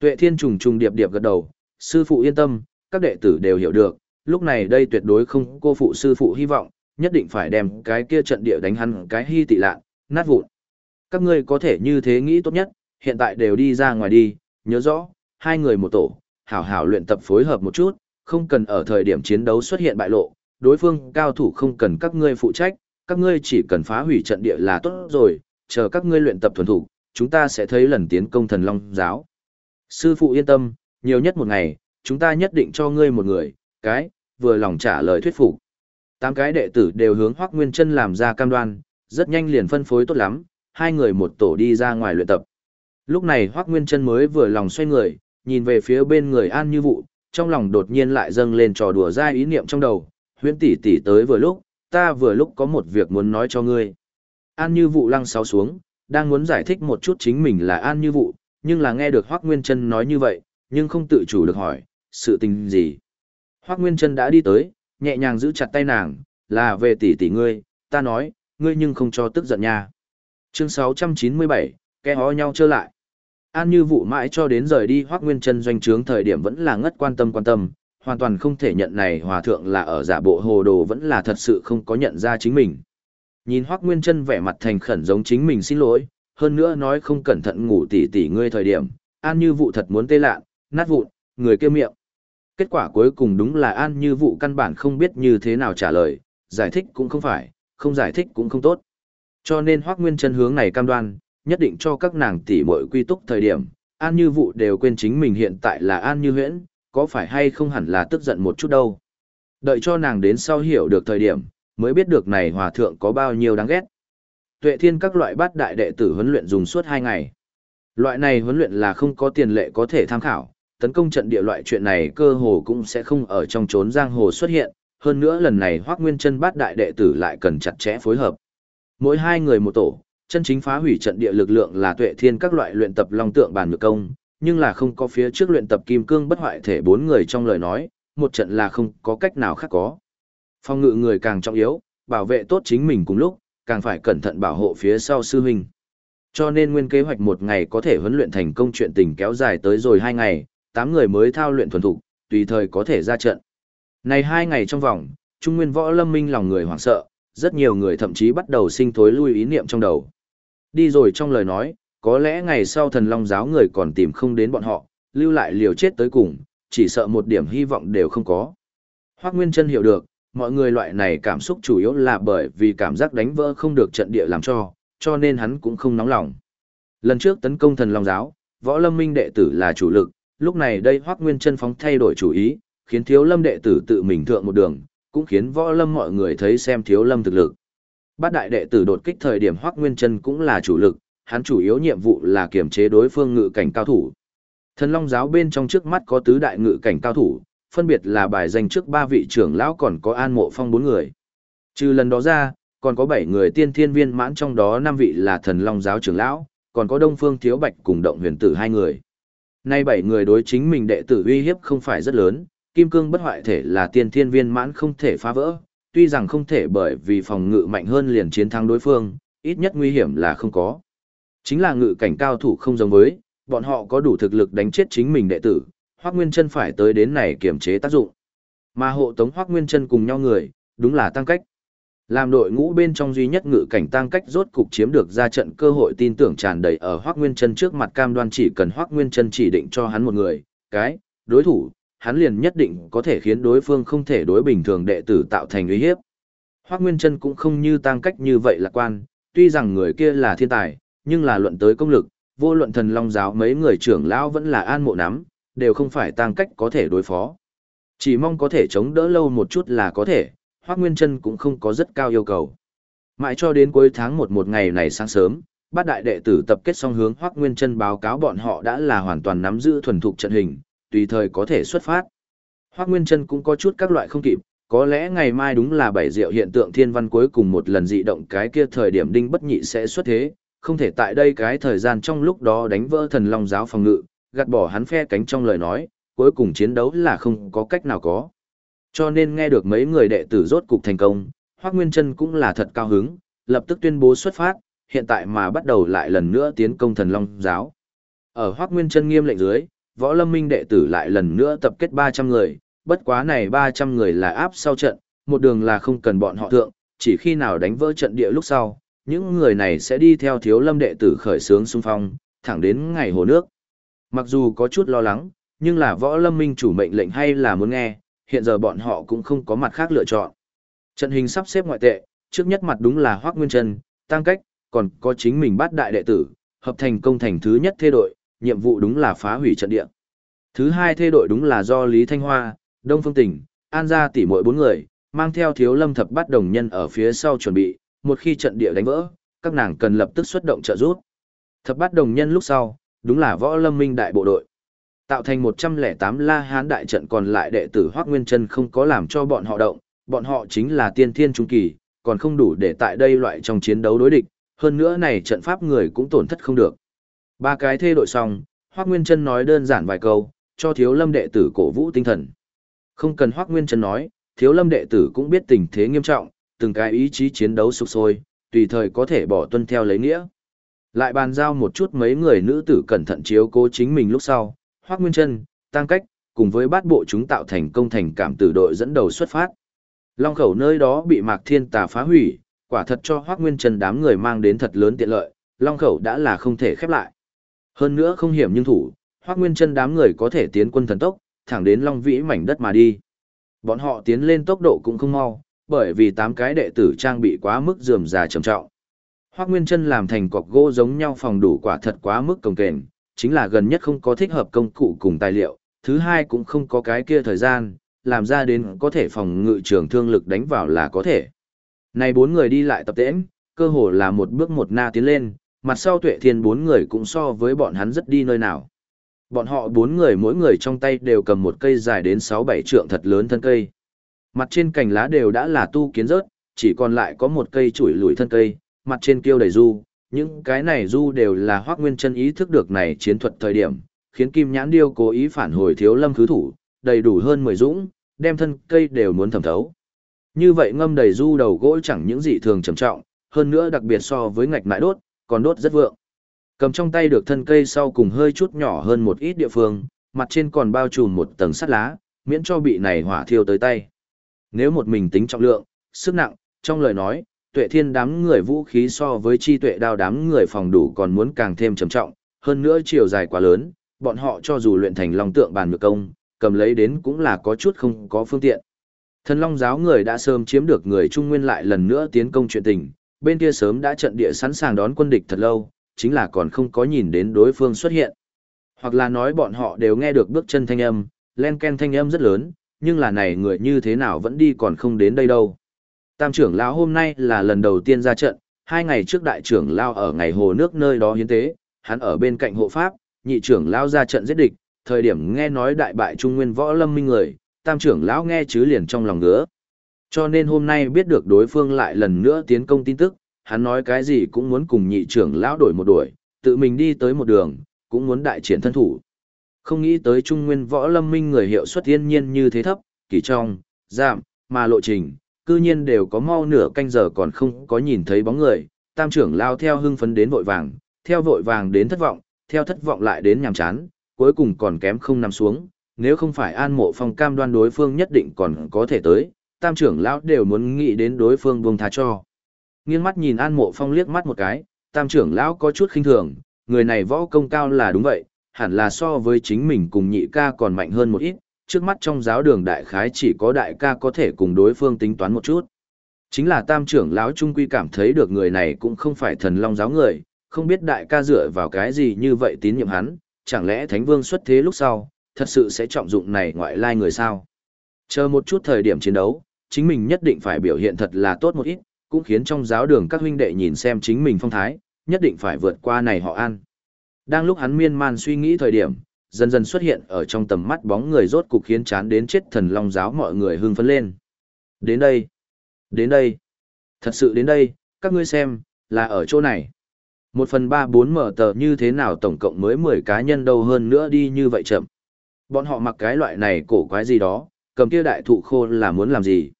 Tuệ thiên trùng trùng điệp điệp gật đầu, sư phụ yên tâm, các đệ tử đều hiểu được, lúc này đây tuyệt đối không cô phụ sư phụ hy vọng, nhất định phải đem cái kia trận địa đánh hắn cái hy tị lạ, nát vụn. Các ngươi có thể như thế nghĩ tốt nhất, hiện tại đều đi ra ngoài đi, nhớ rõ, hai người một tổ, hảo hảo luyện tập phối hợp một chút, không cần ở thời điểm chiến đấu xuất hiện bại lộ, đối phương cao thủ không cần các ngươi phụ trách, các ngươi chỉ cần phá hủy trận địa là tốt rồi, chờ các ngươi luyện tập thuần thủ, chúng ta sẽ thấy lần tiến công thần long giáo. Sư phụ yên tâm, nhiều nhất một ngày, chúng ta nhất định cho ngươi một người, cái, vừa lòng trả lời thuyết phục. Tám cái đệ tử đều hướng Hoắc Nguyên Chân làm ra cam đoan, rất nhanh liền phân phối tốt lắm, hai người một tổ đi ra ngoài luyện tập. Lúc này Hoắc Nguyên Chân mới vừa lòng xoay người, nhìn về phía bên người An Như Vụ, trong lòng đột nhiên lại dâng lên trò đùa dai ý niệm trong đầu, huyễn tỷ tỷ tới vừa lúc, ta vừa lúc có một việc muốn nói cho ngươi. An Như Vụ lăng sáu xuống, đang muốn giải thích một chút chính mình là An Như Vụ, nhưng là nghe được Hoắc Nguyên Chân nói như vậy, nhưng không tự chủ được hỏi, sự tình gì. Hoắc Nguyên Chân đã đi tới, nhẹ nhàng giữ chặt tay nàng, là về tỷ tỷ ngươi, ta nói, ngươi nhưng không cho tức giận nha. Chương 697, kẻ hó nhau trở lại. An như vụ mãi cho đến rời đi Hoác Nguyên chân doanh trướng thời điểm vẫn là ngất quan tâm quan tâm, hoàn toàn không thể nhận này hòa thượng là ở giả bộ hồ đồ vẫn là thật sự không có nhận ra chính mình. Nhìn Hoác Nguyên chân vẻ mặt thành khẩn giống chính mình xin lỗi, hơn nữa nói không cẩn thận ngủ tỉ tỉ ngươi thời điểm, An như vụ thật muốn tê lạ, nát vụn, người kêu miệng. Kết quả cuối cùng đúng là An như vụ căn bản không biết như thế nào trả lời, giải thích cũng không phải, không giải thích cũng không tốt. Cho nên Hoác Nguyên chân hướng này cam đoan, nhất định cho các nàng tỷ muội quy túc thời điểm, An Như Vụ đều quên chính mình hiện tại là An Như Huyễn, có phải hay không hẳn là tức giận một chút đâu. Đợi cho nàng đến sau hiểu được thời điểm, mới biết được này hòa thượng có bao nhiêu đáng ghét. Tuệ thiên các loại bát đại đệ tử huấn luyện dùng suốt 2 ngày. Loại này huấn luyện là không có tiền lệ có thể tham khảo, tấn công trận địa loại chuyện này cơ hồ cũng sẽ không ở trong trốn giang hồ xuất hiện, hơn nữa lần này Hoắc Nguyên Chân bát đại đệ tử lại cần chặt chẽ phối hợp. Mỗi hai người một tổ, chân chính phá hủy trận địa lực lượng là tuệ thiên các loại luyện tập long tượng bàn ngược công, nhưng là không có phía trước luyện tập kim cương bất hoại thể bốn người trong lời nói, một trận là không có cách nào khác có. Phong ngự người càng trọng yếu, bảo vệ tốt chính mình cùng lúc, càng phải cẩn thận bảo hộ phía sau sư huynh. Cho nên nguyên kế hoạch một ngày có thể huấn luyện thành công chuyện tình kéo dài tới rồi hai ngày, tám người mới thao luyện thuần thục, tùy thời có thể ra trận. Này hai ngày trong vòng, Trung Nguyên Võ Lâm Minh lòng người hoảng sợ, rất nhiều người thậm chí bắt đầu sinh thối lui ý niệm trong đầu. Đi rồi trong lời nói, có lẽ ngày sau thần long giáo người còn tìm không đến bọn họ, lưu lại liều chết tới cùng, chỉ sợ một điểm hy vọng đều không có. Hoác Nguyên Trân hiểu được, mọi người loại này cảm xúc chủ yếu là bởi vì cảm giác đánh vỡ không được trận địa làm cho, cho nên hắn cũng không nóng lòng. Lần trước tấn công thần Long Giáo, võ lâm minh đệ tử là chủ lực, lúc này đây Hoác Nguyên Trân phóng thay đổi chủ ý, khiến thiếu lâm đệ tử tự mình thượng một đường, cũng khiến võ lâm mọi người thấy xem thiếu lâm thực lực. Bát đại đệ tử đột kích thời điểm Hoắc Nguyên Chân cũng là chủ lực, hắn chủ yếu nhiệm vụ là kiểm chế đối phương ngự cảnh cao thủ. Thần Long giáo bên trong trước mắt có tứ đại ngự cảnh cao thủ, phân biệt là bài danh trước ba vị trưởng lão còn có An Mộ Phong bốn người. Trừ lần đó ra, còn có bảy người tiên thiên viên mãn trong đó năm vị là Thần Long giáo trưởng lão, còn có Đông Phương Thiếu Bạch cùng Động Huyền Tử hai người. Nay bảy người đối chính mình đệ tử uy hiếp không phải rất lớn, kim cương bất hoại thể là tiên thiên viên mãn không thể phá vỡ, tuy rằng không thể bởi vì phòng ngự mạnh hơn liền chiến thắng đối phương, ít nhất nguy hiểm là không có. Chính là ngự cảnh cao thủ không giống với, bọn họ có đủ thực lực đánh chết chính mình đệ tử, Hoắc Nguyên Chân phải tới đến này kiểm chế tác dụng. Mà hộ tống Hoắc Nguyên Chân cùng nhau người, đúng là tăng cách. Làm đội ngũ bên trong duy nhất ngự cảnh tăng cách rốt cục chiếm được ra trận cơ hội tin tưởng tràn đầy ở Hoắc Nguyên Chân trước mặt cam đoan chỉ cần Hoắc Nguyên Chân chỉ định cho hắn một người, cái đối thủ, hắn liền nhất định có thể khiến đối phương không thể đối bình thường đệ tử tạo thành uy hiếp. Hoắc Nguyên Trân cũng không như tăng cách như vậy lạc quan, tuy rằng người kia là thiên tài, nhưng là luận tới công lực, vô luận thần long giáo mấy người trưởng lão vẫn là an mộ nắm, đều không phải tăng cách có thể đối phó. Chỉ mong có thể chống đỡ lâu một chút là có thể, Hoắc Nguyên Trân cũng không có rất cao yêu cầu. Mãi cho đến cuối tháng 1 một ngày này sáng sớm, bát đại đệ tử tập kết xong hướng Hoắc Nguyên Trân báo cáo bọn họ đã là hoàn toàn nắm giữ thuần thục trận hình, tùy thời có thể xuất phát. Hoác Nguyên Trân cũng có chút các loại không kịp, có lẽ ngày mai đúng là bảy diệu hiện tượng thiên văn cuối cùng một lần dị động cái kia thời điểm đinh bất nhị sẽ xuất thế, không thể tại đây cái thời gian trong lúc đó đánh vỡ thần long giáo phòng ngự, gạt bỏ hắn phe cánh trong lời nói, cuối cùng chiến đấu là không có cách nào có. Cho nên nghe được mấy người đệ tử rốt cục thành công, Hoác Nguyên Trân cũng là thật cao hứng, lập tức tuyên bố xuất phát, hiện tại mà bắt đầu lại lần nữa tiến công thần long giáo. Ở Hoác Nguyên Trân nghiêm lệnh dưới, võ lâm minh đệ tử lại lần nữa tập kết 300 người, bất quá này 300 người là áp sau trận, một đường là không cần bọn họ thượng, chỉ khi nào đánh vỡ trận địa lúc sau, những người này sẽ đi theo thiếu lâm đệ tử khởi sướng xung phong, thẳng đến ngày hồ nước. Mặc dù có chút lo lắng, nhưng là võ lâm minh chủ mệnh lệnh hay là muốn nghe, hiện giờ bọn họ cũng không có mặt khác lựa chọn. Trận hình sắp xếp ngoại tệ, trước nhất mặt đúng là Hoác Nguyên Trân, tăng cách, còn có chính mình bát đại đệ tử, hợp thành công thành thứ nhất thê đội, nhiệm vụ đúng là phá hủy trận địa. Thứ hai thê đội đúng là do Lý Thanh Hoa, Đông Phương Tỉnh, An gia tỷ muội bốn người, mang theo thiếu lâm thập bát đồng nhân ở phía sau chuẩn bị, một khi trận địa đánh vỡ, các nàng cần lập tức xuất động trợ giúp. Thập bát đồng nhân lúc sau, đúng là võ lâm minh đại bộ đội. Tạo thành 108 la hán đại trận còn lại đệ tử Hoác Nguyên chân không có làm cho bọn họ động, bọn họ chính là tiên thiên trung kỳ, còn không đủ để tại đây loại trong chiến đấu đối địch, hơn nữa này trận pháp người cũng tổn thất không được. Ba cái thê đội xong, Hoác Nguyên Trân nói đơn giản vài câu, cho thiếu lâm đệ tử cổ vũ tinh thần. Không cần Hoác Nguyên Trân nói, thiếu lâm đệ tử cũng biết tình thế nghiêm trọng, từng cái ý chí chiến đấu sục sôi, tùy thời có thể bỏ tuân theo lấy nghĩa. Lại bàn giao một chút mấy người nữ tử cẩn thận chiếu cố chính mình lúc sau, Hoác Nguyên Trân, Tăng Cách, cùng với bát bộ chúng tạo thành công thành cảm tử đội dẫn đầu xuất phát. Long khẩu nơi đó bị Mạc Thiên Tà phá hủy, quả thật cho Hoác Nguyên Trân đám người mang đến thật lớn tiện lợi, Long khẩu đã là không thể khép lại. Hơn nữa không hiểm nhưng thủ, Hoắc Nguyên Chân đám người có thể tiến quân thần tốc, thẳng đến Long Vĩ mảnh đất mà đi. Bọn họ tiến lên tốc độ cũng không mau, bởi vì tám cái đệ tử trang bị quá mức rườm rà trầm trọng. Hoắc Nguyên Chân làm thành cọc gỗ giống nhau phòng đủ quả thật quá mức cồng kềnh, chính là gần nhất không có thích hợp công cụ cùng tài liệu, thứ hai cũng không có cái kia thời gian, làm ra đến có thể phòng ngự trường thương lực đánh vào là có thể. Này bốn người đi lại tập tễnh, cơ hồ là một bước một na tiến lên, mặt sau tuệ thiên bốn người cũng so với bọn hắn rất đi nơi nào. Bọn họ bốn người mỗi người trong tay đều cầm một cây dài đến 6-7 trượng thật lớn thân cây. Mặt trên cành lá đều đã là tu kiến rớt, chỉ còn lại có một cây chuỗi lùi thân cây, mặt trên kêu đầy du. Những cái này du đều là hoác nguyên chân ý thức được này chiến thuật thời điểm, khiến Kim Nhãn Điêu cố ý phản hồi thiếu lâm khứ thủ, đầy đủ hơn 10 dũng, đem thân cây đều muốn thẩm thấu. Như vậy ngâm đầy du đầu gỗ chẳng những gì thường trầm trọng, hơn nữa đặc biệt so với ngạch mãi đốt, còn đốt rất vượng. Cầm trong tay được thân cây sau cùng hơi chút nhỏ hơn một ít địa phương, mặt trên còn bao trùm một tầng sắt lá, miễn cho bị này hỏa thiêu tới tay. Nếu một mình tính trọng lượng, sức nặng, trong lời nói, tuệ thiên đám người vũ khí so với chi tuệ đao đám người phòng đủ còn muốn càng thêm trầm trọng, hơn nữa chiều dài quá lớn, bọn họ cho dù luyện thành long tượng bàn ngược công, cầm lấy đến cũng là có chút không có phương tiện. Thần Long giáo người đã sớm chiếm được người Trung Nguyên lại lần nữa tiến công chuyện tình, bên kia sớm đã trận địa sẵn sàng đón quân địch thật lâu, chính là còn không có nhìn đến đối phương xuất hiện. Hoặc là nói bọn họ đều nghe được bước chân thanh âm, len ken thanh âm rất lớn, nhưng là này người như thế nào vẫn đi còn không đến đây đâu. Tam trưởng lão hôm nay là lần đầu tiên ra trận, hai ngày trước đại trưởng lão ở ngày hồ nước nơi đó hiến tế, hắn ở bên cạnh hộ pháp, nhị trưởng lão ra trận giết địch, thời điểm nghe nói đại bại trung nguyên võ lâm minh người, tam trưởng lão nghe chứ liền trong lòng ngứa. Cho nên hôm nay biết được đối phương lại lần nữa tiến công tin tức, hắn nói cái gì cũng muốn cùng nhị trưởng lão đổi một đuổi, tự mình đi tới một đường, cũng muốn đại triển thân thủ. Không nghĩ tới trung nguyên võ lâm minh người hiệu suất thiên nhiên như thế thấp, kỳ trong, giảm, mà lộ trình, cư nhiên đều có mau nửa canh giờ còn không có nhìn thấy bóng người, tam trưởng lao theo hưng phấn đến vội vàng, theo vội vàng đến thất vọng, theo thất vọng lại đến nhàm chán, cuối cùng còn kém không nằm xuống, nếu không phải an mộ phong cam đoan đối phương nhất định còn có thể tới, tam trưởng lão đều muốn nghĩ đến đối phương buông tha cho. Nghiêng mắt nhìn an mộ phong liếc mắt một cái, tam trưởng lão có chút khinh thường, người này võ công cao là đúng vậy, hẳn là so với chính mình cùng nhị ca còn mạnh hơn một ít, trước mắt trong giáo đường đại khái chỉ có đại ca có thể cùng đối phương tính toán một chút. Chính là tam trưởng lão trung quy cảm thấy được người này cũng không phải thần long giáo người, không biết đại ca dựa vào cái gì như vậy tín nhiệm hắn, chẳng lẽ thánh vương xuất thế lúc sau, thật sự sẽ trọng dụng này ngoại lai người sao? Chờ một chút thời điểm chiến đấu, chính mình nhất định phải biểu hiện thật là tốt một ít, cũng khiến trong giáo đường các huynh đệ nhìn xem chính mình phong thái, nhất định phải vượt qua này họ ăn. Đang lúc hắn miên man suy nghĩ thời điểm, dần dần xuất hiện ở trong tầm mắt bóng người rốt cục khiến chán đến chết thần long giáo mọi người hưng phấn lên. Đến đây, đến đây, thật sự đến đây, các ngươi xem, là ở chỗ này. Một phần ba bốn mở tờ như thế nào tổng cộng mới mười cá nhân đâu hơn nữa đi như vậy chậm. Bọn họ mặc cái loại này cổ quái gì đó, cầm kia đại thụ khô là muốn làm gì?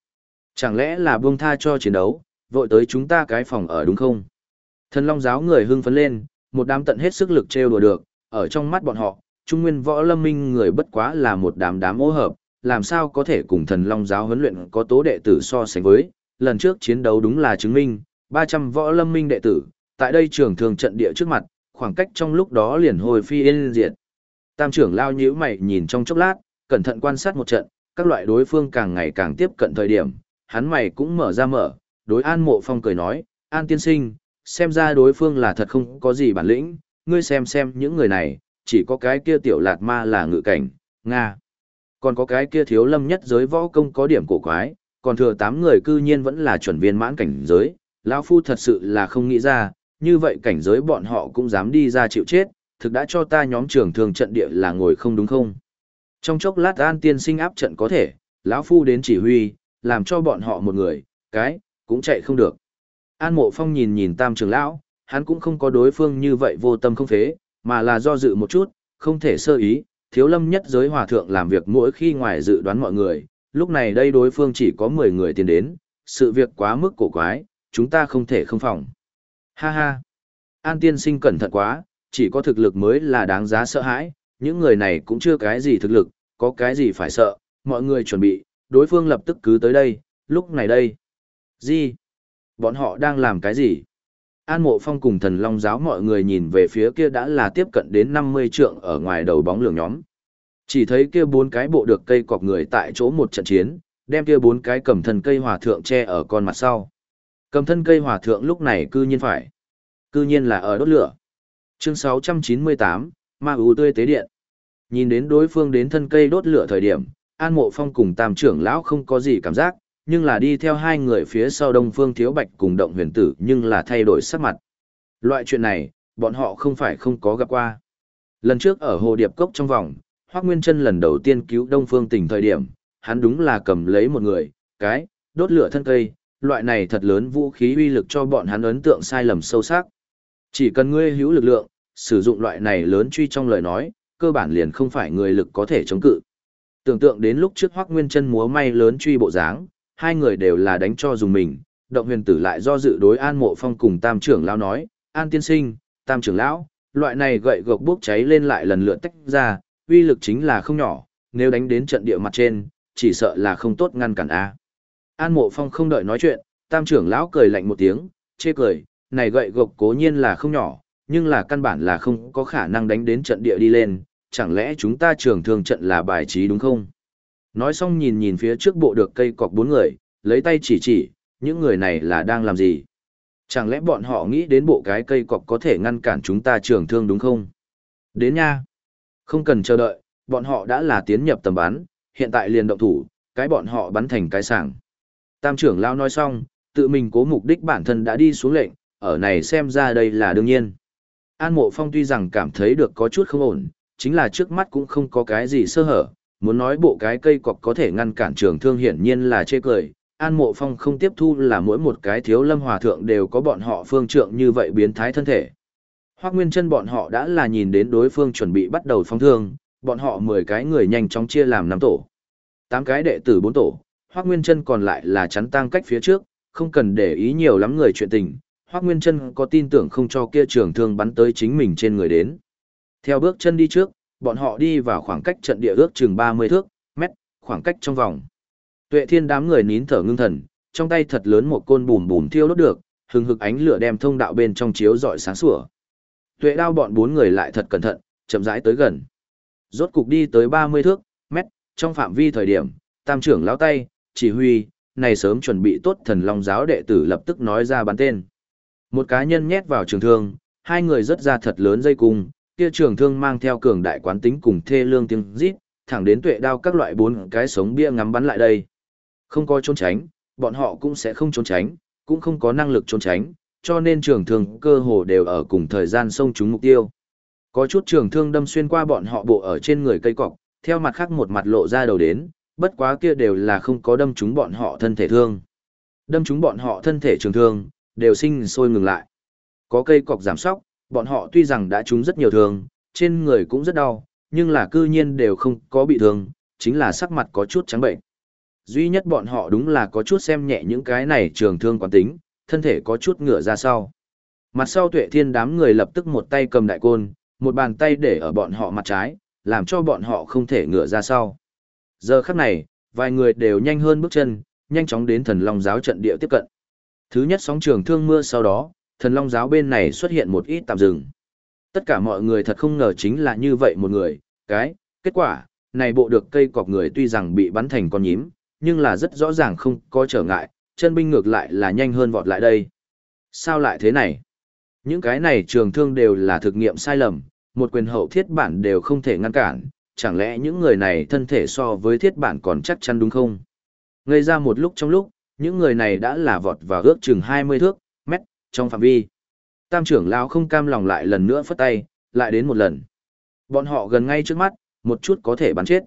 Chẳng lẽ là buông tha cho chiến đấu, vội tới chúng ta cái phòng ở đúng không? Thần Long giáo người hưng phấn lên, một đám tận hết sức lực trêu đùa được, ở trong mắt bọn họ, Trung Nguyên Võ Lâm Minh người bất quá là một đám đám ô hợp, làm sao có thể cùng Thần Long giáo huấn luyện có tố đệ tử so sánh với, lần trước chiến đấu đúng là chứng minh, 300 Võ Lâm Minh đệ tử, tại đây trường thường trận địa trước mặt, khoảng cách trong lúc đó liền hồi phi yên diệt. Tam trưởng lao nhíu mày nhìn trong chốc lát, cẩn thận quan sát một trận, các loại đối phương càng ngày càng tiếp cận thời điểm, hắn mày cũng mở ra mở, đối An Mộ Phong cười nói, An tiên sinh, xem ra đối phương là thật không có gì bản lĩnh, ngươi xem xem những người này, chỉ có cái kia tiểu lạt ma là ngự cảnh, Nga. Còn có cái kia thiếu lâm nhất giới võ công có điểm cổ quái, còn thừa tám người cư nhiên vẫn là chuẩn viên mãn cảnh giới, lão phu thật sự là không nghĩ ra, như vậy cảnh giới bọn họ cũng dám đi ra chịu chết, thực đã cho ta nhóm trưởng thường trận địa là ngồi không đúng không? Trong chốc lát an tiên sinh áp trận có thể, lão phu đến chỉ huy, làm cho bọn họ một người, cái, cũng chạy không được. An mộ phong nhìn nhìn tam Trường lão, hắn cũng không có đối phương như vậy vô tâm không phế, mà là do dự một chút, không thể sơ ý, thiếu lâm nhất giới hòa thượng làm việc mỗi khi ngoài dự đoán mọi người, lúc này đây đối phương chỉ có 10 người tiến đến, sự việc quá mức cổ quái, chúng ta không thể không phòng. Ha ha! An tiên sinh cẩn thận quá, chỉ có thực lực mới là đáng giá sợ hãi, những người này cũng chưa cái gì thực lực, có cái gì phải sợ, mọi người chuẩn bị, đối phương lập tức cứ tới đây, lúc này đây. Gì? Bọn họ đang làm cái gì? An mộ phong cùng thần long giáo mọi người nhìn về phía kia đã là tiếp cận đến 50 trượng ở ngoài đầu bóng lường nhóm. Chỉ thấy kia bốn cái bộ được cây cọc người tại chỗ một trận chiến, đem kia bốn cái cầm thân cây hòa thượng che ở con mặt sau. Cầm thân cây hòa thượng lúc này cư nhiên phải. Cư nhiên là ở đốt lửa. Chương 698, Ma ưu tươi tế điện. Nhìn đến đối phương đến thân cây đốt lửa thời điểm, An Mộ Phong cùng Tam trưởng lão không có gì cảm giác, nhưng là đi theo hai người phía sau Đông Phương Thiếu Bạch cùng Động Huyền Tử, nhưng là thay đổi sắc mặt. Loại chuyện này, bọn họ không phải không có gặp qua. Lần trước ở Hồ Điệp Cốc trong vòng, Hoắc Nguyên Chân lần đầu tiên cứu Đông Phương Tỉnh thời điểm, hắn đúng là cầm lấy một người, cái, đốt lửa thân cây, loại này thật lớn vũ khí uy lực cho bọn hắn ấn tượng sai lầm sâu sắc. Chỉ cần ngươi hữu lực lượng, sử dụng loại này lớn truy trong lời nói, cơ bản liền không phải người lực có thể chống cự. Tưởng tượng đến lúc trước Hoắc Nguyên Chân múa may lớn truy bộ dáng, hai người đều là đánh cho dùng mình, động huyền tử lại do dự đối An Mộ Phong cùng Tam trưởng lão nói, "An tiên sinh, Tam trưởng lão, loại này gậy gộc bốc cháy lên lại lần lượt tách ra, uy lực chính là không nhỏ, nếu đánh đến trận địa mặt trên, chỉ sợ là không tốt ngăn cản a." An Mộ Phong không đợi nói chuyện, Tam trưởng lão cười lạnh một tiếng, chê cười, này gậy gộc cố nhiên là không nhỏ, nhưng là căn bản là không có khả năng đánh đến trận địa đi lên, chẳng lẽ chúng ta trường thương trận là bài trí đúng không? Nói xong nhìn nhìn phía trước bộ được cây cọc bốn người, lấy tay chỉ chỉ, những người này là đang làm gì? Chẳng lẽ bọn họ nghĩ đến bộ cái cây cọc có thể ngăn cản chúng ta trường thương đúng không? Đến nha! Không cần chờ đợi, bọn họ đã là tiến nhập tầm bắn, hiện tại liền động thủ, cái bọn họ bắn thành cái sảng. Tam trưởng lao nói xong, tự mình cố mục đích bản thân đã đi xuống lệnh, ở này xem ra đây là đương nhiên. An Mộ Phong tuy rằng cảm thấy được có chút không ổn, chính là trước mắt cũng không có cái gì sơ hở, muốn nói bộ cái cây cọc có thể ngăn cản trường thương hiển nhiên là chê cười. An Mộ Phong không tiếp thu là mỗi một cái thiếu lâm hòa thượng đều có bọn họ phương trượng như vậy biến thái thân thể. Hoác Nguyên chân bọn họ đã là nhìn đến đối phương chuẩn bị bắt đầu phong thương, bọn họ 10 cái người nhanh chóng chia làm 5 tổ. 8 cái đệ tử 4 tổ, Hoác Nguyên chân còn lại là chắn tăng cách phía trước, không cần để ý nhiều lắm người chuyện tình, Hoác Nguyên chân có tin tưởng không cho kia trường thương bắn tới chính mình trên người đến. Theo bước chân đi trước, bọn họ đi vào khoảng cách trận địa ước chừng 30 thước, mét, khoảng cách trong vòng. Tuệ thiên đám người nín thở ngưng thần, trong tay thật lớn một côn bùm bùm thiêu đốt được, hừng hực ánh lửa đem thông đạo bên trong chiếu rọi sáng sủa. Tuệ đao bọn bốn người lại thật cẩn thận, chậm rãi tới gần. Rốt cục đi tới 30 thước, mét, trong phạm vi thời điểm, tam trưởng lão tay, chỉ huy, này sớm chuẩn bị tốt thần long giáo đệ tử lập tức nói ra bán tên. Một cá nhân nhét vào trường thương, hai người rất ra thật lớn dây cung, kia trường thương mang theo cường đại quán tính cùng thê lương tiếng rít, thẳng đến tuệ đao các loại bốn cái sống bia ngắm bắn lại đây. Không có trốn tránh, bọn họ cũng sẽ không trốn tránh, cũng không có năng lực trốn tránh, cho nên trường thương cơ hồ đều ở cùng thời gian xông trúng mục tiêu. Có chút trường thương đâm xuyên qua bọn họ bộ ở trên người cây cọc, theo mặt khác một mặt lộ ra đầu đến, bất quá kia đều là không có đâm trúng bọn họ thân thể thương. Đâm trúng bọn họ thân thể trường thương, đều sinh sôi ngừng lại. Có cây cọc giảm sóc, bọn họ tuy rằng đã trúng rất nhiều thương, trên người cũng rất đau, nhưng là cư nhiên đều không có bị thương, chính là sắc mặt có chút trắng bệnh. Duy nhất bọn họ đúng là có chút xem nhẹ những cái này trường thương quán tính, thân thể có chút ngửa ra sau. Mặt sau tuệ thiên đám người lập tức một tay cầm đại côn, một bàn tay để ở bọn họ mặt trái, làm cho bọn họ không thể ngửa ra sau. Giờ khắc này, vài người đều nhanh hơn bước chân, nhanh chóng đến thần long giáo trận địa tiếp cận. Thứ nhất sóng trường thương mưa sau đó, thần long giáo bên này xuất hiện một ít tạm dừng. Tất cả mọi người thật không ngờ chính là như vậy một người, cái, kết quả, này bộ được cây cọc người tuy rằng bị bắn thành con nhím, nhưng là rất rõ ràng không có trở ngại, chân binh ngược lại là nhanh hơn vọt lại đây. Sao lại thế này? Những cái này trường thương đều là thực nghiệm sai lầm, một quyền hậu thiết bản đều không thể ngăn cản, chẳng lẽ những người này thân thể so với thiết bản còn chắc chắn đúng không? Ngây ra một lúc trong lúc, những người này đã là vọt vào ước chừng 20 thước, trong phạm vi. Tam trưởng lão không cam lòng lại lần nữa phất tay, lại đến một lần. Bọn họ gần ngay trước mắt, một chút có thể bắn chết.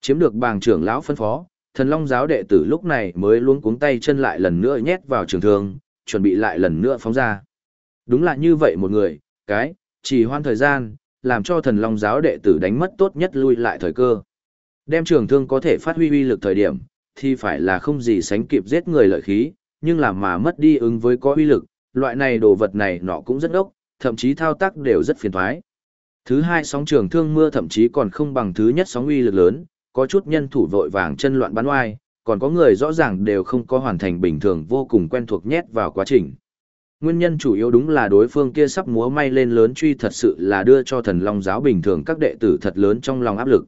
Chiếm được bàng trưởng lão phân phó, thần long giáo đệ tử lúc này mới luống cuống tay chân lại lần nữa nhét vào trường thương, chuẩn bị lại lần nữa phóng ra. Đúng là như vậy một người, cái, chỉ hoan thời gian, làm cho thần long giáo đệ tử đánh mất tốt nhất lui lại thời cơ. Đem trường thương có thể phát huy uy lực thời điểm, thì phải là không gì sánh kịp giết người lợi khí, nhưng là mà mất đi ứng với có uy lực, loại này đồ vật này nọ cũng rất ốc, thậm chí thao tác đều rất phiền thoái. Thứ hai sóng trường thương mưa thậm chí còn không bằng thứ nhất sóng uy lực lớn, có chút nhân thủ vội vàng chân loạn bắn oai, còn có người rõ ràng đều không có hoàn thành bình thường vô cùng quen thuộc nhét vào quá trình. Nguyên nhân chủ yếu đúng là đối phương kia sắp múa may lên lớn truy thật sự là đưa cho thần long giáo bình thường các đệ tử thật lớn trong lòng áp lực.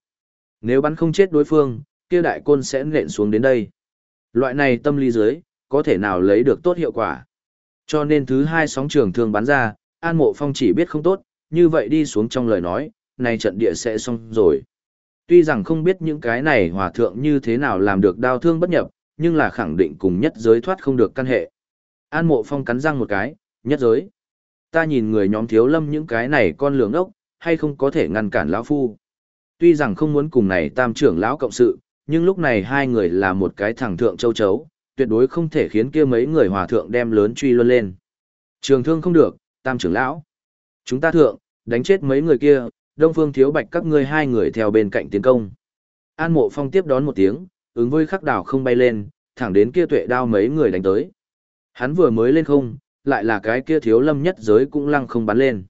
Nếu bắn không chết đối phương, kia đại côn sẽ nện xuống đến đây. Loại này tâm lý dưới, có thể nào lấy được tốt hiệu quả. Cho nên thứ hai sóng trường thương bắn ra, An Mộ Phong chỉ biết không tốt, như vậy đi xuống trong lời nói, này trận địa sẽ xong rồi. Tuy rằng không biết những cái này hòa thượng như thế nào làm được đau thương bất nhập, nhưng là khẳng định cùng nhất giới thoát không được căn hệ. An Mộ Phong cắn răng một cái, nhất giới. Ta nhìn người nhóm thiếu lâm những cái này con lường ốc, hay không có thể ngăn cản lão phu. Tuy rằng không muốn cùng này tam trưởng lão cộng sự, nhưng lúc này hai người là một cái thẳng thượng châu chấu, tuyệt đối không thể khiến kia mấy người hòa thượng đem lớn truy luân lên. Trường thương không được, tam trưởng lão. Chúng ta thượng, đánh chết mấy người kia, đông phương thiếu bạch các ngươi hai người theo bên cạnh tiến công. An mộ phong tiếp đón một tiếng, ứng với khắc đảo không bay lên, thẳng đến kia tuệ đao mấy người đánh tới. Hắn vừa mới lên không, lại là cái kia thiếu lâm nhất giới cũng lăng không bắn lên.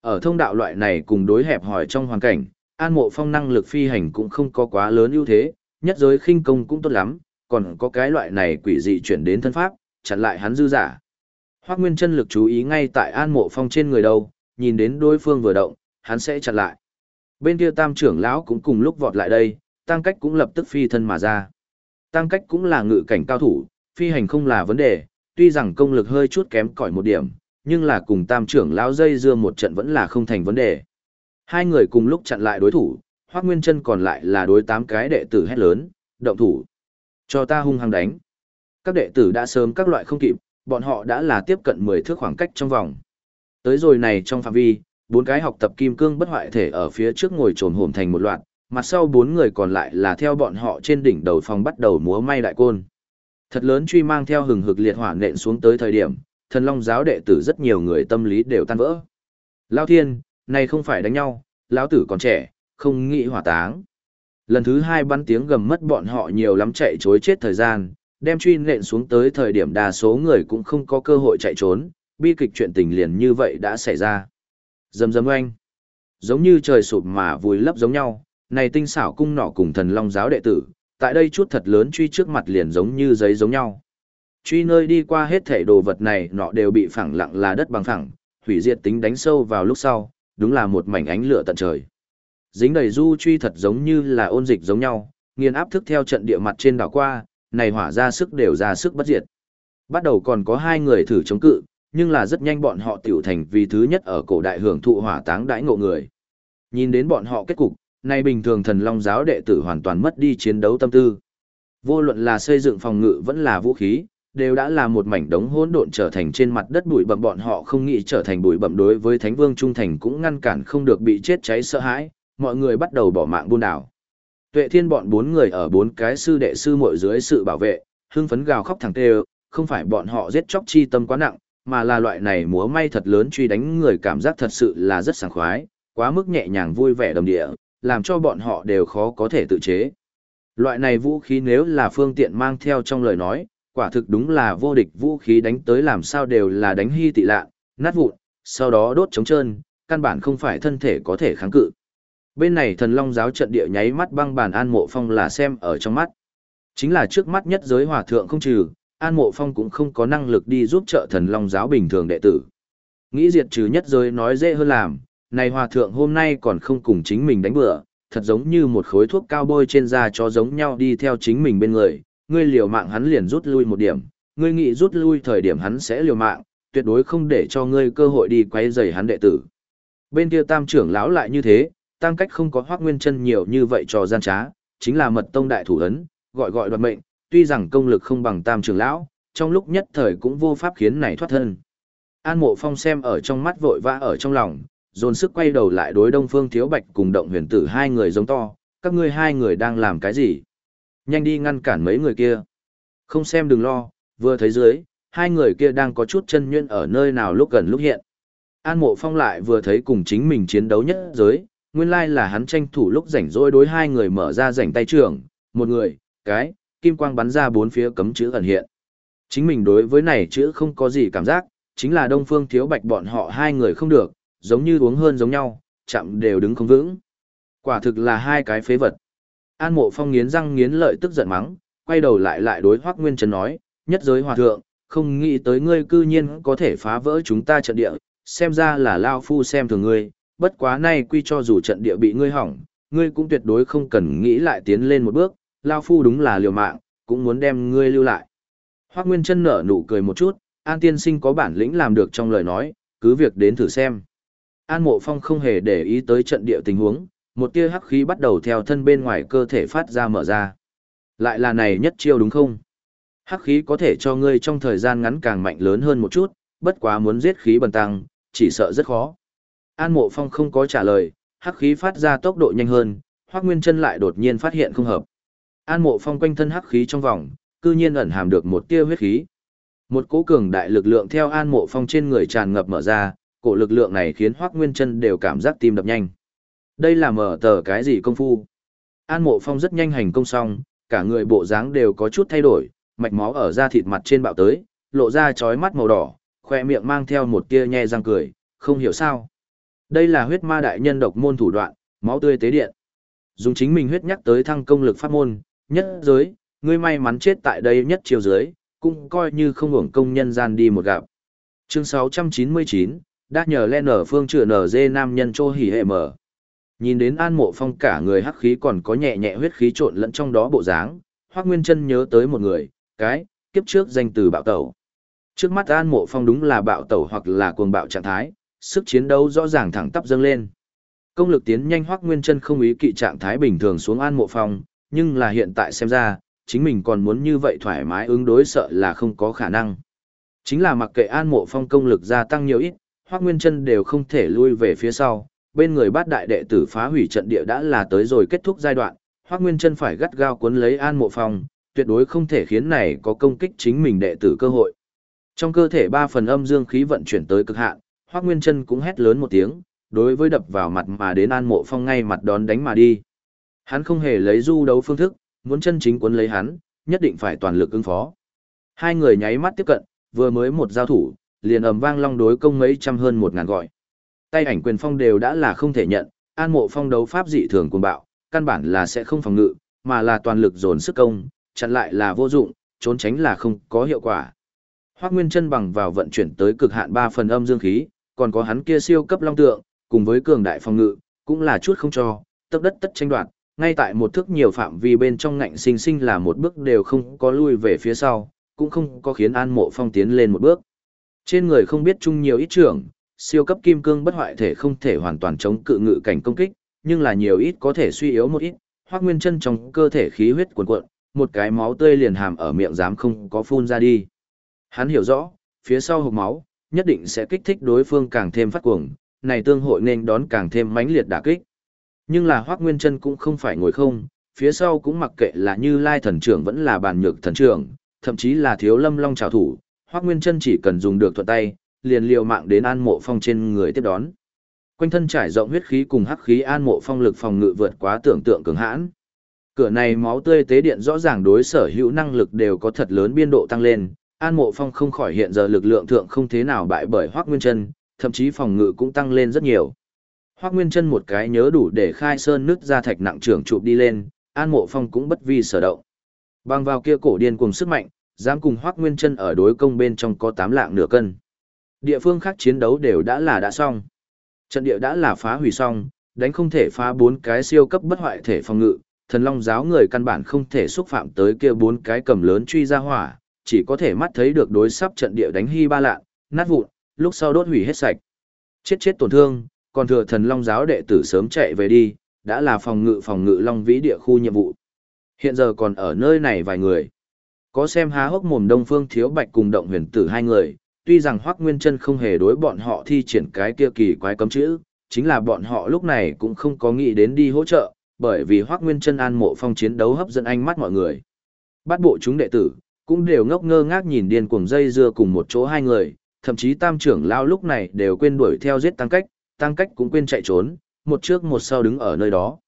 Ở thông đạo loại này cùng đối hẹp hỏi trong hoàn cảnh, an mộ phong năng lực phi hành cũng không có quá lớn ưu thế, nhất giới khinh công cũng tốt lắm, còn có cái loại này quỷ dị chuyển đến thân pháp, chặn lại hắn dư giả. Hoắc Nguyên chân lực chú ý ngay tại An Mộ Phong trên người đâu, nhìn đến đối phương vừa động, hắn sẽ chặn lại. Bên kia Tam trưởng lão cũng cùng lúc vọt lại đây, tăng cách cũng lập tức phi thân mà ra. Tăng cách cũng là ngự cảnh cao thủ, phi hành không là vấn đề, tuy rằng công lực hơi chút kém cỏi một điểm, nhưng là cùng tam trưởng lão dây dưa một trận vẫn là không thành vấn đề. Hai người cùng lúc chặn lại đối thủ, Hoắc Nguyên Chân còn lại là đối tám cái đệ tử hét lớn, động thủ. Cho ta hung hăng đánh. Các đệ tử đã sớm các loại không kịp, bọn họ đã là tiếp cận 10 thước khoảng cách trong vòng. Tới rồi này trong phạm vi, bốn cái học tập kim cương bất hoại thể ở phía trước ngồi trồn hổm thành một loạt, mặt sau bốn người còn lại là theo bọn họ trên đỉnh đầu phòng bắt đầu múa may đại côn. Thật lớn truy mang theo hừng hực liệt hỏa nện xuống tới thời điểm, thần long giáo đệ tử rất nhiều người tâm lý đều tan vỡ. Lao thiên, này không phải đánh nhau, lão tử còn trẻ, không nghĩ hỏa táng. Lần thứ hai bắn tiếng gầm mất bọn họ nhiều lắm chạy chối chết thời gian, đem truy nện xuống tới thời điểm đa số người cũng không có cơ hội chạy trốn, bi kịch chuyện tình liền như vậy đã xảy ra. Dầm dầm oanh. Giống như trời sụp mà vùi lấp giống nhau, này tinh xảo cung nọ cùng thần long giáo đệ tử, tại đây chút thật lớn truy trước mặt liền giống như giấy giống nhau. Truy nơi đi qua hết thể đồ vật này nọ đều bị phẳng lặng là đất bằng phẳng, hủy diệt tính đánh sâu vào lúc sau, đúng là một mảnh ánh lửa tận trời. Dính đầy du truy thật giống như là ôn dịch giống nhau, nghiền áp thức theo trận địa mặt trên đảo qua, này hỏa ra sức đều ra sức bất diệt. Bắt đầu còn có hai người thử chống cự, nhưng là rất nhanh bọn họ tiểu thành vì thứ nhất ở cổ đại hưởng thụ hỏa táng đãi ngộ người. Nhìn đến bọn họ kết cục, nay bình thường thần long giáo đệ tử hoàn toàn mất đi chiến đấu tâm tư. Vô luận là xây dựng phòng ngự vẫn là vũ khí, đều đã là một mảnh đống hỗn độn trở thành trên mặt đất bụi bậm bọn họ không nghĩ trở thành bụi bậm đối với Thánh Vương Trung Thành cũng ngăn cản không được bị chết cháy sợ hãi, mọi người bắt đầu bỏ mạng buôn đảo. Tuệ thiên bọn bốn người ở bốn cái sư đệ sư muội dưới sự bảo vệ, hưng phấn gào khóc thẳng tê không phải bọn họ giết chóc chi tâm quá nặng, mà là loại này múa may thật lớn truy đánh người cảm giác thật sự là rất sảng khoái, quá mức nhẹ nhàng vui vẻ đồng địa, làm cho bọn họ đều khó có thể tự chế. Loại này vũ khí nếu là phương tiện mang theo trong lời nói, quả thực đúng là vô địch vũ khí đánh tới làm sao đều là đánh hy tị lạ, nát vụn, sau đó đốt trống trơn, căn bản không phải thân thể có thể kháng cự. Bên này thần long giáo trận địa nháy mắt băng bàn an mộ phong là xem ở trong mắt. Chính là trước mắt nhất giới hòa thượng không trừ, an mộ phong cũng không có năng lực đi giúp trợ thần long giáo bình thường đệ tử. Nghĩ diệt trừ nhất giới nói dễ hơn làm, này hòa thượng hôm nay còn không cùng chính mình đánh bựa, thật giống như một khối thuốc cao bôi trên da cho giống nhau đi theo chính mình bên người, ngươi liều mạng hắn liền rút lui một điểm, ngươi nghĩ rút lui thời điểm hắn sẽ liều mạng, tuyệt đối không để cho ngươi cơ hội đi quay rầy hắn đệ tử. Bên kia tam trưởng lão lại như thế, tăng cách không có hoác nguyên chân nhiều như vậy cho gian trá, chính là mật tông đại thủ ấn, gọi gọi đoạt mệnh, tuy rằng công lực không bằng tam trưởng lão, trong lúc nhất thời cũng vô pháp khiến này thoát thân. An mộ phong xem ở trong mắt vội vã ở trong lòng, dồn sức quay đầu lại đối đông phương thiếu bạch cùng động huyền tử hai người giống to, các ngươi hai người đang làm cái gì? Nhanh đi ngăn cản mấy người kia. Không xem đừng lo, vừa thấy dưới, hai người kia đang có chút chân nhuyễn ở nơi nào lúc gần lúc hiện. An mộ phong lại vừa thấy cùng chính mình chiến đấu nhất giới, nguyên lai là hắn tranh thủ lúc rảnh rỗi đối hai người mở ra rảnh tay trưởng, một người, cái, kim quang bắn ra bốn phía cấm chữ ẩn hiện. Chính mình đối với này chữ không có gì cảm giác, chính là đông phương thiếu bạch bọn họ hai người không được, giống như uống hơn giống nhau, chạm đều đứng không vững. Quả thực là hai cái phế vật. An mộ phong nghiến răng nghiến lợi tức giận mắng, quay đầu lại lại đối Hoắc nguyên trần nói, nhất giới hòa thượng, không nghĩ tới ngươi cư nhiên có thể phá vỡ chúng ta trận địa, xem ra là Lao Phu xem thường ngươi, bất quá nay quy cho dù trận địa bị ngươi hỏng, ngươi cũng tuyệt đối không cần nghĩ lại tiến lên một bước, Lao Phu đúng là liều mạng, cũng muốn đem ngươi lưu lại. Hoác Nguyên chân nở nụ cười một chút, An Tiên Sinh có bản lĩnh làm được trong lời nói, cứ việc đến thử xem. An Mộ Phong không hề để ý tới trận địa tình huống, một tia hắc khí bắt đầu theo thân bên ngoài cơ thể phát ra mở ra. Lại là này nhất chiêu đúng không? Hắc khí có thể cho ngươi trong thời gian ngắn càng mạnh lớn hơn một chút, bất quá muốn giết khí bần tăng, chỉ sợ rất khó. An Mộ Phong không có trả lời, hắc khí phát ra tốc độ nhanh hơn, Hoắc Nguyên Chân lại đột nhiên phát hiện không hợp. An Mộ Phong quanh thân hắc khí trong vòng, cư nhiên ẩn hàm được một tia huyết khí. Một cỗ cường đại lực lượng theo An Mộ Phong trên người tràn ngập mở ra, cổ lực lượng này khiến Hoắc Nguyên Chân đều cảm giác tim đập nhanh. Đây là mở tờ cái gì công phu? An Mộ Phong rất nhanh hành công xong, cả người bộ dáng đều có chút thay đổi, mạch máu ở da thịt mặt trên bạo tới, lộ ra chói mắt màu đỏ, khoe miệng mang theo một tia nhe răng cười, không hiểu sao. Đây là huyết ma đại nhân độc môn thủ đoạn, máu tươi tế điện. Dùng chính mình huyết nhắc tới thăng công lực pháp môn, nhất giới, ngươi may mắn chết tại đây nhất chiều dưới, cũng coi như không hưởng công nhân gian đi một gặp. Chương 699, đã nhờ lên ở phương trựa nở dê nam nhân chô hỉ hệ mở. Nhìn đến An Mộ Phong cả người hắc khí còn có nhẹ nhẹ huyết khí trộn lẫn trong đó bộ dáng, Hoắc Nguyên Chân nhớ tới một người, cái, kiếp trước danh từ bạo tẩu. Trước mắt An Mộ Phong đúng là bạo tẩu hoặc là cuồng bạo trạng thái, sức chiến đấu rõ ràng thẳng tắp dâng lên. Công lực tiến nhanh Hoắc Nguyên Chân không ý kỵ trạng thái bình thường xuống An Mộ Phong, nhưng là hiện tại xem ra, chính mình còn muốn như vậy thoải mái ứng đối sợ là không có khả năng. Chính là mặc kệ An Mộ Phong công lực gia tăng nhiều ít, Hoắc Nguyên Chân đều không thể lui về phía sau, bên người bát đại đệ tử phá hủy trận địa đã là tới rồi kết thúc giai đoạn, Hoắc Nguyên Chân phải gắt gao cuốn lấy An Mộ Phong, tuyệt đối không thể khiến này có công kích chính mình đệ tử cơ hội. Trong cơ thể ba phần âm dương khí vận chuyển tới cực hạn, Hoắc Nguyên Chân cũng hét lớn một tiếng, đối với đập vào mặt mà đến An Mộ Phong ngay mặt đón đánh mà đi. Hắn không hề lấy du đấu phương thức, muốn chân chính cuốn lấy hắn, nhất định phải toàn lực ứng phó. Hai người nháy mắt tiếp cận, vừa mới một giao thủ, liền ầm vang long đối công mấy trăm hơn một ngàn gọi. Tay ảnh quyền phong đều đã là không thể nhận, An Mộ Phong đấu pháp dị thường cuồng bạo, căn bản là sẽ không phòng ngự, mà là toàn lực dồn sức công, chặn lại là vô dụng, trốn tránh là không có hiệu quả. Hoắc Nguyên Chân bằng vào vận chuyển tới cực hạn 3 phần âm dương khí, còn có hắn kia siêu cấp long tượng, cùng với cường đại phòng ngự, cũng là chút không cho, tất đất tất tranh đoạt, ngay tại một thước nhiều phạm vi bên trong ngạnh sinh sinh là một bước đều không có lui về phía sau, cũng không có khiến An Mộ Phong tiến lên một bước. Trên người không biết chung nhiều ít trưởng, siêu cấp kim cương bất hoại thể không thể hoàn toàn chống cự ngự cảnh công kích, nhưng là nhiều ít có thể suy yếu một ít, Hoắc Nguyên Chân trong cơ thể khí huyết cuồn cuộn, một cái máu tươi liền hàm ở miệng dám không có phun ra đi. Hắn hiểu rõ, phía sau hộc máu, nhất định sẽ kích thích đối phương càng thêm phát cuồng, này tương hội nên đón càng thêm mãnh liệt đả kích. Nhưng là Hoắc Nguyên Chân cũng không phải ngồi không, phía sau cũng mặc kệ là như Lai thần trưởng vẫn là bàn nhược thần trưởng, thậm chí là Thiếu Lâm Long trảo thủ, Hoắc Nguyên Chân chỉ cần dùng được thuận tay, liền liều mạng đến An Mộ Phong trên người tiếp đón. Quanh thân trải rộng huyết khí cùng hắc khí An Mộ Phong lực phòng ngự vượt quá tưởng tượng cường hãn. Cửa này máu tươi tế điện rõ ràng đối sở hữu năng lực đều có thật lớn biên độ tăng lên, An Mộ Phong không khỏi hiện giờ lực lượng thượng không thế nào bại bởi Hoắc Nguyên Chân, thậm chí phòng ngự cũng tăng lên rất nhiều. Hoắc Nguyên Chân một cái nhớ đủ để khai sơn nứt ra thạch nặng trưởng chụp đi lên, An Mộ Phong cũng bất vi sở động. Bằng vào kia cổ điên cùng sức mạnh, dám cùng Hoắc Nguyên Chân ở đối công bên trong có tám lạng nửa cân. Địa phương khác chiến đấu đều đã là đã xong. Trận địa đã là phá hủy xong, đánh không thể phá bốn cái siêu cấp bất hoại thể phòng ngự, thần long giáo người căn bản không thể xúc phạm tới kia bốn cái cầm lớn truy ra hỏa, chỉ có thể mắt thấy được đối sắp trận địa đánh hy ba lạ, nát vụn, lúc sau đốt hủy hết sạch. Chết chết tổn thương, còn thừa thần long giáo đệ tử sớm chạy về đi, đã là phòng ngự phòng ngự long vĩ địa khu nhiệm vụ. Hiện giờ còn ở nơi này vài người. Có xem há hốc mồm đông phương thiếu bạch cùng động huyền tử hai người, tuy rằng Hoắc Nguyên Chân không hề đối bọn họ thi triển cái kia kỳ quái cấm chữ, chính là bọn họ lúc này cũng không có nghĩ đến đi hỗ trợ, bởi vì Hoắc Nguyên Chân an mộ phong chiến đấu hấp dẫn ánh mắt mọi người. Bắt bộ chúng đệ tử cũng đều ngốc ngơ ngác nhìn điên cuồng dây dưa cùng một chỗ hai người, thậm chí tam trưởng lao lúc này đều quên đuổi theo giết tăng cách, tăng cách cũng quên chạy trốn, một trước một sau đứng ở nơi đó.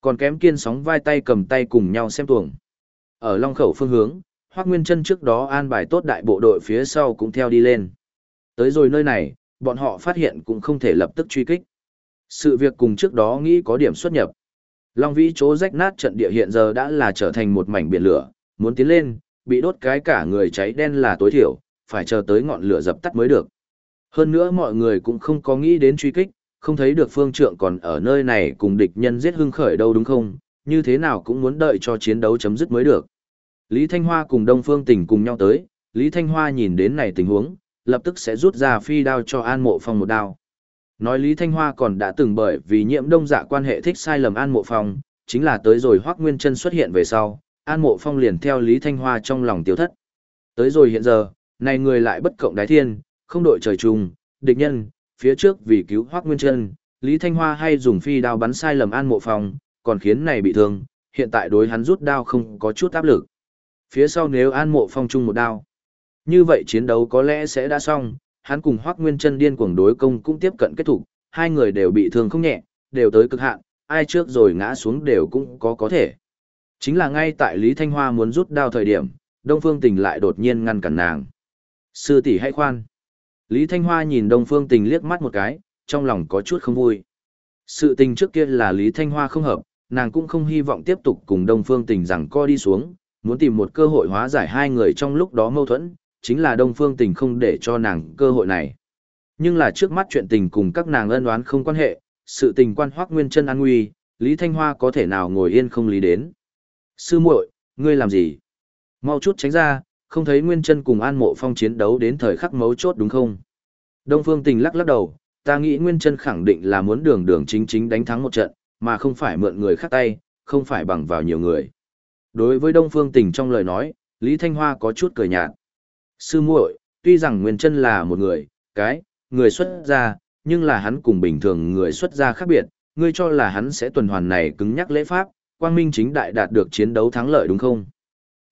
Còn kém kiên sóng vai tay cầm tay cùng nhau xem tuồng. Ở long khẩu phương hướng, Hoác Nguyên chân trước đó an bài tốt đại bộ đội phía sau cũng theo đi lên. Tới rồi nơi này, bọn họ phát hiện cũng không thể lập tức truy kích. Sự việc cùng trước đó nghĩ có điểm xuất nhập. Long Vĩ chỗ rách nát trận địa hiện giờ đã là trở thành một mảnh biển lửa, muốn tiến lên, bị đốt cái cả người cháy đen là tối thiểu, phải chờ tới ngọn lửa dập tắt mới được. Hơn nữa mọi người cũng không có nghĩ đến truy kích, không thấy được phương trượng còn ở nơi này cùng địch nhân giết hưng khởi đâu đúng không, như thế nào cũng muốn đợi cho chiến đấu chấm dứt mới được. Lý Thanh Hoa cùng Đông Phương Tình cùng nhau tới, Lý Thanh Hoa nhìn đến này tình huống, lập tức sẽ rút ra phi đao cho An Mộ Phong một đao. Nói Lý Thanh Hoa còn đã từng bởi vì nhiễm đông dạ quan hệ thích sai lầm An Mộ Phong, chính là tới rồi Hoác Nguyên Trân xuất hiện về sau, An Mộ Phong liền theo Lý Thanh Hoa trong lòng tiêu thất. Tới rồi hiện giờ, này người lại bất cộng đái thiên, không đội trời chung, địch nhân, phía trước vì cứu Hoác Nguyên Trân, Lý Thanh Hoa hay dùng phi đao bắn sai lầm An Mộ Phong, còn khiến này bị thương, hiện tại đối hắn rút đao không có chút áp lực. Phía sau nếu An Mộ Phong chung một đao, như vậy chiến đấu có lẽ sẽ đã xong, hắn cùng Hoắc Nguyên Chân điên cuồng đối công cũng tiếp cận kết thúc, hai người đều bị thương không nhẹ, đều tới cực hạn, ai trước rồi ngã xuống đều cũng có có thể. Chính là ngay tại Lý Thanh Hoa muốn rút đao thời điểm, Đông Phương Tình lại đột nhiên ngăn cản nàng. Sư tỷ hãy khoan. Lý Thanh Hoa nhìn Đông Phương Tình liếc mắt một cái, trong lòng có chút không vui. Sự tình trước kia là Lý Thanh Hoa không hợp, nàng cũng không hy vọng tiếp tục cùng Đông Phương Tình rằng co đi xuống, muốn tìm một cơ hội hóa giải hai người trong lúc đó mâu thuẫn, chính là Đông Phương Tình không để cho nàng cơ hội này. Nhưng là trước mắt chuyện tình cùng các nàng ân oán không quan hệ, sự tình quan Hoắc Nguyên Chân an nguy, Lý Thanh Hoa có thể nào ngồi yên không lý đến. Sư muội, ngươi làm gì? Mau chút tránh ra, không thấy Nguyên Chân cùng An Mộ Phong chiến đấu đến thời khắc mấu chốt đúng không? Đông Phương Tình lắc lắc đầu, ta nghĩ Nguyên Chân khẳng định là muốn đường đường chính chính đánh thắng một trận, mà không phải mượn người khác tay, không phải bằng vào nhiều người. Đối với Đông Phương Tình trong lời nói, Lý Thanh Hoa có chút cười nhạt. Sư muội, tuy rằng Nguyên Chân là một người, cái, người xuất gia, nhưng là hắn cùng bình thường người xuất gia khác biệt, ngươi cho là hắn sẽ tuần hoàn này cứng nhắc lễ pháp, quang minh chính đại đạt được chiến đấu thắng lợi đúng không?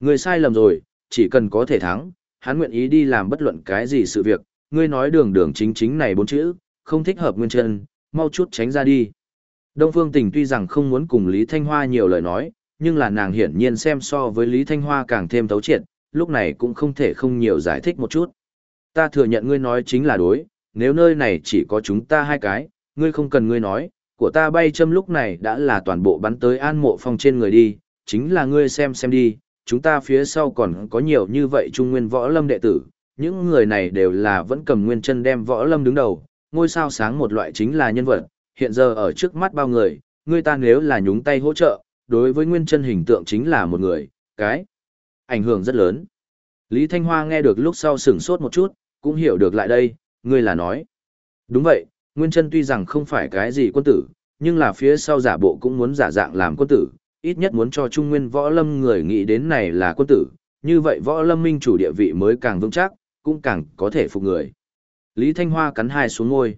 Ngươi sai lầm rồi, chỉ cần có thể thắng, hắn nguyện ý đi làm bất luận cái gì sự việc, ngươi nói đường đường chính chính này bốn chữ, không thích hợp nguyên chân, mau chút tránh ra đi. Đông Phương Tình tuy rằng không muốn cùng Lý Thanh Hoa nhiều lời nói, nhưng là nàng hiển nhiên xem so với Lý Thanh Hoa càng thêm tấu triệt, lúc này cũng không thể không nhiều giải thích một chút. Ta thừa nhận ngươi nói chính là đối, nếu nơi này chỉ có chúng ta hai cái, ngươi không cần ngươi nói, của ta bay châm lúc này đã là toàn bộ bắn tới an mộ phong trên người đi, chính là ngươi xem xem đi, chúng ta phía sau còn có nhiều như vậy trung nguyên võ lâm đệ tử, những người này đều là vẫn cầm nguyên chân đem võ lâm đứng đầu, ngôi sao sáng một loại chính là nhân vật, hiện giờ ở trước mắt bao người, ngươi ta nếu là nhúng tay hỗ trợ, đối với nguyên chân hình tượng chính là một người, cái ảnh hưởng rất lớn. Lý Thanh Hoa nghe được lúc sau sửng sốt một chút, cũng hiểu được lại đây, ngươi là nói. Đúng vậy, Nguyên Trân tuy rằng không phải cái gì quân tử, nhưng là phía sau giả bộ cũng muốn giả dạng làm quân tử, ít nhất muốn cho Trung Nguyên võ lâm người nghĩ đến này là quân tử, như vậy võ lâm minh chủ địa vị mới càng vững chắc, cũng càng có thể phục người. Lý Thanh Hoa cắn hai xuống ngôi.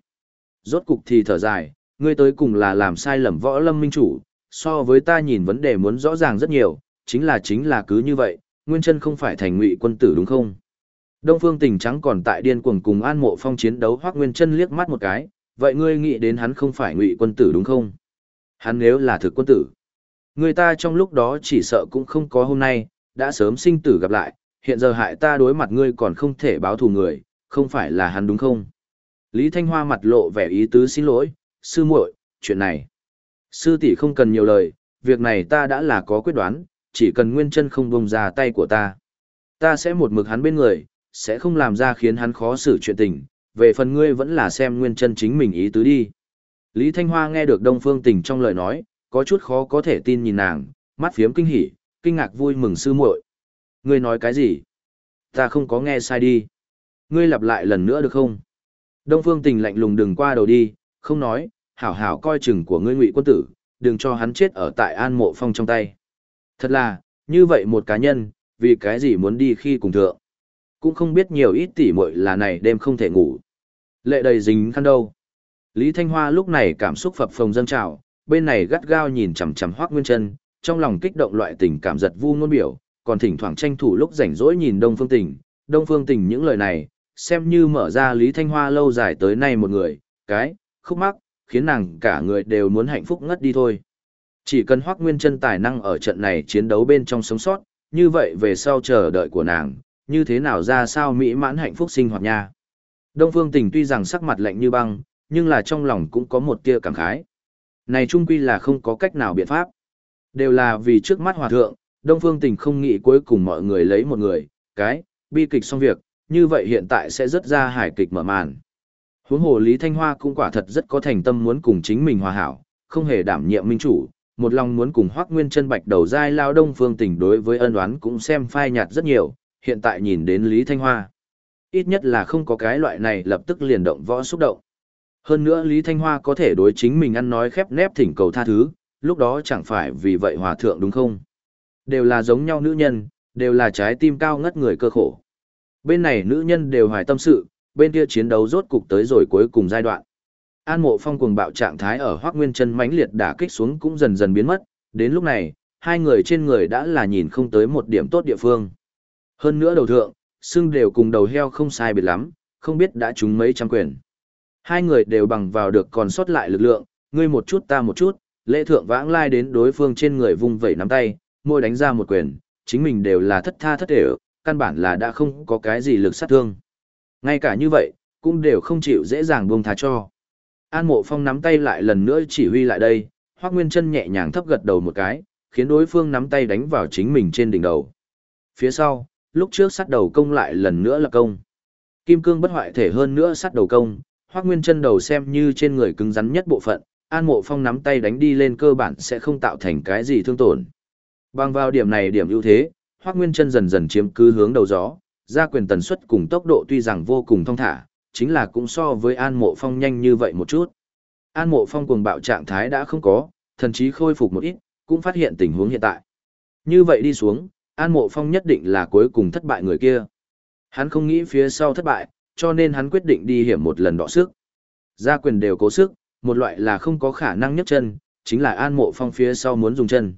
Rốt cục thì thở dài, ngươi tới cùng là làm sai lầm võ lâm minh chủ, so với ta nhìn vấn đề muốn rõ ràng rất nhiều, chính là chính là cứ như vậy, Nguyên Trân không phải thành ngụy quân tử đúng không? Đông Phương Tình Trắng còn tại điên cuồng cùng An Mộ Phong chiến đấu Hoắc Nguyên Chân liếc mắt một cái, vậy ngươi nghĩ đến hắn không phải ngụy quân tử đúng không? Hắn nếu là thực quân tử, người ta trong lúc đó chỉ sợ cũng không có hôm nay, đã sớm sinh tử gặp lại, hiện giờ hại ta đối mặt ngươi còn không thể báo thù người, không phải là hắn đúng không? Lý Thanh Hoa mặt lộ vẻ ý tứ xin lỗi, sư muội, chuyện này. Sư tỷ không cần nhiều lời, việc này ta đã là có quyết đoán, chỉ cần Nguyên Chân không buông ra tay của ta. Ta sẽ một mực hắn bên người, sẽ không làm ra khiến hắn khó xử chuyện tình, về phần ngươi vẫn là xem nguyên chân chính mình ý tứ đi. Lý Thanh Hoa nghe được Đông Phương Tình trong lời nói, có chút khó có thể tin nhìn nàng, mắt phiếm kinh hỉ, kinh ngạc vui mừng sư muội. Ngươi nói cái gì? Ta không có nghe sai đi. Ngươi lặp lại lần nữa được không? Đông Phương Tình lạnh lùng đừng qua đầu đi, không nói, hảo hảo coi chừng của ngươi ngụy quân tử, đừng cho hắn chết ở tại An Mộ Phong trong tay. Thật là, như vậy một cá nhân, vì cái gì muốn đi khi cùng thượng? cũng không biết nhiều ít tỉ muội là này đêm không thể ngủ. Lệ đầy dính khăn đâu. Lý Thanh Hoa lúc này cảm xúc phập phồng dâng trào, bên này gắt gao nhìn chằm chằm Hoắc Nguyên Chân, trong lòng kích động loại tình cảm giật vu ngôn biểu, còn thỉnh thoảng tranh thủ lúc rảnh rỗi nhìn Đông Phương Tình, Đông Phương Tình những lời này, xem như mở ra Lý Thanh Hoa lâu dài tới nay một người, cái, khúc mắc, khiến nàng cả người đều muốn hạnh phúc ngất đi thôi. Chỉ cần Hoắc Nguyên Chân tài năng ở trận này chiến đấu bên trong sống sót, như vậy về sau chờ đợi của nàng, như thế nào ra sao mỹ mãn hạnh phúc sinh hoạt nha. Đông Phương Tình tuy rằng sắc mặt lạnh như băng, nhưng là trong lòng cũng có một tia cảm khái. Này trung quy là không có cách nào biện pháp. Đều là vì trước mắt hòa thượng, Đông Phương Tình không nghĩ cuối cùng mọi người lấy một người, cái, bi kịch xong việc, như vậy hiện tại sẽ rất ra hài kịch mở màn. Huống hồ Lý Thanh Hoa cũng quả thật rất có thành tâm muốn cùng chính mình hòa hảo, không hề đảm nhiệm minh chủ, một lòng muốn cùng Hoắc Nguyên Chân Bạch đầu dai lao Đông Phương Tình đối với ân oán cũng xem phai nhạt rất nhiều, hiện tại nhìn đến Lý Thanh Hoa. Ít nhất là không có cái loại này lập tức liền động võ xúc động. Hơn nữa Lý Thanh Hoa có thể đối chính mình ăn nói khép nép thỉnh cầu tha thứ, lúc đó chẳng phải vì vậy hòa thượng đúng không? Đều là giống nhau nữ nhân, đều là trái tim cao ngất người cơ khổ. Bên này nữ nhân đều hoài tâm sự, bên kia chiến đấu rốt cục tới rồi cuối cùng giai đoạn. An mộ phong cuồng bạo trạng thái ở Hoác Nguyên chân mãnh liệt đả kích xuống cũng dần dần biến mất, đến lúc này, hai người trên người đã là nhìn không tới một điểm tốt địa phương. Hơn nữa đầu thượng, xương đều cùng đầu heo không sai biệt lắm, không biết đã trúng mấy trăm quyền. Hai người đều bằng vào được còn sót lại lực lượng, ngươi một chút ta một chút, lễ thượng vãng lai đến đối phương trên người vung vẩy nắm tay, môi đánh ra một quyền, chính mình đều là thất tha thất đều, căn bản là đã không có cái gì lực sát thương. Ngay cả như vậy, cũng đều không chịu dễ dàng buông tha cho. An mộ phong nắm tay lại lần nữa chỉ huy lại đây, Hoác Nguyên chân nhẹ nhàng thấp gật đầu một cái, khiến đối phương nắm tay đánh vào chính mình trên đỉnh đầu. Phía sau, lúc trước sắt đầu công lại lần nữa là công. Kim cương bất hoại thể hơn nữa sắt đầu công, Hoắc Nguyên chân đầu xem như trên người cứng rắn nhất bộ phận, An Mộ Phong nắm tay đánh đi lên cơ bản sẽ không tạo thành cái gì thương tổn. Bằng vào điểm này điểm ưu thế, Hoắc Nguyên Chân dần dần chiếm cứ hướng đầu gió, ra quyền tần suất cùng tốc độ tuy rằng vô cùng thông thả, chính là cũng so với An Mộ Phong nhanh như vậy một chút. An Mộ Phong cuồng bạo trạng thái đã không có, thần chí khôi phục một ít, cũng phát hiện tình huống hiện tại. Như vậy đi xuống, An Mộ Phong nhất định là cuối cùng thất bại người kia. Hắn không nghĩ phía sau thất bại, cho nên hắn quyết định đi hiểm một lần đọ sức. Gia quyền đều cố sức, một loại là không có khả năng nhấc chân, chính là An Mộ Phong phía sau muốn dùng chân.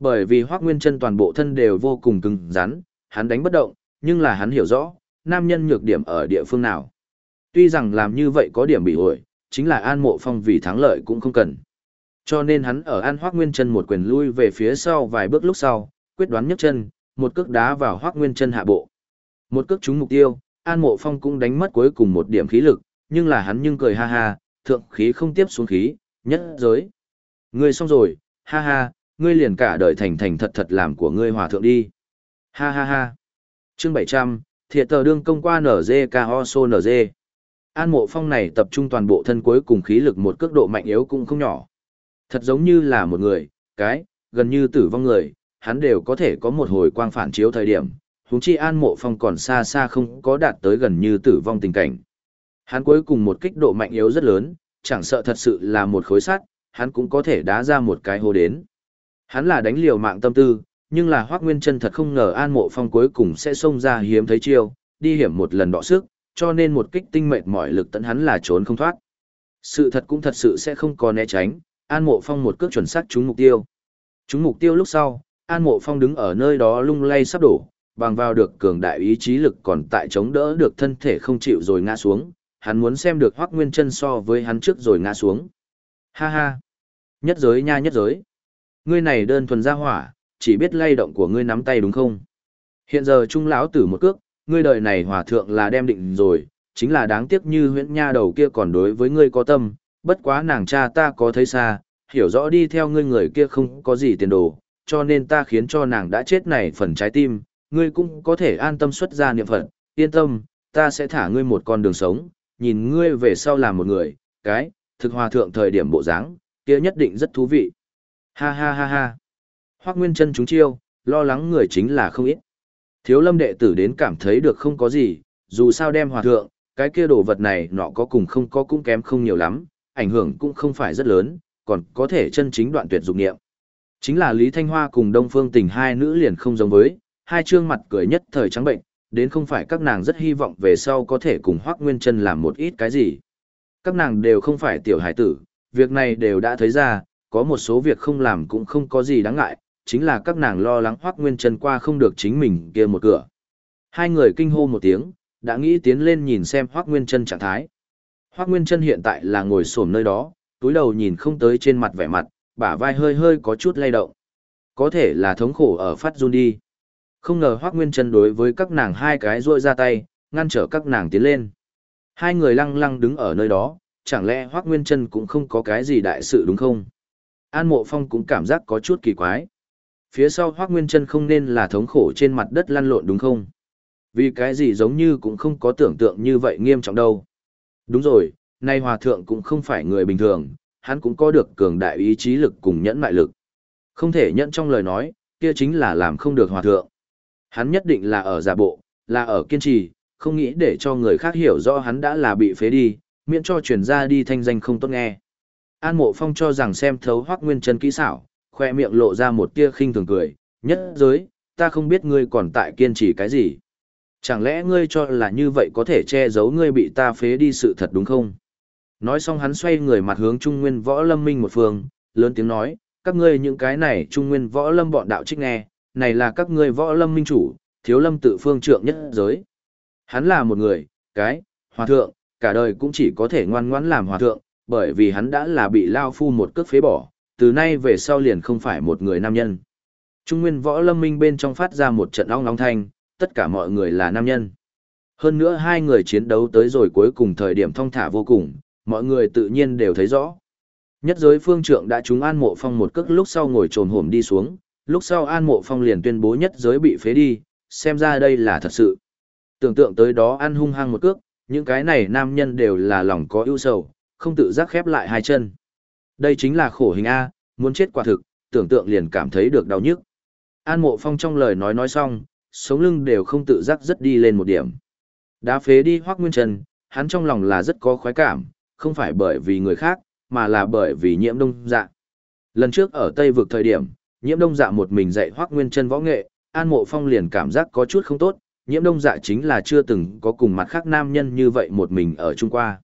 Bởi vì Hoắc Nguyên Chân toàn bộ thân đều vô cùng cứng rắn, hắn đánh bất động, nhưng là hắn hiểu rõ, nam nhân nhược điểm ở địa phương nào. Tuy rằng làm như vậy có điểm bị ổi, chính là An Mộ Phong vì thắng lợi cũng không cần. Cho nên hắn ở An Hoắc Nguyên Chân một quyền lui về phía sau vài bước lúc sau, quyết đoán nhấc chân, một cước đá vào Hoắc Nguyên Chân hạ bộ. Một cước trúng mục tiêu, An Mộ Phong cũng đánh mất cuối cùng một điểm khí lực, nhưng là hắn nhưng cười ha ha, thượng khí không tiếp xuống khí, nhất giới. Ngươi xong rồi, ha ha, ngươi liền cả đời thành thành thật thật làm của ngươi hòa thượng đi. Ha ha ha. Chương 700, thiệt tờ đương công qua NGKO Sô An Mộ Phong này tập trung toàn bộ thân cuối cùng khí lực một cước độ mạnh yếu cũng không nhỏ. Thật giống như là một người, cái, gần như tử vong người, hắn đều có thể có một hồi quang phản chiếu thời điểm, huống chi An Mộ Phong còn xa xa không có đạt tới gần như tử vong tình cảnh. Hắn cuối cùng một kích độ mạnh yếu rất lớn, chẳng sợ thật sự là một khối sắt, hắn cũng có thể đá ra một cái hô đến. Hắn là đánh liều mạng tâm tư, nhưng là Hoắc Nguyên Chân thật không ngờ An Mộ Phong cuối cùng sẽ xông ra hiếm thấy chiêu, đi hiểm một lần đọ sức, cho nên một kích tinh mệt mỏi lực tận hắn là trốn không thoát. Sự thật cũng thật sự sẽ không có né tránh, An Mộ Phong một cước chuẩn xác trúng mục tiêu. Trúng mục tiêu lúc sau, An Mộ Phong đứng ở nơi đó lung lay sắp đổ, bằng vào được cường đại ý chí lực còn tại chống đỡ được thân thể không chịu rồi ngã xuống, hắn muốn xem được Hoắc Nguyên Chân so với hắn trước rồi ngã xuống. Ha ha, nhất giới nha nhất giới. Ngươi này đơn thuần ra hỏa, chỉ biết lay động của ngươi nắm tay đúng không? Hiện giờ trung lão tử một cước, ngươi đời này hòa thượng là đem định rồi, chính là đáng tiếc như huyễn nha đầu kia còn đối với ngươi có tâm, bất quá nàng cha ta có thấy xa, hiểu rõ đi theo ngươi người kia không có gì tiền đồ, cho nên ta khiến cho nàng đã chết này phần trái tim, ngươi cũng có thể an tâm xuất ra niệm phật, yên tâm, ta sẽ thả ngươi một con đường sống, nhìn ngươi về sau làm một người, cái, thực hòa thượng thời điểm bộ dáng, kia nhất định rất thú vị. Ha ha ha ha. Hoắc Nguyên Chân chúng chiêu, lo lắng người chính là không ít. Thiếu Lâm đệ tử đến cảm thấy được không có gì, dù sao đem hòa thượng, cái kia đồ vật này nọ có cùng không có cũng kém không nhiều lắm, ảnh hưởng cũng không phải rất lớn, còn có thể chân chính đoạn tuyệt dục niệm. Chính là Lý Thanh Hoa cùng Đông Phương Tình hai nữ liền không giống với, hai trương mặt cười nhất thời trắng bệnh, đến không phải các nàng rất hy vọng về sau có thể cùng Hoắc Nguyên Chân làm một ít cái gì. Các nàng đều không phải tiểu hải tử, việc này đều đã thấy ra, có một số việc không làm cũng không có gì đáng ngại, chính là các nàng lo lắng Hoắc Nguyên Chân qua không được chính mình kia một cửa. Hai người kinh hô một tiếng, đã nghĩ tiến lên nhìn xem Hoắc Nguyên Chân trạng thái. Hoắc Nguyên Chân hiện tại là ngồi xổm nơi đó, túi đầu nhìn không tới trên mặt vẻ mặt, bả vai hơi hơi có chút lay động. Có thể là thống khổ ở phát run đi. Không ngờ Hoác Nguyên Trân đối với các nàng hai cái ruôi ra tay, ngăn trở các nàng tiến lên. Hai người lăng lăng đứng ở nơi đó, chẳng lẽ Hoác Nguyên Trân cũng không có cái gì đại sự đúng không? An Mộ Phong cũng cảm giác có chút kỳ quái. Phía sau Hoác Nguyên Trân không nên là thống khổ trên mặt đất lăn lộn đúng không? Vì cái gì giống như cũng không có tưởng tượng như vậy nghiêm trọng đâu. Đúng rồi, nay Hòa Thượng cũng không phải người bình thường, hắn cũng có được cường đại ý chí lực cùng nhẫn mại lực. Không thể nhận trong lời nói, kia chính là làm không được Hòa Thượng. Hắn nhất định là ở giả bộ, là ở kiên trì, không nghĩ để cho người khác hiểu rõ hắn đã là bị phế đi, miễn cho truyền ra đi thanh danh không tốt nghe. An Mộ Phong cho rằng xem thấu Hoắc Nguyên Chân kỹ xảo, khoe miệng lộ ra một tia khinh thường cười, "Nhất giới, ta không biết ngươi còn tại kiên trì cái gì? Chẳng lẽ ngươi cho là như vậy có thể che giấu ngươi bị ta phế đi sự thật đúng không?" Nói xong hắn xoay người mặt hướng Trung Nguyên Võ Lâm Minh một phương, lớn tiếng nói, "Các ngươi những cái này Trung Nguyên Võ Lâm bọn đạo trích nghe, này là các ngươi võ lâm minh chủ, thiếu lâm tự phương trượng nhất giới. Hắn là một người, cái, hòa thượng, cả đời cũng chỉ có thể ngoan ngoãn làm hòa thượng, bởi vì hắn đã là bị lao phu một cước phế bỏ, từ nay về sau liền không phải một người nam nhân. Trung nguyên võ lâm minh bên trong phát ra một trận ong long thanh, tất cả mọi người là nam nhân. Hơn nữa hai người chiến đấu tới rồi cuối cùng thời điểm thong thả vô cùng, mọi người tự nhiên đều thấy rõ. Nhất giới phương trượng đã trúng an mộ phong một cước lúc sau ngồi trồm hổm đi xuống, lúc sau An Mộ Phong liền tuyên bố nhất giới bị phế đi, xem ra đây là thật sự. Tưởng tượng tới đó ăn hung hăng một cước, những cái này nam nhân đều là lòng có ưu sầu, không tự giác khép lại hai chân. Đây chính là khổ hình A, muốn chết quả thực, tưởng tượng liền cảm thấy được đau nhức. An Mộ Phong trong lời nói nói xong, sống lưng đều không tự giác rất đi lên một điểm. Đá phế đi Hoắc Nguyên Trần, hắn trong lòng là rất có khoái cảm, không phải bởi vì người khác, mà là bởi vì nhiễm đông dạ. Lần trước ở Tây vực thời điểm, nhiễm đông dạ một mình dạy Hoắc Nguyên chân võ nghệ, An Mộ Phong liền cảm giác có chút không tốt, nhiễm đông dạ chính là chưa từng có cùng mặt khác nam nhân như vậy một mình ở Trung Qua.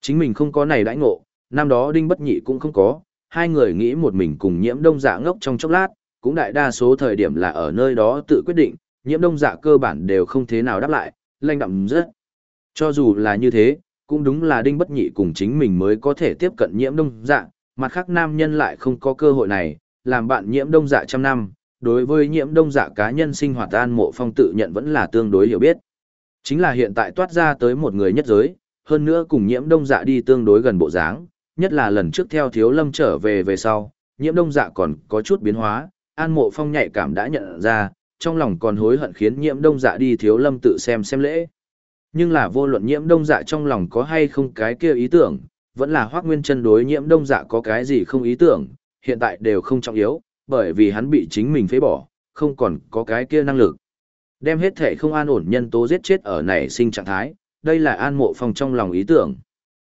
Chính mình không có này đãi ngộ, năm đó Đinh Bất Nhị cũng không có, hai người nghĩ một mình cùng nhiễm đông dạ ngốc trong chốc lát, cũng đại đa số thời điểm là ở nơi đó tự quyết định, nhiễm đông dạ cơ bản đều không thế nào đáp lại, lanh đậm rất. Cho dù là như thế, cũng đúng là Đinh Bất Nhị cùng chính mình mới có thể tiếp cận nhiễm đông dạ, mặt khác nam nhân lại không có cơ hội này, làm bạn nhiễm đông dạ trăm năm, đối với nhiễm đông dạ cá nhân sinh hoạt an mộ phong tự nhận vẫn là tương đối hiểu biết. Chính là hiện tại toát ra tới một người nhất giới, hơn nữa cùng nhiễm đông dạ đi tương đối gần bộ dáng, nhất là lần trước theo thiếu lâm trở về về sau, nhiễm đông dạ còn có chút biến hóa, an mộ phong nhạy cảm đã nhận ra, trong lòng còn hối hận khiến nhiễm đông dạ đi thiếu lâm tự xem xem lễ. Nhưng là vô luận nhiễm đông dạ trong lòng có hay không cái kia ý tưởng, vẫn là hoác nguyên chân đối nhiễm đông dạ có cái gì không ý tưởng, hiện tại đều không trọng yếu, bởi vì hắn bị chính mình phế bỏ, không còn có cái kia năng lực. Đem hết thể không an ổn nhân tố giết chết ở nảy sinh trạng thái, đây là an mộ phong trong lòng ý tưởng.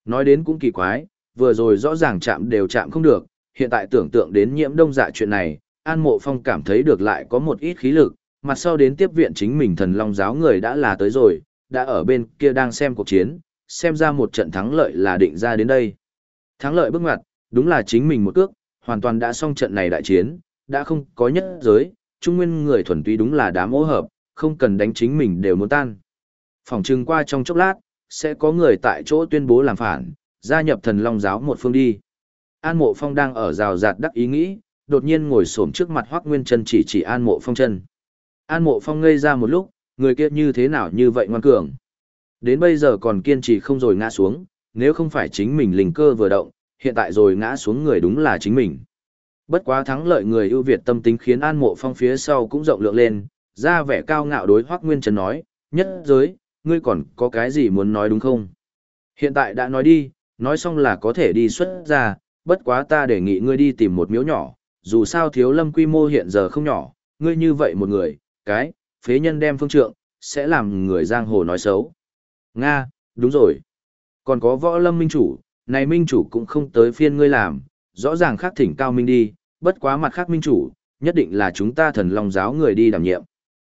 Nói đến cũng kỳ quái, vừa rồi rõ ràng chạm đều chạm không được, hiện tại tưởng tượng đến nhiễm đông dạ chuyện này, an mộ phong cảm thấy được lại có một ít khí lực, mặt sau đến tiếp viện chính mình thần long giáo người đã là tới rồi, đã ở bên kia đang xem cuộc chiến, xem ra một trận thắng lợi là định ra đến đây. Thắng lợi bước ngoặt, đúng là chính mình một cước, hoàn toàn đã xong trận này đại chiến, đã không có nhất giới, trung nguyên người thuần túy đúng là đám ô hợp, không cần đánh chính mình đều muốn tan. Phòng trừng qua trong chốc lát, sẽ có người tại chỗ tuyên bố làm phản, gia nhập thần long giáo một phương đi. An mộ phong đang ở rào rạt đắc ý nghĩ, đột nhiên ngồi xổm trước mặt hoác nguyên chân chỉ chỉ an mộ phong chân. An mộ phong ngây ra một lúc, người kia như thế nào như vậy ngoan cường. Đến bây giờ còn kiên trì không rồi ngã xuống, nếu không phải chính mình linh cơ vừa động, hiện tại rồi ngã xuống người đúng là chính mình. Bất quá thắng lợi người ưu việt tâm tính khiến An Mộ Phong phía sau cũng rộng lượng lên, ra vẻ cao ngạo đối Hoắc Nguyên Trần nói, nhất giới, ngươi còn có cái gì muốn nói đúng không? Hiện tại đã nói đi, nói xong là có thể đi xuất ra, bất quá ta đề nghị ngươi đi tìm một miếu nhỏ, dù sao thiếu lâm quy mô hiện giờ không nhỏ, ngươi như vậy một người, cái, phế nhân đem phương trượng, sẽ làm người giang hồ nói xấu. Nga, đúng rồi. Còn có võ lâm minh chủ, này minh chủ cũng không tới phiên ngươi làm, rõ ràng khác thỉnh cao minh đi, bất quá mặt khác minh chủ, nhất định là chúng ta thần long giáo người đi đảm nhiệm.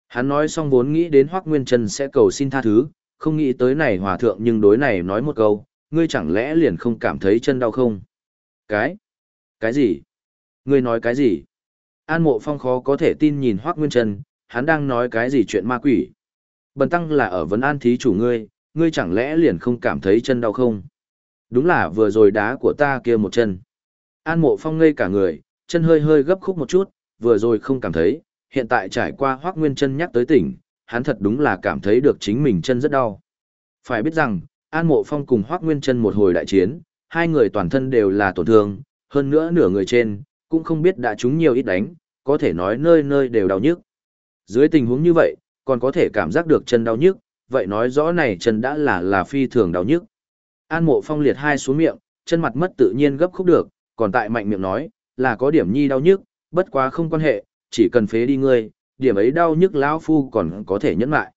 Hắn nói xong vốn nghĩ đến Hoắc Nguyên Trân sẽ cầu xin tha thứ, không nghĩ tới này hòa thượng nhưng đối này nói một câu, ngươi chẳng lẽ liền không cảm thấy chân đau không? Cái? Cái gì? Ngươi nói cái gì? An mộ phong khó có thể tin nhìn Hoắc Nguyên Trân, hắn đang nói cái gì chuyện ma quỷ? Bần tăng là ở vấn an thí chủ ngươi, ngươi chẳng lẽ liền không cảm thấy chân đau không? Đúng là vừa rồi đá của ta kia một chân. An mộ phong ngây cả người, chân hơi hơi gấp khúc một chút, vừa rồi không cảm thấy, hiện tại trải qua hoác nguyên chân nhắc tới tỉnh, hắn thật đúng là cảm thấy được chính mình chân rất đau. Phải biết rằng, An mộ phong cùng hoác nguyên chân một hồi đại chiến, hai người toàn thân đều là tổn thương, hơn nữa nửa người trên, cũng không biết đã trúng nhiều ít đánh, có thể nói nơi nơi đều đau nhức. Dưới tình huống như vậy, còn có thể cảm giác được chân đau nhức, vậy nói rõ này chân đã là là phi thường đau nhức. An mộ phong liệt hai xuống miệng, chân mặt mất tự nhiên gấp khúc được, còn tại mạnh miệng nói, là có điểm nhi đau nhức, bất quá không quan hệ, chỉ cần phế đi ngươi, điểm ấy đau nhức lão phu còn có thể nhẫn lại.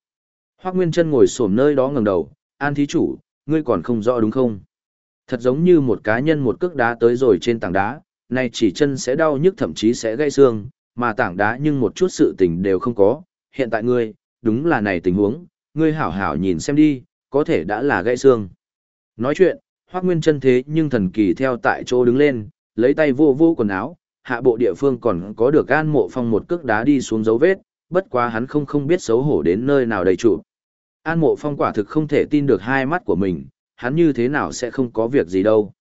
Hoắc Nguyên Chân ngồi xổm nơi đó ngẩng đầu, "An thí chủ, ngươi còn không rõ đúng không?" Thật giống như một cá nhân một cước đá tới rồi trên tảng đá, này chỉ chân sẽ đau nhức thậm chí sẽ gãy xương, mà tảng đá nhưng một chút sự tình đều không có, hiện tại ngươi, đúng là này tình huống, ngươi hảo hảo nhìn xem đi, có thể đã là gãy xương. Nói chuyện, Hoắc Nguyên chân thế nhưng thần kỳ theo tại chỗ đứng lên, lấy tay vô vô quần áo, hạ bộ địa phương còn có được gan mộ phong một cước đá đi xuống dấu vết, bất quá hắn không không biết xấu hổ đến nơi nào đầy trụ. An mộ phong quả thực không thể tin được hai mắt của mình, hắn như thế nào sẽ không có việc gì đâu.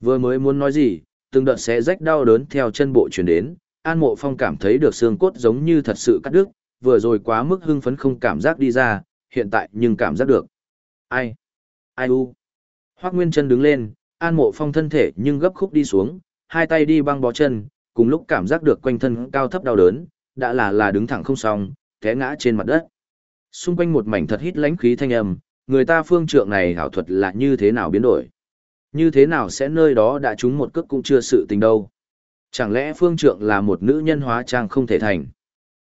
Vừa mới muốn nói gì, từng đợt sẽ rách đau đớn theo chân bộ chuyển đến, an mộ phong cảm thấy được xương cốt giống như thật sự cắt đứt, vừa rồi quá mức hưng phấn không cảm giác đi ra, hiện tại nhưng cảm giác được. Ai? Ai u? Hoác Nguyên chân đứng lên, an mộ phong thân thể nhưng gấp khúc đi xuống, hai tay đi băng bó chân, cùng lúc cảm giác được quanh thân cao thấp đau đớn, đã là là đứng thẳng không xong, té ngã trên mặt đất. Xung quanh một mảnh thật hít lãnh khí thanh âm, người ta phương trượng này hảo thuật là như thế nào biến đổi. Như thế nào sẽ nơi đó đã trúng một cước cũng chưa sự tình đâu. Chẳng lẽ phương trượng là một nữ nhân hóa trang không thể thành?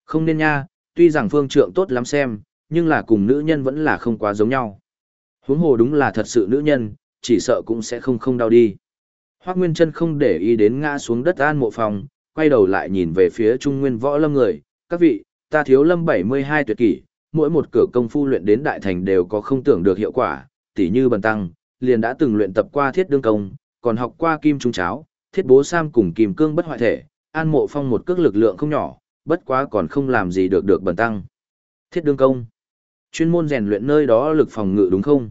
Không nên nha, tuy rằng phương trượng tốt lắm xem, nhưng là cùng nữ nhân vẫn là không quá giống nhau. Huống hồ đúng là thật sự nữ nhân, chỉ sợ cũng sẽ không không đau đi. Hoác Nguyên Trân không để ý đến ngã xuống đất an mộ phòng, quay đầu lại nhìn về phía Trung Nguyên võ lâm người, các vị, ta thiếu lâm 72 tuyệt kỷ, mỗi một cửa công phu luyện đến đại thành đều có không tưởng được hiệu quả, tỉ như bần tăng, liền đã từng luyện tập qua thiết đương công, còn học qua kim trung cháo, thiết bố sam cùng kim cương bất hoại thể, an mộ phong một cước lực lượng không nhỏ, bất quá còn không làm gì được được bần tăng. Thiết đương công, chuyên môn rèn luyện nơi đó lực phòng ngự đúng không?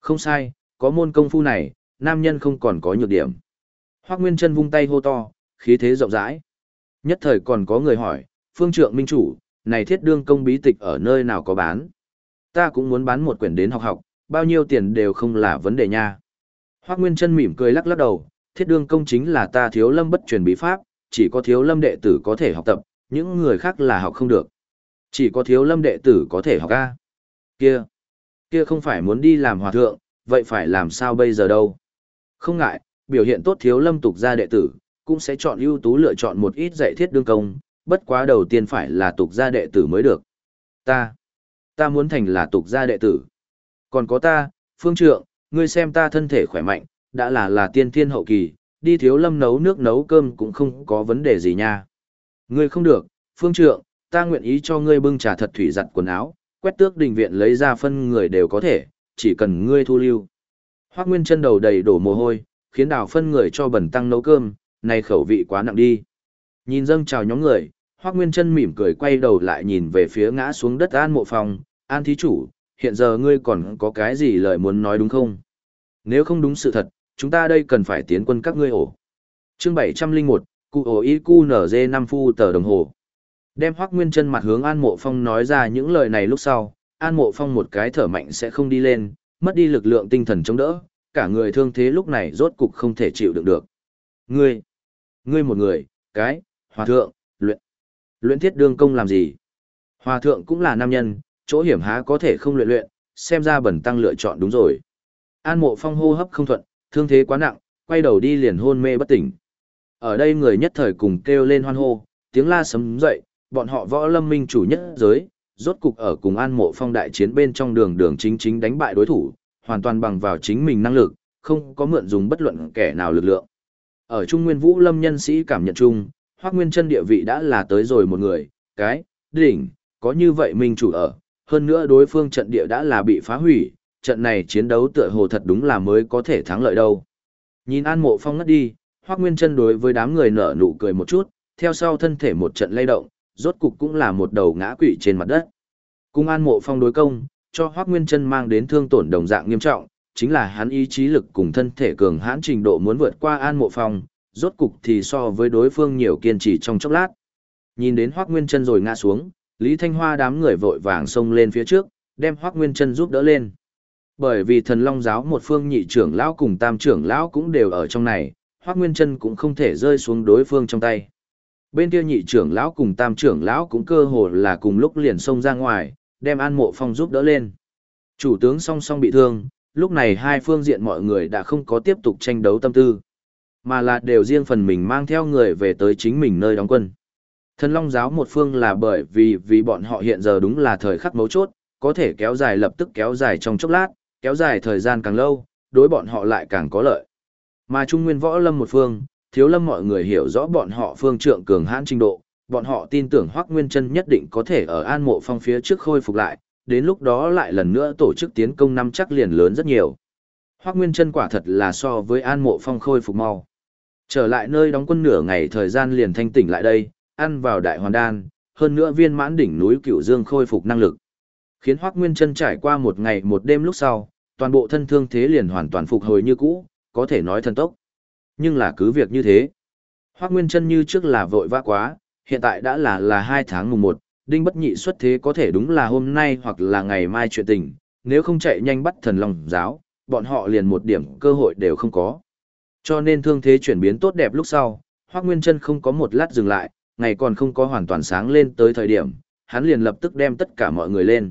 Không sai, có môn công phu này, nam nhân không còn có nhược điểm. Hoác Nguyên Trân vung tay hô to, khí thế rộng rãi. Nhất thời còn có người hỏi, phương trượng minh chủ, này thiết đương công bí tịch ở nơi nào có bán? Ta cũng muốn bán một quyển đến học học, bao nhiêu tiền đều không là vấn đề nha. Hoác Nguyên Trân mỉm cười lắc lắc đầu, thiết đương công chính là ta thiếu lâm bất truyền bí pháp, chỉ có thiếu lâm đệ tử có thể học tập, những người khác là học không được. Chỉ có thiếu lâm đệ tử có thể học A. Kia, kia không phải muốn đi làm hòa thượng, vậy phải làm sao bây giờ đâu? Không ngại, biểu hiện tốt thiếu lâm tục gia đệ tử, cũng sẽ chọn ưu tú lựa chọn một ít dạy thiết đương công, bất quá đầu tiên phải là tục gia đệ tử mới được. Ta, ta muốn thành là tục gia đệ tử. Còn có ta, phương trượng, ngươi xem ta thân thể khỏe mạnh, đã là là tiên thiên hậu kỳ, đi thiếu lâm nấu nước nấu cơm cũng không có vấn đề gì nha. Ngươi không được, phương trượng, ta nguyện ý cho ngươi bưng trà thật thủy giặt quần áo, quét tước đình viện lấy ra phân người đều có thể, chỉ cần ngươi thu lưu. Hoác Nguyên chân đầu đầy đổ mồ hôi, khiến đào phân người cho bẩn tăng nấu cơm, này khẩu vị quá nặng đi. Nhìn dâng chào nhóm người, Hoác Nguyên chân mỉm cười quay đầu lại nhìn về phía ngã xuống đất an mộ phòng, an thí chủ, hiện giờ ngươi còn có cái gì lời muốn nói đúng không? Nếu không đúng sự thật, chúng ta đây cần phải tiến quân các ngươi ổ. Chương 701, cụ ổ y cu nở dê 5 phu tờ đồng hồ. Đem Hoắc Nguyên Chân mặt hướng An Mộ Phong nói ra những lời này lúc sau, An Mộ Phong một cái thở mạnh sẽ không đi lên, mất đi lực lượng tinh thần chống đỡ, cả người thương thế lúc này rốt cục không thể chịu đựng được. Ngươi, ngươi một người, cái, hòa thượng, luyện, luyện thiết đương công làm gì? Hòa thượng cũng là nam nhân, chỗ hiểm há có thể không luyện luyện, xem ra bẩn tăng lựa chọn đúng rồi. An Mộ Phong hô hấp không thuận, thương thế quá nặng, quay đầu đi liền hôn mê bất tỉnh. Ở đây người nhất thời cùng kêu lên hoan hô, tiếng la sấm dậy, bọn họ võ lâm minh chủ nhất giới, rốt cục ở cùng an mộ phong đại chiến bên trong đường đường chính chính đánh bại đối thủ, hoàn toàn bằng vào chính mình năng lực, không có mượn dùng bất luận kẻ nào lực lượng. Ở Trung Nguyên Vũ Lâm nhân sĩ cảm nhận chung, Hoắc Nguyên Chân địa vị đã là tới rồi một người, cái, đỉnh, có như vậy minh chủ ở, hơn nữa đối phương trận địa đã là bị phá hủy, trận này chiến đấu tựa hồ thật đúng là mới có thể thắng lợi đâu. Nhìn An Mộ Phong ngất đi, Hoắc Nguyên Chân đối với đám người nở nụ cười một chút, theo sau thân thể một trận lay động, rốt cục cũng là một đầu ngã quỵ trên mặt đất. Cung An Mộ Phong đối công, cho Hoắc Nguyên Chân mang đến thương tổn đồng dạng nghiêm trọng, chính là hắn ý chí lực cùng thân thể cường hãn trình độ muốn vượt qua An Mộ Phong, rốt cục thì so với đối phương nhiều kiên trì trong chốc lát. Nhìn đến Hoắc Nguyên Chân rồi ngã xuống, Lý Thanh Hoa đám người vội vàng xông lên phía trước, đem Hoắc Nguyên Chân giúp đỡ lên. Bởi vì Thần Long giáo một phương nhị trưởng lão cùng tam trưởng lão cũng đều ở trong này, Hoắc Nguyên Chân cũng không thể rơi xuống đối phương trong tay. Bên kia nhị trưởng lão cùng tam trưởng lão cũng cơ hồ là cùng lúc liền xông ra ngoài, đem An Mộ Phong giúp đỡ lên. Chủ tướng song song bị thương, lúc này hai phương diện mọi người đã không có tiếp tục tranh đấu tâm tư, mà là đều riêng phần mình mang theo người về tới chính mình nơi đóng quân. Thần Long giáo một phương là bởi vì vì bọn họ hiện giờ đúng là thời khắc mấu chốt, có thể kéo dài lập tức kéo dài trong chốc lát, kéo dài thời gian càng lâu, đối bọn họ lại càng có lợi. Mà Trung Nguyên Võ Lâm một phương, thiếu lâm mọi người hiểu rõ bọn họ phương trượng cường hãn trình độ, bọn họ tin tưởng Hoắc Nguyên Chân nhất định có thể ở An Mộ Phong phía trước khôi phục lại, đến lúc đó lại lần nữa tổ chức tiến công năm chắc liền lớn rất nhiều. Hoắc Nguyên Chân quả thật là so với An Mộ Phong khôi phục mau. Trở lại nơi đóng quân nửa ngày thời gian liền thanh tỉnh lại đây, ăn vào đại hoàn đan, hơn nữa viên mãn đỉnh núi Cửu Dương khôi phục năng lực. Khiến Hoắc Nguyên Chân trải qua một ngày một đêm lúc sau, toàn bộ thân thương thế liền hoàn toàn phục hồi như cũ, có thể nói thần tốc. Nhưng là cứ việc như thế. Hoắc Nguyên chân như trước là vội vã quá, hiện tại đã là là hai tháng mùng một, đinh bất nhị xuất thế có thể đúng là hôm nay hoặc là ngày mai chuyện tình, nếu không chạy nhanh bắt thần lòng giáo, bọn họ liền một điểm cơ hội đều không có. Cho nên thương thế chuyển biến tốt đẹp lúc sau, Hoắc Nguyên chân không có một lát dừng lại, ngày còn không có hoàn toàn sáng lên tới thời điểm, hắn liền lập tức đem tất cả mọi người lên.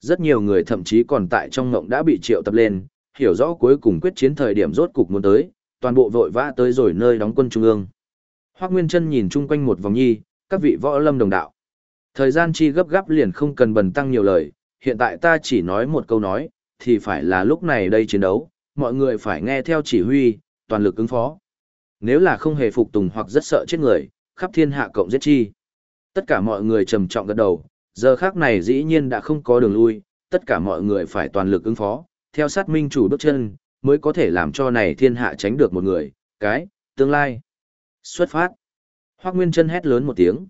Rất nhiều người thậm chí còn tại trong ngộng đã bị triệu tập lên, hiểu rõ cuối cùng quyết chiến thời điểm rốt cục muốn tới, toàn bộ vội vã tới rồi nơi đóng quân trung ương. Hoắc Nguyên Chân nhìn chung quanh một vòng nhi, các vị võ lâm đồng đạo. Thời gian chi gấp gáp liền không cần bần tăng nhiều lời, hiện tại ta chỉ nói một câu nói, thì phải là lúc này đây chiến đấu, mọi người phải nghe theo chỉ huy, toàn lực ứng phó. Nếu là không hề phục tùng hoặc rất sợ chết người, khắp thiên hạ cộng giết chi. Tất cả mọi người trầm trọng gật đầu, giờ khác này dĩ nhiên đã không có đường lui, tất cả mọi người phải toàn lực ứng phó, theo sát minh chủ bước chân, mới có thể làm cho này thiên hạ tránh được một người, cái, tương lai. Xuất phát. Hoác Nguyên chân hét lớn một tiếng.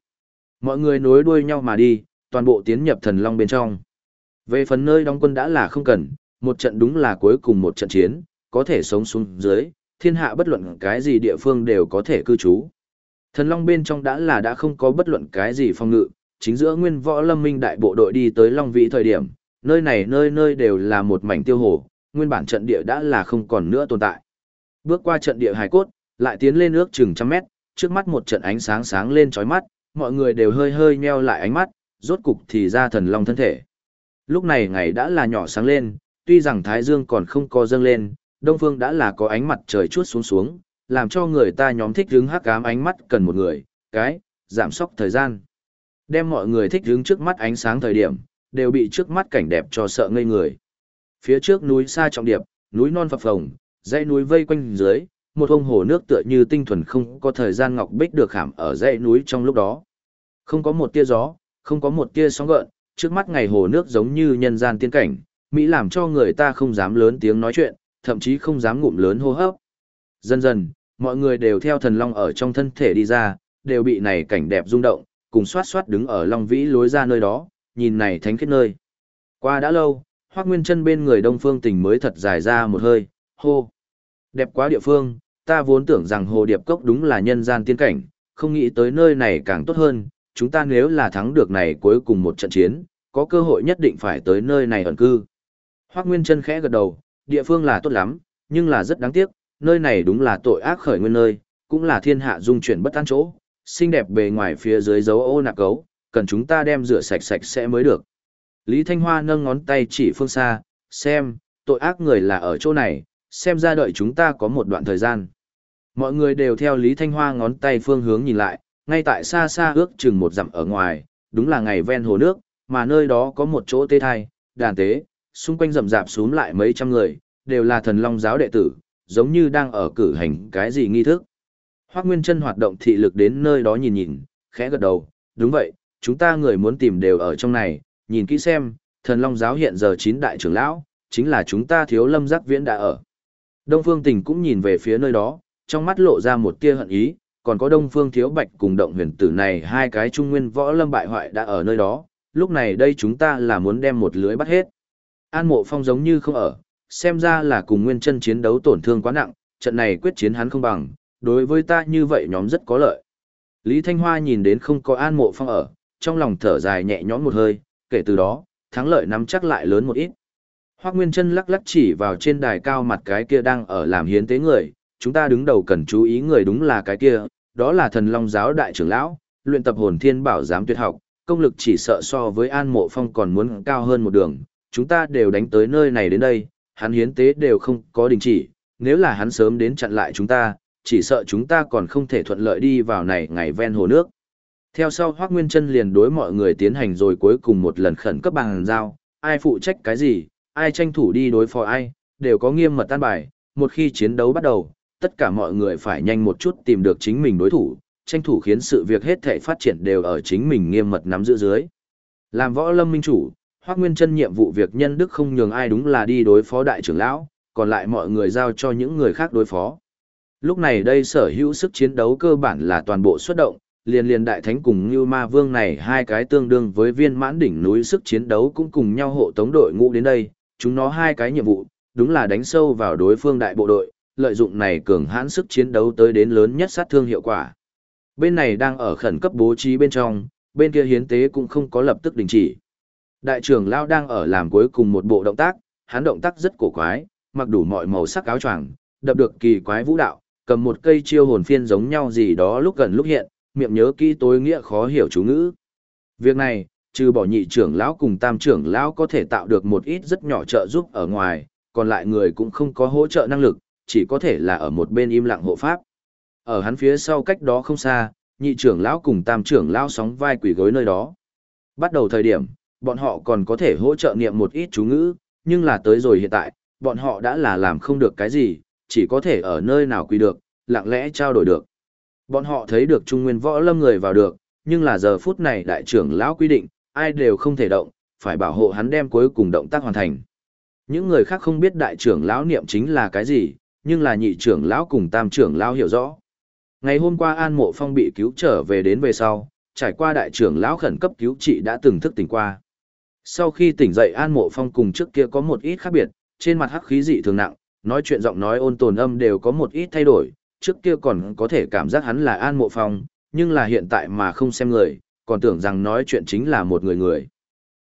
Mọi người nối đuôi nhau mà đi, toàn bộ tiến nhập thần long bên trong. Về phần nơi đóng quân đã là không cần, một trận đúng là cuối cùng một trận chiến, có thể sống xuống dưới, thiên hạ bất luận cái gì địa phương đều có thể cư trú. Thần Long bên trong đã là đã không có bất luận cái gì phong ngự, chính giữa nguyên võ lâm minh đại bộ đội đi tới Long Vĩ thời điểm, nơi này nơi nơi đều là một mảnh tiêu hồ, nguyên bản trận địa đã là không còn nữa tồn tại. Bước qua trận địa hài cốt, lại tiến lên ước chừng trăm mét, trước mắt một trận ánh sáng sáng lên chói mắt, mọi người đều hơi hơi nheo lại ánh mắt, rốt cục thì ra thần long thân thể. Lúc này ngày đã là nhỏ sáng lên, tuy rằng thái dương còn không có dâng lên, đông phương đã là có ánh mặt trời chuốt xuống xuống, làm cho người ta nhóm thích đứng hắc ám ánh mắt cần một người, cái, giảm sóc thời gian. Đem mọi người thích đứng trước mắt ánh sáng thời điểm, đều bị trước mắt cảnh đẹp cho sợ ngây người. Phía trước núi xa trọng điệp, núi non phập phồng, dãy núi vây quanh dưới, một ông hồ nước tựa như tinh thuần không có thời gian ngọc bích được hàm ở dãy núi trong lúc đó. Không có một tia gió, không có một tia sóng gợn, trước mắt ngày hồ nước giống như nhân gian tiên cảnh, Mỹ làm cho người ta không dám lớn tiếng nói chuyện, thậm chí không dám ngụm lớn hô hấp. Dần dần, mọi người đều theo thần long ở trong thân thể đi ra, đều bị này cảnh đẹp rung động, cùng xoát xoát đứng ở long vĩ lối ra nơi đó, nhìn này thánh kết nơi. Qua đã lâu, Hoác Nguyên chân bên người Đông Phương Tình mới thật dài ra một hơi, hô. Đẹp quá địa phương, ta vốn tưởng rằng Hồ Điệp Cốc đúng là nhân gian tiên cảnh, không nghĩ tới nơi này càng tốt hơn, chúng ta nếu là thắng được này cuối cùng một trận chiến, có cơ hội nhất định phải tới nơi này ẩn cư. Hoác Nguyên chân khẽ gật đầu, địa phương là tốt lắm, nhưng là rất đáng tiếc, nơi này đúng là tội ác khởi nguyên nơi, cũng là thiên hạ dung chuyển bất an chỗ, xinh đẹp bề ngoài phía dưới dấu ô nạc cấu, cần chúng ta đem rửa sạch sạch sẽ mới được. Lý Thanh Hoa nâng ngón tay chỉ phương xa, xem, tội ác người là ở chỗ này, xem ra đợi chúng ta có một đoạn thời gian. Mọi người đều theo Lý Thanh Hoa ngón tay phương hướng nhìn lại, ngay tại xa xa ước chừng một dặm ở ngoài, đúng là ngày ven hồ nước, mà nơi đó có một chỗ tê thai, đàn tế, xung quanh rậm rạp xuống lại mấy trăm người, đều là thần long giáo đệ tử, giống như đang ở cử hành cái gì nghi thức. Hoác Nguyên Trân hoạt động thị lực đến nơi đó nhìn nhìn, khẽ gật đầu, đúng vậy, chúng ta người muốn tìm đều ở trong này, nhìn kỹ xem, thần long giáo hiện giờ chín đại trưởng lão, chính là chúng ta thiếu lâm giác viễn đã ở. Đông Phương Tình cũng nhìn về phía nơi đó, trong mắt lộ ra một tia hận ý, còn có Đông Phương Thiếu Bạch cùng Động Huyền Tử này hai cái trung nguyên võ lâm bại hoại đã ở nơi đó, lúc này đây chúng ta là muốn đem một lưới bắt hết. An Mộ Phong giống như không ở, xem ra là cùng nguyên chân chiến đấu tổn thương quá nặng, trận này quyết chiến hắn không bằng, đối với ta như vậy nhóm rất có lợi. Lý Thanh Hoa nhìn đến không có An Mộ Phong ở, trong lòng thở dài nhẹ nhõm một hơi, kể từ đó, thắng lợi nắm chắc lại lớn một ít. Hoác Nguyên Trân lắc lắc chỉ vào trên đài cao mặt cái kia đang ở làm hiến tế người, chúng ta đứng đầu cần chú ý người đúng là cái kia, đó là thần long giáo đại trưởng lão, luyện tập hồn thiên bảo giám tuyệt học, công lực chỉ sợ so với An Mộ Phong còn muốn cao hơn một đường, chúng ta đều đánh tới nơi này đến đây, hắn hiến tế đều không có đình chỉ, nếu là hắn sớm đến chặn lại chúng ta, chỉ sợ chúng ta còn không thể thuận lợi đi vào này ngày ven hồ nước. Theo sau Hoác Nguyên Trân liền đối mọi người tiến hành rồi cuối cùng một lần khẩn cấp bằng giao, ai phụ trách cái gì, ai tranh thủ đi đối phó ai, đều có nghiêm mật tan bài, một khi chiến đấu bắt đầu, tất cả mọi người phải nhanh một chút tìm được chính mình đối thủ, tranh thủ khiến sự việc hết thể phát triển đều ở chính mình nghiêm mật nắm giữ dưới. Làm võ lâm minh chủ, Hoác Nguyên Trân nhiệm vụ việc nhân đức không nhường ai đúng là đi đối phó đại trưởng lão, còn lại mọi người giao cho những người khác đối phó. Lúc này đây sở hữu sức chiến đấu cơ bản là toàn bộ xuất động, liền liền đại thánh cùng như ma vương này hai cái tương đương với viên mãn đỉnh núi sức chiến đấu cũng cùng nhau hộ tống đội ngũ đến đây, chúng nó hai cái nhiệm vụ, đúng là đánh sâu vào đối phương đại bộ đội, lợi dụng này cường hãn sức chiến đấu tới đến lớn nhất sát thương hiệu quả. Bên này đang ở khẩn cấp bố trí bên trong, bên kia hiến tế cũng không có lập tức đình chỉ. Đại trưởng Lao đang ở làm cuối cùng một bộ động tác, hắn động tác rất cổ quái, mặc đủ mọi màu sắc áo choàng, đập được kỳ quái vũ đạo, cầm một cây chiêu hồn phiên giống nhau gì đó lúc gần lúc hiện, miệng nhớ kỹ tối nghĩa khó hiểu chú ngữ. Việc này, trừ bỏ nhị trưởng lão cùng tam trưởng lão có thể tạo được một ít rất nhỏ trợ giúp ở ngoài, còn lại người cũng không có hỗ trợ năng lực, chỉ có thể là ở một bên im lặng hộ pháp. Ở hắn phía sau cách đó không xa, nhị trưởng lão cùng tam trưởng lão sóng vai quỷ gối nơi đó. Bắt đầu thời điểm, bọn họ còn có thể hỗ trợ niệm một ít chú ngữ, nhưng là tới rồi hiện tại, bọn họ đã là làm không được cái gì, chỉ có thể ở nơi nào quỳ được, lặng lẽ trao đổi được. Bọn họ thấy được trung nguyên võ lâm người vào được, nhưng là giờ phút này đại trưởng lão quy định, ai đều không thể động, phải bảo hộ hắn đem cuối cùng động tác hoàn thành. Những người khác không biết đại trưởng lão niệm chính là cái gì, nhưng là nhị trưởng lão cùng tam trưởng lão hiểu rõ. Ngày hôm qua An Mộ Phong bị cứu trở về đến về sau, trải qua đại trưởng lão khẩn cấp cứu trị đã từng thức tỉnh qua. Sau khi tỉnh dậy An Mộ Phong cùng trước kia có một ít khác biệt, trên mặt hắc khí dị thường nặng, nói chuyện giọng nói ôn tồn âm đều có một ít thay đổi, trước kia còn có thể cảm giác hắn là An Mộ Phong, nhưng là hiện tại mà không xem người, còn tưởng rằng nói chuyện chính là một người người.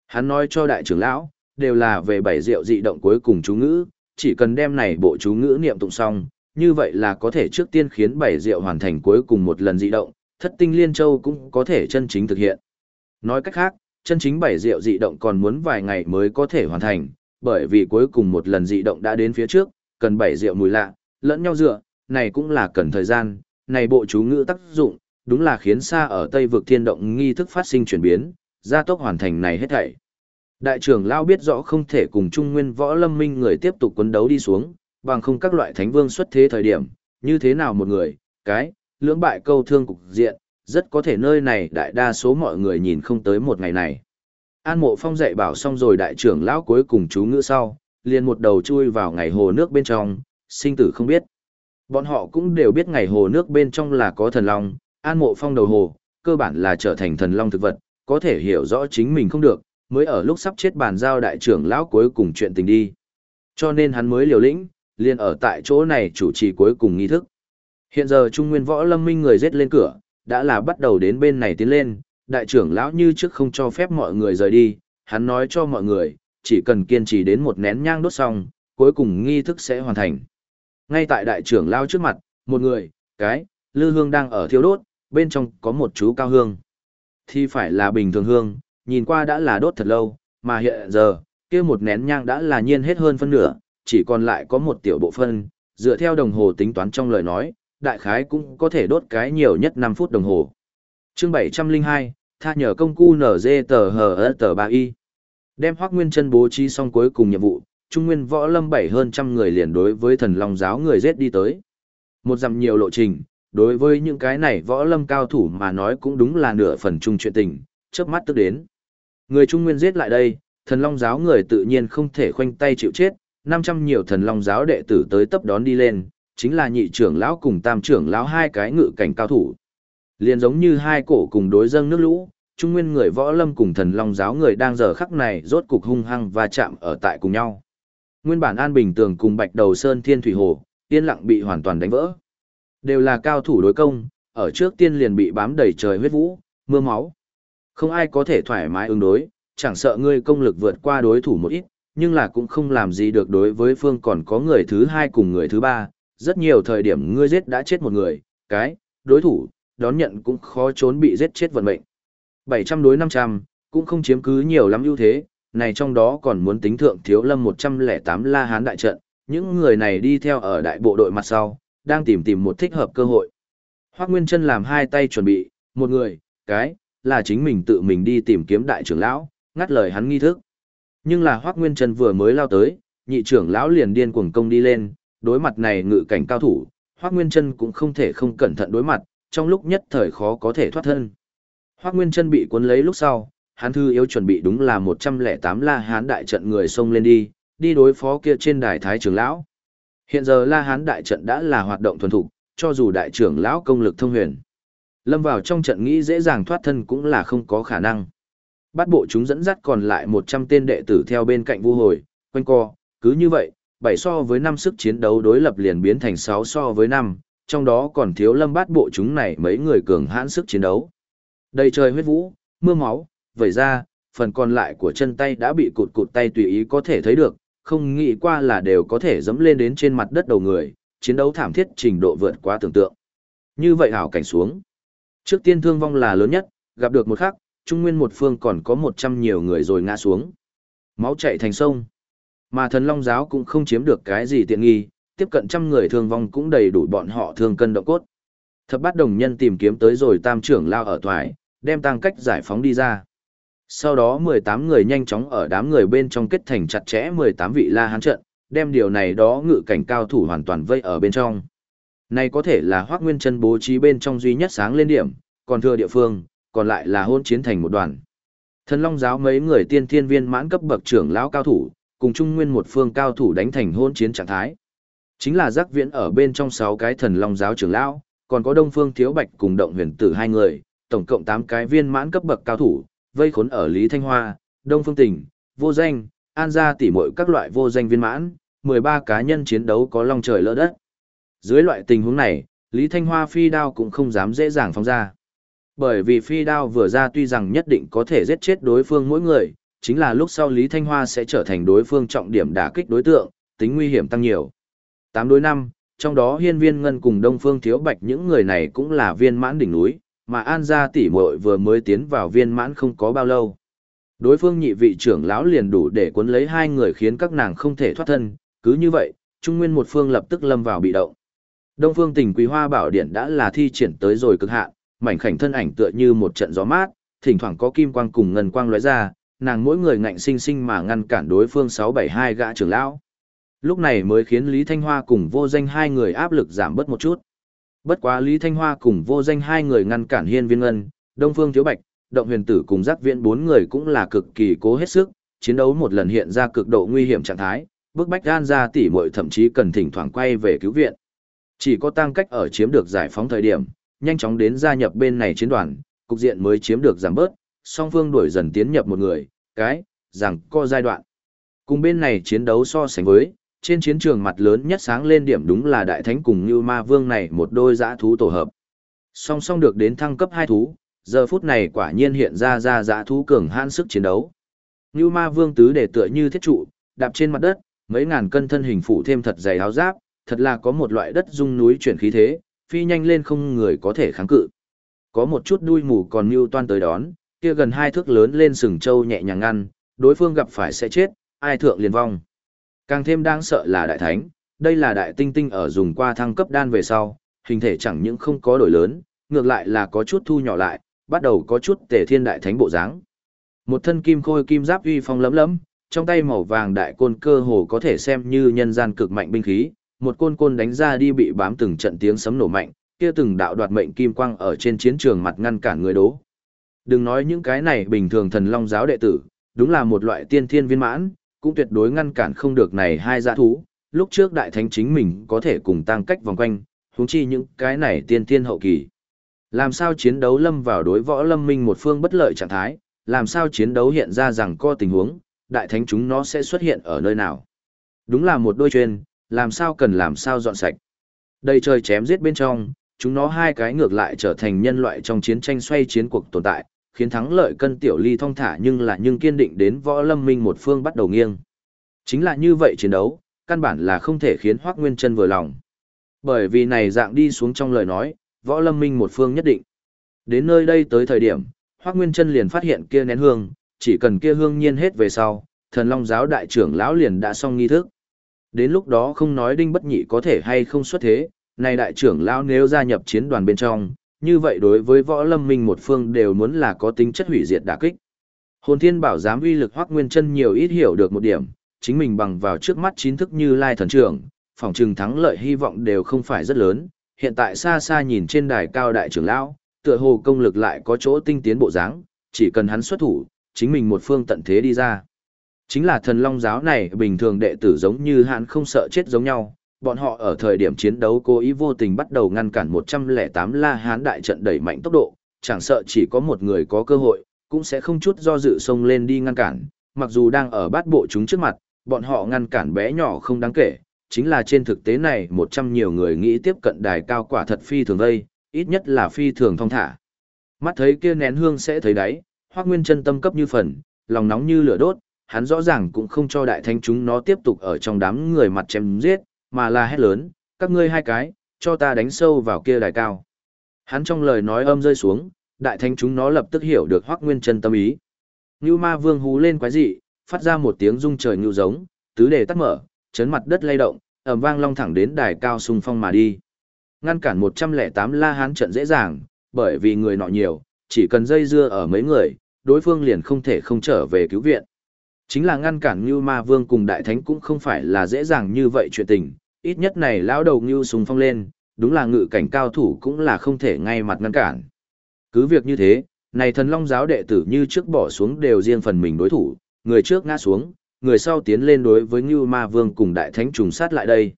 Hắn nói cho đại trưởng lão, đều là về bảy rượu dị động cuối cùng chú ngữ, chỉ cần đem này bộ chú ngữ niệm tụng xong, như vậy là có thể trước tiên khiến bảy rượu hoàn thành cuối cùng một lần dị động, thất tinh liên châu cũng có thể chân chính thực hiện. Nói cách khác, chân chính bảy rượu dị động còn muốn vài ngày mới có thể hoàn thành, bởi vì cuối cùng một lần dị động đã đến phía trước, cần bảy rượu mùi lạ, lẫn nhau dựa, này cũng là cần thời gian, này bộ chú ngữ tác dụng, đúng là khiến xa ở Tây vực thiên động nghi thức phát sinh chuyển biến, gia tốc hoàn thành này hết thảy. Đại trưởng Lao biết rõ không thể cùng Trung Nguyên Võ Lâm Minh người tiếp tục quấn đấu đi xuống, bằng không các loại thánh vương xuất thế thời điểm, như thế nào một người, cái, lưỡng bại câu thương cục diện, rất có thể nơi này đại đa số mọi người nhìn không tới một ngày này. An mộ phong dạy bảo xong rồi đại trưởng lão cuối cùng chú ngữ sau, liền một đầu chui vào ngày hồ nước bên trong, sinh tử không biết. Bọn họ cũng đều biết ngày hồ nước bên trong là có thần long, an mộ phong đầu hồ, cơ bản là trở thành thần long thực vật, có thể hiểu rõ chính mình không được, mới ở lúc sắp chết bàn giao đại trưởng lão cuối cùng chuyện tình đi. Cho nên hắn mới liều lĩnh, liền ở tại chỗ này chủ trì cuối cùng nghi thức. Hiện giờ Trung Nguyên Võ Lâm Minh người giết lên cửa, đã là bắt đầu đến bên này tiến lên, đại trưởng lão như trước không cho phép mọi người rời đi, hắn nói cho mọi người, chỉ cần kiên trì đến một nén nhang đốt xong, cuối cùng nghi thức sẽ hoàn thành. Ngay tại đại trưởng lao trước mặt, một người, cái, lư hương đang ở thiêu đốt, bên trong có một chú cao hương. Thì phải là bình thường hương, nhìn qua đã là đốt thật lâu, mà hiện giờ, kia một nén nhang đã là nhiên hết hơn phân nửa, chỉ còn lại có một tiểu bộ phân, dựa theo đồng hồ tính toán trong lời nói, đại khái cũng có thể đốt cái nhiều nhất 5 phút đồng hồ. Chương 702, tha nhờ công cu NG tờ hờ tờ 3Y. Đem Hoắc Nguyên Chân bố trí xong cuối cùng nhiệm vụ, Trung Nguyên Võ Lâm bảy hơn trăm người liền đối với Thần Long giáo người giết đi tới. Một dặm nhiều lộ trình, đối với những cái này Võ Lâm cao thủ mà nói cũng đúng là nửa phần chung chuyện tình, chớp mắt tức đến. Người Trung Nguyên giết lại đây, Thần Long giáo người tự nhiên không thể khoanh tay chịu chết, 500 nhiều Thần Long giáo đệ tử tới tấp đón đi lên, chính là nhị trưởng lão cùng tam trưởng lão hai cái ngự cảnh cao thủ. Liền giống như hai cổ cùng đối dâng nước lũ, trung nguyên người võ lâm cùng thần long giáo người đang giờ khắc này rốt cục hung hăng và chạm ở tại cùng nhau. Nguyên bản an bình tường cùng bạch đầu sơn thiên thủy hồ, yên lặng bị hoàn toàn đánh vỡ. Đều là cao thủ đối công, ở trước tiên liền bị bám đầy trời huyết vũ, mưa máu. Không ai có thể thoải mái ứng đối, chẳng sợ ngươi công lực vượt qua đối thủ một ít, nhưng là cũng không làm gì được đối với phương còn có người thứ hai cùng người thứ ba, rất nhiều thời điểm ngươi giết đã chết một người, cái, đối thủ, đón nhận cũng khó trốn bị giết chết vận mệnh. 700 đối 500, cũng không chiếm cứ nhiều lắm ưu thế, này trong đó còn muốn tính thượng thiếu lâm 108 la hán đại trận, những người này đi theo ở đại bộ đội mặt sau, đang tìm tìm một thích hợp cơ hội. Hoác Nguyên chân làm hai tay chuẩn bị, một người, cái, là chính mình tự mình đi tìm kiếm đại trưởng lão, ngắt lời hắn nghi thức. Nhưng là Hoác Nguyên chân vừa mới lao tới, nhị trưởng lão liền điên cuồng công đi lên, đối mặt này ngự cảnh cao thủ, Hoắc Nguyên Chân cũng không thể không cẩn thận đối mặt, trong lúc nhất thời khó có thể thoát thân. Hoắc Nguyên Chân bị cuốn lấy lúc sau, hắn thư yếu chuẩn bị đúng là 108 La Hán đại trận người xông lên đi, đi đối phó kia trên đài thái trưởng lão. Hiện giờ La Hán đại trận đã là hoạt động thuần thục, cho dù đại trưởng lão công lực thông huyền, lâm vào trong trận nghĩ dễ dàng thoát thân cũng là không có khả năng. Bắt bộ chúng dẫn dắt còn lại 100 tên đệ tử theo bên cạnh vu hồi, quanh co, cứ như vậy, 7 so với 5 sức chiến đấu đối lập liền biến thành 6 so với 5, trong đó còn thiếu lâm bát bộ chúng này mấy người cường hãn sức chiến đấu. Đầy trời huyết vũ, mưa máu, vẩy ra, phần còn lại của chân tay đã bị cụt cụt tay tùy ý có thể thấy được, không nghĩ qua là đều có thể dẫm lên đến trên mặt đất đầu người, chiến đấu thảm thiết trình độ vượt quá tưởng tượng. Như vậy hảo cảnh xuống. Trước tiên thương vong là lớn nhất, gặp được một khắc, trung nguyên một phương còn có 100 nhiều người rồi ngã xuống. Máu chạy thành sông. Mà thần long giáo cũng không chiếm được cái gì tiện nghi, tiếp cận trăm người thương vong cũng đầy đủ bọn họ thương cân động cốt. Thập bát đồng nhân tìm kiếm tới rồi tam trưởng lao ở thoại, đem tăng cách giải phóng đi ra. Sau đó 18 người nhanh chóng ở đám người bên trong kết thành chặt chẽ 18 vị la hán trận, đem điều này đó ngự cảnh cao thủ hoàn toàn vây ở bên trong. Này có thể là Hoắc Nguyên Chân bố trí bên trong duy nhất sáng lên điểm, còn thừa địa phương, còn lại là hôn chiến thành một đoàn. Thần Long giáo mấy người tiên thiên viên mãn cấp bậc trưởng lão cao thủ, cùng trung nguyên một phương cao thủ đánh thành hôn chiến trạng thái. Chính là giác viễn ở bên trong 6 cái thần Long giáo trưởng lão, còn có Đông Phương Thiếu Bạch cùng Động Huyền Tử hai người, tổng cộng 8 cái viên mãn cấp bậc cao thủ, vây khốn ở Lý Thanh Hoa, Đông Phương Tỉnh, Vô Danh, An Gia tỷ muội các loại vô danh viên mãn, 13 cá nhân chiến đấu có long trời lỡ đất. Dưới loại tình huống này, Lý Thanh Hoa phi đao cũng không dám dễ dàng phóng ra. Bởi vì phi đao vừa ra tuy rằng nhất định có thể giết chết đối phương mỗi người, chính là lúc sau Lý Thanh Hoa sẽ trở thành đối phương trọng điểm đả kích đối tượng, tính nguy hiểm tăng nhiều. 8 đối 5, trong đó hiên viên ngân cùng đông phương thiếu bạch những người này cũng là viên mãn đỉnh núi, mà An gia tỷ muội vừa mới tiến vào viên mãn không có bao lâu. Đối phương nhị vị trưởng lão liền đủ để cuốn lấy hai người khiến các nàng không thể thoát thân, cứ như vậy, Trung Nguyên một phương lập tức lâm vào bị động. Đông phương tỉnh Quý Hoa Bảo Điện đã là thi triển tới rồi cực hạn, mảnh khảnh thân ảnh tựa như một trận gió mát, thỉnh thoảng có kim quang cùng ngân quang lóe ra, nàng mỗi người ngạnh sinh sinh mà ngăn cản đối phương 672 gã trưởng lão. Lúc này mới khiến Lý Thanh Hoa cùng vô danh hai người áp lực giảm bớt một chút. Bất quá Lý Thanh Hoa cùng vô danh hai người ngăn cản hiên viên ngân, Đông Phương Thiếu Bạch, Động Huyền Tử cùng giác viện bốn người cũng là cực kỳ cố hết sức, chiến đấu một lần hiện ra cực độ nguy hiểm trạng thái, bức bách gan ra tỉ muội thậm chí cần thỉnh thoảng quay về cứu viện. Chỉ có tăng cách ở chiếm được giải phóng thời điểm, nhanh chóng đến gia nhập bên này chiến đoàn, cục diện mới chiếm được giảm bớt, song phương đuổi dần tiến nhập một người, cái, rằng co giai đoạn. Cùng bên này chiến đấu so sánh với, trên chiến trường mặt lớn nhất sáng lên điểm đúng là đại thánh cùng như ma vương này một đôi giã thú tổ hợp. Song song được đến thăng cấp hai thú, giờ phút này quả nhiên hiện ra ra giã thú cường hãn sức chiến đấu. Như ma vương tứ để tựa như thiết trụ, đạp trên mặt đất, mấy ngàn cân thân hình phủ thêm thật dày áo giáp, thật là có một loại đất dung núi chuyển khí thế, phi nhanh lên không người có thể kháng cự. Có một chút đuôi mù còn mưu toan tới đón, kia gần hai thước lớn lên sừng trâu nhẹ nhàng ngăn, đối phương gặp phải sẽ chết, ai thượng liền vong. Càng thêm đáng sợ là đại thánh, đây là đại tinh tinh ở dùng qua thăng cấp đan về sau, hình thể chẳng những không có đổi lớn, ngược lại là có chút thu nhỏ lại, bắt đầu có chút tề thiên đại thánh bộ dáng. Một thân kim khôi kim giáp uy phong lấm lấm, trong tay màu vàng đại côn cơ hồ có thể xem như nhân gian cực mạnh binh khí, một côn côn đánh ra đi bị bám từng trận tiếng sấm nổ mạnh, kia từng đạo đoạt mệnh kim quang ở trên chiến trường mặt ngăn cản người đố. Đừng nói những cái này bình thường thần long giáo đệ tử, đúng là một loại tiên thiên viên mãn, cũng tuyệt đối ngăn cản không được này hai dã thú. Lúc trước đại thánh chính mình có thể cùng tăng cách vòng quanh, huống chi những cái này tiên thiên hậu kỳ. Làm sao chiến đấu lâm vào đối võ lâm minh một phương bất lợi trạng thái, làm sao chiến đấu hiện ra rằng có tình huống, đại thánh chúng nó sẽ xuất hiện ở nơi nào. Đúng là một đôi chuyên, làm sao cần làm sao dọn sạch. Đầy trời chém giết bên trong, chúng nó hai cái ngược lại trở thành nhân loại trong chiến tranh xoay chiến cuộc tồn tại, khiến thắng lợi cân tiểu ly thong thả nhưng là nhưng kiên định đến võ lâm minh một phương bắt đầu nghiêng. Chính là như vậy chiến đấu, căn bản là không thể khiến Hoác Nguyên chân vừa lòng. Bởi vì này dạng đi xuống trong lời nói, võ lâm minh một phương nhất định. Đến nơi đây tới thời điểm, Hoác Nguyên chân liền phát hiện kia nén hương, chỉ cần kia hương nhiên hết về sau, thần long giáo đại trưởng lão liền đã xong nghi thức. Đến lúc đó không nói đinh bất nhị có thể hay không xuất thế, này đại trưởng lão nếu gia nhập chiến đoàn bên trong, như vậy đối với võ lâm minh một phương đều muốn là có tính chất hủy diệt đả kích. Hồn thiên bảo giám uy lực hoắc nguyên chân nhiều ít hiểu được một điểm, chính mình bằng vào trước mắt chín thức như lai thần trưởng, phòng trường thắng lợi hy vọng đều không phải rất lớn, hiện tại xa xa nhìn trên đài cao đại trưởng lão, tựa hồ công lực lại có chỗ tinh tiến bộ dáng, chỉ cần hắn xuất thủ, chính mình một phương tận thế đi ra. Chính là thần long giáo này bình thường đệ tử giống như hắn không sợ chết giống nhau, bọn họ ở thời điểm chiến đấu cố ý vô tình bắt đầu ngăn cản 108 La Hán đại trận đẩy mạnh tốc độ, chẳng sợ chỉ có một người có cơ hội, cũng sẽ không chút do dự xông lên đi ngăn cản, mặc dù đang ở bát bộ chúng trước mặt, bọn họ ngăn cản bé nhỏ không đáng kể, chính là trên thực tế này 100 nhiều người nghĩ tiếp cận đài cao quả thật phi thường đây ít nhất là phi thường thông thả. Mắt thấy kia nén hương sẽ thấy đáy, Hoắc Nguyên chân tâm cấp như phần, lòng nóng như lửa đốt, hắn rõ ràng cũng không cho đại thanh chúng nó tiếp tục ở trong đám người mặt chém giết, mà là hét lớn, các ngươi hai cái, cho ta đánh sâu vào kia đài cao. Hắn trong lời nói âm rơi xuống, đại thánh chúng nó lập tức hiểu được Hoắc Nguyên Chân tâm ý. Nưu Ma Vương hú lên quái dị, phát ra một tiếng rung trời ngưu giống, tứ đề tắt mở, chấn mặt đất lay động, ầm vang long thẳng đến đài cao xung phong mà đi. Ngăn cản 108 La Hán trận dễ dàng, bởi vì người nọ nhiều, chỉ cần dây dưa ở mấy người, đối phương liền không thể không trở về cứu viện. Chính là ngăn cản Như Ma Vương cùng Đại Thánh cũng không phải là dễ dàng như vậy chuyện tình, ít nhất này lão đầu ngưu sùng phong lên, đúng là ngự cảnh cao thủ cũng là không thể ngay mặt ngăn cản. Cứ việc như thế, này thần long giáo đệ tử như trước bỏ xuống đều riêng phần mình đối thủ, người trước ngã xuống, người sau tiến lên đối với Ngưu Ma Vương cùng Đại Thánh trùng sát lại đây.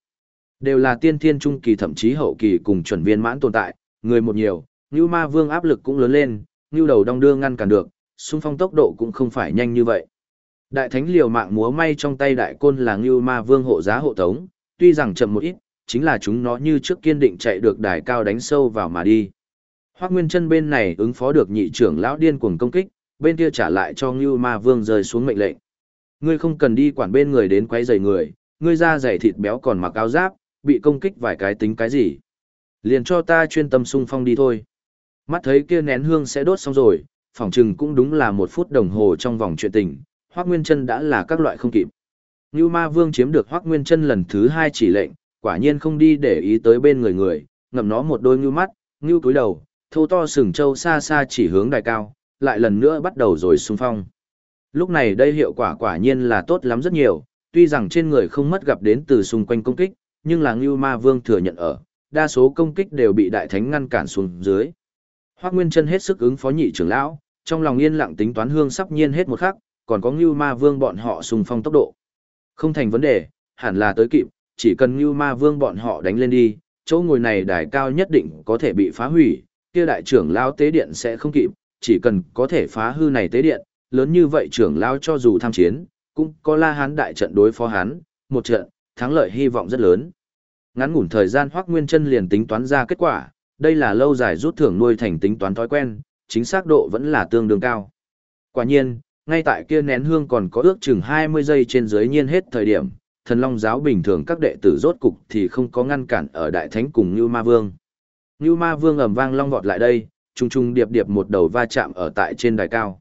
Đều là tiên thiên trung kỳ thậm chí hậu kỳ cùng chuẩn viên mãn tồn tại, người một nhiều, Ngưu Ma Vương áp lực cũng lớn lên, Ngưu đầu đong đưa ngăn cản được, xung phong tốc độ cũng không phải nhanh như vậy. Đại thánh liều mạng múa may trong tay đại côn là Ngưu Ma Vương hộ giá hộ tống, tuy rằng chậm một ít, chính là chúng nó như trước kiên định chạy được đài cao đánh sâu vào mà đi. Hoắc Nguyên Chân bên này ứng phó được nhị trưởng lão điên cuồng công kích, bên kia trả lại cho Ngưu Ma Vương rơi xuống mệnh lệnh. Ngươi không cần đi quản bên người đến quấy rầy người, ngươi da dày thịt béo còn mặc áo giáp, bị công kích vài cái tính cái gì? Liền cho ta chuyên tâm xung phong đi thôi. Mắt thấy kia nén hương sẽ đốt xong rồi, phỏng chừng cũng đúng là một phút đồng hồ trong vòng chuyện tình, Hoắc Nguyên Chân đã là các loại không kịp. Nưu Ma Vương chiếm được Hoắc Nguyên Chân lần thứ hai chỉ lệnh, quả nhiên không đi để ý tới bên người người, ngậm nó một đôi ngưu mắt, ngưu cúi đầu, thô to sừng trâu xa xa chỉ hướng đài cao, lại lần nữa bắt đầu rồi xung phong. Lúc này đây hiệu quả quả nhiên là tốt lắm rất nhiều, tuy rằng trên người không mất gặp đến từ xung quanh công kích, nhưng là Ngưu Ma Vương thừa nhận ở, đa số công kích đều bị đại thánh ngăn cản xuống dưới. Hoắc Nguyên Chân hết sức ứng phó nhị trưởng lão, trong lòng yên lặng tính toán hương sắp nhiên hết một khắc, còn có Ngưu Ma Vương bọn họ xung phong tốc độ. Không thành vấn đề, hẳn là tới kịp, chỉ cần như Ma Vương bọn họ đánh lên đi, chỗ ngồi này đài cao nhất định có thể bị phá hủy, kia đại trưởng lao tế điện sẽ không kịp, chỉ cần có thể phá hư này tế điện, lớn như vậy trưởng lao cho dù tham chiến, cũng có La Hán đại trận đối phó hắn, một trận, thắng lợi hy vọng rất lớn. Ngắn ngủn thời gian Hoắc Nguyên Chân liền tính toán ra kết quả, đây là lâu dài rút thưởng nuôi thành tính toán thói quen, chính xác độ vẫn là tương đương cao. Quả nhiên, ngay tại kia nén hương còn có ước chừng 20 giây trên dưới nhiên hết thời điểm, thần long giáo bình thường các đệ tử rốt cục thì không có ngăn cản ở đại thánh cùng Như Ma Vương. Như Ma Vương ầm vang long vọt lại đây, trùng trùng điệp điệp một đầu va chạm ở tại trên đài cao.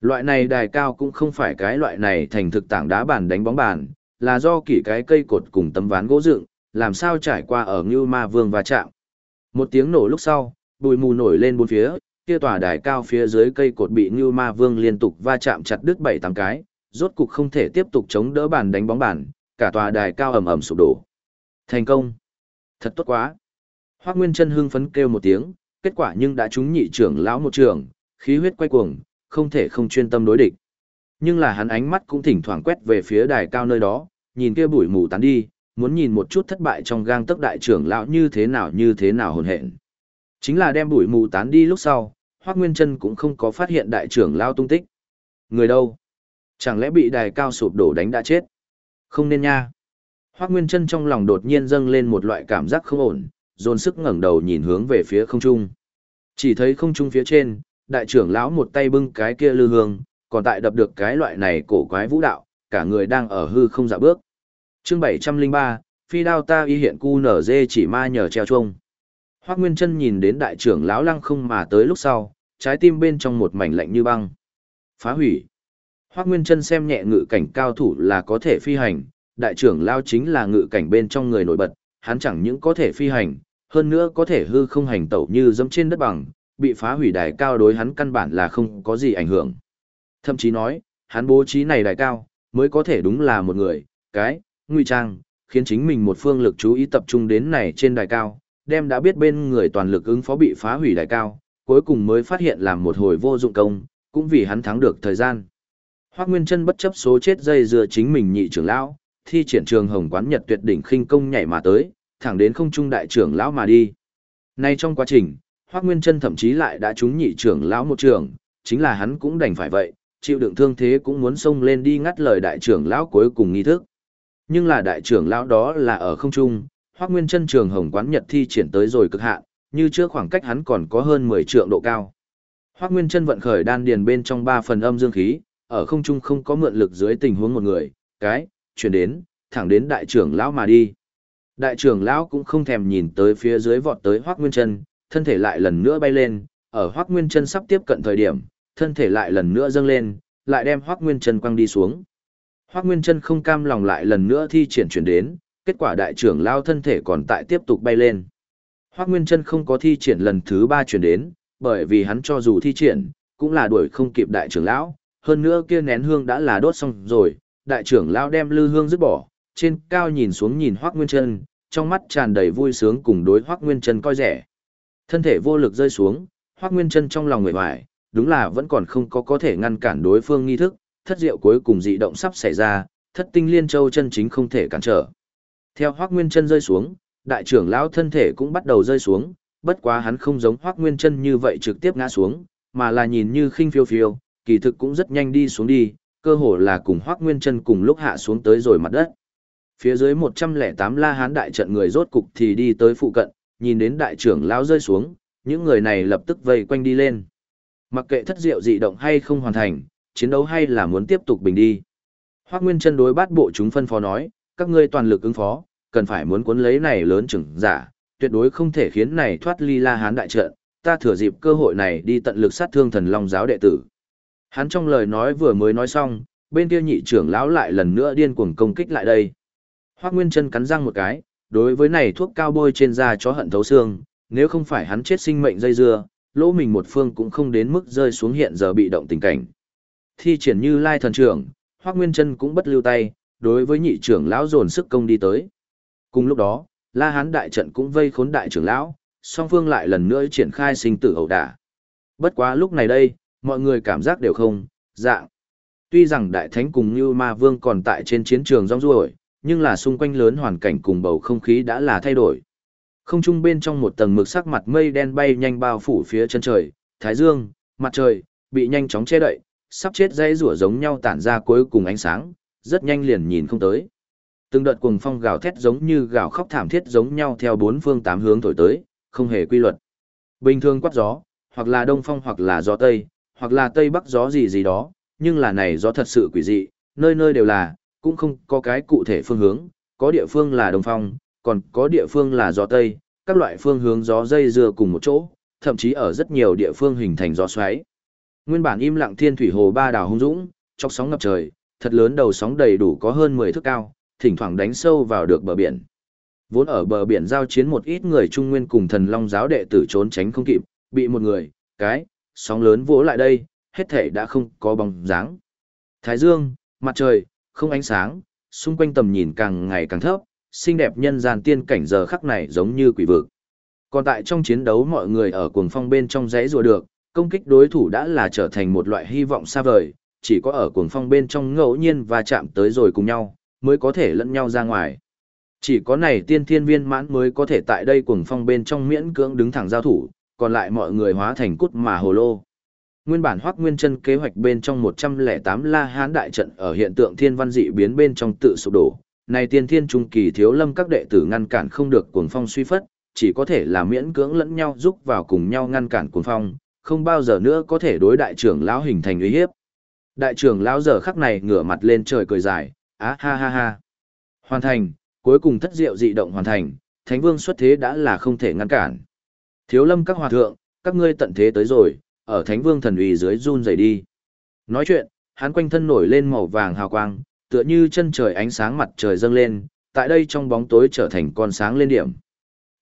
Loại này đài cao cũng không phải cái loại này thành thực tảng đá bàn đánh bóng bàn, là do kỷ cái cây cột cùng tấm ván gỗ dựng, làm sao trải qua ở Như Ma Vương va chạm. Một tiếng nổ lúc sau, bụi mù nổi lên bốn phía, kia tòa đài cao phía dưới cây cột bị Như Ma Vương liên tục va chạm chặt đứt bảy tám cái, rốt cục không thể tiếp tục chống đỡ bàn đánh bóng bàn, cả tòa đài cao ầm ầm sụp đổ. Thành công! Thật tốt quá! Hoắc Nguyên Chân hưng phấn kêu một tiếng, kết quả nhưng đã trúng nhị trưởng lão một trường, khí huyết quay cuồng, không thể không chuyên tâm đối địch. Nhưng là hắn ánh mắt cũng thỉnh thoảng quét về phía đài cao nơi đó, nhìn kia bụi mù tán đi, muốn nhìn một chút thất bại trong gang tấc đại trưởng lão như thế nào như thế nào hồn hện. Chính là đem bụi mù tán đi lúc sau, Hoắc Nguyên Chân cũng không có phát hiện đại trưởng lao tung tích. Người đâu? Chẳng lẽ bị đài cao sụp đổ đánh đã chết? Không nên nha. Hoắc Nguyên Chân trong lòng đột nhiên dâng lên một loại cảm giác không ổn, dồn sức ngẩng đầu nhìn hướng về phía không trung. Chỉ thấy không trung phía trên, đại trưởng lão một tay bưng cái kia lư hương, còn tại đập được cái loại này cổ quái vũ đạo, cả người đang ở hư không dạ bước. Chương 703, Phi đao ta y hiện cu nở dê chỉ ma nhờ treo chuông. Hoắc Nguyên Chân nhìn đến đại trưởng lão lăng không mà tới lúc sau, trái tim bên trong một mảnh lạnh như băng. Phá hủy. Hoắc Nguyên Chân xem nhẹ ngự cảnh cao thủ là có thể phi hành, đại trưởng lão chính là ngự cảnh bên trong người nổi bật, hắn chẳng những có thể phi hành, hơn nữa có thể hư không hành tẩu như dẫm trên đất bằng, bị phá hủy đài cao đối hắn căn bản là không có gì ảnh hưởng. Thậm chí nói, hắn bố trí này đài cao, mới có thể đúng là một người, cái, nguy trang, khiến chính mình một phương lực chú ý tập trung đến này trên đài cao, đem đã biết bên người toàn lực ứng phó bị phá hủy đại cao, cuối cùng mới phát hiện làm một hồi vô dụng công, cũng vì hắn thắng được thời gian. Hoắc Nguyên Chân bất chấp số chết dây dưa chính mình nhị trưởng lão, thi triển trường hồng quán nhật tuyệt đỉnh khinh công nhảy mà tới, thẳng đến không trung đại trưởng lão mà đi. Nay trong quá trình, Hoắc Nguyên Chân thậm chí lại đã trúng nhị trưởng lão một trường, chính là hắn cũng đành phải vậy, chịu đựng thương thế cũng muốn xông lên đi ngắt lời đại trưởng lão cuối cùng nghi thức. Nhưng là đại trưởng lão đó là ở không trung, Hoắc Nguyên Chân trường hồng quán nhật thi triển tới rồi cực hạn, như trước khoảng cách hắn còn có hơn 10 trượng độ cao. Hoắc Nguyên Chân vận khởi đan điền bên trong ba phần âm dương khí, ở không trung không có mượn lực dưới tình huống một người, cái, chuyển đến, thẳng đến đại trưởng lão mà đi. Đại trưởng lão cũng không thèm nhìn tới phía dưới vọt tới Hoắc Nguyên Chân, thân thể lại lần nữa bay lên, ở Hoắc Nguyên Chân sắp tiếp cận thời điểm, thân thể lại lần nữa dâng lên, lại đem Hoắc Nguyên Chân quăng đi xuống. Hoắc Nguyên Chân không cam lòng lại lần nữa thi triển chuyển đến, kết quả đại trưởng lao thân thể còn tại tiếp tục bay lên. Hoắc Nguyên Chân không có thi triển lần thứ ba chuyển đến, bởi vì hắn cho dù thi triển, cũng là đuổi không kịp đại trưởng lão, hơn nữa kia nén hương đã là đốt xong rồi, đại trưởng lão đem lư hương dứt bỏ, trên cao nhìn xuống nhìn Hoắc Nguyên Chân, trong mắt tràn đầy vui sướng cùng đối Hoắc Nguyên Chân coi rẻ. Thân thể vô lực rơi xuống, Hoắc Nguyên Chân trong lòng người hoài, đúng là vẫn còn không có có thể ngăn cản đối phương nghi thức, thất diệu cuối cùng dị động sắp xảy ra, thất tinh liên châu chân chính không thể cản trở. Theo Hoắc Nguyên Chân rơi xuống, đại trưởng lão thân thể cũng bắt đầu rơi xuống, bất quá hắn không giống Hoắc Nguyên Chân như vậy trực tiếp ngã xuống, mà là nhìn như khinh phiêu phiêu, kỳ thực cũng rất nhanh đi xuống đi, cơ hồ là cùng Hoắc Nguyên Chân cùng lúc hạ xuống tới rồi mặt đất. Phía dưới 108 La Hán đại trận người rốt cục thì đi tới phụ cận, nhìn đến đại trưởng lão rơi xuống, những người này lập tức vây quanh đi lên. Mặc kệ thất diệu dị động hay không hoàn thành, chiến đấu hay là muốn tiếp tục bình đi. Hoắc Nguyên Chân đối bát bộ chúng phân phó nói, các ngươi toàn lực ứng phó, cần phải muốn cuốn lấy này lớn trưởng giả, tuyệt đối không thể khiến này thoát ly La Hán đại trận, ta thừa dịp cơ hội này đi tận lực sát thương thần long giáo đệ tử. Hắn trong lời nói vừa mới nói xong, bên kia nhị trưởng lão lại lần nữa điên cuồng công kích lại đây. Hoắc Nguyên Chân cắn răng một cái, đối với này thuốc cao bôi trên da chó hận thấu xương, nếu không phải hắn chết sinh mệnh dây dưa, lỗ mình một phương cũng không đến mức rơi xuống hiện giờ bị động tình cảnh. Thi triển như lai thần trưởng, Hoắc Nguyên Chân cũng bất lưu tay, đối với nhị trưởng lão dồn sức công đi tới. Cùng lúc đó, La Hán đại trận cũng vây khốn đại trưởng lão, song phương lại lần nữa triển khai sinh tử ẩu đả. Bất quá lúc này đây, mọi người cảm giác đều không, dạng. Tuy rằng đại thánh cùng như ma vương còn tại trên chiến trường rong ruổi, nhưng là xung quanh lớn hoàn cảnh cùng bầu không khí đã là thay đổi. Không trung bên trong một tầng mực sắc mặt mây đen bay nhanh bao phủ phía chân trời, thái dương, mặt trời, bị nhanh chóng che đậy, sắp chết dây rủa giống nhau tản ra cuối cùng ánh sáng, rất nhanh liền nhìn không tới. Từng đợt cuồng phong gào thét giống như gào khóc thảm thiết giống nhau theo bốn phương tám hướng thổi tới, không hề quy luật. Bình thường quát gió, hoặc là đông phong hoặc là gió tây, hoặc là tây bắc gió gì gì đó, nhưng là này gió thật sự quỷ dị, nơi nơi đều là, cũng không có cái cụ thể phương hướng, có địa phương là đông phong, còn có địa phương là gió tây, các loại phương hướng gió dây dưa cùng một chỗ, thậm chí ở rất nhiều địa phương hình thành gió xoáy. Nguyên bản im lặng thiên thủy hồ ba đảo hung dũng, chọc sóng ngập trời, thật lớn đầu sóng đầy đủ có hơn 10 thước cao, thỉnh thoảng đánh sâu vào được bờ biển. Vốn ở bờ biển giao chiến một ít người Trung Nguyên cùng thần long giáo đệ tử trốn tránh không kịp, bị một người, cái, sóng lớn vỗ lại đây, hết thể đã không có bóng dáng. Thái dương, mặt trời, không ánh sáng, xung quanh tầm nhìn càng ngày càng thấp, xinh đẹp nhân gian tiên cảnh giờ khắc này giống như quỷ vực. Còn tại trong chiến đấu mọi người ở cuồng phong bên trong rẽ rùa được, công kích đối thủ đã là trở thành một loại hy vọng xa vời, chỉ có ở cuồng phong bên trong ngẫu nhiên và chạm tới rồi cùng nhau, mới có thể lẫn nhau ra ngoài. Chỉ có này tiên thiên viên mãn mới có thể tại đây cuồng phong bên trong miễn cưỡng đứng thẳng giao thủ, còn lại mọi người hóa thành cút mà hồ lô. Nguyên bản Hoắc Nguyên Chân kế hoạch bên trong 108 La Hán đại trận ở hiện tượng thiên văn dị biến bên trong tự sụp đổ, này tiên thiên trung kỳ thiếu lâm các đệ tử ngăn cản không được cuồng phong suy phất, chỉ có thể là miễn cưỡng lẫn nhau giúp vào cùng nhau ngăn cản cuồng phong, không bao giờ nữa có thể đối đại trưởng lão hình thành uy hiếp. Đại trưởng lão giờ khắc này ngửa mặt lên trời cười dài, á ha ha ha. Hoàn thành, cuối cùng thất diệu dị động hoàn thành, Thánh Vương xuất thế đã là không thể ngăn cản. Thiếu lâm các hòa thượng, các ngươi tận thế tới rồi, ở Thánh Vương thần uy dưới run rẩy đi. Nói chuyện, hắn quanh thân nổi lên màu vàng hào quang, tựa như chân trời ánh sáng mặt trời dâng lên, tại đây trong bóng tối trở thành con sáng lên điểm.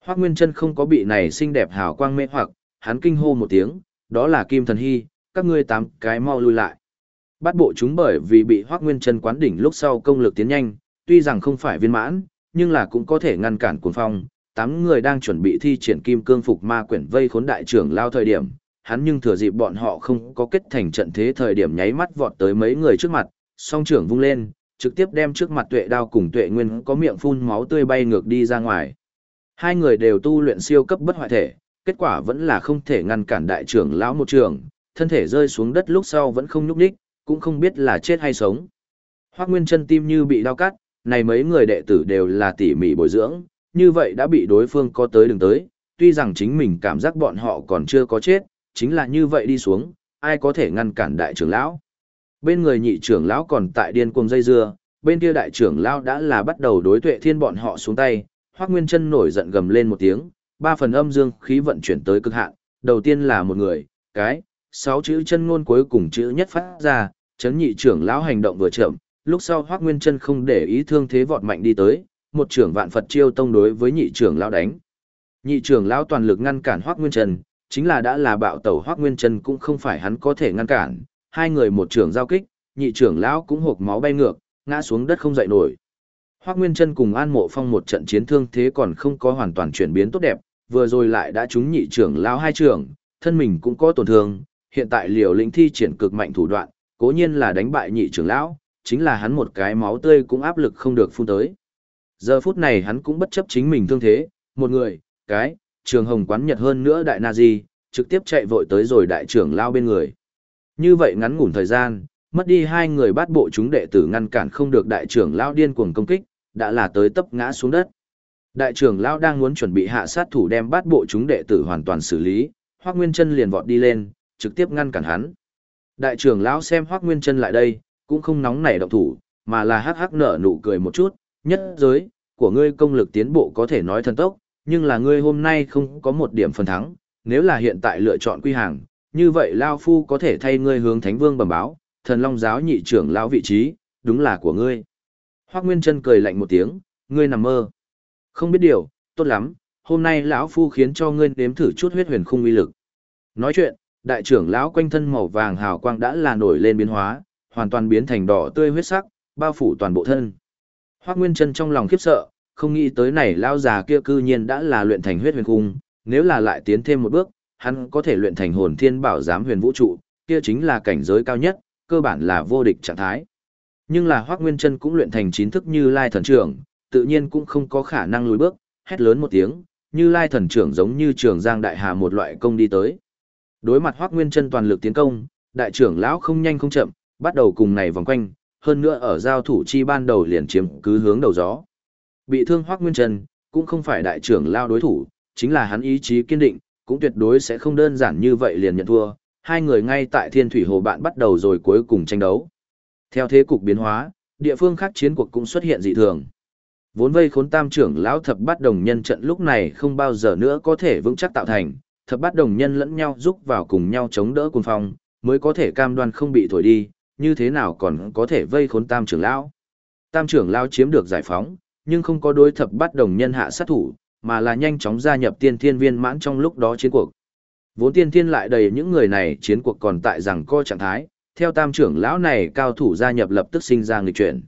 Hoắc Nguyên Chân không có bị này xinh đẹp hào quang mê hoặc, hắn kinh hô một tiếng, đó là Kim Thần Hy, các ngươi tám cái mau lui lại. Bắt bộ chúng bởi vì bị Hoắc Nguyên Chân quán đỉnh lúc sau công lực tiến nhanh, tuy rằng không phải viên mãn, nhưng là cũng có thể ngăn cản cuồng phong. Tám người đang chuẩn bị thi triển kim cương phục ma quyển vây khốn đại trưởng lao thời điểm, hắn nhưng thừa dịp bọn họ không có kết thành trận thế thời điểm nháy mắt vọt tới mấy người trước mặt, song trưởng vung lên, trực tiếp đem trước mặt tuệ đao cùng tuệ nguyên có miệng phun máu tươi bay ngược đi ra ngoài. Hai người đều tu luyện siêu cấp bất hoại thể, kết quả vẫn là không thể ngăn cản đại trưởng lão một trường, thân thể rơi xuống đất lúc sau vẫn không nhúc nhích, cũng không biết là chết hay sống. Hoắc Nguyên chân tim như bị đau cắt, này mấy người đệ tử đều là tỉ mỉ bồi dưỡng, như vậy đã bị đối phương có tới đường tới, tuy rằng chính mình cảm giác bọn họ còn chưa có chết, chính là như vậy đi xuống, ai có thể ngăn cản đại trưởng lão. Bên người nhị trưởng lão còn tại điên cuồng dây dưa, bên kia đại trưởng lão đã là bắt đầu đối tuệ thiên bọn họ xuống tay, Hoắc Nguyên chân nổi giận gầm lên một tiếng, ba phần âm dương khí vận chuyển tới cực hạn, đầu tiên là một người, cái, sáu chữ chân ngôn cuối cùng chữ nhất phát ra, chấn nhị trưởng lão hành động vừa chậm, lúc sau Hoắc Nguyên Chân không để ý thương thế vọt mạnh đi tới, một trưởng vạn Phật chiêu tông đối với nhị trưởng lão đánh. Nhị trưởng lão toàn lực ngăn cản Hoắc Nguyên Chân, chính là đã là bạo tẩu Hoắc Nguyên Chân cũng không phải hắn có thể ngăn cản, hai người một trưởng giao kích, nhị trưởng lão cũng hộc máu bay ngược, ngã xuống đất không dậy nổi. Hoắc Nguyên Chân cùng An Mộ Phong một trận chiến thương thế còn không có hoàn toàn chuyển biến tốt đẹp, vừa rồi lại đã trúng nhị trưởng lão hai trưởng, thân mình cũng có tổn thương, hiện tại liều lĩnh thi triển cực mạnh thủ đoạn, cố nhiên là đánh bại nhị trưởng lão, chính là hắn một cái máu tươi cũng áp lực không được phun tới. Giờ phút này hắn cũng bất chấp chính mình thương thế, một người, cái, trường hồng quán nhật hơn nữa đại nazi, trực tiếp chạy vội tới rồi đại trưởng lao bên người. Như vậy ngắn ngủn thời gian, mất đi hai người bắt bộ chúng đệ tử ngăn cản không được đại trưởng lao điên cuồng công kích, đã là tới tấp ngã xuống đất. Đại trưởng lao đang muốn chuẩn bị hạ sát thủ đem bắt bộ chúng đệ tử hoàn toàn xử lý, Hoắc Nguyên Chân liền vọt đi lên, trực tiếp ngăn cản hắn. Đại trưởng lão xem Hoắc Nguyên Chân lại đây, cũng không nóng nảy động thủ, mà là hắc hắc nở nụ cười một chút, nhất giới, của ngươi công lực tiến bộ có thể nói thần tốc, nhưng là ngươi hôm nay không có một điểm phần thắng, nếu là hiện tại lựa chọn quy hàng, như vậy Lao Phu có thể thay ngươi hướng Thánh Vương bẩm báo, thần long giáo nhị trưởng lão vị trí, đúng là của ngươi. Hoác Nguyên Trân cười lạnh một tiếng, ngươi nằm mơ. Không biết điều, tốt lắm, hôm nay lão Phu khiến cho ngươi nếm thử chút huyết huyền khung uy lực. Nói chuyện, đại trưởng lão quanh thân màu vàng hào quang đã là nổi lên biến hóa, hoàn toàn biến thành đỏ tươi huyết sắc, bao phủ toàn bộ thân. Hoắc Nguyên Chân trong lòng khiếp sợ, không nghĩ tới này lão già kia cư nhiên đã là luyện thành huyết huyền cung, nếu là lại tiến thêm một bước, hắn có thể luyện thành hồn thiên bảo giám huyền vũ trụ, kia chính là cảnh giới cao nhất, cơ bản là vô địch trạng thái. Nhưng là Hoắc Nguyên Chân cũng luyện thành chín thức Như Lai thần trưởng, tự nhiên cũng không có khả năng lùi bước, hét lớn một tiếng, Như Lai thần trưởng giống như trường giang đại hà một loại công đi tới. Đối mặt Hoắc Nguyên Chân toàn lực tiến công, đại trưởng lão không nhanh không chậm, bắt đầu cùng này vòng quanh, hơn nữa ở giao thủ chi ban đầu liền chiếm cứ hướng đầu gió. Bị thương Hoắc Nguyên Trần, cũng không phải đại trưởng lao đối thủ, chính là hắn ý chí kiên định, cũng tuyệt đối sẽ không đơn giản như vậy liền nhận thua. Hai người ngay tại Thiên Thủy Hồ bạn bắt đầu rồi cuối cùng tranh đấu. Theo thế cục biến hóa, địa phương khác chiến cuộc cũng xuất hiện dị thường. Vốn vây khốn tam trưởng lão thập bắt đồng nhân trận lúc này không bao giờ nữa có thể vững chắc tạo thành, thập bát đồng nhân lẫn nhau giúp vào cùng nhau chống đỡ cuồng phong, mới có thể cam đoan không bị thổi đi, như thế nào còn có thể vây khốn tam trưởng lão. Tam trưởng lão chiếm được giải phóng, nhưng không có đối thập Bát đồng nhân hạ sát thủ, mà là nhanh chóng gia nhập tiên thiên viên mãn trong lúc đó chiến cuộc. Vốn tiên thiên lại đầy những người này chiến cuộc còn tại rằng co trạng thái, theo tam trưởng lão này cao thủ gia nhập lập tức sinh ra nghịch chuyển.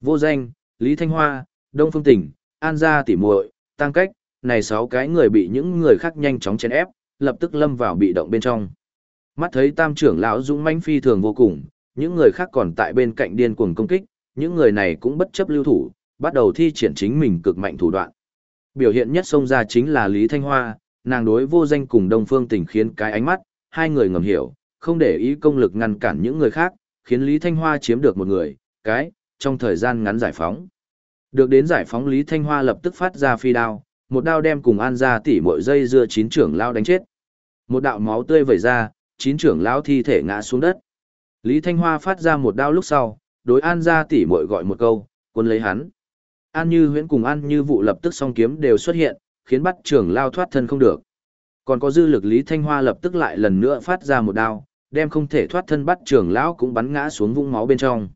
Vô danh, Lý Thanh Hoa, Đông Phương Tỉnh, An Gia Tỉ muội Tăng Cách, này sáu cái người bị những người khác nhanh chóng chèn ép, lập tức lâm vào bị động bên trong. Mắt thấy tam trưởng lão dũng mãnh phi thường vô cùng, những người khác còn tại bên cạnh điên cuồng công kích, những người này cũng bất chấp lưu thủ, bắt đầu thi triển chính mình cực mạnh thủ đoạn. Biểu hiện nhất xông ra chính là Lý Thanh Hoa, nàng đối vô danh cùng Đông Phương Tình khiến cái ánh mắt, hai người ngầm hiểu, không để ý công lực ngăn cản những người khác, khiến Lý Thanh Hoa chiếm được một người, cái, trong thời gian ngắn giải phóng. Được đến giải phóng Lý Thanh Hoa lập tức phát ra phi đao, một đao đem cùng An ra tỉ mỗi dây dưa chín trưởng lao đánh chết. Một đạo máu tươi vẩy ra, chín trưởng lao thi thể ngã xuống đất. Lý Thanh Hoa phát ra một đao lúc sau, đối An ra tỉ mỗi gọi một câu, quân lấy hắn. An Như Huyễn cùng An Như vụ lập tức song kiếm đều xuất hiện, khiến bắt trưởng lao thoát thân không được. Còn có dư lực Lý Thanh Hoa lập tức lại lần nữa phát ra một đao, đem không thể thoát thân bắt trưởng lão cũng bắn ngã xuống vũng máu bên trong.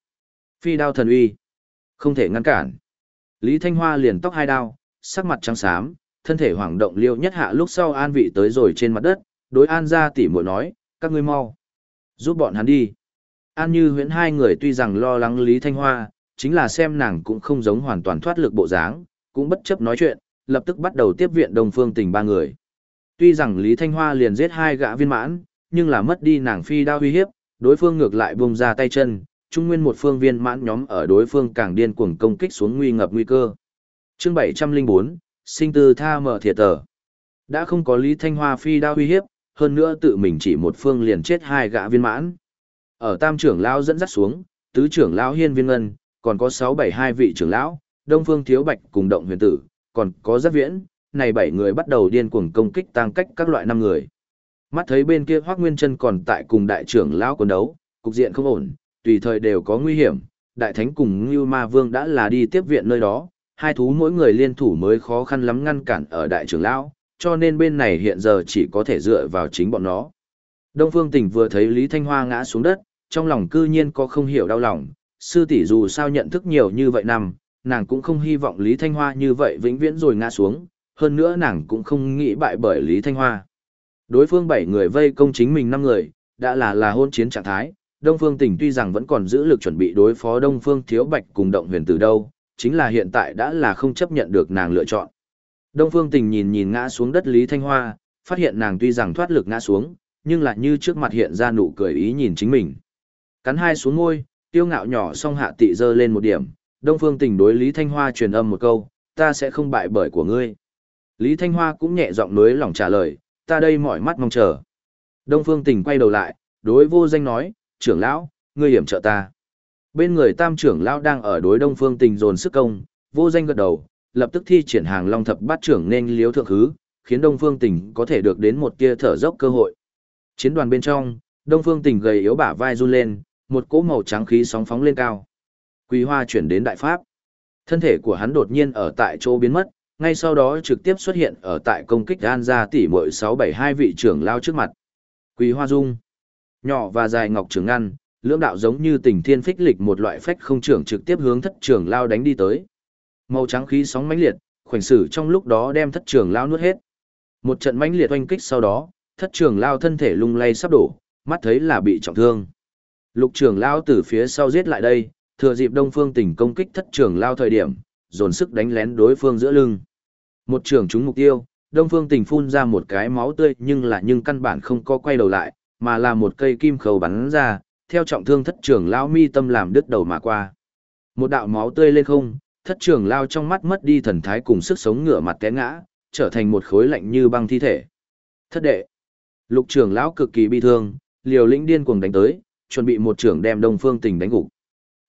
Phi đao thần uy, không thể ngăn cản. Lý Thanh Hoa liền tóc hai đao, sắc mặt trắng xám, thân thể hoảng động liêu nhất hạ lúc sau an vị tới rồi trên mặt đất, đối an ra tỉ muội nói, các ngươi mau, giúp bọn hắn đi. An Như Huyễn hai người tuy rằng lo lắng Lý Thanh Hoa, chính là xem nàng cũng không giống hoàn toàn thoát lực bộ dáng, cũng bất chấp nói chuyện, lập tức bắt đầu tiếp viện đồng Phương Tình ba người. Tuy rằng Lý Thanh Hoa liền giết hai gã viên mãn, nhưng là mất đi nàng phi đao uy hiếp, đối phương ngược lại bùng ra tay chân, trung nguyên một phương viên mãn nhóm ở đối phương càng điên cuồng công kích xuống nguy ngập nguy cơ. Chương 704, sinh tư tha mở thiệt tờ. Đã không có Lý Thanh Hoa phi đao uy hiếp, hơn nữa tự mình chỉ một phương liền chết hai gã viên mãn. Ở tam trưởng lão dẫn dắt xuống, tứ trưởng lão hiên viên ngân, còn có sáu bảy hai vị trưởng lão, Đông Phương Thiếu Bạch cùng Động Huyền Tử, còn có Giác Viễn, này bảy người bắt đầu điên cuồng công kích tăng cách các loại năm người. Mắt thấy bên kia Hoắc Nguyên Chân còn tại cùng đại trưởng lão quân đấu, cục diện không ổn, tùy thời đều có nguy hiểm, đại thánh cùng Ngưu Ma Vương đã là đi tiếp viện nơi đó, hai thú mỗi người liên thủ mới khó khăn lắm ngăn cản ở đại trưởng lão, cho nên bên này hiện giờ chỉ có thể dựa vào chính bọn nó. Đông Phương Tỉnh vừa thấy Lý Thanh Hoa ngã xuống đất, trong lòng cư nhiên có không hiểu đau lòng, sư tỷ dù sao nhận thức nhiều như vậy năm, nàng cũng không hy vọng Lý Thanh Hoa như vậy vĩnh viễn rồi ngã xuống, hơn nữa nàng cũng không nghĩ bại bởi Lý Thanh Hoa. Đối phương bảy người vây công chính mình năm người, đã là là hôn chiến trạng thái, Đông Phương Tỉnh tuy rằng vẫn còn giữ lực chuẩn bị đối phó Đông Phương Thiếu Bạch cùng động huyền từ đâu, chính là hiện tại đã là không chấp nhận được nàng lựa chọn. Đông Phương Tình nhìn nhìn ngã xuống đất Lý Thanh Hoa, phát hiện nàng tuy rằng thoát lực ngã xuống, nhưng lại như trước mặt hiện ra nụ cười ý nhìn chính mình. Cắn hai xuống ngôi, tiêu ngạo nhỏ song hạ tị dơ lên một điểm, Đông Phương Tình đối Lý Thanh Hoa truyền âm một câu, ta sẽ không bại bởi của ngươi. Lý Thanh Hoa cũng nhẹ giọng nối lòng trả lời, ta đây mỏi mắt mong chờ. Đông Phương Tình quay đầu lại, đối vô danh nói, trưởng lão, ngươi hiểm trợ ta. Bên người tam trưởng lão đang ở đối Đông Phương Tình dồn sức công, vô danh gật đầu, lập tức thi triển hàng long thập bát trưởng nên liếu thượng hứ, khiến Đông Phương Tình có thể được đến một tia thở dốc cơ hội. Chiến đoàn bên trong, Đông Phương Tình gầy yếu bả vai run lên, một cỗ màu trắng khí sóng phóng lên cao. Quý Hoa chuyển đến Đại Pháp. Thân thể của hắn đột nhiên ở tại chỗ biến mất, ngay sau đó trực tiếp xuất hiện ở tại công kích An gia tỷ muội 672 vị trưởng lao trước mặt. Quý Hoa Dung. Nhỏ và dài ngọc trường ngăn, lưỡng đạo giống như tình thiên phích lịch một loại phách không trưởng trực tiếp hướng thất trưởng lao đánh đi tới. Màu trắng khí sóng mãnh liệt, khoảnh sử trong lúc đó đem thất trưởng lao nuốt hết. Một trận mãnh liệt oanh kích sau đó, thất trưởng lao thân thể lung lay sắp đổ, mắt thấy là bị trọng thương. Lục trưởng lao từ phía sau giết lại đây, thừa dịp Đông Phương Tỉnh công kích thất trưởng lao thời điểm, dồn sức đánh lén đối phương giữa lưng. Một trưởng trúng mục tiêu, Đông Phương Tỉnh phun ra một cái máu tươi nhưng là nhưng căn bản không có quay đầu lại, mà là một cây kim khẩu bắn ra, theo trọng thương thất trưởng lao mi tâm làm đứt đầu mà qua. Một đạo máu tươi lên không, thất trưởng lao trong mắt mất đi thần thái cùng sức sống ngửa mặt té ngã, trở thành một khối lạnh như băng thi thể. Thất đệ. Lục trưởng lão cực kỳ bi thương, liều lĩnh điên cuồng đánh tới, chuẩn bị một trưởng đem Đông Phương Tình đánh gục.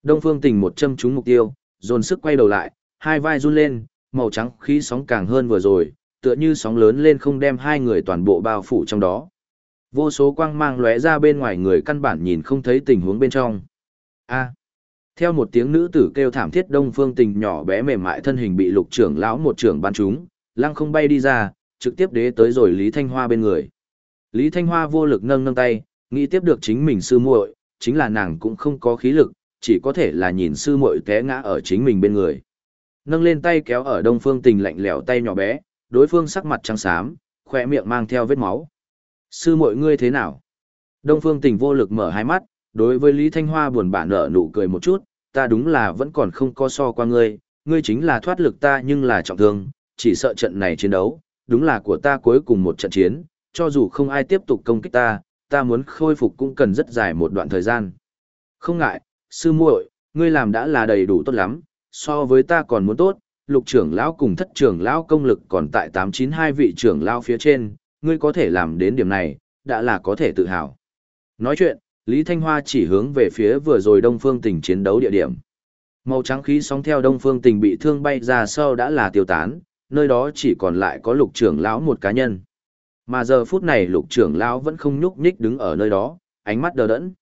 Đông Phương Tình một châm trúng mục tiêu, dồn sức quay đầu lại, hai vai run lên, màu trắng khí sóng càng hơn vừa rồi, tựa như sóng lớn lên không đem hai người toàn bộ bao phủ trong đó. Vô số quang mang lóe ra bên ngoài người căn bản nhìn không thấy tình huống bên trong. A. Theo một tiếng nữ tử kêu thảm thiết Đông Phương Tình nhỏ bé mềm mại thân hình bị Lục trưởng lão một trưởng bắn chúng lăng không bay đi ra, trực tiếp đế tới rồi Lý Thanh Hoa bên người. Lý Thanh Hoa vô lực nâng nâng tay, nghĩ tiếp được chính mình sư muội, chính là nàng cũng không có khí lực, chỉ có thể là nhìn sư muội té ngã ở chính mình bên người. Nâng lên tay kéo ở Đông Phương Tình lạnh lẽo tay nhỏ bé, đối phương sắc mặt trắng xám, khỏe miệng mang theo vết máu. Sư muội ngươi thế nào? Đông Phương Tình vô lực mở hai mắt, đối với Lý Thanh Hoa buồn bã nở nụ cười một chút, ta đúng là vẫn còn không co so qua ngươi, ngươi chính là thoát lực ta nhưng là trọng thương, chỉ sợ trận này chiến đấu, đúng là của ta cuối cùng một trận chiến, cho dù không ai tiếp tục công kích ta, ta muốn khôi phục cũng cần rất dài một đoạn thời gian. Không ngại, sư muội, ngươi làm đã là đầy đủ tốt lắm, so với ta còn muốn tốt, lục trưởng lão cùng thất trưởng lão công lực còn tại 892 vị trưởng lão phía trên, ngươi có thể làm đến điểm này, đã là có thể tự hào. Nói chuyện, Lý Thanh Hoa chỉ hướng về phía vừa rồi Đông Phương Tình chiến đấu địa điểm. Màu trắng khí sóng theo Đông Phương Tình bị thương bay ra sau đã là tiêu tán, nơi đó chỉ còn lại có lục trưởng lão một cá nhân. Mà giờ phút này lục trưởng lão vẫn không nhúc nhích đứng ở nơi đó, ánh mắt đờ đẫn.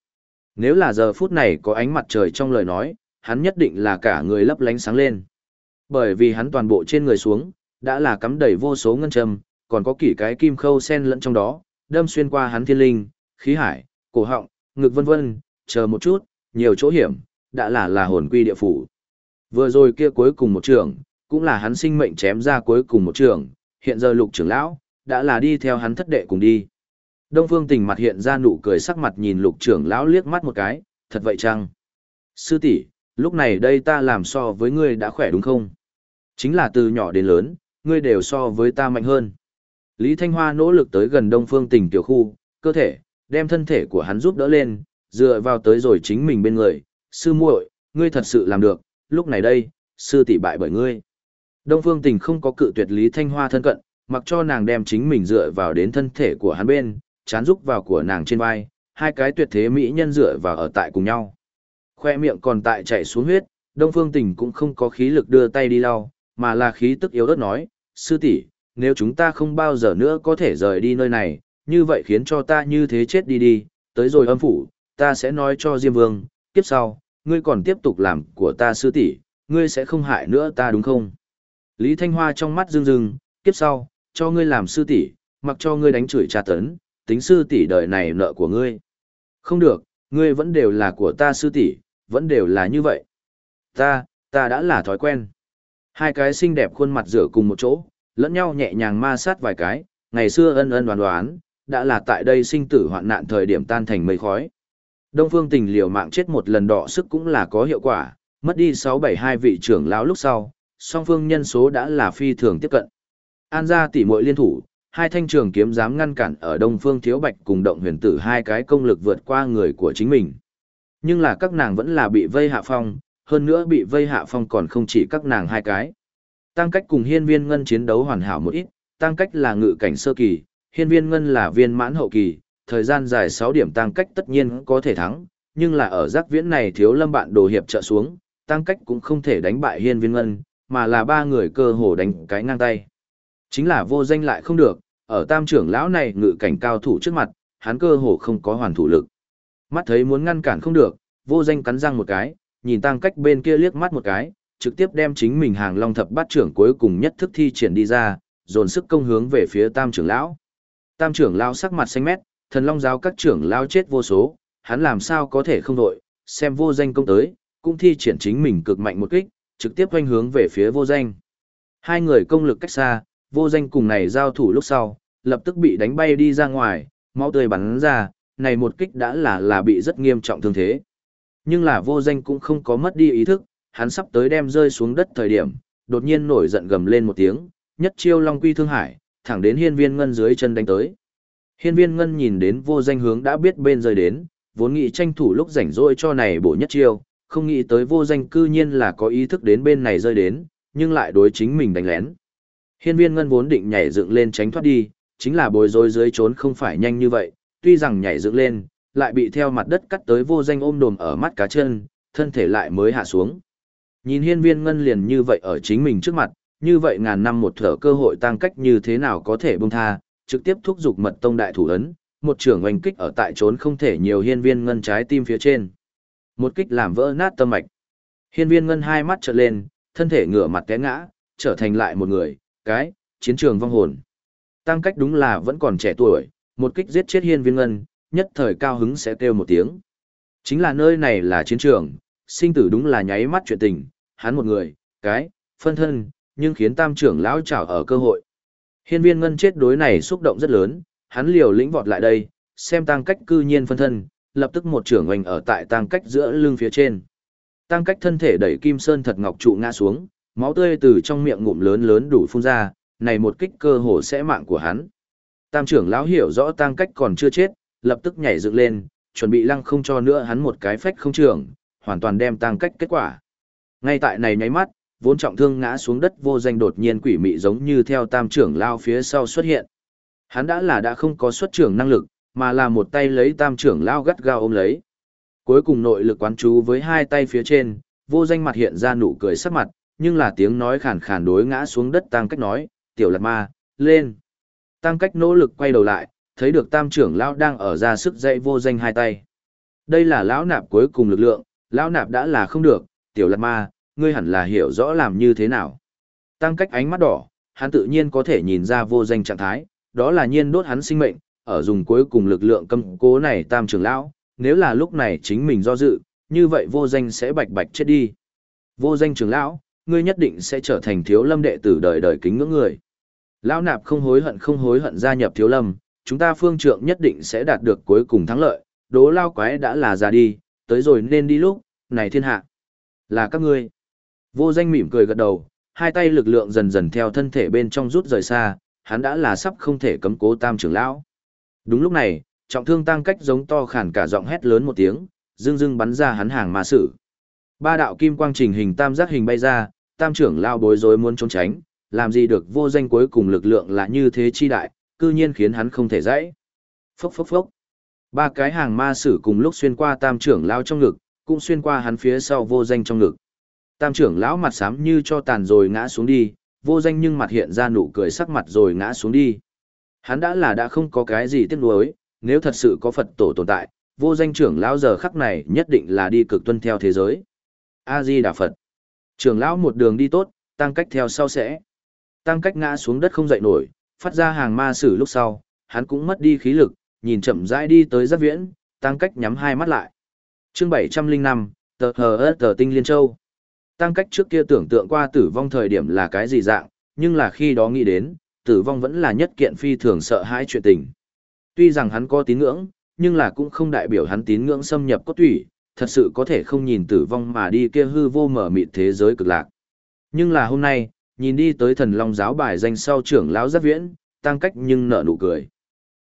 Nếu là giờ phút này có ánh mặt trời trong lời nói, hắn nhất định là cả người lấp lánh sáng lên. Bởi vì hắn toàn bộ trên người xuống, đã là cắm đầy vô số ngân châm, còn có kỷ cái kim khâu sen lẫn trong đó, đâm xuyên qua hắn thiên linh, khí hải, cổ họng, ngực vân vân, chờ một chút, nhiều chỗ hiểm, đã là là hồn quy địa phủ. Vừa rồi kia cuối cùng một trường, cũng là hắn sinh mệnh chém ra cuối cùng một trường, hiện giờ lục trưởng lão, đã là đi theo hắn thất đệ cùng đi. Đông Phương Tình mặt hiện ra nụ cười sắc mặt nhìn lục trưởng lão liếc mắt một cái, thật vậy chăng? Sư tỷ, lúc này đây ta làm so với ngươi đã khỏe đúng không? Chính là từ nhỏ đến lớn, ngươi đều so với ta mạnh hơn. Lý Thanh Hoa nỗ lực tới gần Đông Phương Tình tiểu khu, cơ thể, đem thân thể của hắn giúp đỡ lên, dựa vào tới rồi chính mình bên người. Sư muội, ngươi thật sự làm được, lúc này đây, sư tỷ bại bởi ngươi. Đông Phương Tình không có cự tuyệt Lý Thanh Hoa thân cận, mặc cho nàng đem chính mình dựa vào đến thân thể của hắn bên, chán rúc vào của nàng trên vai, hai cái tuyệt thế mỹ nhân dựa vào ở tại cùng nhau. Khoe miệng còn tại chảy xuống huyết, Đông Phương Tình cũng không có khí lực đưa tay đi lau, mà là khí tức yếu ớt nói, sư tỷ, nếu chúng ta không bao giờ nữa có thể rời đi nơi này, như vậy khiến cho ta như thế chết đi đi, tới rồi âm phủ, ta sẽ nói cho Diêm Vương, kiếp sau, ngươi còn tiếp tục làm của ta sư tỷ, ngươi sẽ không hại nữa ta đúng không? Lý Thanh Hoa trong mắt rưng rưng, kiếp sau, cho ngươi làm sư tỷ, mặc cho ngươi đánh chửi tra tấn, tính sư tỷ đời này nợ của ngươi. Không được, ngươi vẫn đều là của ta sư tỷ, vẫn đều là như vậy. Ta, ta đã là thói quen. Hai cái xinh đẹp khuôn mặt rửa cùng một chỗ, lẫn nhau nhẹ nhàng ma sát vài cái, ngày xưa ân ân đoán đoán, đã là tại đây sinh tử hoạn nạn thời điểm tan thành mây khói. Đông Phương Tình liều mạng chết một lần đọ sức cũng là có hiệu quả, mất đi 672 vị trưởng lão lúc sau, song phương nhân số đã là phi thường tiếp cận. An gia tỷ muội liên thủ, hai thanh trường kiếm dám ngăn cản ở Đông Phương Thiếu Bạch cùng Động Huyền Tử hai cái công lực vượt qua người của chính mình. Nhưng là các nàng vẫn là bị vây hạ phong, hơn nữa bị vây hạ phong còn không chỉ các nàng hai cái. Tăng cách cùng hiên viên ngân chiến đấu hoàn hảo một ít, tăng cách là ngự cảnh sơ kỳ, hiên viên ngân là viên mãn hậu kỳ, thời gian dài 6 điểm tăng cách tất nhiên có thể thắng, nhưng là ở giác viễn này thiếu lâm bạn đồ hiệp trợ xuống, tăng cách cũng không thể đánh bại hiên viên ngân, mà là ba người cơ hồ đánh cái ngang tay. Chính là vô danh lại không được, ở tam trưởng lão này ngự cảnh cao thủ trước mặt, hắn cơ hồ không có hoàn thủ lực. Mắt thấy muốn ngăn cản không được, vô danh cắn răng một cái, nhìn tăng cách bên kia liếc mắt một cái, trực tiếp đem chính mình hàng long thập bát trưởng cuối cùng nhất thức thi triển đi ra, dồn sức công hướng về phía tam trưởng lão. Tam trưởng lão sắc mặt xanh mét, thần long giáo các trưởng lão chết vô số, hắn làm sao có thể không đội, xem vô danh công tới, cũng thi triển chính mình cực mạnh một kích, trực tiếp quanh hướng về phía vô danh. Hai người công lực cách xa, vô danh cùng này giao thủ lúc sau, lập tức bị đánh bay đi ra ngoài, máu tươi bắn ra, này một kích đã là là bị rất nghiêm trọng thương thế. Nhưng là vô danh cũng không có mất đi ý thức, hắn sắp tới đem rơi xuống đất thời điểm, đột nhiên nổi giận gầm lên một tiếng, nhất chiêu long quy thương hải, thẳng đến hiên viên ngân dưới chân đánh tới. Hiên viên ngân nhìn đến vô danh hướng đã biết bên rơi đến, vốn nghĩ tranh thủ lúc rảnh rỗi cho này bổ nhất chiêu, không nghĩ tới vô danh cư nhiên là có ý thức đến bên này rơi đến, nhưng lại đối chính mình đánh lén. Hiên viên ngân vốn định nhảy dựng lên tránh thoát đi, chính là bối rối dưới trốn không phải nhanh như vậy, tuy rằng nhảy dựng lên, lại bị theo mặt đất cắt tới vô danh ôm đồm ở mắt cá chân, thân thể lại mới hạ xuống. Nhìn hiên viên ngân liền như vậy ở chính mình trước mặt, như vậy ngàn năm một thở cơ hội tăng cách như thế nào có thể bông tha, trực tiếp thúc giục mật tông đại thủ ấn, một trưởng oanh kích ở tại trốn không thể nhiều hiên viên ngân trái tim phía trên. Một kích làm vỡ nát tâm mạch. Hiên viên ngân hai mắt trợn lên, thân thể ngửa mặt té ngã, trở thành lại một người, cái, chiến trường vong hồn. Tăng cách đúng là vẫn còn trẻ tuổi, một kích giết chết hiên viên ngân, nhất thời cao hứng sẽ kêu một tiếng. Chính là nơi này là chiến trường, sinh tử đúng là nháy mắt chuyện tình, hắn một người, cái, phân thân, nhưng khiến tam trưởng lão trảo ở cơ hội. Hiên viên ngân chết đối này xúc động rất lớn, hắn liều lĩnh vọt lại đây, xem tăng cách cư nhiên phân thân, lập tức một trưởng oanh ở tại tăng cách giữa lưng phía trên. Tăng cách thân thể đẩy kim sơn thật ngọc trụ ngã xuống, máu tươi từ trong miệng ngụm lớn lớn đủ phun ra, này một kích cơ hồ sẽ mạng của hắn. Tam trưởng lão hiểu rõ tăng cách còn chưa chết, lập tức nhảy dựng lên, chuẩn bị lăng không cho nữa hắn một cái phách không trưởng, hoàn toàn đem tăng cách kết quả. Ngay tại này nháy mắt, vốn trọng thương ngã xuống đất vô danh đột nhiên quỷ mị giống như theo tam trưởng lao phía sau xuất hiện. Hắn đã là đã không có xuất trưởng năng lực, mà là một tay lấy tam trưởng lao gắt gao ôm lấy. Cuối cùng nội lực quán chú với hai tay phía trên, vô danh mặt hiện ra nụ cười sắc mặt, nhưng là tiếng nói khàn khàn đối ngã xuống đất tăng cách nói, tiểu lạt ma, lên. Tăng cách nỗ lực quay đầu lại, thấy được tam trưởng lao đang ở ra sức dậy vô danh hai tay. Đây là lão nạp cuối cùng lực lượng, lão nạp đã là không được, tiểu lạt ma, ngươi hẳn là hiểu rõ làm như thế nào. Tăng cách ánh mắt đỏ, hắn tự nhiên có thể nhìn ra vô danh trạng thái, đó là nhiên đốt hắn sinh mệnh, ở dùng cuối cùng lực lượng cầm cố này tam trưởng lão, nếu là lúc này chính mình do dự, như vậy vô danh sẽ bạch bạch chết đi. Vô danh trưởng lão, ngươi nhất định sẽ trở thành thiếu lâm đệ tử đời đời kính ngưỡng người. Lão nạp không hối hận không hối hận gia nhập thiếu lâm, chúng ta phương trượng nhất định sẽ đạt được cuối cùng thắng lợi, đố lao quái đã là già đi, tới rồi nên đi lúc, này thiên hạ. Là các ngươi. Vô danh mỉm cười gật đầu, hai tay lực lượng dần dần theo thân thể bên trong rút rời xa, hắn đã là sắp không thể cấm cố tam trưởng lão. Đúng lúc này, trọng thương tăng cách giống to khản cả giọng hét lớn một tiếng, dưng dưng bắn ra hắn hàng ma sử. Ba đạo kim quang trình hình tam giác hình bay ra, tam trưởng lao bối rối muốn trốn tránh, làm gì được vô danh cuối cùng lực lượng là như thế chi đại, cư nhiên khiến hắn không thể dãy. Phốc phốc phốc. Ba cái hàng ma sử cùng lúc xuyên qua tam trưởng lao trong ngực, cũng xuyên qua hắn phía sau vô danh trong ngực. Tam trưởng lão mặt xám như cho tàn rồi ngã xuống đi, vô danh nhưng mặt hiện ra nụ cười sắc mặt rồi ngã xuống đi. Hắn đã là đã không có cái gì tiếc nuối, nếu thật sự có Phật tổ tồn tại, vô danh trưởng lão giờ khắc này nhất định là đi cực tuân theo thế giới. A Di Đà Phật. Trưởng lão một đường đi tốt, tăng cách theo sau sẽ. Tăng cách ngã xuống đất không dậy nổi, phát ra hàng ma sử lúc sau, hắn cũng mất đi khí lực, nhìn chậm rãi đi tới rất viễn, tăng cách nhắm hai mắt lại. Chương 705, Tờ hờ tờ tinh liên châu. Tăng cách trước kia tưởng tượng qua tử vong thời điểm là cái gì dạng, nhưng là khi đó nghĩ đến, tử vong vẫn là nhất kiện phi thường sợ hãi chuyện tình. Tuy rằng hắn có tín ngưỡng, nhưng là cũng không đại biểu hắn tín ngưỡng xâm nhập cốt thủy, thật sự có thể không nhìn tử vong mà đi kia hư vô mở mịt thế giới cực lạc. Nhưng là hôm nay, nhìn đi tới thần long giáo bài danh sau trưởng lão giác viễn, tăng cách nhưng nở nụ cười.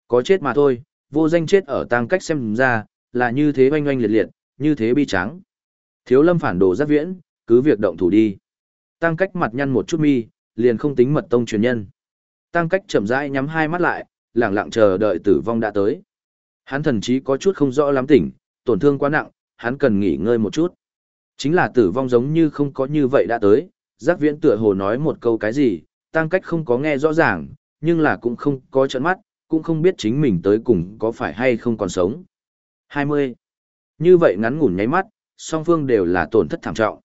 Có chết mà thôi, vô danh chết ở tăng cách xem ra, là như thế oanh oanh liệt liệt, như thế bi trắng. Thiếu lâm phản đồ giác viễn, cứ việc động thủ đi. Tăng cách mặt nhăn một chút mi, liền không tính mật tông truyền nhân. Tăng cách chậm rãi nhắm hai mắt lại, lặng lặng chờ đợi tử vong đã tới. Hắn thần chí có chút không rõ lắm tỉnh, tổn thương quá nặng, hắn cần nghỉ ngơi một chút. Chính là tử vong giống như không có như vậy đã tới, giác viễn tựa hồ nói một câu cái gì, tăng cách không có nghe rõ ràng, nhưng là cũng không có trận mắt, cũng không biết chính mình tới cùng có phải hay không còn sống. 20. Như vậy ngắn ngủn nháy mắt, song phương đều là tổn thất thảm trọng.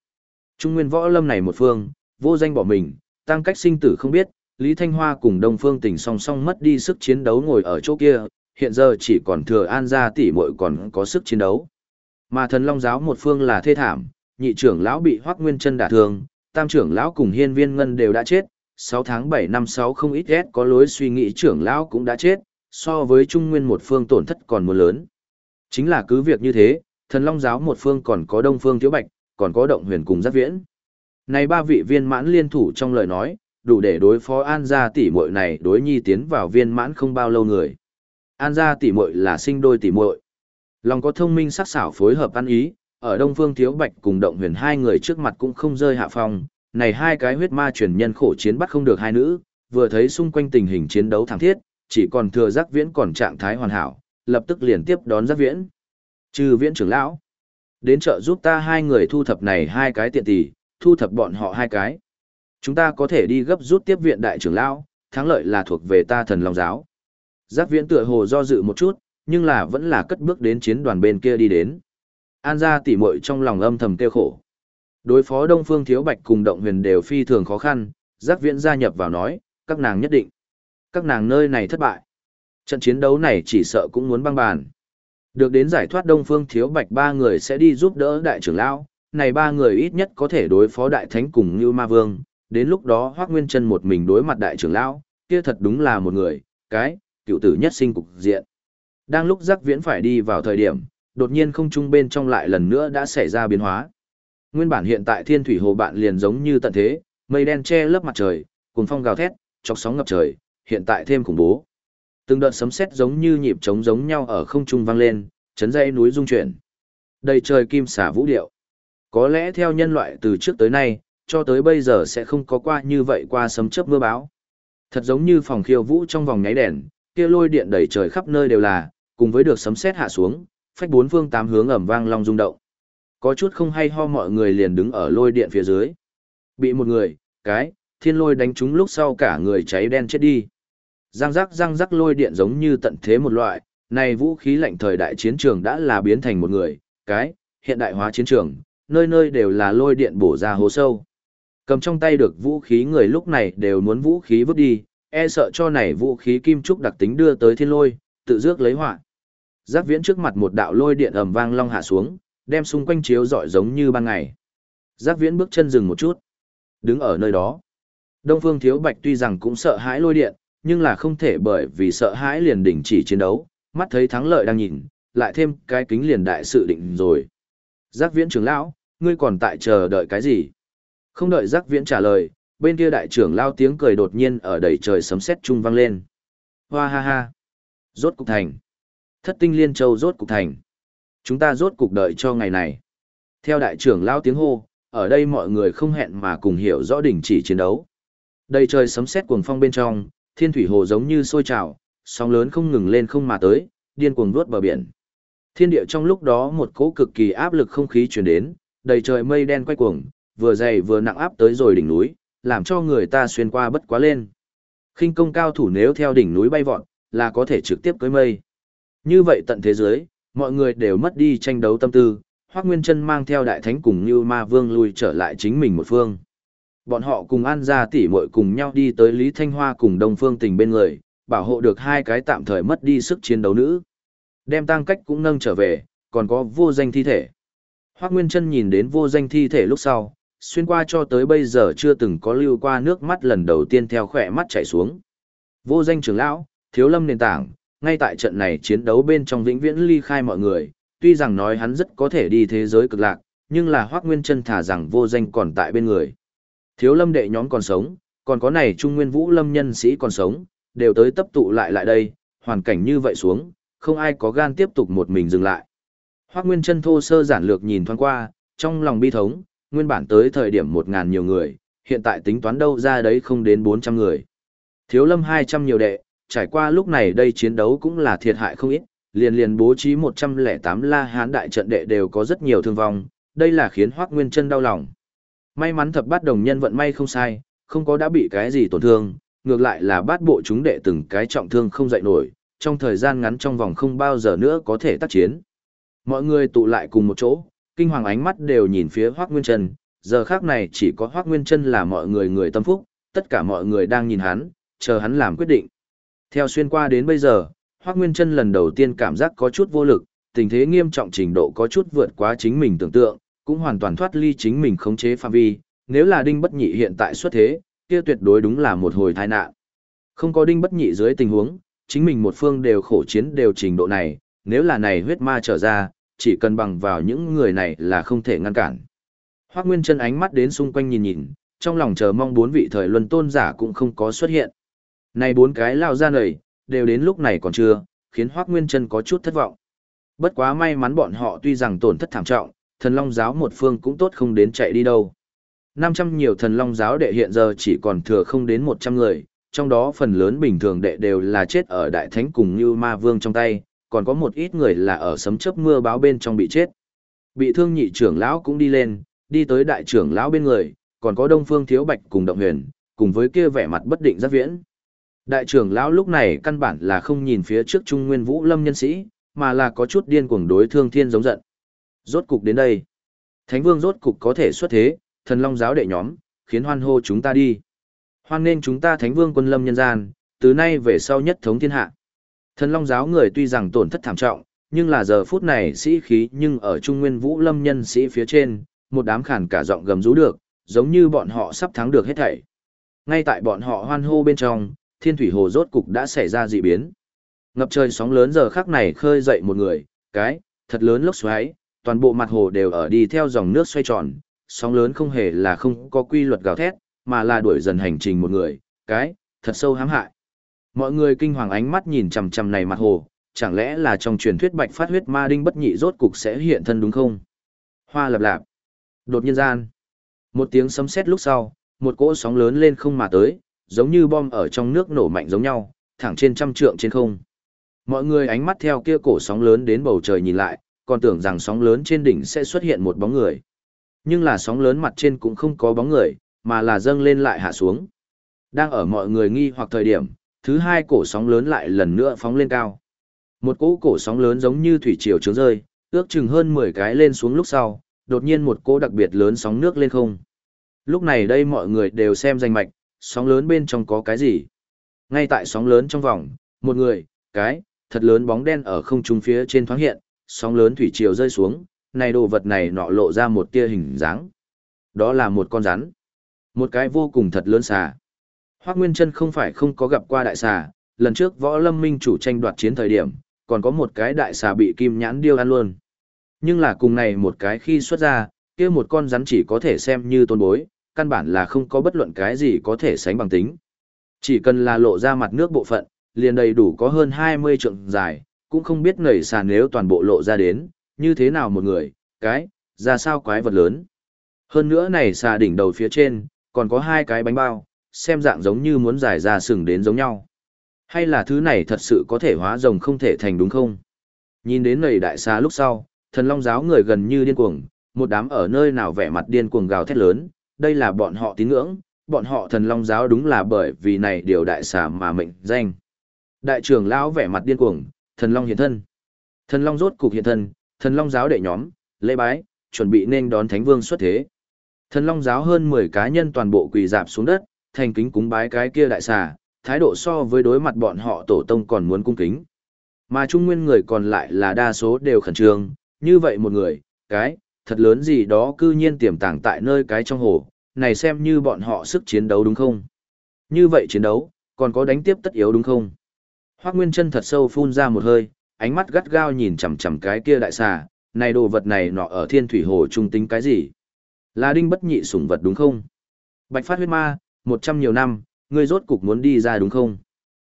Trung nguyên võ lâm này một phương, vô danh bỏ mình, tăng cách sinh tử không biết, Lý Thanh Hoa cùng Đông Phương Tình song song mất đi sức chiến đấu ngồi ở chỗ kia, hiện giờ chỉ còn thừa An gia tỷ muội còn có sức chiến đấu. Mà thần Long giáo một phương là thê thảm, nhị trưởng lão bị Hoắc Nguyên Chân đả thương, tam trưởng lão cùng Hiên Viên Ngân đều đã chết, 6 tháng 7 năm 6 không ít ghét có lối suy nghĩ trưởng lão cũng đã chết, so với Trung Nguyên một phương tổn thất còn muốn lớn. Chính là cứ việc như thế, thần Long giáo một phương còn có Đông Phương Thiếu Bạch, còn có Động Huyền cùng Giác Viễn. Này ba vị viên mãn liên thủ trong lời nói, đủ để đối phó An gia tỷ muội này đối nhi tiến vào viên mãn không bao lâu người. An gia tỷ muội là sinh đôi tỷ muội. Lòng có thông minh sắc sảo phối hợp ăn ý, ở Đông Phương Thiếu Bạch cùng Động Huyền hai người trước mặt cũng không rơi hạ phong, này hai cái huyết ma truyền nhân khổ chiến bắt không được hai nữ, vừa thấy xung quanh tình hình chiến đấu thảm thiết, chỉ còn thừa Giác Viễn còn trạng thái hoàn hảo, lập tức liền tiếp đón Giác Viễn. Trừ Viễn trưởng lão, đến chợ giúp ta hai người thu thập này hai cái tiện tỷ, thu thập bọn họ hai cái. Chúng ta có thể đi gấp rút tiếp viện đại trưởng lão, thắng lợi là thuộc về ta thần long giáo. Giác viễn tựa hồ do dự một chút, nhưng là vẫn là cất bước đến chiến đoàn bên kia đi đến. An gia tỉ muội trong lòng âm thầm tiêu khổ. Đối phó Đông Phương Thiếu Bạch cùng Động Huyền đều phi thường khó khăn, Giác Viễn gia nhập vào nói, các nàng nhất định. Các nàng nơi này thất bại. Trận chiến đấu này chỉ sợ cũng muốn băng bàn. Được đến giải thoát Đông Phương Thiếu Bạch ba người sẽ đi giúp đỡ đại trưởng lão, này ba người ít nhất có thể đối phó đại thánh cùng Như Ma Vương, đến lúc đó Hoắc Nguyên Chân một mình đối mặt đại trưởng lão, kia thật đúng là một người, cái, cựu tử nhất sinh cục diện. Đang lúc Giác Viễn phải đi vào thời điểm, đột nhiên không trung bên trong lại lần nữa đã xảy ra biến hóa. Nguyên bản hiện tại Thiên Thủy Hồ bạn liền giống như tận thế, mây đen che lấp mặt trời, cuồng phong gào thét, chọc sóng ngập trời, hiện tại thêm khủng bố. Từng đợt sấm sét giống như nhịp trống giống nhau ở không trung vang lên, chấn dây núi rung chuyển. Đầy trời kim xả vũ điệu. Có lẽ theo nhân loại từ trước tới nay, cho tới bây giờ sẽ không có qua như vậy qua sấm chớp mưa bão. Thật giống như phòng khiêu vũ trong vòng nháy đèn, kia lôi điện đầy trời khắp nơi đều là, cùng với được sấm sét hạ xuống, phách bốn phương tám hướng ầm vang long rung động. Có chút không hay ho mọi người liền đứng ở lôi điện phía dưới. Bị một người, cái, thiên lôi đánh trúng lúc sau cả người cháy đen chết đi. Răng rắc răng rắc lôi điện giống như tận thế một loại, này vũ khí lạnh thời đại chiến trường đã là biến thành một người, cái, hiện đại hóa chiến trường, nơi nơi đều là lôi điện bổ ra hố sâu. Cầm trong tay được vũ khí người lúc này đều muốn vũ khí vứt đi, e sợ cho này vũ khí kim trúc đặc tính đưa tới thiên lôi, tự dước lấy họa. Giác viễn trước mặt một đạo lôi điện ầm vang long hạ xuống, đem xung quanh chiếu rọi giống như ban ngày. Giác viễn bước chân dừng một chút, đứng ở nơi đó. Đông Phương Thiếu Bạch tuy rằng cũng sợ hãi lôi điện, nhưng là không thể bởi vì sợ hãi liền đình chỉ chiến đấu, mắt thấy thắng lợi đang nhìn, lại thêm cái kính liền đại sự định rồi. Giác viễn trưởng lão, ngươi còn tại chờ đợi cái gì? Không đợi giác viễn trả lời, bên kia đại trưởng lao tiếng cười đột nhiên ở đầy trời sấm sét trung vang lên. Hoa ha ha. Rốt cục thành. Thất tinh liên châu rốt cục thành. Chúng ta rốt cục đợi cho ngày này. Theo đại trưởng lao tiếng hô, ở đây mọi người không hẹn mà cùng hiểu rõ đình chỉ chiến đấu. Đầy trời sấm sét cuồng phong bên trong, thiên thủy hồ giống như sôi trào, sóng lớn không ngừng lên không mà tới, điên cuồng vuốt bờ biển. Thiên địa trong lúc đó một cỗ cực kỳ áp lực không khí truyền đến, đầy trời mây đen quay cuồng, vừa dày vừa nặng áp tới rồi đỉnh núi, làm cho người ta xuyên qua bất quá lên. khinh công cao thủ nếu theo đỉnh núi bay vọt, là có thể trực tiếp cưới mây. Như vậy tận thế giới, mọi người đều mất đi tranh đấu tâm tư, Hoắc Nguyên Chân mang theo đại thánh cùng Như Ma Vương lui trở lại chính mình một phương. Bọn họ cùng An gia tỷ muội cùng nhau đi tới Lý Thanh Hoa cùng Đông Phương Tình bên người, bảo hộ được hai cái tạm thời mất đi sức chiến đấu nữ. Đem tăng cách cũng nâng trở về, còn có vô danh thi thể. Hoác Nguyên Trân nhìn đến vô danh thi thể lúc sau, xuyên qua cho tới bây giờ chưa từng có lưu qua nước mắt lần đầu tiên theo khỏe mắt chảy xuống. Vô danh trưởng lão, thiếu lâm nền tảng, ngay tại trận này chiến đấu bên trong vĩnh viễn ly khai mọi người, tuy rằng nói hắn rất có thể đi thế giới cực lạc, nhưng là Hoác Nguyên Trân thả rằng vô danh còn tại bên người. Thiếu lâm đệ nhóm còn sống, còn có này Trung Nguyên Vũ lâm nhân sĩ còn sống, đều tới tập tụ lại lại đây, hoàn cảnh như vậy xuống, không ai có gan tiếp tục một mình dừng lại. Hoác Nguyên chân thô sơ giản lược nhìn thoáng qua, trong lòng bi thống, nguyên bản tới thời điểm một ngàn nhiều người, hiện tại tính toán đâu ra đấy không đến bốn trăm người. Thiếu lâm hai trăm nhiều đệ, trải qua lúc này đây chiến đấu cũng là thiệt hại không ít, liền liền bố trí một trăm lẻ tám la hán đại trận đệ đều có rất nhiều thương vong, đây là khiến Hoác Nguyên chân đau lòng. May mắn thập bát đồng nhân vận may không sai, không có đã bị cái gì tổn thương, ngược lại là bát bộ chúng đệ từng cái trọng thương không dậy nổi, trong thời gian ngắn trong vòng không bao giờ nữa có thể tác chiến. Mọi người tụ lại cùng một chỗ, kinh hoàng ánh mắt đều nhìn phía Hoác Nguyên Trân, giờ khác này chỉ có Hoác Nguyên Trân là mọi người người tâm phúc, tất cả mọi người đang nhìn hắn, chờ hắn làm quyết định. Theo xuyên qua đến bây giờ, Hoác Nguyên Trân lần đầu tiên cảm giác có chút vô lực, tình thế nghiêm trọng trình độ có chút vượt quá chính mình tưởng tượng, cũng hoàn toàn thoát ly chính mình khống chế phạm vi, nếu là đinh bất nhị hiện tại xuất thế, kia tuyệt đối đúng là một hồi tai nạn. Không có đinh bất nhị dưới tình huống, chính mình một phương đều khổ chiến đều trình độ này, nếu là này huyết ma trở ra, chỉ cần bằng vào những người này là không thể ngăn cản. hoắc Nguyên chân ánh mắt đến xung quanh nhìn nhìn, trong lòng chờ mong bốn vị thời luân tôn giả cũng không có xuất hiện. Này bốn cái lao ra nầy, đều đến lúc này còn chưa, khiến hoắc Nguyên chân có chút thất vọng. Bất quá may mắn bọn họ tuy rằng tổn thất thảm trọng, thần long giáo một phương cũng tốt không đến chạy đi đâu. 500 nhiều thần long giáo đệ hiện giờ chỉ còn thừa không đến 100 người, trong đó phần lớn bình thường đệ đều là chết ở đại thánh cùng như ma vương trong tay, còn có một ít người là ở sấm chớp mưa báo bên trong bị chết. Bị thương nhị trưởng lão cũng đi lên, đi tới đại trưởng lão bên người, còn có đông phương thiếu bạch cùng động huyền, cùng với kia vẻ mặt bất định rất viễn. Đại trưởng lão lúc này căn bản là không nhìn phía trước trung nguyên vũ lâm nhân sĩ, mà là có chút điên cuồng đối thương thiên giống giận. Rốt cục đến đây. Thánh vương rốt cục có thể xuất thế, thần long giáo đệ nhóm, khiến hoan hô chúng ta đi. Hoan nên chúng ta thánh vương quân lâm nhân gian, từ nay về sau nhất thống thiên hạ. Thần long giáo người tuy rằng tổn thất thảm trọng, nhưng là giờ phút này sĩ khí nhưng ở trung nguyên vũ lâm nhân sĩ phía trên, một đám khản cả giọng gầm rú được, giống như bọn họ sắp thắng được hết thảy. Ngay tại bọn họ hoan hô bên trong, thiên thủy hồ rốt cục đã xảy ra dị biến. Ngập trời sóng lớn giờ khắc này khơi dậy một người, cái, thật lớn lốc xoáy, toàn bộ mặt hồ đều ở đi theo dòng nước xoay tròn, sóng lớn không hề là không có quy luật gào thét, mà là đuổi dần hành trình một người, cái, thật sâu hãm hại. Mọi người kinh hoàng ánh mắt nhìn chằm chằm này mặt hồ, chẳng lẽ là trong truyền thuyết bạch phát huyết ma đinh bất nhị rốt cục sẽ hiện thân đúng không? Hoa lập lạp. Đột nhiên gian. Một tiếng sấm sét lúc sau, một cỗ sóng lớn lên không mà tới, giống như bom ở trong nước nổ mạnh giống nhau, thẳng trên trăm trượng trên không. Mọi người ánh mắt theo kia cổ sóng lớn đến bầu trời nhìn lại, còn tưởng rằng sóng lớn trên đỉnh sẽ xuất hiện một bóng người. Nhưng là sóng lớn mặt trên cũng không có bóng người, mà là dâng lên lại hạ xuống. Đang ở mọi người nghi hoặc thời điểm, thứ hai cổ sóng lớn lại lần nữa phóng lên cao. Một cỗ cổ sóng lớn giống như thủy triều trướng rơi, ước chừng hơn 10 cái lên xuống lúc sau, đột nhiên một cỗ đặc biệt lớn sóng nước lên không. Lúc này đây mọi người đều xem danh mạch, sóng lớn bên trong có cái gì. Ngay tại sóng lớn trong vòng, một người, cái, thật lớn bóng đen ở không trung phía trên thoáng hiện, sóng lớn thủy triều rơi xuống, này đồ vật này nọ lộ ra một tia hình dáng. Đó là một con rắn. Một cái vô cùng thật lớn xà. Hoác Nguyên Trân không phải không có gặp qua đại xà, lần trước võ lâm minh chủ tranh đoạt chiến thời điểm, còn có một cái đại xà bị kim nhãn điêu ăn luôn. Nhưng là cùng này một cái khi xuất ra, kia một con rắn chỉ có thể xem như tôn bối, căn bản là không có bất luận cái gì có thể sánh bằng tính. Chỉ cần là lộ ra mặt nước bộ phận, liền đầy đủ có hơn 20 trượng dài, cũng không biết nảy sàn nếu toàn bộ lộ ra đến, như thế nào một người, cái, ra sao quái vật lớn. Hơn nữa này xà đỉnh đầu phía trên, còn có hai cái bánh bao, xem dạng giống như muốn giải ra sừng đến giống nhau. Hay là thứ này thật sự có thể hóa rồng không thể thành đúng không? Nhìn đến nầy đại xà lúc sau, thần long giáo người gần như điên cuồng, một đám ở nơi nào vẻ mặt điên cuồng gào thét lớn, đây là bọn họ tín ngưỡng, bọn họ thần long giáo đúng là bởi vì này điều đại xà mà mệnh danh. Đại trưởng lão vẻ mặt điên cuồng, thần long hiện thân. Thần long rốt cục hiện thân, thần long giáo đệ nhóm, lễ bái, chuẩn bị nên đón thánh vương xuất thế. Thần long giáo hơn 10 cá nhân toàn bộ quỳ dạp xuống đất, thành kính cúng bái cái kia đại xà, thái độ so với đối mặt bọn họ tổ tông còn muốn cung kính. Mà trung nguyên người còn lại là đa số đều khẩn trương, như vậy một người, cái, thật lớn gì đó cư nhiên tiềm tàng tại nơi cái trong hồ, này xem như bọn họ sức chiến đấu đúng không? Như vậy chiến đấu, còn có đánh tiếp tất yếu đúng không? Hoác Nguyên chân thật sâu phun ra một hơi, ánh mắt gắt gao nhìn chằm chằm cái kia đại xà, này đồ vật này nọ ở thiên thủy hồ trung tính cái gì? Là đinh bất nhị sủng vật đúng không? Bạch phát huyết ma, một trăm nhiều năm, ngươi rốt cục muốn đi ra đúng không?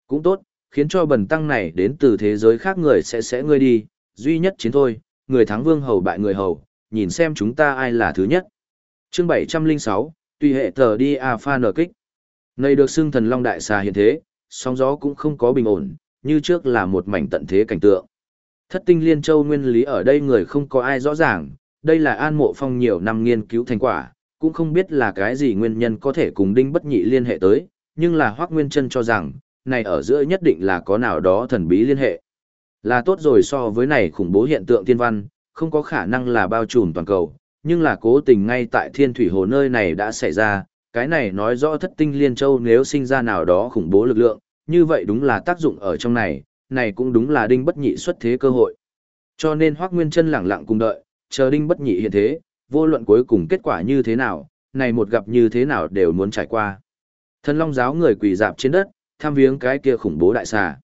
Cũng tốt, khiến cho bần tăng này đến từ thế giới khác người sẽ sẽ ngươi đi, duy nhất chiến thôi, người thắng vương hầu bại người hầu, nhìn xem chúng ta ai là thứ nhất. Chương 706, tùy hệ tờ đi Alpha nở kích. Này được xưng thần long đại xà hiện thế, sóng gió cũng không có bình ổn, như trước là một mảnh tận thế cảnh tượng. Thất tinh liên châu nguyên lý ở đây người không có ai rõ ràng, đây là an mộ phong nhiều năm nghiên cứu thành quả, cũng không biết là cái gì nguyên nhân có thể cùng đinh bất nhị liên hệ tới, nhưng là hoác nguyên chân cho rằng, này ở giữa nhất định là có nào đó thần bí liên hệ. Là tốt rồi so với này khủng bố hiện tượng thiên văn, không có khả năng là bao trùm toàn cầu, nhưng là cố tình ngay tại thiên thủy hồ nơi này đã xảy ra, cái này nói rõ thất tinh liên châu nếu sinh ra nào đó khủng bố lực lượng, như vậy đúng là tác dụng ở trong này, này cũng đúng là đinh bất nhị xuất thế cơ hội. Cho nên Hoác Nguyên chân lẳng lặng cùng đợi, chờ đinh bất nhị hiện thế, vô luận cuối cùng kết quả như thế nào, này một gặp như thế nào đều muốn trải qua. Thần Long giáo người quỳ dạp trên đất, tham viếng cái kia khủng bố đại xà.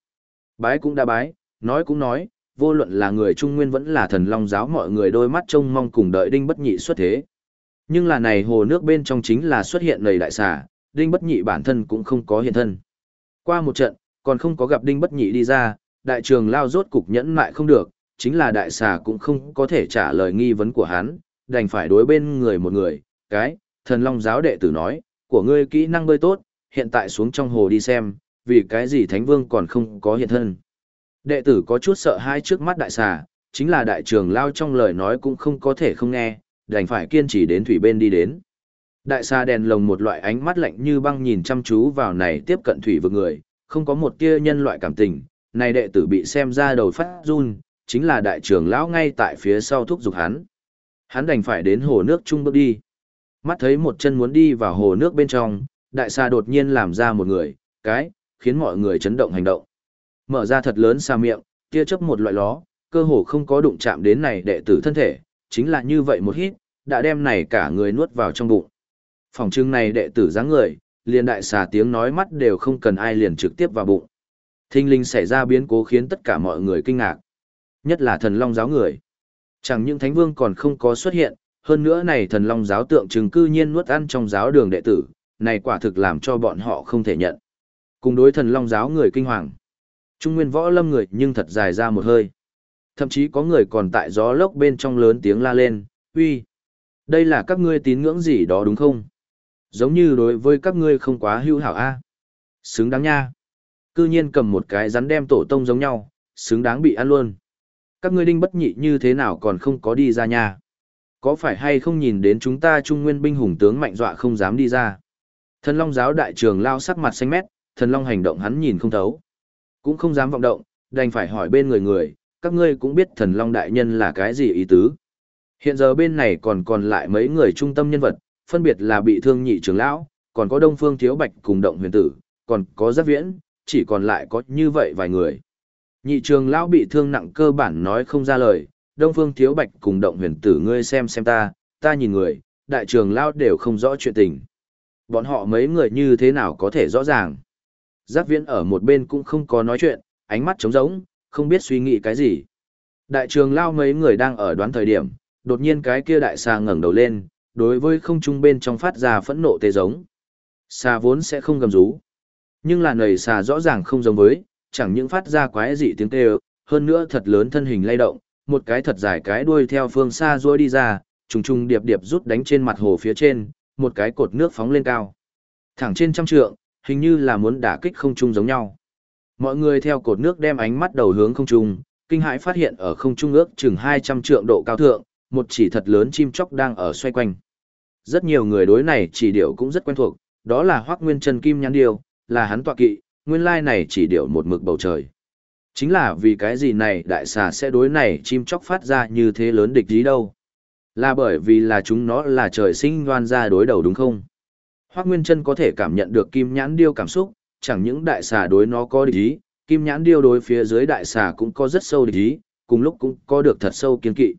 Bái cũng đã bái, nói cũng nói, vô luận là người Trung Nguyên vẫn là thần Long giáo mọi người đôi mắt trông mong cùng đợi đinh bất nhị xuất thế. Nhưng là này hồ nước bên trong chính là xuất hiện lầy đại xà, đinh bất nhị bản thân cũng không có hiện thân. Qua một trận, còn không có gặp đinh bất nhị đi ra, đại trường lao rốt cục nhẫn mại không được, chính là đại xà cũng không có thể trả lời nghi vấn của hắn, đành phải đối bên người một người, cái, thần long giáo đệ tử nói, của ngươi kỹ năng bơi tốt, hiện tại xuống trong hồ đi xem, vì cái gì thánh vương còn không có hiện thân. Đệ tử có chút sợ hai trước mắt đại xà, chính là đại trường lao trong lời nói cũng không có thể không nghe, đành phải kiên trì đến thủy bên đi đến. Đại xa đèn lồng một loại ánh mắt lạnh như băng nhìn chăm chú vào này tiếp cận thủy vực người, không có một tia nhân loại cảm tình, này đệ tử bị xem ra đầu phát run, chính là đại trưởng lão ngay tại phía sau thúc giục hắn. Hắn đành phải đến hồ nước trung bước đi. Mắt thấy một chân muốn đi vào hồ nước bên trong, đại xa đột nhiên làm ra một người, cái, khiến mọi người chấn động hành động. Mở ra thật lớn xa miệng, tia chấp một loại ló, cơ hồ không có đụng chạm đến này đệ tử thân thể, chính là như vậy một hít, đã đem này cả người nuốt vào trong bụng. Phòng trưng này đệ tử dáng người, liền đại xà tiếng nói mắt đều không cần ai liền trực tiếp vào bụng. Thinh linh xảy ra biến cố khiến tất cả mọi người kinh ngạc. Nhất là thần long giáo người. Chẳng những thánh vương còn không có xuất hiện, hơn nữa này thần long giáo tượng trưng cư nhiên nuốt ăn trong giáo đường đệ tử, này quả thực làm cho bọn họ không thể nhận. Cùng đối thần long giáo người kinh hoàng. Trung nguyên võ lâm người nhưng thật dài ra một hơi. Thậm chí có người còn tại gió lốc bên trong lớn tiếng la lên, uy, Đây là các ngươi tín ngưỡng gì đó đúng không? Giống như đối với các ngươi không quá hữu hảo a à? Xứng đáng nha. Cư nhiên cầm một cái rắn đem tổ tông giống nhau, xứng đáng bị ăn luôn. Các ngươi đinh bất nhị như thế nào còn không có đi ra nha? Có phải hay không nhìn đến chúng ta trung nguyên binh hùng tướng mạnh dọa không dám đi ra? Thần Long giáo đại trường lao sắc mặt xanh mét, thần Long hành động hắn nhìn không thấu. Cũng không dám vọng động, đành phải hỏi bên người người, các ngươi cũng biết thần Long đại nhân là cái gì ý tứ. Hiện giờ bên này còn còn lại mấy người trung tâm nhân vật, phân biệt là bị thương nhị trưởng lão, còn có Đông Phương Thiếu Bạch cùng động huyền tử, còn có Giác Viễn, chỉ còn lại có như vậy vài người. Nhị trường lão bị thương nặng cơ bản nói không ra lời, Đông Phương Thiếu Bạch cùng động huyền tử ngươi xem xem ta, ta nhìn người, đại trường lão đều không rõ chuyện tình. Bọn họ mấy người như thế nào có thể rõ ràng. Giác Viễn ở một bên cũng không có nói chuyện, ánh mắt trống rỗng, không biết suy nghĩ cái gì. Đại trường lao mấy người đang ở đoán thời điểm, đột nhiên cái kia đại xà ngẩng đầu lên, đối với không trung bên trong phát ra phẫn nộ tê giống. Xà vốn sẽ không gầm rú. Nhưng là nầy xà rõ ràng không giống với, chẳng những phát ra quái dị tiếng kêu, hơn nữa thật lớn thân hình lay động, một cái thật dài cái đuôi theo phương xa ruôi đi ra, trùng trùng điệp điệp rút đánh trên mặt hồ phía trên, một cái cột nước phóng lên cao. Thẳng trên trăm trượng, hình như là muốn đả kích không trung giống nhau. Mọi người theo cột nước đem ánh mắt đầu hướng không trung, kinh hãi phát hiện ở không trung ước chừng 200 trượng độ cao thượng, một chỉ thật lớn chim chóc đang ở xoay quanh. Rất nhiều người đối này chỉ điểu cũng rất quen thuộc, đó là Hoắc Nguyên Trần Kim Nhãn Điêu, là hắn tọa kỵ, nguyên lai này chỉ điểu một mực bầu trời. Chính là vì cái gì này đại xà sẽ đối này chim chóc phát ra như thế lớn địch gì đâu. Là bởi vì là chúng nó là trời sinh đoan ra đối đầu đúng không? Hoác Nguyên Trân có thể cảm nhận được kim nhãn điêu cảm xúc, chẳng những đại xà đối nó có địch ý, kim nhãn điêu đối phía dưới đại xà cũng có rất sâu địch ý, cùng lúc cũng có được thật sâu kiên kỵ.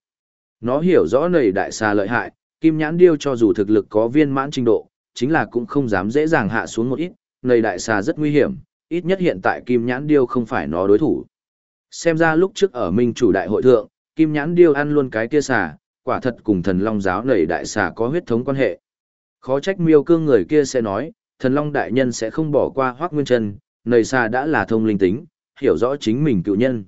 Nó hiểu rõ nầy đại xà lợi hại, kim nhãn điêu cho dù thực lực có viên mãn trình độ, chính là cũng không dám dễ dàng hạ xuống một ít, nầy đại xà rất nguy hiểm, ít nhất hiện tại kim nhãn điêu không phải nó đối thủ. Xem ra lúc trước ở Minh chủ đại hội thượng, kim nhãn điêu ăn luôn cái kia xà, quả thật cùng thần long giáo nầy đại xà có huyết thống quan hệ. Khó trách miêu cương người kia sẽ nói, thần long đại nhân sẽ không bỏ qua hoác nguyên chân, nầy xà đã là thông linh tính, hiểu rõ chính mình cựu nhân.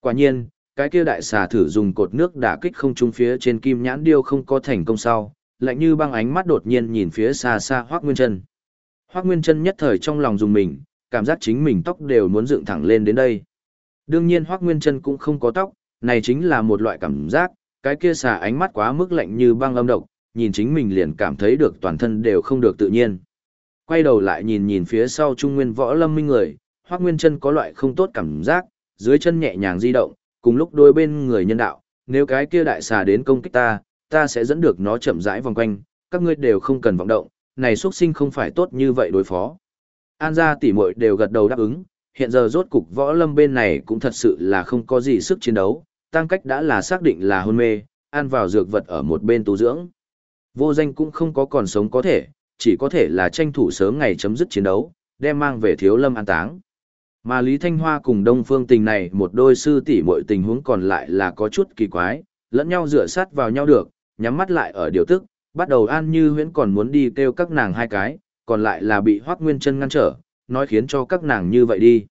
Quả nhiên, cái kia đại xà thử dùng cột nước đả kích không trung phía trên kim nhãn điêu không có thành công sau, lạnh như băng ánh mắt đột nhiên nhìn phía xa xa Hoắc Nguyên Chân. Hoắc Nguyên Chân nhất thời trong lòng dùng mình, cảm giác chính mình tóc đều muốn dựng thẳng lên đến đây. Đương nhiên Hoắc Nguyên Chân cũng không có tóc, này chính là một loại cảm giác, cái kia xà ánh mắt quá mức lạnh như băng âm độc, nhìn chính mình liền cảm thấy được toàn thân đều không được tự nhiên. Quay đầu lại nhìn nhìn phía sau Trung Nguyên Võ Lâm Minh người, Hoắc Nguyên Chân có loại không tốt cảm giác, dưới chân nhẹ nhàng di động, cùng lúc đôi bên người nhân đạo, nếu cái kia đại xà đến công kích ta, ta sẽ dẫn được nó chậm rãi vòng quanh, các ngươi đều không cần vọng động, này xuất sinh không phải tốt như vậy đối phó. An gia tỷ muội đều gật đầu đáp ứng, hiện giờ rốt cục võ lâm bên này cũng thật sự là không có gì sức chiến đấu, tăng cách đã là xác định là hôn mê, ăn vào dược vật ở một bên tu dưỡng. Vô danh cũng không có còn sống có thể, chỉ có thể là tranh thủ sớm ngày chấm dứt chiến đấu, đem mang về thiếu lâm an táng. Mà Lý Thanh Hoa cùng Đông Phương Tình này một đôi sư tỷ muội tình huống còn lại là có chút kỳ quái, lẫn nhau dựa sát vào nhau được, nhắm mắt lại ở điều tức, bắt đầu an như huyễn còn muốn đi kêu các nàng hai cái, còn lại là bị Hoác Nguyên chân ngăn trở, nói khiến cho các nàng như vậy đi.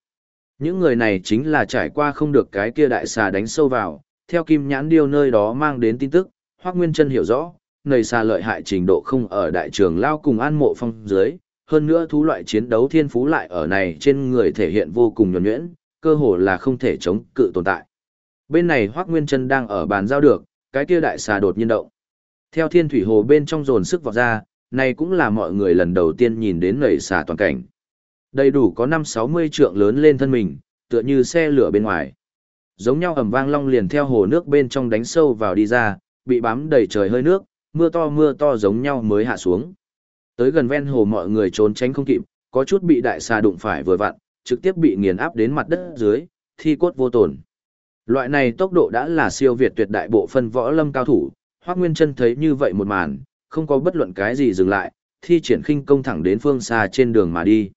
Những người này chính là trải qua không được cái kia đại xà đánh sâu vào, theo kim nhãn điêu nơi đó mang đến tin tức, Hoác Nguyên chân hiểu rõ, nầy xa lợi hại trình độ không ở đại trường lao cùng an mộ phong dưới, hơn nữa thú loại chiến đấu thiên phú lại ở này trên người thể hiện vô cùng nhuẩn nhuyễn, cơ hồ là không thể chống cự tồn tại. Bên này Hoắc Nguyên Chân đang ở bàn giao được, cái kia đại xà đột nhiên động. Theo thiên thủy hồ bên trong dồn sức vào ra, này cũng là mọi người lần đầu tiên nhìn đến nầy xà toàn cảnh. Đầy đủ có 5-60 trượng lớn lên thân mình, tựa như xe lửa bên ngoài. Giống nhau ầm vang long liền theo hồ nước bên trong đánh sâu vào đi ra, bị bám đầy trời hơi nước, mưa to mưa to giống nhau mới hạ xuống. Tới gần ven hồ mọi người trốn tránh không kịp, có chút bị đại xà đụng phải vừa vặn, trực tiếp bị nghiền áp đến mặt đất dưới, thi cốt vô tổn. Loại này tốc độ đã là siêu việt tuyệt đại bộ phân võ lâm cao thủ, Hoắc Nguyên Chân thấy như vậy một màn, không có bất luận cái gì dừng lại, thi triển khinh công thẳng đến phương xa trên đường mà đi.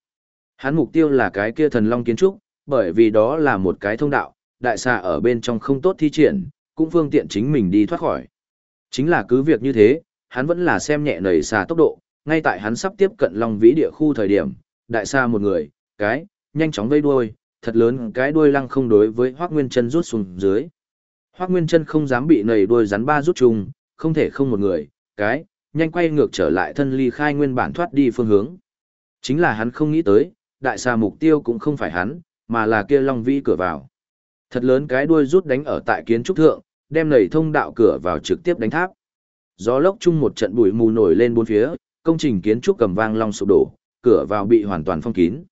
Hắn mục tiêu là cái kia thần long kiến trúc, bởi vì đó là một cái thông đạo, đại xà ở bên trong không tốt thi triển, cũng phương tiện chính mình đi thoát khỏi. Chính là cứ việc như thế, hắn vẫn là xem nhẹ nảy xà tốc độ, ngay tại hắn sắp tiếp cận Long Vĩ địa khu thời điểm, đại xa một người, cái, nhanh chóng vây đuôi, thật lớn cái đuôi lăng không đối với Hoắc Nguyên Chân rút xuống dưới. Hoắc Nguyên Chân không dám bị nảy đuôi rắn ba rút chung, không thể không một người, cái, nhanh quay ngược trở lại thân ly khai nguyên bản thoát đi phương hướng. Chính là hắn không nghĩ tới, đại xa mục tiêu cũng không phải hắn, mà là kia Long Vĩ cửa vào. Thật lớn cái đuôi rút đánh ở tại kiến trúc thượng, đem nảy thông đạo cửa vào trực tiếp đánh tháp. Gió lốc chung một trận bụi mù nổi lên bốn phía, công trình kiến trúc cầm vang long sụp đổ, cửa vào bị hoàn toàn phong kín.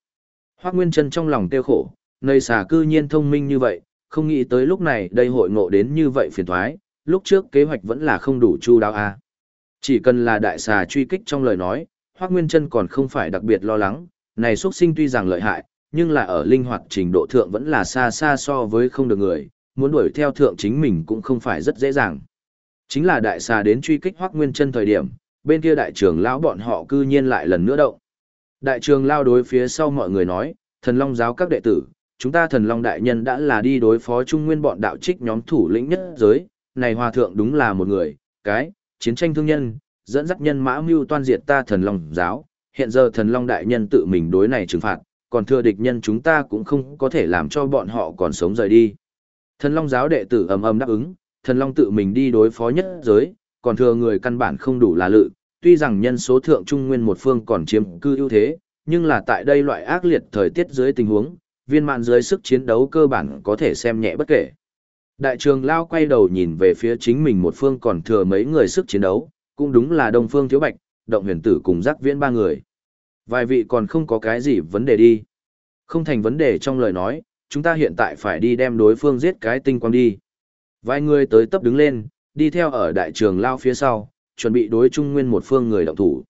Hoắc Nguyên Chân trong lòng tiêu khổ, nơi xà cư nhiên thông minh như vậy, không nghĩ tới lúc này đây hội ngộ đến như vậy phiền toái, lúc trước kế hoạch vẫn là không đủ chu đáo a. À. Chỉ cần là đại xà truy kích trong lời nói, Hoắc Nguyên Chân còn không phải đặc biệt lo lắng, này xuất sinh tuy rằng lợi hại, nhưng là ở linh hoạt trình độ thượng vẫn là xa xa so với không được người, muốn đuổi theo thượng chính mình cũng không phải rất dễ dàng. Chính là đại xà đến truy kích Hoắc Nguyên Chân thời điểm, bên kia đại trưởng lão bọn họ cư nhiên lại lần nữa động. Đại trường lao đối phía sau mọi người nói, thần long giáo các đệ tử, chúng ta thần long đại nhân đã là đi đối phó trung nguyên bọn đạo trích nhóm thủ lĩnh nhất giới, này hòa thượng đúng là một người, cái, chiến tranh thương nhân, dẫn dắt nhân mã mưu toan diệt ta thần long giáo, hiện giờ thần long đại nhân tự mình đối này trừng phạt, còn thưa địch nhân chúng ta cũng không có thể làm cho bọn họ còn sống rời đi. Thần long giáo đệ tử ầm ầm đáp ứng, thần long tự mình đi đối phó nhất giới, còn thừa người căn bản không đủ là lự, tuy rằng nhân số thượng trung nguyên một phương còn chiếm cư ưu thế, nhưng là tại đây loại ác liệt thời tiết dưới tình huống, viên mạn dưới sức chiến đấu cơ bản có thể xem nhẹ bất kể. Đại trường Lao quay đầu nhìn về phía chính mình một phương còn thừa mấy người sức chiến đấu, cũng đúng là Đông Phương Thiếu Bạch, Động Huyền Tử cùng Giác Viễn ba người. Vài vị còn không có cái gì vấn đề đi. Không thành vấn đề trong lời nói, chúng ta hiện tại phải đi đem đối phương giết cái tinh quang đi. Vài người tới tấp đứng lên, đi theo ở đại trường Lao phía sau, chuẩn bị đối trung nguyên một phương người động thủ.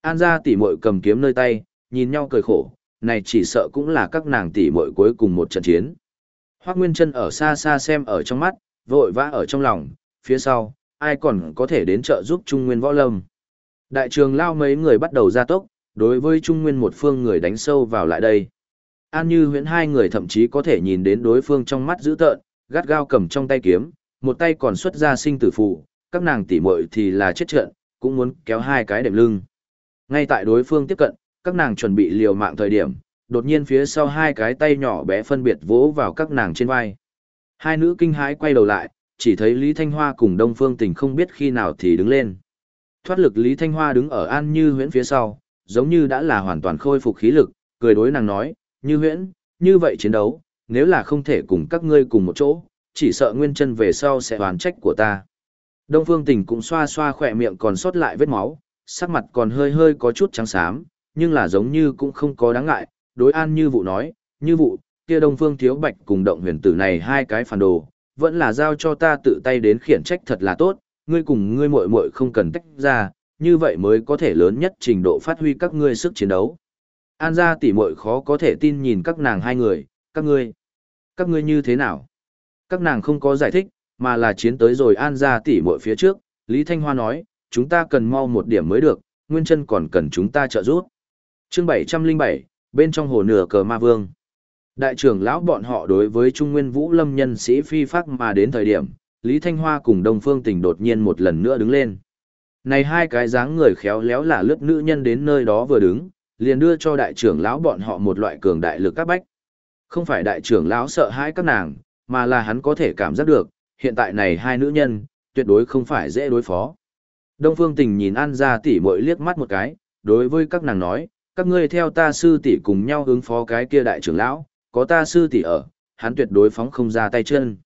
An gia tỷ muội cầm kiếm nơi tay, nhìn nhau cười khổ, này chỉ sợ cũng là các nàng tỷ muội cuối cùng một trận chiến. Hoắc Nguyên Chân ở xa xa xem ở trong mắt, vội vã ở trong lòng, phía sau, ai còn có thể đến trợ giúp Trung Nguyên Võ Lâm. Đại trường lao mấy người bắt đầu ra tốc, đối với Trung Nguyên một phương người đánh sâu vào lại đây. An Như huyễn hai người thậm chí có thể nhìn đến đối phương trong mắt dữ tợn, gắt gao cầm trong tay kiếm, một tay còn xuất ra sinh tử phụ, các nàng tỉ muội thì là chết trận, cũng muốn kéo hai cái đệm lưng. Ngay tại đối phương tiếp cận, các nàng chuẩn bị liều mạng thời điểm, đột nhiên phía sau hai cái tay nhỏ bé phân biệt vỗ vào các nàng trên vai. Hai nữ kinh hãi quay đầu lại, chỉ thấy Lý Thanh Hoa cùng Đông Phương Tình không biết khi nào thì đứng lên. Thoát lực Lý Thanh Hoa đứng ở An Như Huyễn phía sau, giống như đã là hoàn toàn khôi phục khí lực, cười đối nàng nói, như Huyễn, như vậy chiến đấu, nếu là không thể cùng các ngươi cùng một chỗ, chỉ sợ nguyên chân về sau sẽ hoàn trách của ta. Đông Phương Tình cũng xoa xoa khỏe miệng còn sót lại vết máu, sắc mặt còn hơi hơi có chút trắng xám, nhưng là giống như cũng không có đáng ngại, đối an như vụ nói, như vụ, kia Đông Phương Thiếu Bạch cùng động huyền tử này hai cái phản đồ, vẫn là giao cho ta tự tay đến khiển trách thật là tốt, ngươi cùng ngươi muội muội không cần tách ra, như vậy mới có thể lớn nhất trình độ phát huy các ngươi sức chiến đấu. An gia tỷ muội khó có thể tin nhìn các nàng hai người, các ngươi, các ngươi như thế nào? Các nàng không có giải thích, mà là chiến tới rồi An gia tỷ muội phía trước, Lý Thanh Hoa nói, chúng ta cần mau một điểm mới được, Nguyên chân còn cần chúng ta trợ giúp. Chương 707, bên trong hồ nửa cờ ma vương. Đại trưởng lão bọn họ đối với Trung Nguyên Vũ Lâm nhân sĩ phi phác mà đến thời điểm, Lý Thanh Hoa cùng Đông Phương Tình đột nhiên một lần nữa đứng lên. Này hai cái dáng người khéo léo là lướt nữ nhân đến nơi đó vừa đứng, liền đưa cho đại trưởng lão bọn họ một loại cường đại lực các bách. Không phải đại trưởng lão sợ hãi các nàng, mà là hắn có thể cảm giác được, hiện tại này hai nữ nhân, tuyệt đối không phải dễ đối phó. Đông Phương Tình nhìn An gia tỷ muội liếc mắt một cái, đối với các nàng nói, các ngươi theo ta sư tỷ cùng nhau ứng phó cái kia đại trưởng lão, có ta sư tỷ ở, hắn tuyệt đối phóng không ra tay chân.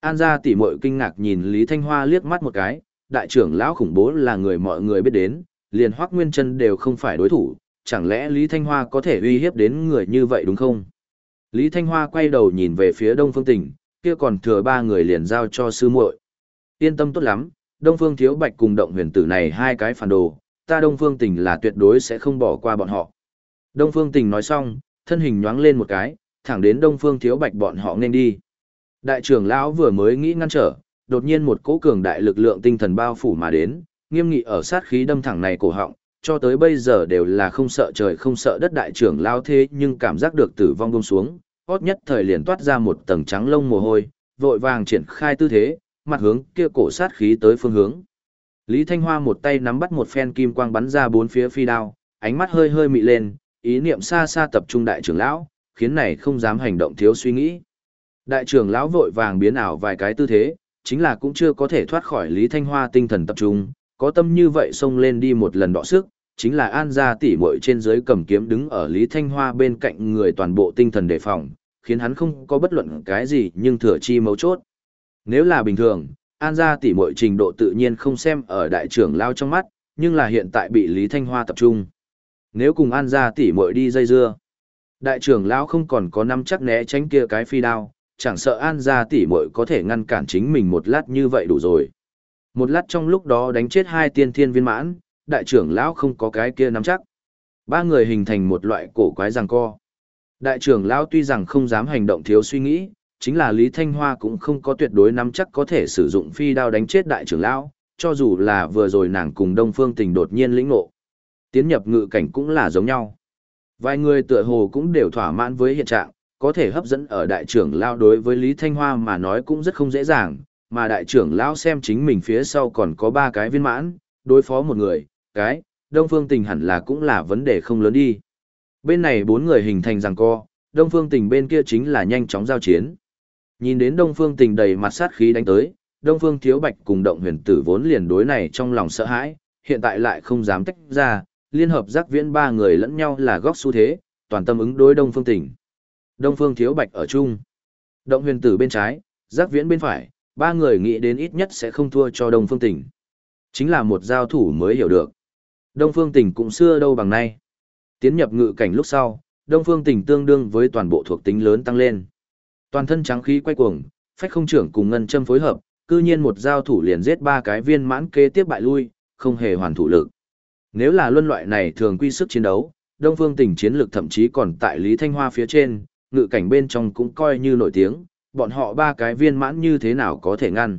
An gia tỷ muội kinh ngạc nhìn Lý Thanh Hoa liếc mắt một cái, đại trưởng lão khủng bố là người mọi người biết đến, liền Hoắc Nguyên Chân đều không phải đối thủ, chẳng lẽ Lý Thanh Hoa có thể uy hiếp đến người như vậy đúng không? Lý Thanh Hoa quay đầu nhìn về phía Đông Phương Tỉnh, kia còn thừa ba người liền giao cho sư muội. Yên tâm tốt lắm, Đông Phương Thiếu Bạch cùng Động Huyền Tử này hai cái phản đồ, ta Đông Phương Tỉnh là tuyệt đối sẽ không bỏ qua bọn họ. Đông Phương Tỉnh nói xong, thân hình nhoáng lên một cái, thẳng đến Đông Phương Thiếu Bạch bọn họ nên đi. Đại trưởng lão vừa mới nghĩ ngăn trở, đột nhiên một cỗ cường đại lực lượng tinh thần bao phủ mà đến, nghiêm nghị ở sát khí đâm thẳng này cổ họng, cho tới bây giờ đều là không sợ trời không sợ đất đại trưởng lão thế nhưng cảm giác được tử vong buông xuống, hót nhất thời liền toát ra một tầng trắng lông mồ hôi, vội vàng triển khai tư thế, mặt hướng kia cổ sát khí tới phương hướng. Lý Thanh Hoa một tay nắm bắt một phen kim quang bắn ra bốn phía phi đao, ánh mắt hơi hơi mị lên, ý niệm xa xa tập trung đại trưởng lão, khiến này không dám hành động thiếu suy nghĩ. Đại trưởng lão vội vàng biến ảo vài cái tư thế, chính là cũng chưa có thể thoát khỏi Lý Thanh Hoa tinh thần tập trung, có tâm như vậy xông lên đi một lần đọ sức, chính là An gia tỷ muội trên dưới cầm kiếm đứng ở Lý Thanh Hoa bên cạnh người toàn bộ tinh thần đề phòng, khiến hắn không có bất luận cái gì nhưng thừa chi mấu chốt. Nếu là bình thường, An gia tỷ muội trình độ tự nhiên không xem ở đại trưởng lao trong mắt, nhưng là hiện tại bị Lý Thanh Hoa tập trung. Nếu cùng An gia tỷ muội đi dây dưa, đại trưởng lão không còn có năm chắc né tránh kia cái phi đao, chẳng sợ An gia tỷ muội có thể ngăn cản chính mình một lát như vậy đủ rồi. Một lát trong lúc đó đánh chết hai tiên thiên viên mãn, đại trưởng lão không có cái kia nắm chắc. Ba người hình thành một loại cổ quái giằng co. Đại trưởng lão tuy rằng không dám hành động thiếu suy nghĩ, chính là Lý Thanh Hoa cũng không có tuyệt đối nắm chắc có thể sử dụng phi đao đánh chết đại trưởng lão, cho dù là vừa rồi nàng cùng Đông Phương Tình đột nhiên lĩnh ngộ. Tiến nhập ngự cảnh cũng là giống nhau. Vài người tựa hồ cũng đều thỏa mãn với hiện trạng, có thể hấp dẫn ở đại trưởng lão đối với Lý Thanh Hoa mà nói cũng rất không dễ dàng, mà đại trưởng lão xem chính mình phía sau còn có ba cái viên mãn, đối phó một người, cái, Đông Phương Tình hẳn là cũng là vấn đề không lớn đi. Bên này bốn người hình thành rằng co, Đông Phương Tình bên kia chính là nhanh chóng giao chiến. Nhìn đến Đông Phương Tình đầy mặt sát khí đánh tới, Đông Phương Thiếu Bạch cùng Động Huyền Tử vốn liền đối này trong lòng sợ hãi, hiện tại lại không dám tách ra, liên hợp giác viễn ba người lẫn nhau là góc xu thế, toàn tâm ứng đối Đông Phương Tình. Đông Phương Thiếu Bạch ở chung, Động Huyền Tử bên trái, giác viễn bên phải, ba người nghĩ đến ít nhất sẽ không thua cho Đông Phương Tỉnh, Chính là một giao thủ mới hiểu được. Đông Phương Tỉnh cũng xưa đâu bằng nay. Tiến nhập ngự cảnh lúc sau, Đông Phương Tỉnh tương đương với toàn bộ thuộc tính lớn tăng lên. Toàn thân trắng khí quay cuồng, phách không trưởng cùng ngân châm phối hợp, cư nhiên một giao thủ liền giết ba cái viên mãn kế tiếp bại lui, không hề hoàn thủ lực. Nếu là luân loại này thường quy sức chiến đấu, Đông Phương Tỉnh chiến lực thậm chí còn tại Lý Thanh Hoa phía trên, ngự cảnh bên trong cũng coi như nổi tiếng, bọn họ ba cái viên mãn như thế nào có thể ngăn.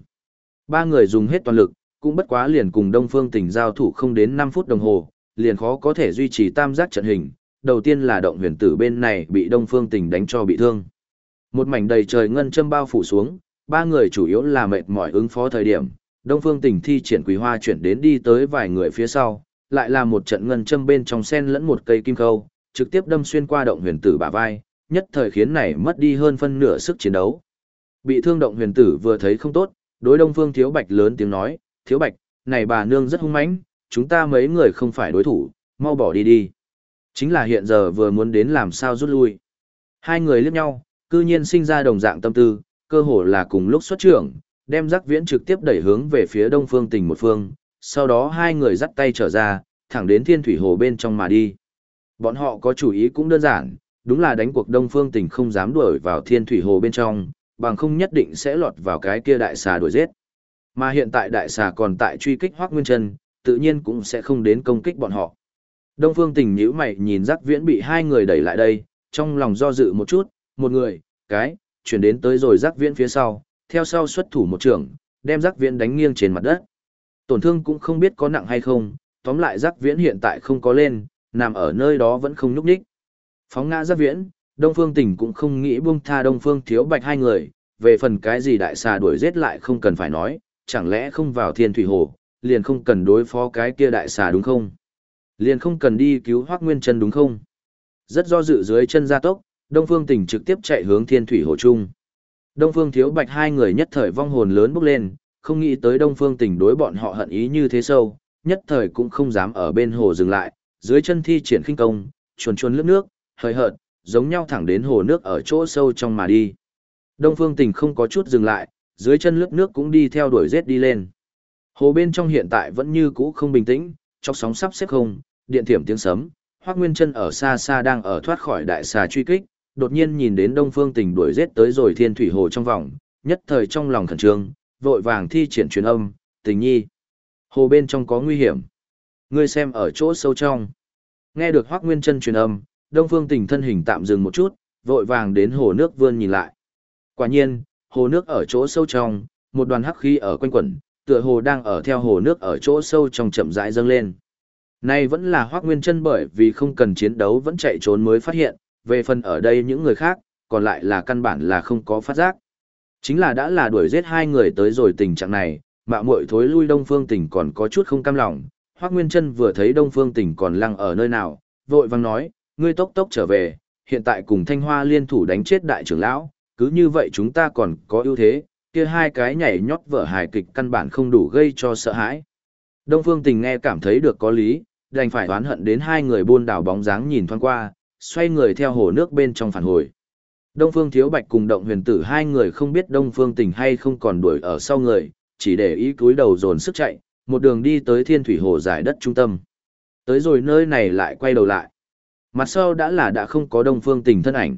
Ba người dùng hết toàn lực, cũng bất quá liền cùng Đông Phương Tỉnh giao thủ không đến 5 phút đồng hồ, liền khó có thể duy trì tam giác trận hình. Đầu tiên là động huyền tử bên này bị Đông Phương Tỉnh đánh cho bị thương. Một mảnh đầy trời ngân châm bao phủ xuống, ba người chủ yếu là mệt mỏi ứng phó thời điểm. Đông Phương Tỉnh thi triển quý hoa chuyển đến đi tới vài người phía sau, lại là một trận ngân châm bên trong sen lẫn một cây kim khâu, trực tiếp đâm xuyên qua động huyền tử bả vai, nhất thời khiến này mất đi hơn phân nửa sức chiến đấu. Bị thương động huyền tử vừa thấy không tốt, đối Đông Phương Thiếu Bạch lớn tiếng nói, Thiếu Bạch, này bà nương rất hung mãnh, chúng ta mấy người không phải đối thủ, mau bỏ đi đi. Chính là hiện giờ vừa muốn đến làm sao rút lui. Hai người liếc nhau, cư nhiên sinh ra đồng dạng tâm tư, cơ hồ là cùng lúc xuất trưởng, đem giác viễn trực tiếp đẩy hướng về phía đông phương Tỉnh một phương, sau đó hai người dắt tay trở ra, thẳng đến thiên thủy hồ bên trong mà đi. Bọn họ có chủ ý cũng đơn giản, đúng là đánh cuộc đông phương tình không dám đuổi vào thiên thủy hồ bên trong, bằng không nhất định sẽ lọt vào cái kia đại xà đuổi giết. Mà hiện tại đại xà còn tại truy kích Hoắc Nguyên Chân, tự nhiên cũng sẽ không đến công kích bọn họ. Đông Phương Tình nhíu mày nhìn Giác Viễn bị hai người đẩy lại đây, trong lòng do dự một chút, một người, cái, chuyển đến tới rồi Giác Viễn phía sau, theo sau xuất thủ một trường, đem Giác Viễn đánh nghiêng trên mặt đất. Tổn thương cũng không biết có nặng hay không, tóm lại Giác Viễn hiện tại không có lên, nằm ở nơi đó vẫn không nhúc nhích. Phóng ngã Giác Viễn, Đông Phương Tỉnh cũng không nghĩ buông tha Đông Phương Thiếu Bạch hai người, về phần cái gì đại xà đuổi giết lại không cần phải nói, chẳng lẽ không vào Thiên Thủy Hồ, liền không cần đối phó cái kia đại xà đúng không? Liền không cần đi cứu Hoắc Nguyên Chân đúng không? Rất do dự dưới chân gia tốc, Đông Phương Tỉnh trực tiếp chạy hướng Thiên Thủy Hồ trung. Đông Phương Thiếu Bạch hai người nhất thời vong hồn lớn bốc lên, không nghĩ tới Đông Phương Tỉnh đối bọn họ hận ý như thế sâu, nhất thời cũng không dám ở bên hồ dừng lại, dưới chân thi triển khinh công, chuồn chuồn lướt nước, hời hợt, giống nhau thẳng đến hồ nước ở chỗ sâu trong mà đi. Đông Phương Tình không có chút dừng lại, dưới chân lướt nước cũng đi theo đuổi giết đi lên. Hồ bên trong hiện tại vẫn như cũ không bình tĩnh, trong sóng sắp xếp không, điện thiểm tiếng sấm, Hoắc Nguyên Chân ở xa xa đang ở thoát khỏi đại xà truy kích, đột nhiên nhìn đến Đông Phương Tình đuổi giết tới rồi Thiên Thủy Hồ trong vòng, nhất thời trong lòng khẩn trương, vội vàng thi triển truyền âm, "Tình nhi, hồ bên trong có nguy hiểm, ngươi xem ở chỗ sâu trong." Nghe được Hoắc Nguyên Chân truyền âm, Đông Phương Tình thân hình tạm dừng một chút, vội vàng đến hồ nước vươn nhìn lại. Quả nhiên, hồ nước ở chỗ sâu trong, một đoàn hắc khí ở quanh quẩn, tựa hồ đang ở theo hồ nước ở chỗ sâu trong chậm rãi dâng lên. Nay vẫn là Hoắc Nguyên Chân bởi vì không cần chiến đấu vẫn chạy trốn mới phát hiện, về phần ở đây những người khác, còn lại là căn bản là không có phát giác. Chính là đã là đuổi giết hai người tới rồi tình trạng này, mạo muội thối lui Đông Phương Tỉnh còn có chút không cam lòng. Hoắc Nguyên Chân vừa thấy Đông Phương Tỉnh còn lăng ở nơi nào, vội vàng nói, ngươi tốc tốc trở về, hiện tại cùng Thanh Hoa liên thủ đánh chết đại trưởng lão, cứ như vậy chúng ta còn có ưu thế, kia hai cái nhảy nhót vở hài kịch căn bản không đủ gây cho sợ hãi. Đông Phương Tình nghe cảm thấy được có lý, đành phải oán hận đến hai người buôn đảo bóng dáng nhìn thoáng qua, xoay người theo hồ nước bên trong phản hồi. Đông Phương Thiếu Bạch cùng Động Huyền Tử hai người không biết Đông Phương Tình hay không còn đuổi ở sau người, chỉ để ý cúi đầu dồn sức chạy, một đường đi tới Thiên Thủy Hồ giải đất trung tâm. Tới rồi nơi này lại quay đầu lại. Mặt sau đã là đã không có Đông Phương Tình thân ảnh.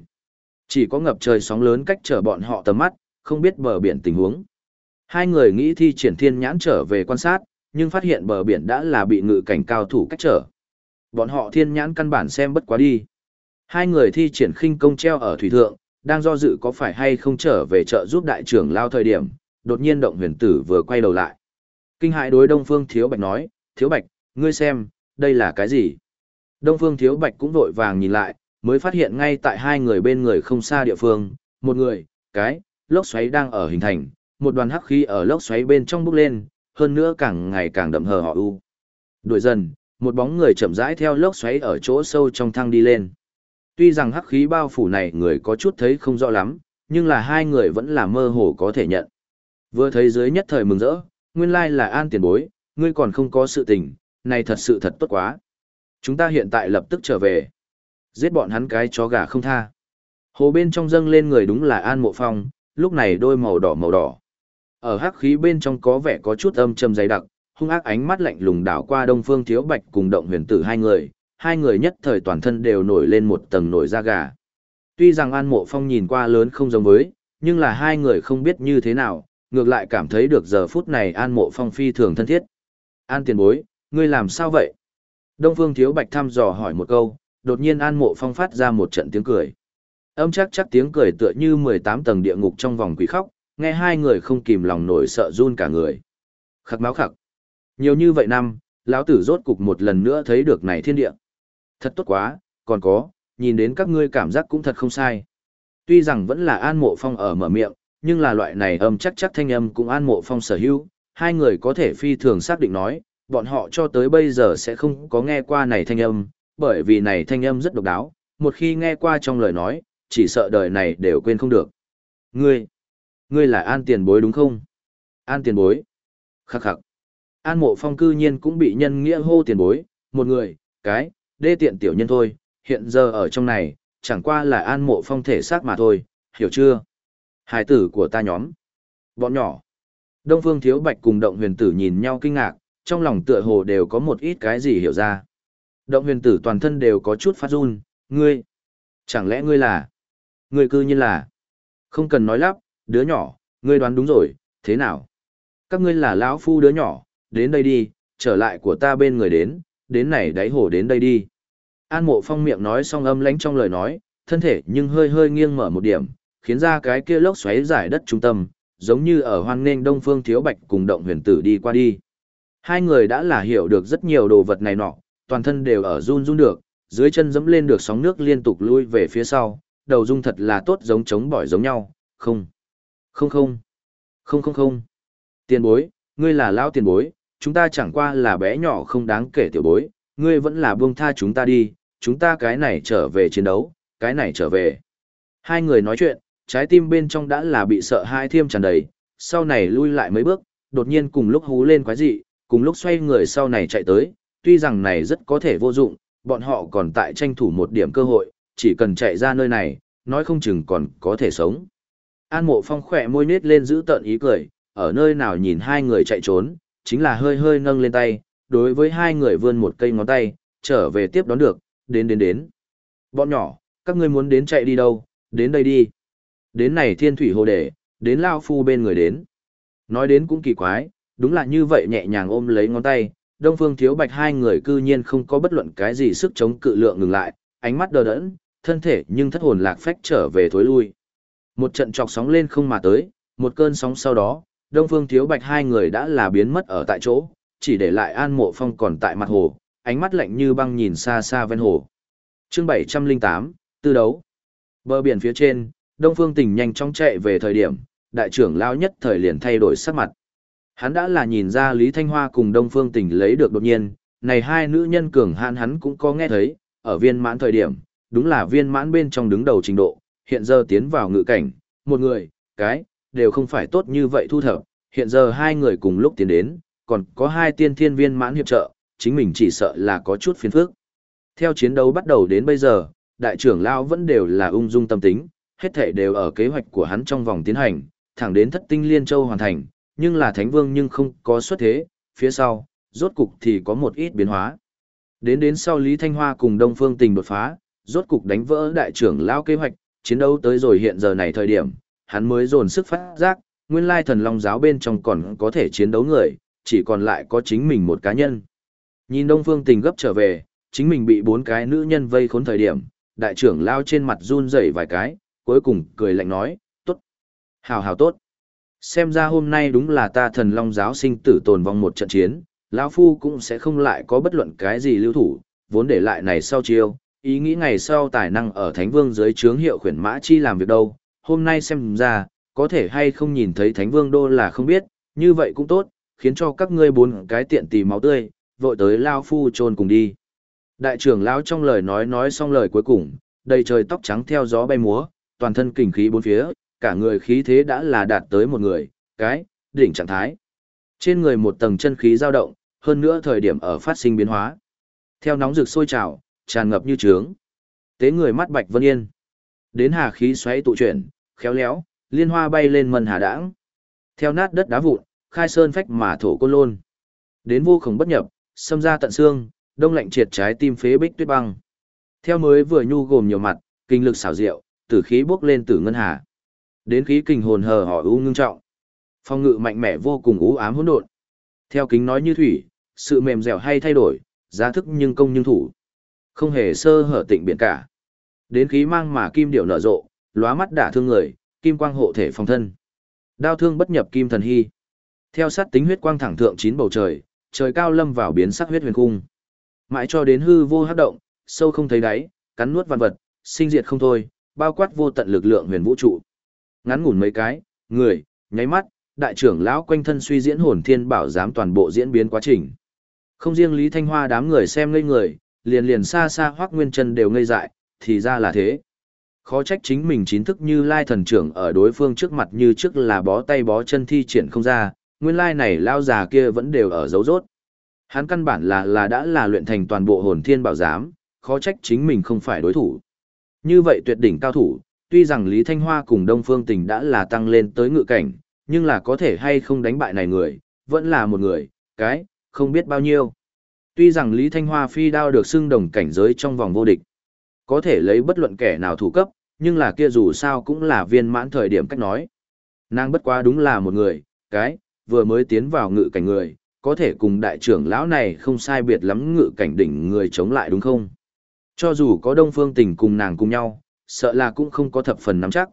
Chỉ có ngập trời sóng lớn cách trở bọn họ tầm mắt, không biết bờ biển tình huống. Hai người nghĩ thi triển thiên nhãn trở về quan sát, nhưng phát hiện bờ biển đã là bị ngự cảnh cao thủ cách trở. Bọn họ thiên nhãn căn bản xem bất quá đi. Hai người thi triển khinh công treo ở thủy thượng, đang do dự có phải hay không trở về chợ giúp đại trưởng lao thời điểm, đột nhiên động huyền tử vừa quay đầu lại. Kinh hại đối Đông Phương Thiếu Bạch nói, Thiếu Bạch, ngươi xem, đây là cái gì? Đông Phương Thiếu Bạch cũng vội vàng nhìn lại, mới phát hiện ngay tại hai người bên người không xa địa phương, một người, cái, lốc xoáy đang ở hình thành, một đoàn hắc khí ở lốc xoáy bên trong bốc lên, hơn nữa càng ngày càng đậm hờ họ u. Đuổi dần, một bóng người chậm rãi theo lốc xoáy ở chỗ sâu trong thang đi lên. Tuy rằng hắc khí bao phủ này người có chút thấy không rõ lắm, nhưng là hai người vẫn là mơ hồ có thể nhận. Vừa thấy dưới nhất thời mừng rỡ, nguyên lai là an tiền bối, ngươi còn không có sự tình, này thật sự thật tốt quá. Chúng ta hiện tại lập tức trở về. Giết bọn hắn cái chó gà không tha. Hồ bên trong dâng lên người đúng là An Mộ Phong, lúc này đôi màu đỏ màu đỏ. Ở hắc khí bên trong có vẻ có chút âm trầm dày đặc, hung ác ánh mắt lạnh lùng đảo qua Đông Phương Thiếu Bạch cùng Động Huyền Tử hai người, hai người nhất thời toàn thân đều nổi lên một tầng nổi da gà. Tuy rằng An Mộ Phong nhìn qua lớn không giống với, nhưng là hai người không biết như thế nào, ngược lại cảm thấy được giờ phút này An Mộ Phong phi thường thân thiết. An tiền bối, ngươi làm sao vậy? Đông Phương Thiếu Bạch thăm dò hỏi một câu, đột nhiên An Mộ Phong phát ra một trận tiếng cười. Âm chắc chắc tiếng cười tựa như 18 tầng địa ngục trong vòng quỷ khóc, nghe hai người không kìm lòng nổi sợ run cả người. Khắc máu khắc. Nhiều như vậy năm, lão tử rốt cục một lần nữa thấy được này thiên địa. Thật tốt quá, còn có, nhìn đến các ngươi cảm giác cũng thật không sai. Tuy rằng vẫn là An Mộ Phong ở mở miệng, nhưng là loại này âm chắc chắc thanh âm cũng An Mộ Phong sở hữu, hai người có thể phi thường xác định nói, bọn họ cho tới bây giờ sẽ không có nghe qua này thanh âm, bởi vì này thanh âm rất độc đáo, một khi nghe qua trong lời nói, chỉ sợ đời này đều quên không được. Ngươi, ngươi là An Tiền Bối đúng không? An Tiền Bối. Khắc khắc. An Mộ Phong cư nhiên cũng bị nhân nghĩa hô Tiền Bối, một người, cái, đê tiện tiểu nhân thôi, hiện giờ ở trong này, chẳng qua là An Mộ Phong thể xác mà thôi, hiểu chưa? Hải tử của ta nhóm. Bọn nhỏ. Đông Phương Thiếu Bạch cùng Động Huyền Tử nhìn nhau kinh ngạc, trong lòng tựa hồ đều có một ít cái gì hiểu ra. Động Huyền Tử toàn thân đều có chút phát run, ngươi. Chẳng lẽ ngươi là? Ngươi cư nhiên là? Không cần nói lắp, đứa nhỏ, ngươi đoán đúng rồi, thế nào? Các ngươi là lão phu đứa nhỏ, đến đây đi, trở lại của ta bên người đến, đến này đáy hồ đến đây đi. An mộ phong miệng nói xong âm lánh trong lời nói, thân thể nhưng hơi hơi nghiêng mở một điểm, khiến ra cái kia lốc xoáy giải đất trung tâm, giống như ở hoang nghênh đông phương thiếu bạch cùng động huyền tử đi qua đi. Hai người đã là hiểu được rất nhiều đồ vật này nọ, toàn thân đều ở run run được, dưới chân dẫm lên được sóng nước liên tục lui về phía sau, đầu dung thật là tốt giống chống bỏi giống nhau, không. Không không. Không không không. Tiền bối, ngươi là lao tiền bối, chúng ta chẳng qua là bé nhỏ không đáng kể tiểu bối, ngươi vẫn là buông tha chúng ta đi, chúng ta cái này trở về chiến đấu, cái này trở về. Hai người nói chuyện, trái tim bên trong đã là bị sợ hai thiêm tràn đầy, sau này lui lại mấy bước, đột nhiên cùng lúc hú lên quái dị, cùng lúc xoay người sau này chạy tới, tuy rằng này rất có thể vô dụng, bọn họ còn tại tranh thủ một điểm cơ hội, chỉ cần chạy ra nơi này, nói không chừng còn có thể sống. An mộ phong khỏe môi nết lên giữ tợn ý cười, ở nơi nào nhìn hai người chạy trốn, chính là hơi hơi nâng lên tay, đối với hai người vươn một cây ngón tay, trở về tiếp đón được, đến đến đến. Bọn nhỏ, các ngươi muốn đến chạy đi đâu, đến đây đi. Đến này thiên thủy hồ để, đến lao phu bên người đến. Nói đến cũng kỳ quái, đúng là như vậy nhẹ nhàng ôm lấy ngón tay, Đông Phương Thiếu Bạch hai người cư nhiên không có bất luận cái gì sức chống cự lượng ngừng lại, ánh mắt đờ đẫn, thân thể nhưng thất hồn lạc phách trở về thối lui. Một trận chọc sóng lên không mà tới, một cơn sóng sau đó, Đông Phương Thiếu Bạch hai người đã là biến mất ở tại chỗ, chỉ để lại An Mộ Phong còn tại mặt hồ, ánh mắt lạnh như băng nhìn xa xa ven hồ. Chương 708, tư đấu. Bờ biển phía trên, Đông Phương Tỉnh nhanh chóng chạy về thời điểm, đại trưởng lao nhất thời liền thay đổi sắc mặt. Hắn đã là nhìn ra Lý Thanh Hoa cùng Đông Phương Tỉnh lấy được đột nhiên, này hai nữ nhân cường hạn hắn cũng có nghe thấy, ở viên mãn thời điểm, đúng là viên mãn bên trong đứng đầu trình độ, hiện giờ tiến vào ngự cảnh, một người, cái, đều không phải tốt như vậy thu thập, hiện giờ hai người cùng lúc tiến đến, còn có hai tiên thiên viên mãn hiệp trợ, chính mình chỉ sợ là có chút phiền phức. Theo chiến đấu bắt đầu đến bây giờ, đại trưởng lao vẫn đều là ung dung tâm tính, hết thể đều ở kế hoạch của hắn trong vòng tiến hành, thẳng đến thất tinh liên châu hoàn thành, nhưng là thánh vương nhưng không có xuất thế, phía sau, rốt cục thì có một ít biến hóa. Đến đến sau Lý Thanh Hoa cùng Đông Phương Tình đột phá, rốt cục đánh vỡ đại trưởng lao kế hoạch, chiến đấu tới rồi hiện giờ này thời điểm, hắn mới dồn sức phát giác, nguyên lai thần long giáo bên trong còn có thể chiến đấu người, chỉ còn lại có chính mình một cá nhân. Nhìn Đông Phương Tình gấp trở về, chính mình bị bốn cái nữ nhân vây khốn thời điểm, đại trưởng lao trên mặt run rẩy vài cái, cuối cùng cười lạnh nói, tốt, hào hào tốt. Xem ra hôm nay đúng là ta thần long giáo sinh tử tồn vong một trận chiến, lão phu cũng sẽ không lại có bất luận cái gì lưu thủ, vốn để lại này sau chiêu, ý nghĩ ngày sau tài năng ở Thánh Vương dưới trướng hiệu khuyển mã chi làm việc đâu, hôm nay xem ra, có thể hay không nhìn thấy Thánh Vương đô là không biết, như vậy cũng tốt, khiến cho các ngươi bốn cái tiện tì máu tươi, vội tới Lao Phu trôn cùng đi. Đại trưởng lão trong lời nói nói xong lời cuối cùng, đầy trời tóc trắng theo gió bay múa, toàn thân kình khí bốn phía, cả người khí thế đã là đạt tới một người, cái, đỉnh trạng thái. Trên người một tầng chân khí dao động, hơn nữa thời điểm ở phát sinh biến hóa. Theo nóng rực sôi trào, tràn ngập như trướng. Tế người mắt bạch vân yên. Đến hà khí xoáy tụ chuyển, khéo léo, liên hoa bay lên mần hà đãng. Theo nát đất đá vụn, khai sơn phách mà thổ côn lôn. Đến vô khổng bất nhập, xâm ra tận xương, đông lạnh triệt trái tim phế bích tuyết băng. Theo mới vừa nhu gồm nhiều mặt, kinh lực xảo diệu, tử khí bước lên tử ngân hà. Đến khí kình hồn hờ hỏi ưu ngưng trọng. Phong ngự mạnh mẽ vô cùng ú ám hỗn độn. Theo kính nói như thủy, sự mềm dẻo hay thay đổi, giá thức nhưng công nhưng thủ. Không hề sơ hở tịnh biển cả. Đến khí mang mà kim điệu nở rộ, lóa mắt đả thương người, kim quang hộ thể phòng thân. Đao thương bất nhập kim thần hy. Theo sát tính huyết quang thẳng thượng chín bầu trời, trời cao lâm vào biến sắc huyết huyền cung. Mãi cho đến hư vô hấp động, sâu không thấy đáy, cắn nuốt vạn vật, sinh diệt không thôi, bao quát vô tận lực lượng huyền vũ trụ. Ngắn ngủn mấy cái, người, nháy mắt, đại trưởng lão quanh thân suy diễn hồn thiên bảo giám toàn bộ diễn biến quá trình. Không riêng Lý Thanh Hoa đám người xem ngây người, liền liền xa xa Hoắc Nguyên Chân đều ngây dại, thì ra là thế. Khó trách chính mình chính thức như lai thần trưởng ở đối phương trước mặt như trước là bó tay bó chân thi triển không ra, nguyên lai này lao già kia vẫn đều ở dấu rốt. Hắn căn bản là là đã là luyện thành toàn bộ hồn thiên bảo giám, khó trách chính mình không phải đối thủ. Như vậy tuyệt đỉnh cao thủ, tuy rằng Lý Thanh Hoa cùng Đông Phương Tình đã là tăng lên tới ngự cảnh, nhưng là có thể hay không đánh bại này người, vẫn là một người, cái, không biết bao nhiêu. Tuy rằng Lý Thanh Hoa phi đao được xưng đồng cảnh giới trong vòng vô địch, có thể lấy bất luận kẻ nào thủ cấp, nhưng là kia dù sao cũng là viên mãn thời điểm cách nói. Nàng bất quá đúng là một người, cái, vừa mới tiến vào ngự cảnh người, có thể cùng đại trưởng lão này không sai biệt lắm ngự cảnh đỉnh người chống lại đúng không? Cho dù có đông phương tình cùng nàng cùng nhau, sợ là cũng không có thập phần nắm chắc.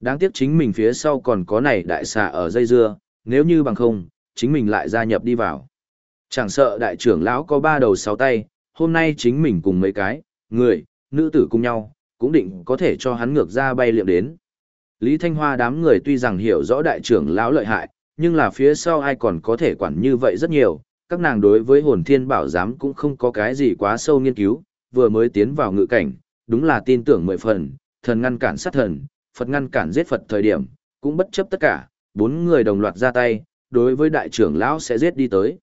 Đáng tiếc chính mình phía sau còn có này đại xà ở dây dưa, nếu như bằng không, chính mình lại gia nhập đi vào. Chẳng sợ đại trưởng lão có ba đầu sáu tay, hôm nay chính mình cùng mấy cái, người, nữ tử cùng nhau, cũng định có thể cho hắn ngược ra bay liệm đến. Lý Thanh Hoa đám người tuy rằng hiểu rõ đại trưởng lão lợi hại, nhưng là phía sau ai còn có thể quản như vậy rất nhiều, các nàng đối với hồn thiên bảo giám cũng không có cái gì quá sâu nghiên cứu, vừa mới tiến vào ngự cảnh, đúng là tin tưởng mười phần, thần ngăn cản sát thần, Phật ngăn cản giết Phật thời điểm, cũng bất chấp tất cả, bốn người đồng loạt ra tay, đối với đại trưởng lão sẽ giết đi tới.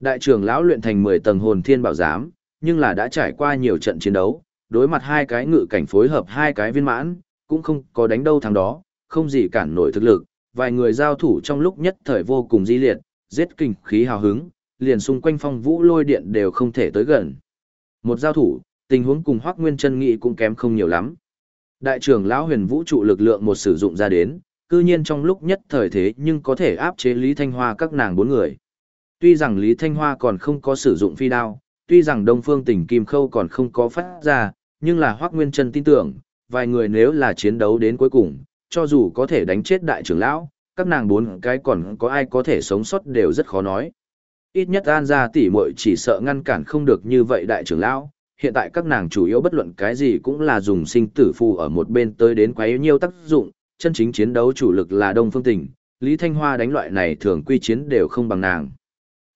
Đại trưởng lão luyện thành 10 tầng hồn thiên bảo giám, nhưng là đã trải qua nhiều trận chiến đấu, đối mặt hai cái ngự cảnh phối hợp hai cái viên mãn, cũng không có đánh đâu thằng đó, không gì cản nổi thực lực, vài người giao thủ trong lúc nhất thời vô cùng di liệt, giết kinh khí hào hứng, liền xung quanh phong vũ lôi điện đều không thể tới gần. Một giao thủ, tình huống cùng Hoắc Nguyên Chân nghĩ cũng kém không nhiều lắm. Đại trưởng lão Huyền Vũ trụ lực lượng một sử dụng ra đến, cư nhiên trong lúc nhất thời thế nhưng có thể áp chế Lý Thanh Hoa các nàng bốn người. Tuy rằng Lý Thanh Hoa còn không có sử dụng phi đao, tuy rằng Đông Phương Tỉnh Kim Khâu còn không có phát ra, nhưng là Hoắc Nguyên Chân tin tưởng, vài người nếu là chiến đấu đến cuối cùng, cho dù có thể đánh chết đại trưởng lão, các nàng bốn cái còn có ai có thể sống sót đều rất khó nói. Ít nhất An gia tỷ muội chỉ sợ ngăn cản không được như vậy đại trưởng lão, hiện tại các nàng chủ yếu bất luận cái gì cũng là dùng sinh tử phù ở một bên tới đến quá nhiều tác dụng, chân chính chiến đấu chủ lực là Đông Phương Tỉnh, Lý Thanh Hoa đánh loại này thường quy chiến đều không bằng nàng.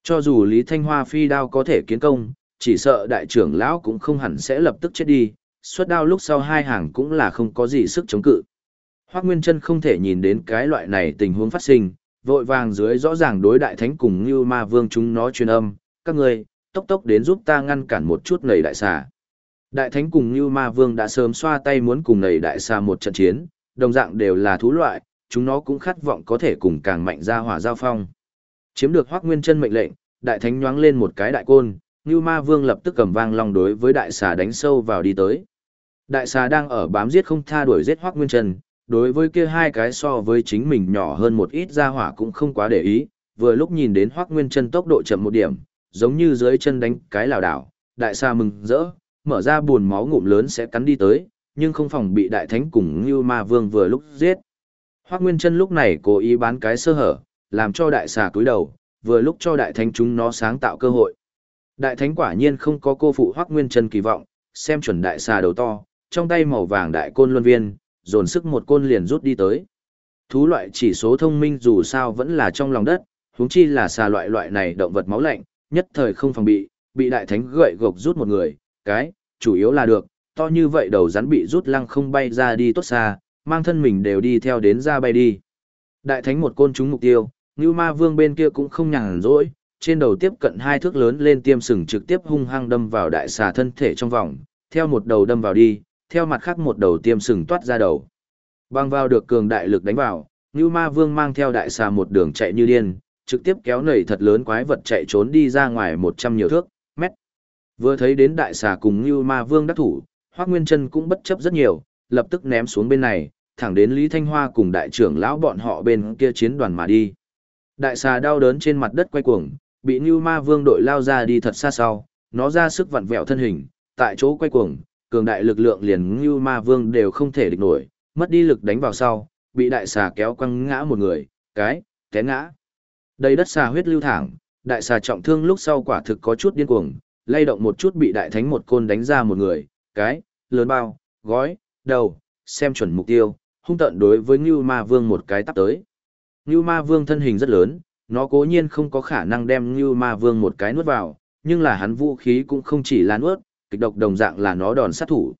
Cho dù Lý Thanh Hoa phi đao có thể kiến công, chỉ sợ đại trưởng lão cũng không hẳn sẽ lập tức chết đi, xuất đao lúc sau hai hàng cũng là không có gì sức chống cự. Hoác Nguyên Trân không thể nhìn đến cái loại này tình huống phát sinh, vội vàng dưới rõ ràng đối đại thánh cùng như ma vương chúng nó truyền âm, các người, tốc tốc đến giúp ta ngăn cản một chút nầy đại xà. Đại thánh cùng như ma vương đã sớm xoa tay muốn cùng nầy đại xà một trận chiến, đồng dạng đều là thú loại, chúng nó cũng khát vọng có thể cùng càng mạnh ra hỏa giao phong. Chiếm được Hoắc Nguyên Chân mệnh lệnh, đại thánh nhoáng lên một cái đại côn, Như Ma Vương lập tức cầm vang long đối với đại xà đánh sâu vào đi tới. Đại xà đang ở bám giết không tha đuổi giết Hoắc Nguyên Chân, đối với kia hai cái so với chính mình nhỏ hơn một ít ra hỏa cũng không quá để ý, vừa lúc nhìn đến Hoắc Nguyên Chân tốc độ chậm một điểm, giống như dưới chân đánh cái lảo đảo, đại sa mừng rỡ, mở ra buồn máu ngụm lớn sẽ cắn đi tới, nhưng không phòng bị đại thánh cùng Như Ma Vương vừa lúc giết. Hoắc Nguyên Chân lúc này cố ý bán cái sơ hở, làm cho đại xà cúi đầu, vừa lúc cho đại thánh chúng nó sáng tạo cơ hội. Đại thánh quả nhiên không có cô phụ Hoắc Nguyên Chân kỳ vọng, xem chuẩn đại xà đầu to, trong tay màu vàng đại côn luân viên, dồn sức một côn liền rút đi tới. Thú loại chỉ số thông minh dù sao vẫn là trong lòng đất, huống chi là xà loại loại này động vật máu lạnh, nhất thời không phòng bị, bị đại thánh gậy gộc rút một người, cái, chủ yếu là được, to như vậy đầu rắn bị rút lăng không bay ra đi tốt xa, mang thân mình đều đi theo đến ra bay đi. Đại thánh một côn trúng mục tiêu, Ngưu Ma Vương bên kia cũng không nhàn rỗi, trên đầu tiếp cận hai thước lớn lên tiêm sừng trực tiếp hung hăng đâm vào đại xà thân thể trong vòng, theo một đầu đâm vào đi, theo mặt khác một đầu tiêm sừng toát ra đầu. Băng vào được cường đại lực đánh vào, Ngưu Ma Vương mang theo đại xà một đường chạy như điên, trực tiếp kéo nảy thật lớn quái vật chạy trốn đi ra ngoài một trăm nhiều thước, mét. Vừa thấy đến đại xà cùng lưu Ma Vương đắc thủ, Hoắc Nguyên Chân cũng bất chấp rất nhiều, lập tức ném xuống bên này, thẳng đến Lý Thanh Hoa cùng đại trưởng lão bọn họ bên kia chiến đoàn mà đi. Đại xà đau đớn trên mặt đất quay cuồng, bị Như Ma Vương đội lao ra đi thật xa sau, nó ra sức vặn vẹo thân hình, tại chỗ quay cuồng, cường đại lực lượng liền Như Ma Vương đều không thể địch nổi, mất đi lực đánh vào sau, bị đại xà kéo quăng ngã một người, cái, té ngã. Đây đất xà huyết lưu thẳng, đại xà trọng thương lúc sau quả thực có chút điên cuồng, lay động một chút bị đại thánh một côn đánh ra một người, cái, lớn bao, gói, đầu, xem chuẩn mục tiêu, hung tận đối với Ngưu Ma Vương một cái tắp tới. Ngưu Ma Vương thân hình rất lớn, nó cố nhiên không có khả năng đem Ngưu Ma Vương một cái nuốt vào, nhưng là hắn vũ khí cũng không chỉ là nuốt, kịch độc đồng dạng là nó đòn sát thủ.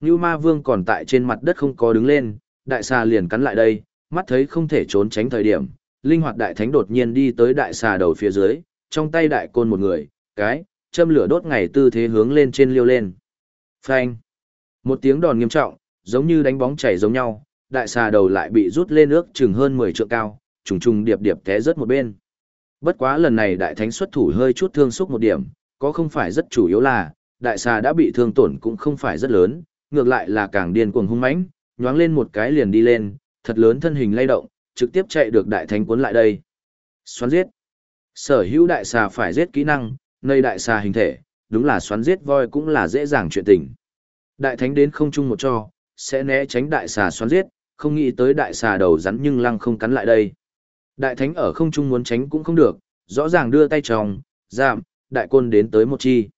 Ngưu Ma Vương còn tại trên mặt đất không có đứng lên, đại xà liền cắn lại đây, mắt thấy không thể trốn tránh thời điểm, linh hoạt đại thánh đột nhiên đi tới đại xà đầu phía dưới, trong tay đại côn một người, cái, châm lửa đốt ngày tư thế hướng lên trên liêu lên. Phanh! Một tiếng đòn nghiêm trọng, giống như đánh bóng chảy giống nhau, đại xà đầu lại bị rút lên nước chừng hơn 10 trượng cao, trùng trùng điệp điệp té rớt một bên. Bất quá lần này đại thánh xuất thủ hơi chút thương xúc một điểm, có không phải rất chủ yếu là, đại xà đã bị thương tổn cũng không phải rất lớn, ngược lại là càng điên cuồng hung mãnh, nhoáng lên một cái liền đi lên, thật lớn thân hình lay động, trực tiếp chạy được đại thánh cuốn lại đây. Xoắn giết. Sở hữu đại xà phải giết kỹ năng, nơi đại xà hình thể, đúng là xoắn giết voi cũng là dễ dàng chuyện tình. Đại thánh đến không chung một cho, sẽ né tránh đại xà xoắn giết, không nghĩ tới đại xà đầu rắn nhưng lăng không cắn lại đây. Đại thánh ở không trung muốn tránh cũng không được, rõ ràng đưa tay tròng, giảm, đại côn đến tới một chi.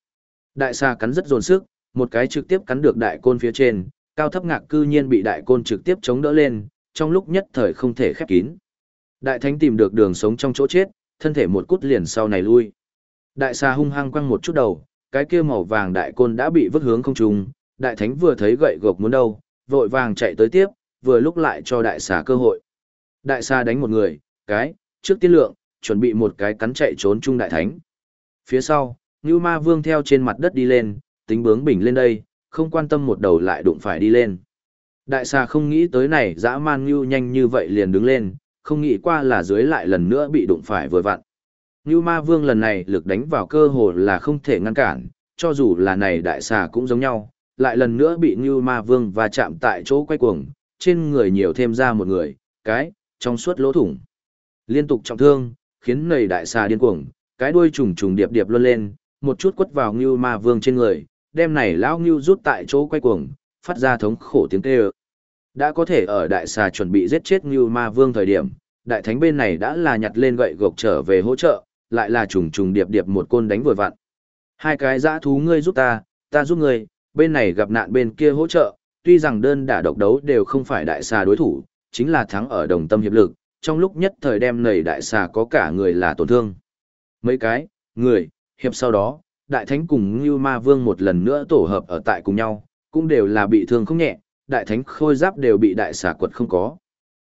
Đại xà cắn rất dồn sức, một cái trực tiếp cắn được đại côn phía trên, cao thấp ngạc cư nhiên bị đại côn trực tiếp chống đỡ lên, trong lúc nhất thời không thể khép kín. Đại thánh tìm được đường sống trong chỗ chết, thân thể một cút liền sau này lui. Đại xà hung hăng quăng một chút đầu, cái kia màu vàng đại côn đã bị vứt hướng không trung, đại thánh vừa thấy gậy gộc muốn đâu, vội vàng chạy tới tiếp, vừa lúc lại cho đại xà cơ hội. Đại xà đánh một người, cái, trước tiên lượng, chuẩn bị một cái cắn chạy trốn chung đại thánh. Phía sau, Ngưu Ma Vương theo trên mặt đất đi lên, tính bướng bình lên đây, không quan tâm một đầu lại đụng phải đi lên. Đại xà không nghĩ tới này dã man Ngưu nhanh như vậy liền đứng lên, không nghĩ qua là dưới lại lần nữa bị đụng phải vừa vặn. Ngưu Ma Vương lần này lực đánh vào cơ hồ là không thể ngăn cản, cho dù là này đại xà cũng giống nhau, lại lần nữa bị Ngưu Ma Vương và chạm tại chỗ quay cuồng, trên người nhiều thêm ra một người, cái, trong suốt lỗ thủng. Liên tục trọng thương, khiến nầy đại xà điên cuồng, cái đuôi trùng trùng điệp điệp luôn lên, một chút quất vào Ngưu Ma Vương trên người, đem này lão Ngưu rút tại chỗ quay cuồng, phát ra thống khổ tiếng kêu. Đã có thể ở đại xà chuẩn bị giết chết Ngưu Ma Vương thời điểm, đại thánh bên này đã là nhặt lên gậy gộc trở về hỗ trợ, lại là trùng trùng điệp điệp một côn đánh vừa vặn. Hai cái dã thú ngươi giúp ta, ta giúp ngươi, bên này gặp nạn bên kia hỗ trợ, tuy rằng đơn đả độc đấu đều không phải đại xà đối thủ, chính là thắng ở đồng tâm hiệp lực, trong lúc nhất thời đem nảy đại xà có cả người là tổn thương. Mấy cái, người, hiệp sau đó, đại thánh cùng Ngưu Ma Vương một lần nữa tổ hợp ở tại cùng nhau, cũng đều là bị thương không nhẹ, đại thánh khôi giáp đều bị đại xà quật không có.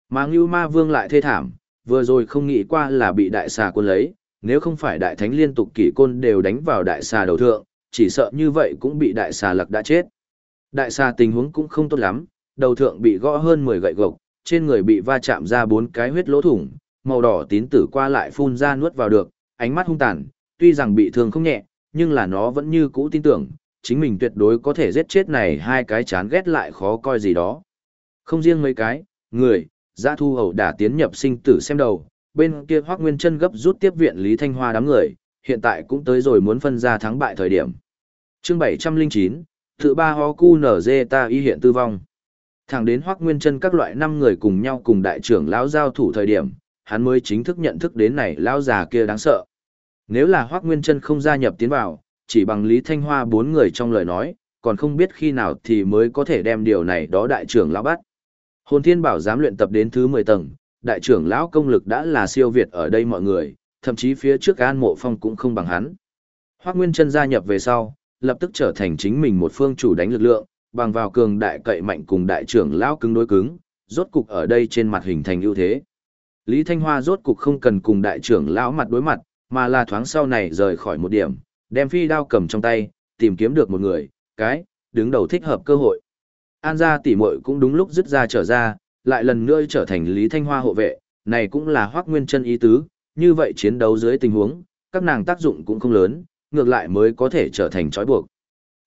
Mà Ngưu Ma Vương lại thê thảm, vừa rồi không nghĩ qua là bị đại xà quân lấy, nếu không phải đại thánh liên tục kỷ côn đều đánh vào đại xà đầu thượng, chỉ sợ như vậy cũng bị đại xà lặc đã chết. Đại xà tình huống cũng không tốt lắm, đầu thượng bị gõ hơn 10 gậy gộc, trên người bị va chạm ra bốn cái huyết lỗ thủng, màu đỏ tín tử qua lại phun ra nuốt vào được, ánh mắt hung tàn, tuy rằng bị thương không nhẹ, nhưng là nó vẫn như cũ tin tưởng, chính mình tuyệt đối có thể giết chết này hai cái chán ghét lại khó coi gì đó. Không riêng mấy cái, người, giã thu hầu đã tiến nhập sinh tử xem đầu, bên kia hoác nguyên chân gấp rút tiếp viện Lý Thanh Hoa đám người, hiện tại cũng tới rồi muốn phân ra thắng bại thời điểm. chương 709, tự ba ho cu nở dê ta y hiện tư vong. Thẳng đến hoác nguyên chân các loại năm người cùng nhau cùng đại trưởng lão giao thủ thời điểm, hắn mới chính thức nhận thức đến này lão già kia đáng sợ. Nếu là hoác nguyên chân không gia nhập tiến vào, chỉ bằng Lý Thanh Hoa bốn người trong lời nói, còn không biết khi nào thì mới có thể đem điều này đó đại trưởng lão bắt. Hồn Thiên Bảo dám luyện tập đến thứ 10 tầng, đại trưởng lão công lực đã là siêu việt ở đây mọi người, thậm chí phía trước An Mộ Phong cũng không bằng hắn. Hoắc Nguyên Chân gia nhập về sau, lập tức trở thành chính mình một phương chủ đánh lực lượng, bằng vào cường đại cậy mạnh cùng đại trưởng lão cứng đối cứng, rốt cục ở đây trên mặt hình thành ưu thế. Lý Thanh Hoa rốt cục không cần cùng đại trưởng lão mặt đối mặt, mà là thoáng sau này rời khỏi một điểm, đem phi đao cầm trong tay, tìm kiếm được một người, cái, đứng đầu thích hợp cơ hội. An gia tỷ muội cũng đúng lúc dứt ra trở ra, lại lần nữa trở thành Lý Thanh Hoa hộ vệ, này cũng là Hoắc Nguyên Chân ý tứ, như vậy chiến đấu dưới tình huống, các nàng tác dụng cũng không lớn, ngược lại mới có thể trở thành trói buộc.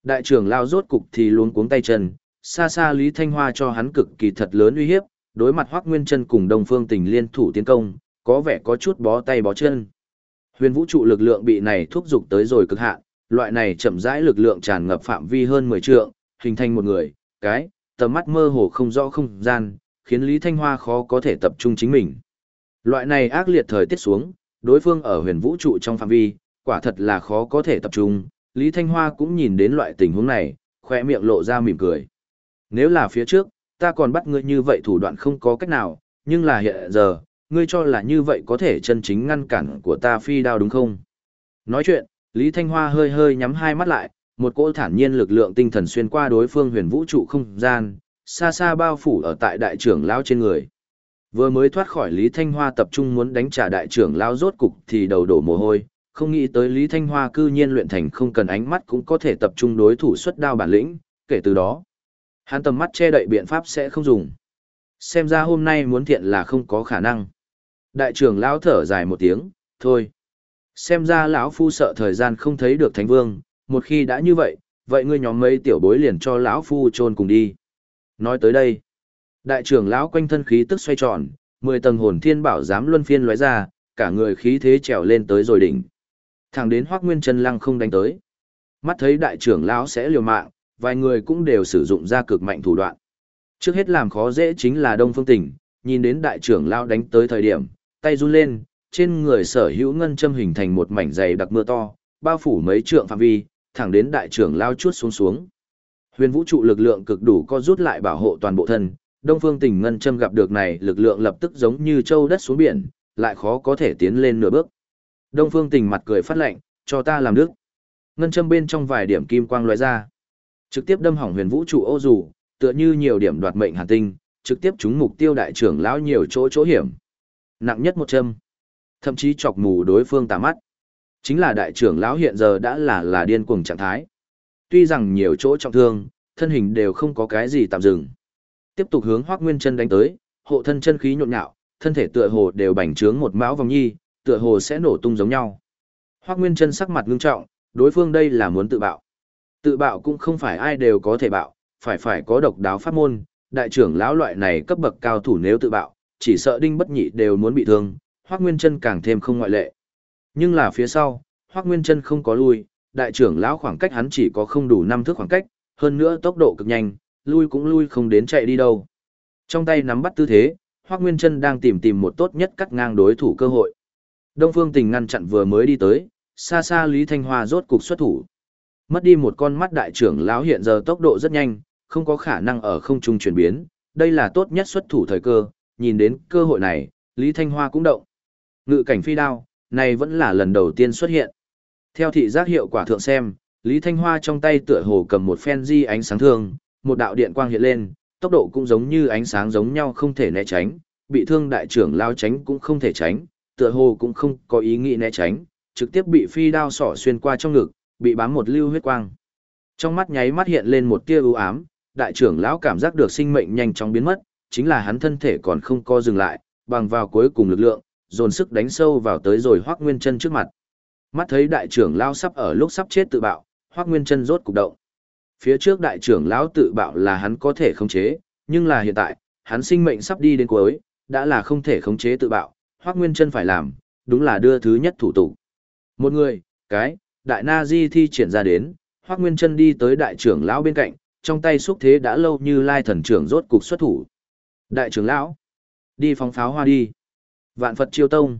Đại trưởng lao rốt cục thì luống cuống tay chân, xa xa Lý Thanh Hoa cho hắn cực kỳ thật lớn uy hiếp, đối mặt Hoắc Nguyên Chân cùng Đông Phương Tình liên thủ tiến công, có vẻ có chút bó tay bó chân. Huyền vũ trụ lực lượng bị này thúc dục tới rồi cực hạn, loại này chậm rãi lực lượng tràn ngập phạm vi hơn 10 trượng, hình thành một người, cái, tầm mắt mơ hồ không rõ không gian, khiến Lý Thanh Hoa khó có thể tập trung chính mình. Loại này ác liệt thời tiết xuống, đối phương ở huyền vũ trụ trong phạm vi, quả thật là khó có thể tập trung, Lý Thanh Hoa cũng nhìn đến loại tình huống này, khoe miệng lộ ra mỉm cười. Nếu là phía trước, ta còn bắt ngươi như vậy thủ đoạn không có cách nào, nhưng là hiện giờ, ngươi cho là như vậy có thể chân chính ngăn cản của ta phi đao đúng không? Nói chuyện, Lý Thanh Hoa hơi hơi nhắm hai mắt lại, một cỗ thản nhiên lực lượng tinh thần xuyên qua đối phương huyền vũ trụ không gian, xa xa bao phủ ở tại đại trưởng lão trên người. Vừa mới thoát khỏi Lý Thanh Hoa tập trung muốn đánh trả đại trưởng lão rốt cục thì đầu đổ mồ hôi, không nghĩ tới Lý Thanh Hoa cư nhiên luyện thành không cần ánh mắt cũng có thể tập trung đối thủ xuất đao bản lĩnh, kể từ đó, hắn tầm mắt che đậy biện pháp sẽ không dùng. Xem ra hôm nay muốn thiện là không có khả năng. Đại trưởng lão thở dài một tiếng, thôi. Xem ra lão phu sợ thời gian không thấy được thánh vương, một khi đã như vậy, vậy ngươi nhóm mấy tiểu bối liền cho lão phu chôn cùng đi. Nói tới đây, đại trưởng lão quanh thân khí tức xoay tròn, mười tầng hồn thiên bảo giám luân phiên lóe ra, cả người khí thế trèo lên tới rồi đỉnh. Thẳng đến Hoắc Nguyên Chân lăng không đánh tới. Mắt thấy đại trưởng lão sẽ liều mạng, vài người cũng đều sử dụng ra cực mạnh thủ đoạn. Trước hết làm khó dễ chính là Đông Phương Tỉnh, nhìn đến đại trưởng lão đánh tới thời điểm, tay run lên, trên người sở hữu ngân châm hình thành một mảnh dày đặc mưa to, bao phủ mấy trượng phạm vi, thẳng đến đại trưởng lao chuốt xuống xuống. Huyền vũ trụ lực lượng cực đủ co rút lại bảo hộ toàn bộ thân, Đông Phương Tỉnh ngân châm gặp được này, lực lượng lập tức giống như châu đất xuống biển, lại khó có thể tiến lên nửa bước. Đông Phương Tình mặt cười phát lạnh, cho ta làm nước. Ngân châm bên trong vài điểm kim quang lóe ra, trực tiếp đâm hỏng huyền vũ trụ ô dù, tựa như nhiều điểm đoạt mệnh hàn tinh, trực tiếp trúng mục tiêu đại trưởng lão nhiều chỗ chỗ hiểm. Nặng nhất một châm, thậm chí chọc mù đối phương tà mắt. Chính là đại trưởng lão hiện giờ đã là là điên cuồng trạng thái. Tuy rằng nhiều chỗ trọng thương, thân hình đều không có cái gì tạm dừng. Tiếp tục hướng Hoắc Nguyên Chân đánh tới, hộ thân chân khí nhộn nhạo, thân thể tựa hồ đều bành trướng một mão vòng nhi, tựa hồ sẽ nổ tung giống nhau. Hoắc Nguyên Chân sắc mặt ngưng trọng, đối phương đây là muốn tự bạo. Tự bạo cũng không phải ai đều có thể bạo, phải phải có độc đáo pháp môn, đại trưởng lão loại này cấp bậc cao thủ nếu tự bạo, chỉ sợ đinh bất nhị đều muốn bị thương, Hoắc Nguyên Chân càng thêm không ngoại lệ. Nhưng là phía sau, Hoắc Nguyên Chân không có lui, đại trưởng lão khoảng cách hắn chỉ có không đủ năm thước khoảng cách, hơn nữa tốc độ cực nhanh, lui cũng lui không đến chạy đi đâu. Trong tay nắm bắt tư thế, Hoắc Nguyên Chân đang tìm tìm một tốt nhất cắt ngang đối thủ cơ hội. Đông Phương Tình ngăn chặn vừa mới đi tới, xa xa Lý Thanh Hoa rốt cục xuất thủ. Mất đi một con mắt đại trưởng lão hiện giờ tốc độ rất nhanh, không có khả năng ở không trung chuyển biến, đây là tốt nhất xuất thủ thời cơ, nhìn đến cơ hội này, Lý Thanh Hoa cũng động. Ngự cảnh phi đao, này vẫn là lần đầu tiên xuất hiện. Theo thị giác hiệu quả thượng xem, Lý Thanh Hoa trong tay tựa hồ cầm một phen di ánh sáng thương, một đạo điện quang hiện lên, tốc độ cũng giống như ánh sáng giống nhau không thể né tránh, bị thương đại trưởng lao tránh cũng không thể tránh, tựa hồ cũng không có ý nghĩ né tránh, trực tiếp bị phi đao sỏ xuyên qua trong ngực, bị bám một lưu huyết quang. Trong mắt nháy mắt hiện lên một tia u ám, đại trưởng lão cảm giác được sinh mệnh nhanh chóng biến mất, chính là hắn thân thể còn không co dừng lại, bằng vào cuối cùng lực lượng, dồn sức đánh sâu vào tới rồi Hoắc Nguyên Chân trước mặt. Mắt thấy đại trưởng lão sắp ở lúc sắp chết tự bạo, Hoắc Nguyên Chân rốt cục động. Phía trước đại trưởng lão tự bạo là hắn có thể khống chế, nhưng là hiện tại, hắn sinh mệnh sắp đi đến cuối, đã là không thể khống chế tự bạo, Hoắc Nguyên Chân phải làm, đúng là đưa thứ nhất thủ tục. Một người, cái, đại na di thi triển ra đến, Hoắc Nguyên Chân đi tới đại trưởng lão bên cạnh, trong tay xúc thế đã lâu như lai thần trưởng rốt cục xuất thủ. Đại trưởng lão, đi phóng pháo hoa đi. Vạn Phật chiêu tông.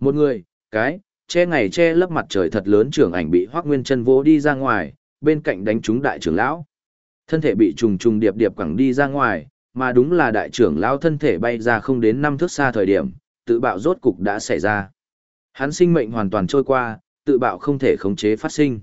Một người, cái, che ngày che lấp mặt trời thật lớn trưởng ảnh bị Hoắc Nguyên Chân vỗ đi ra ngoài, bên cạnh đánh trúng đại trưởng lão. Thân thể bị trùng trùng điệp điệp quẳng đi ra ngoài, mà đúng là đại trưởng lão thân thể bay ra không đến năm thước xa thời điểm, tự bạo rốt cục đã xảy ra. Hắn sinh mệnh hoàn toàn trôi qua, tự bạo không thể khống chế phát sinh.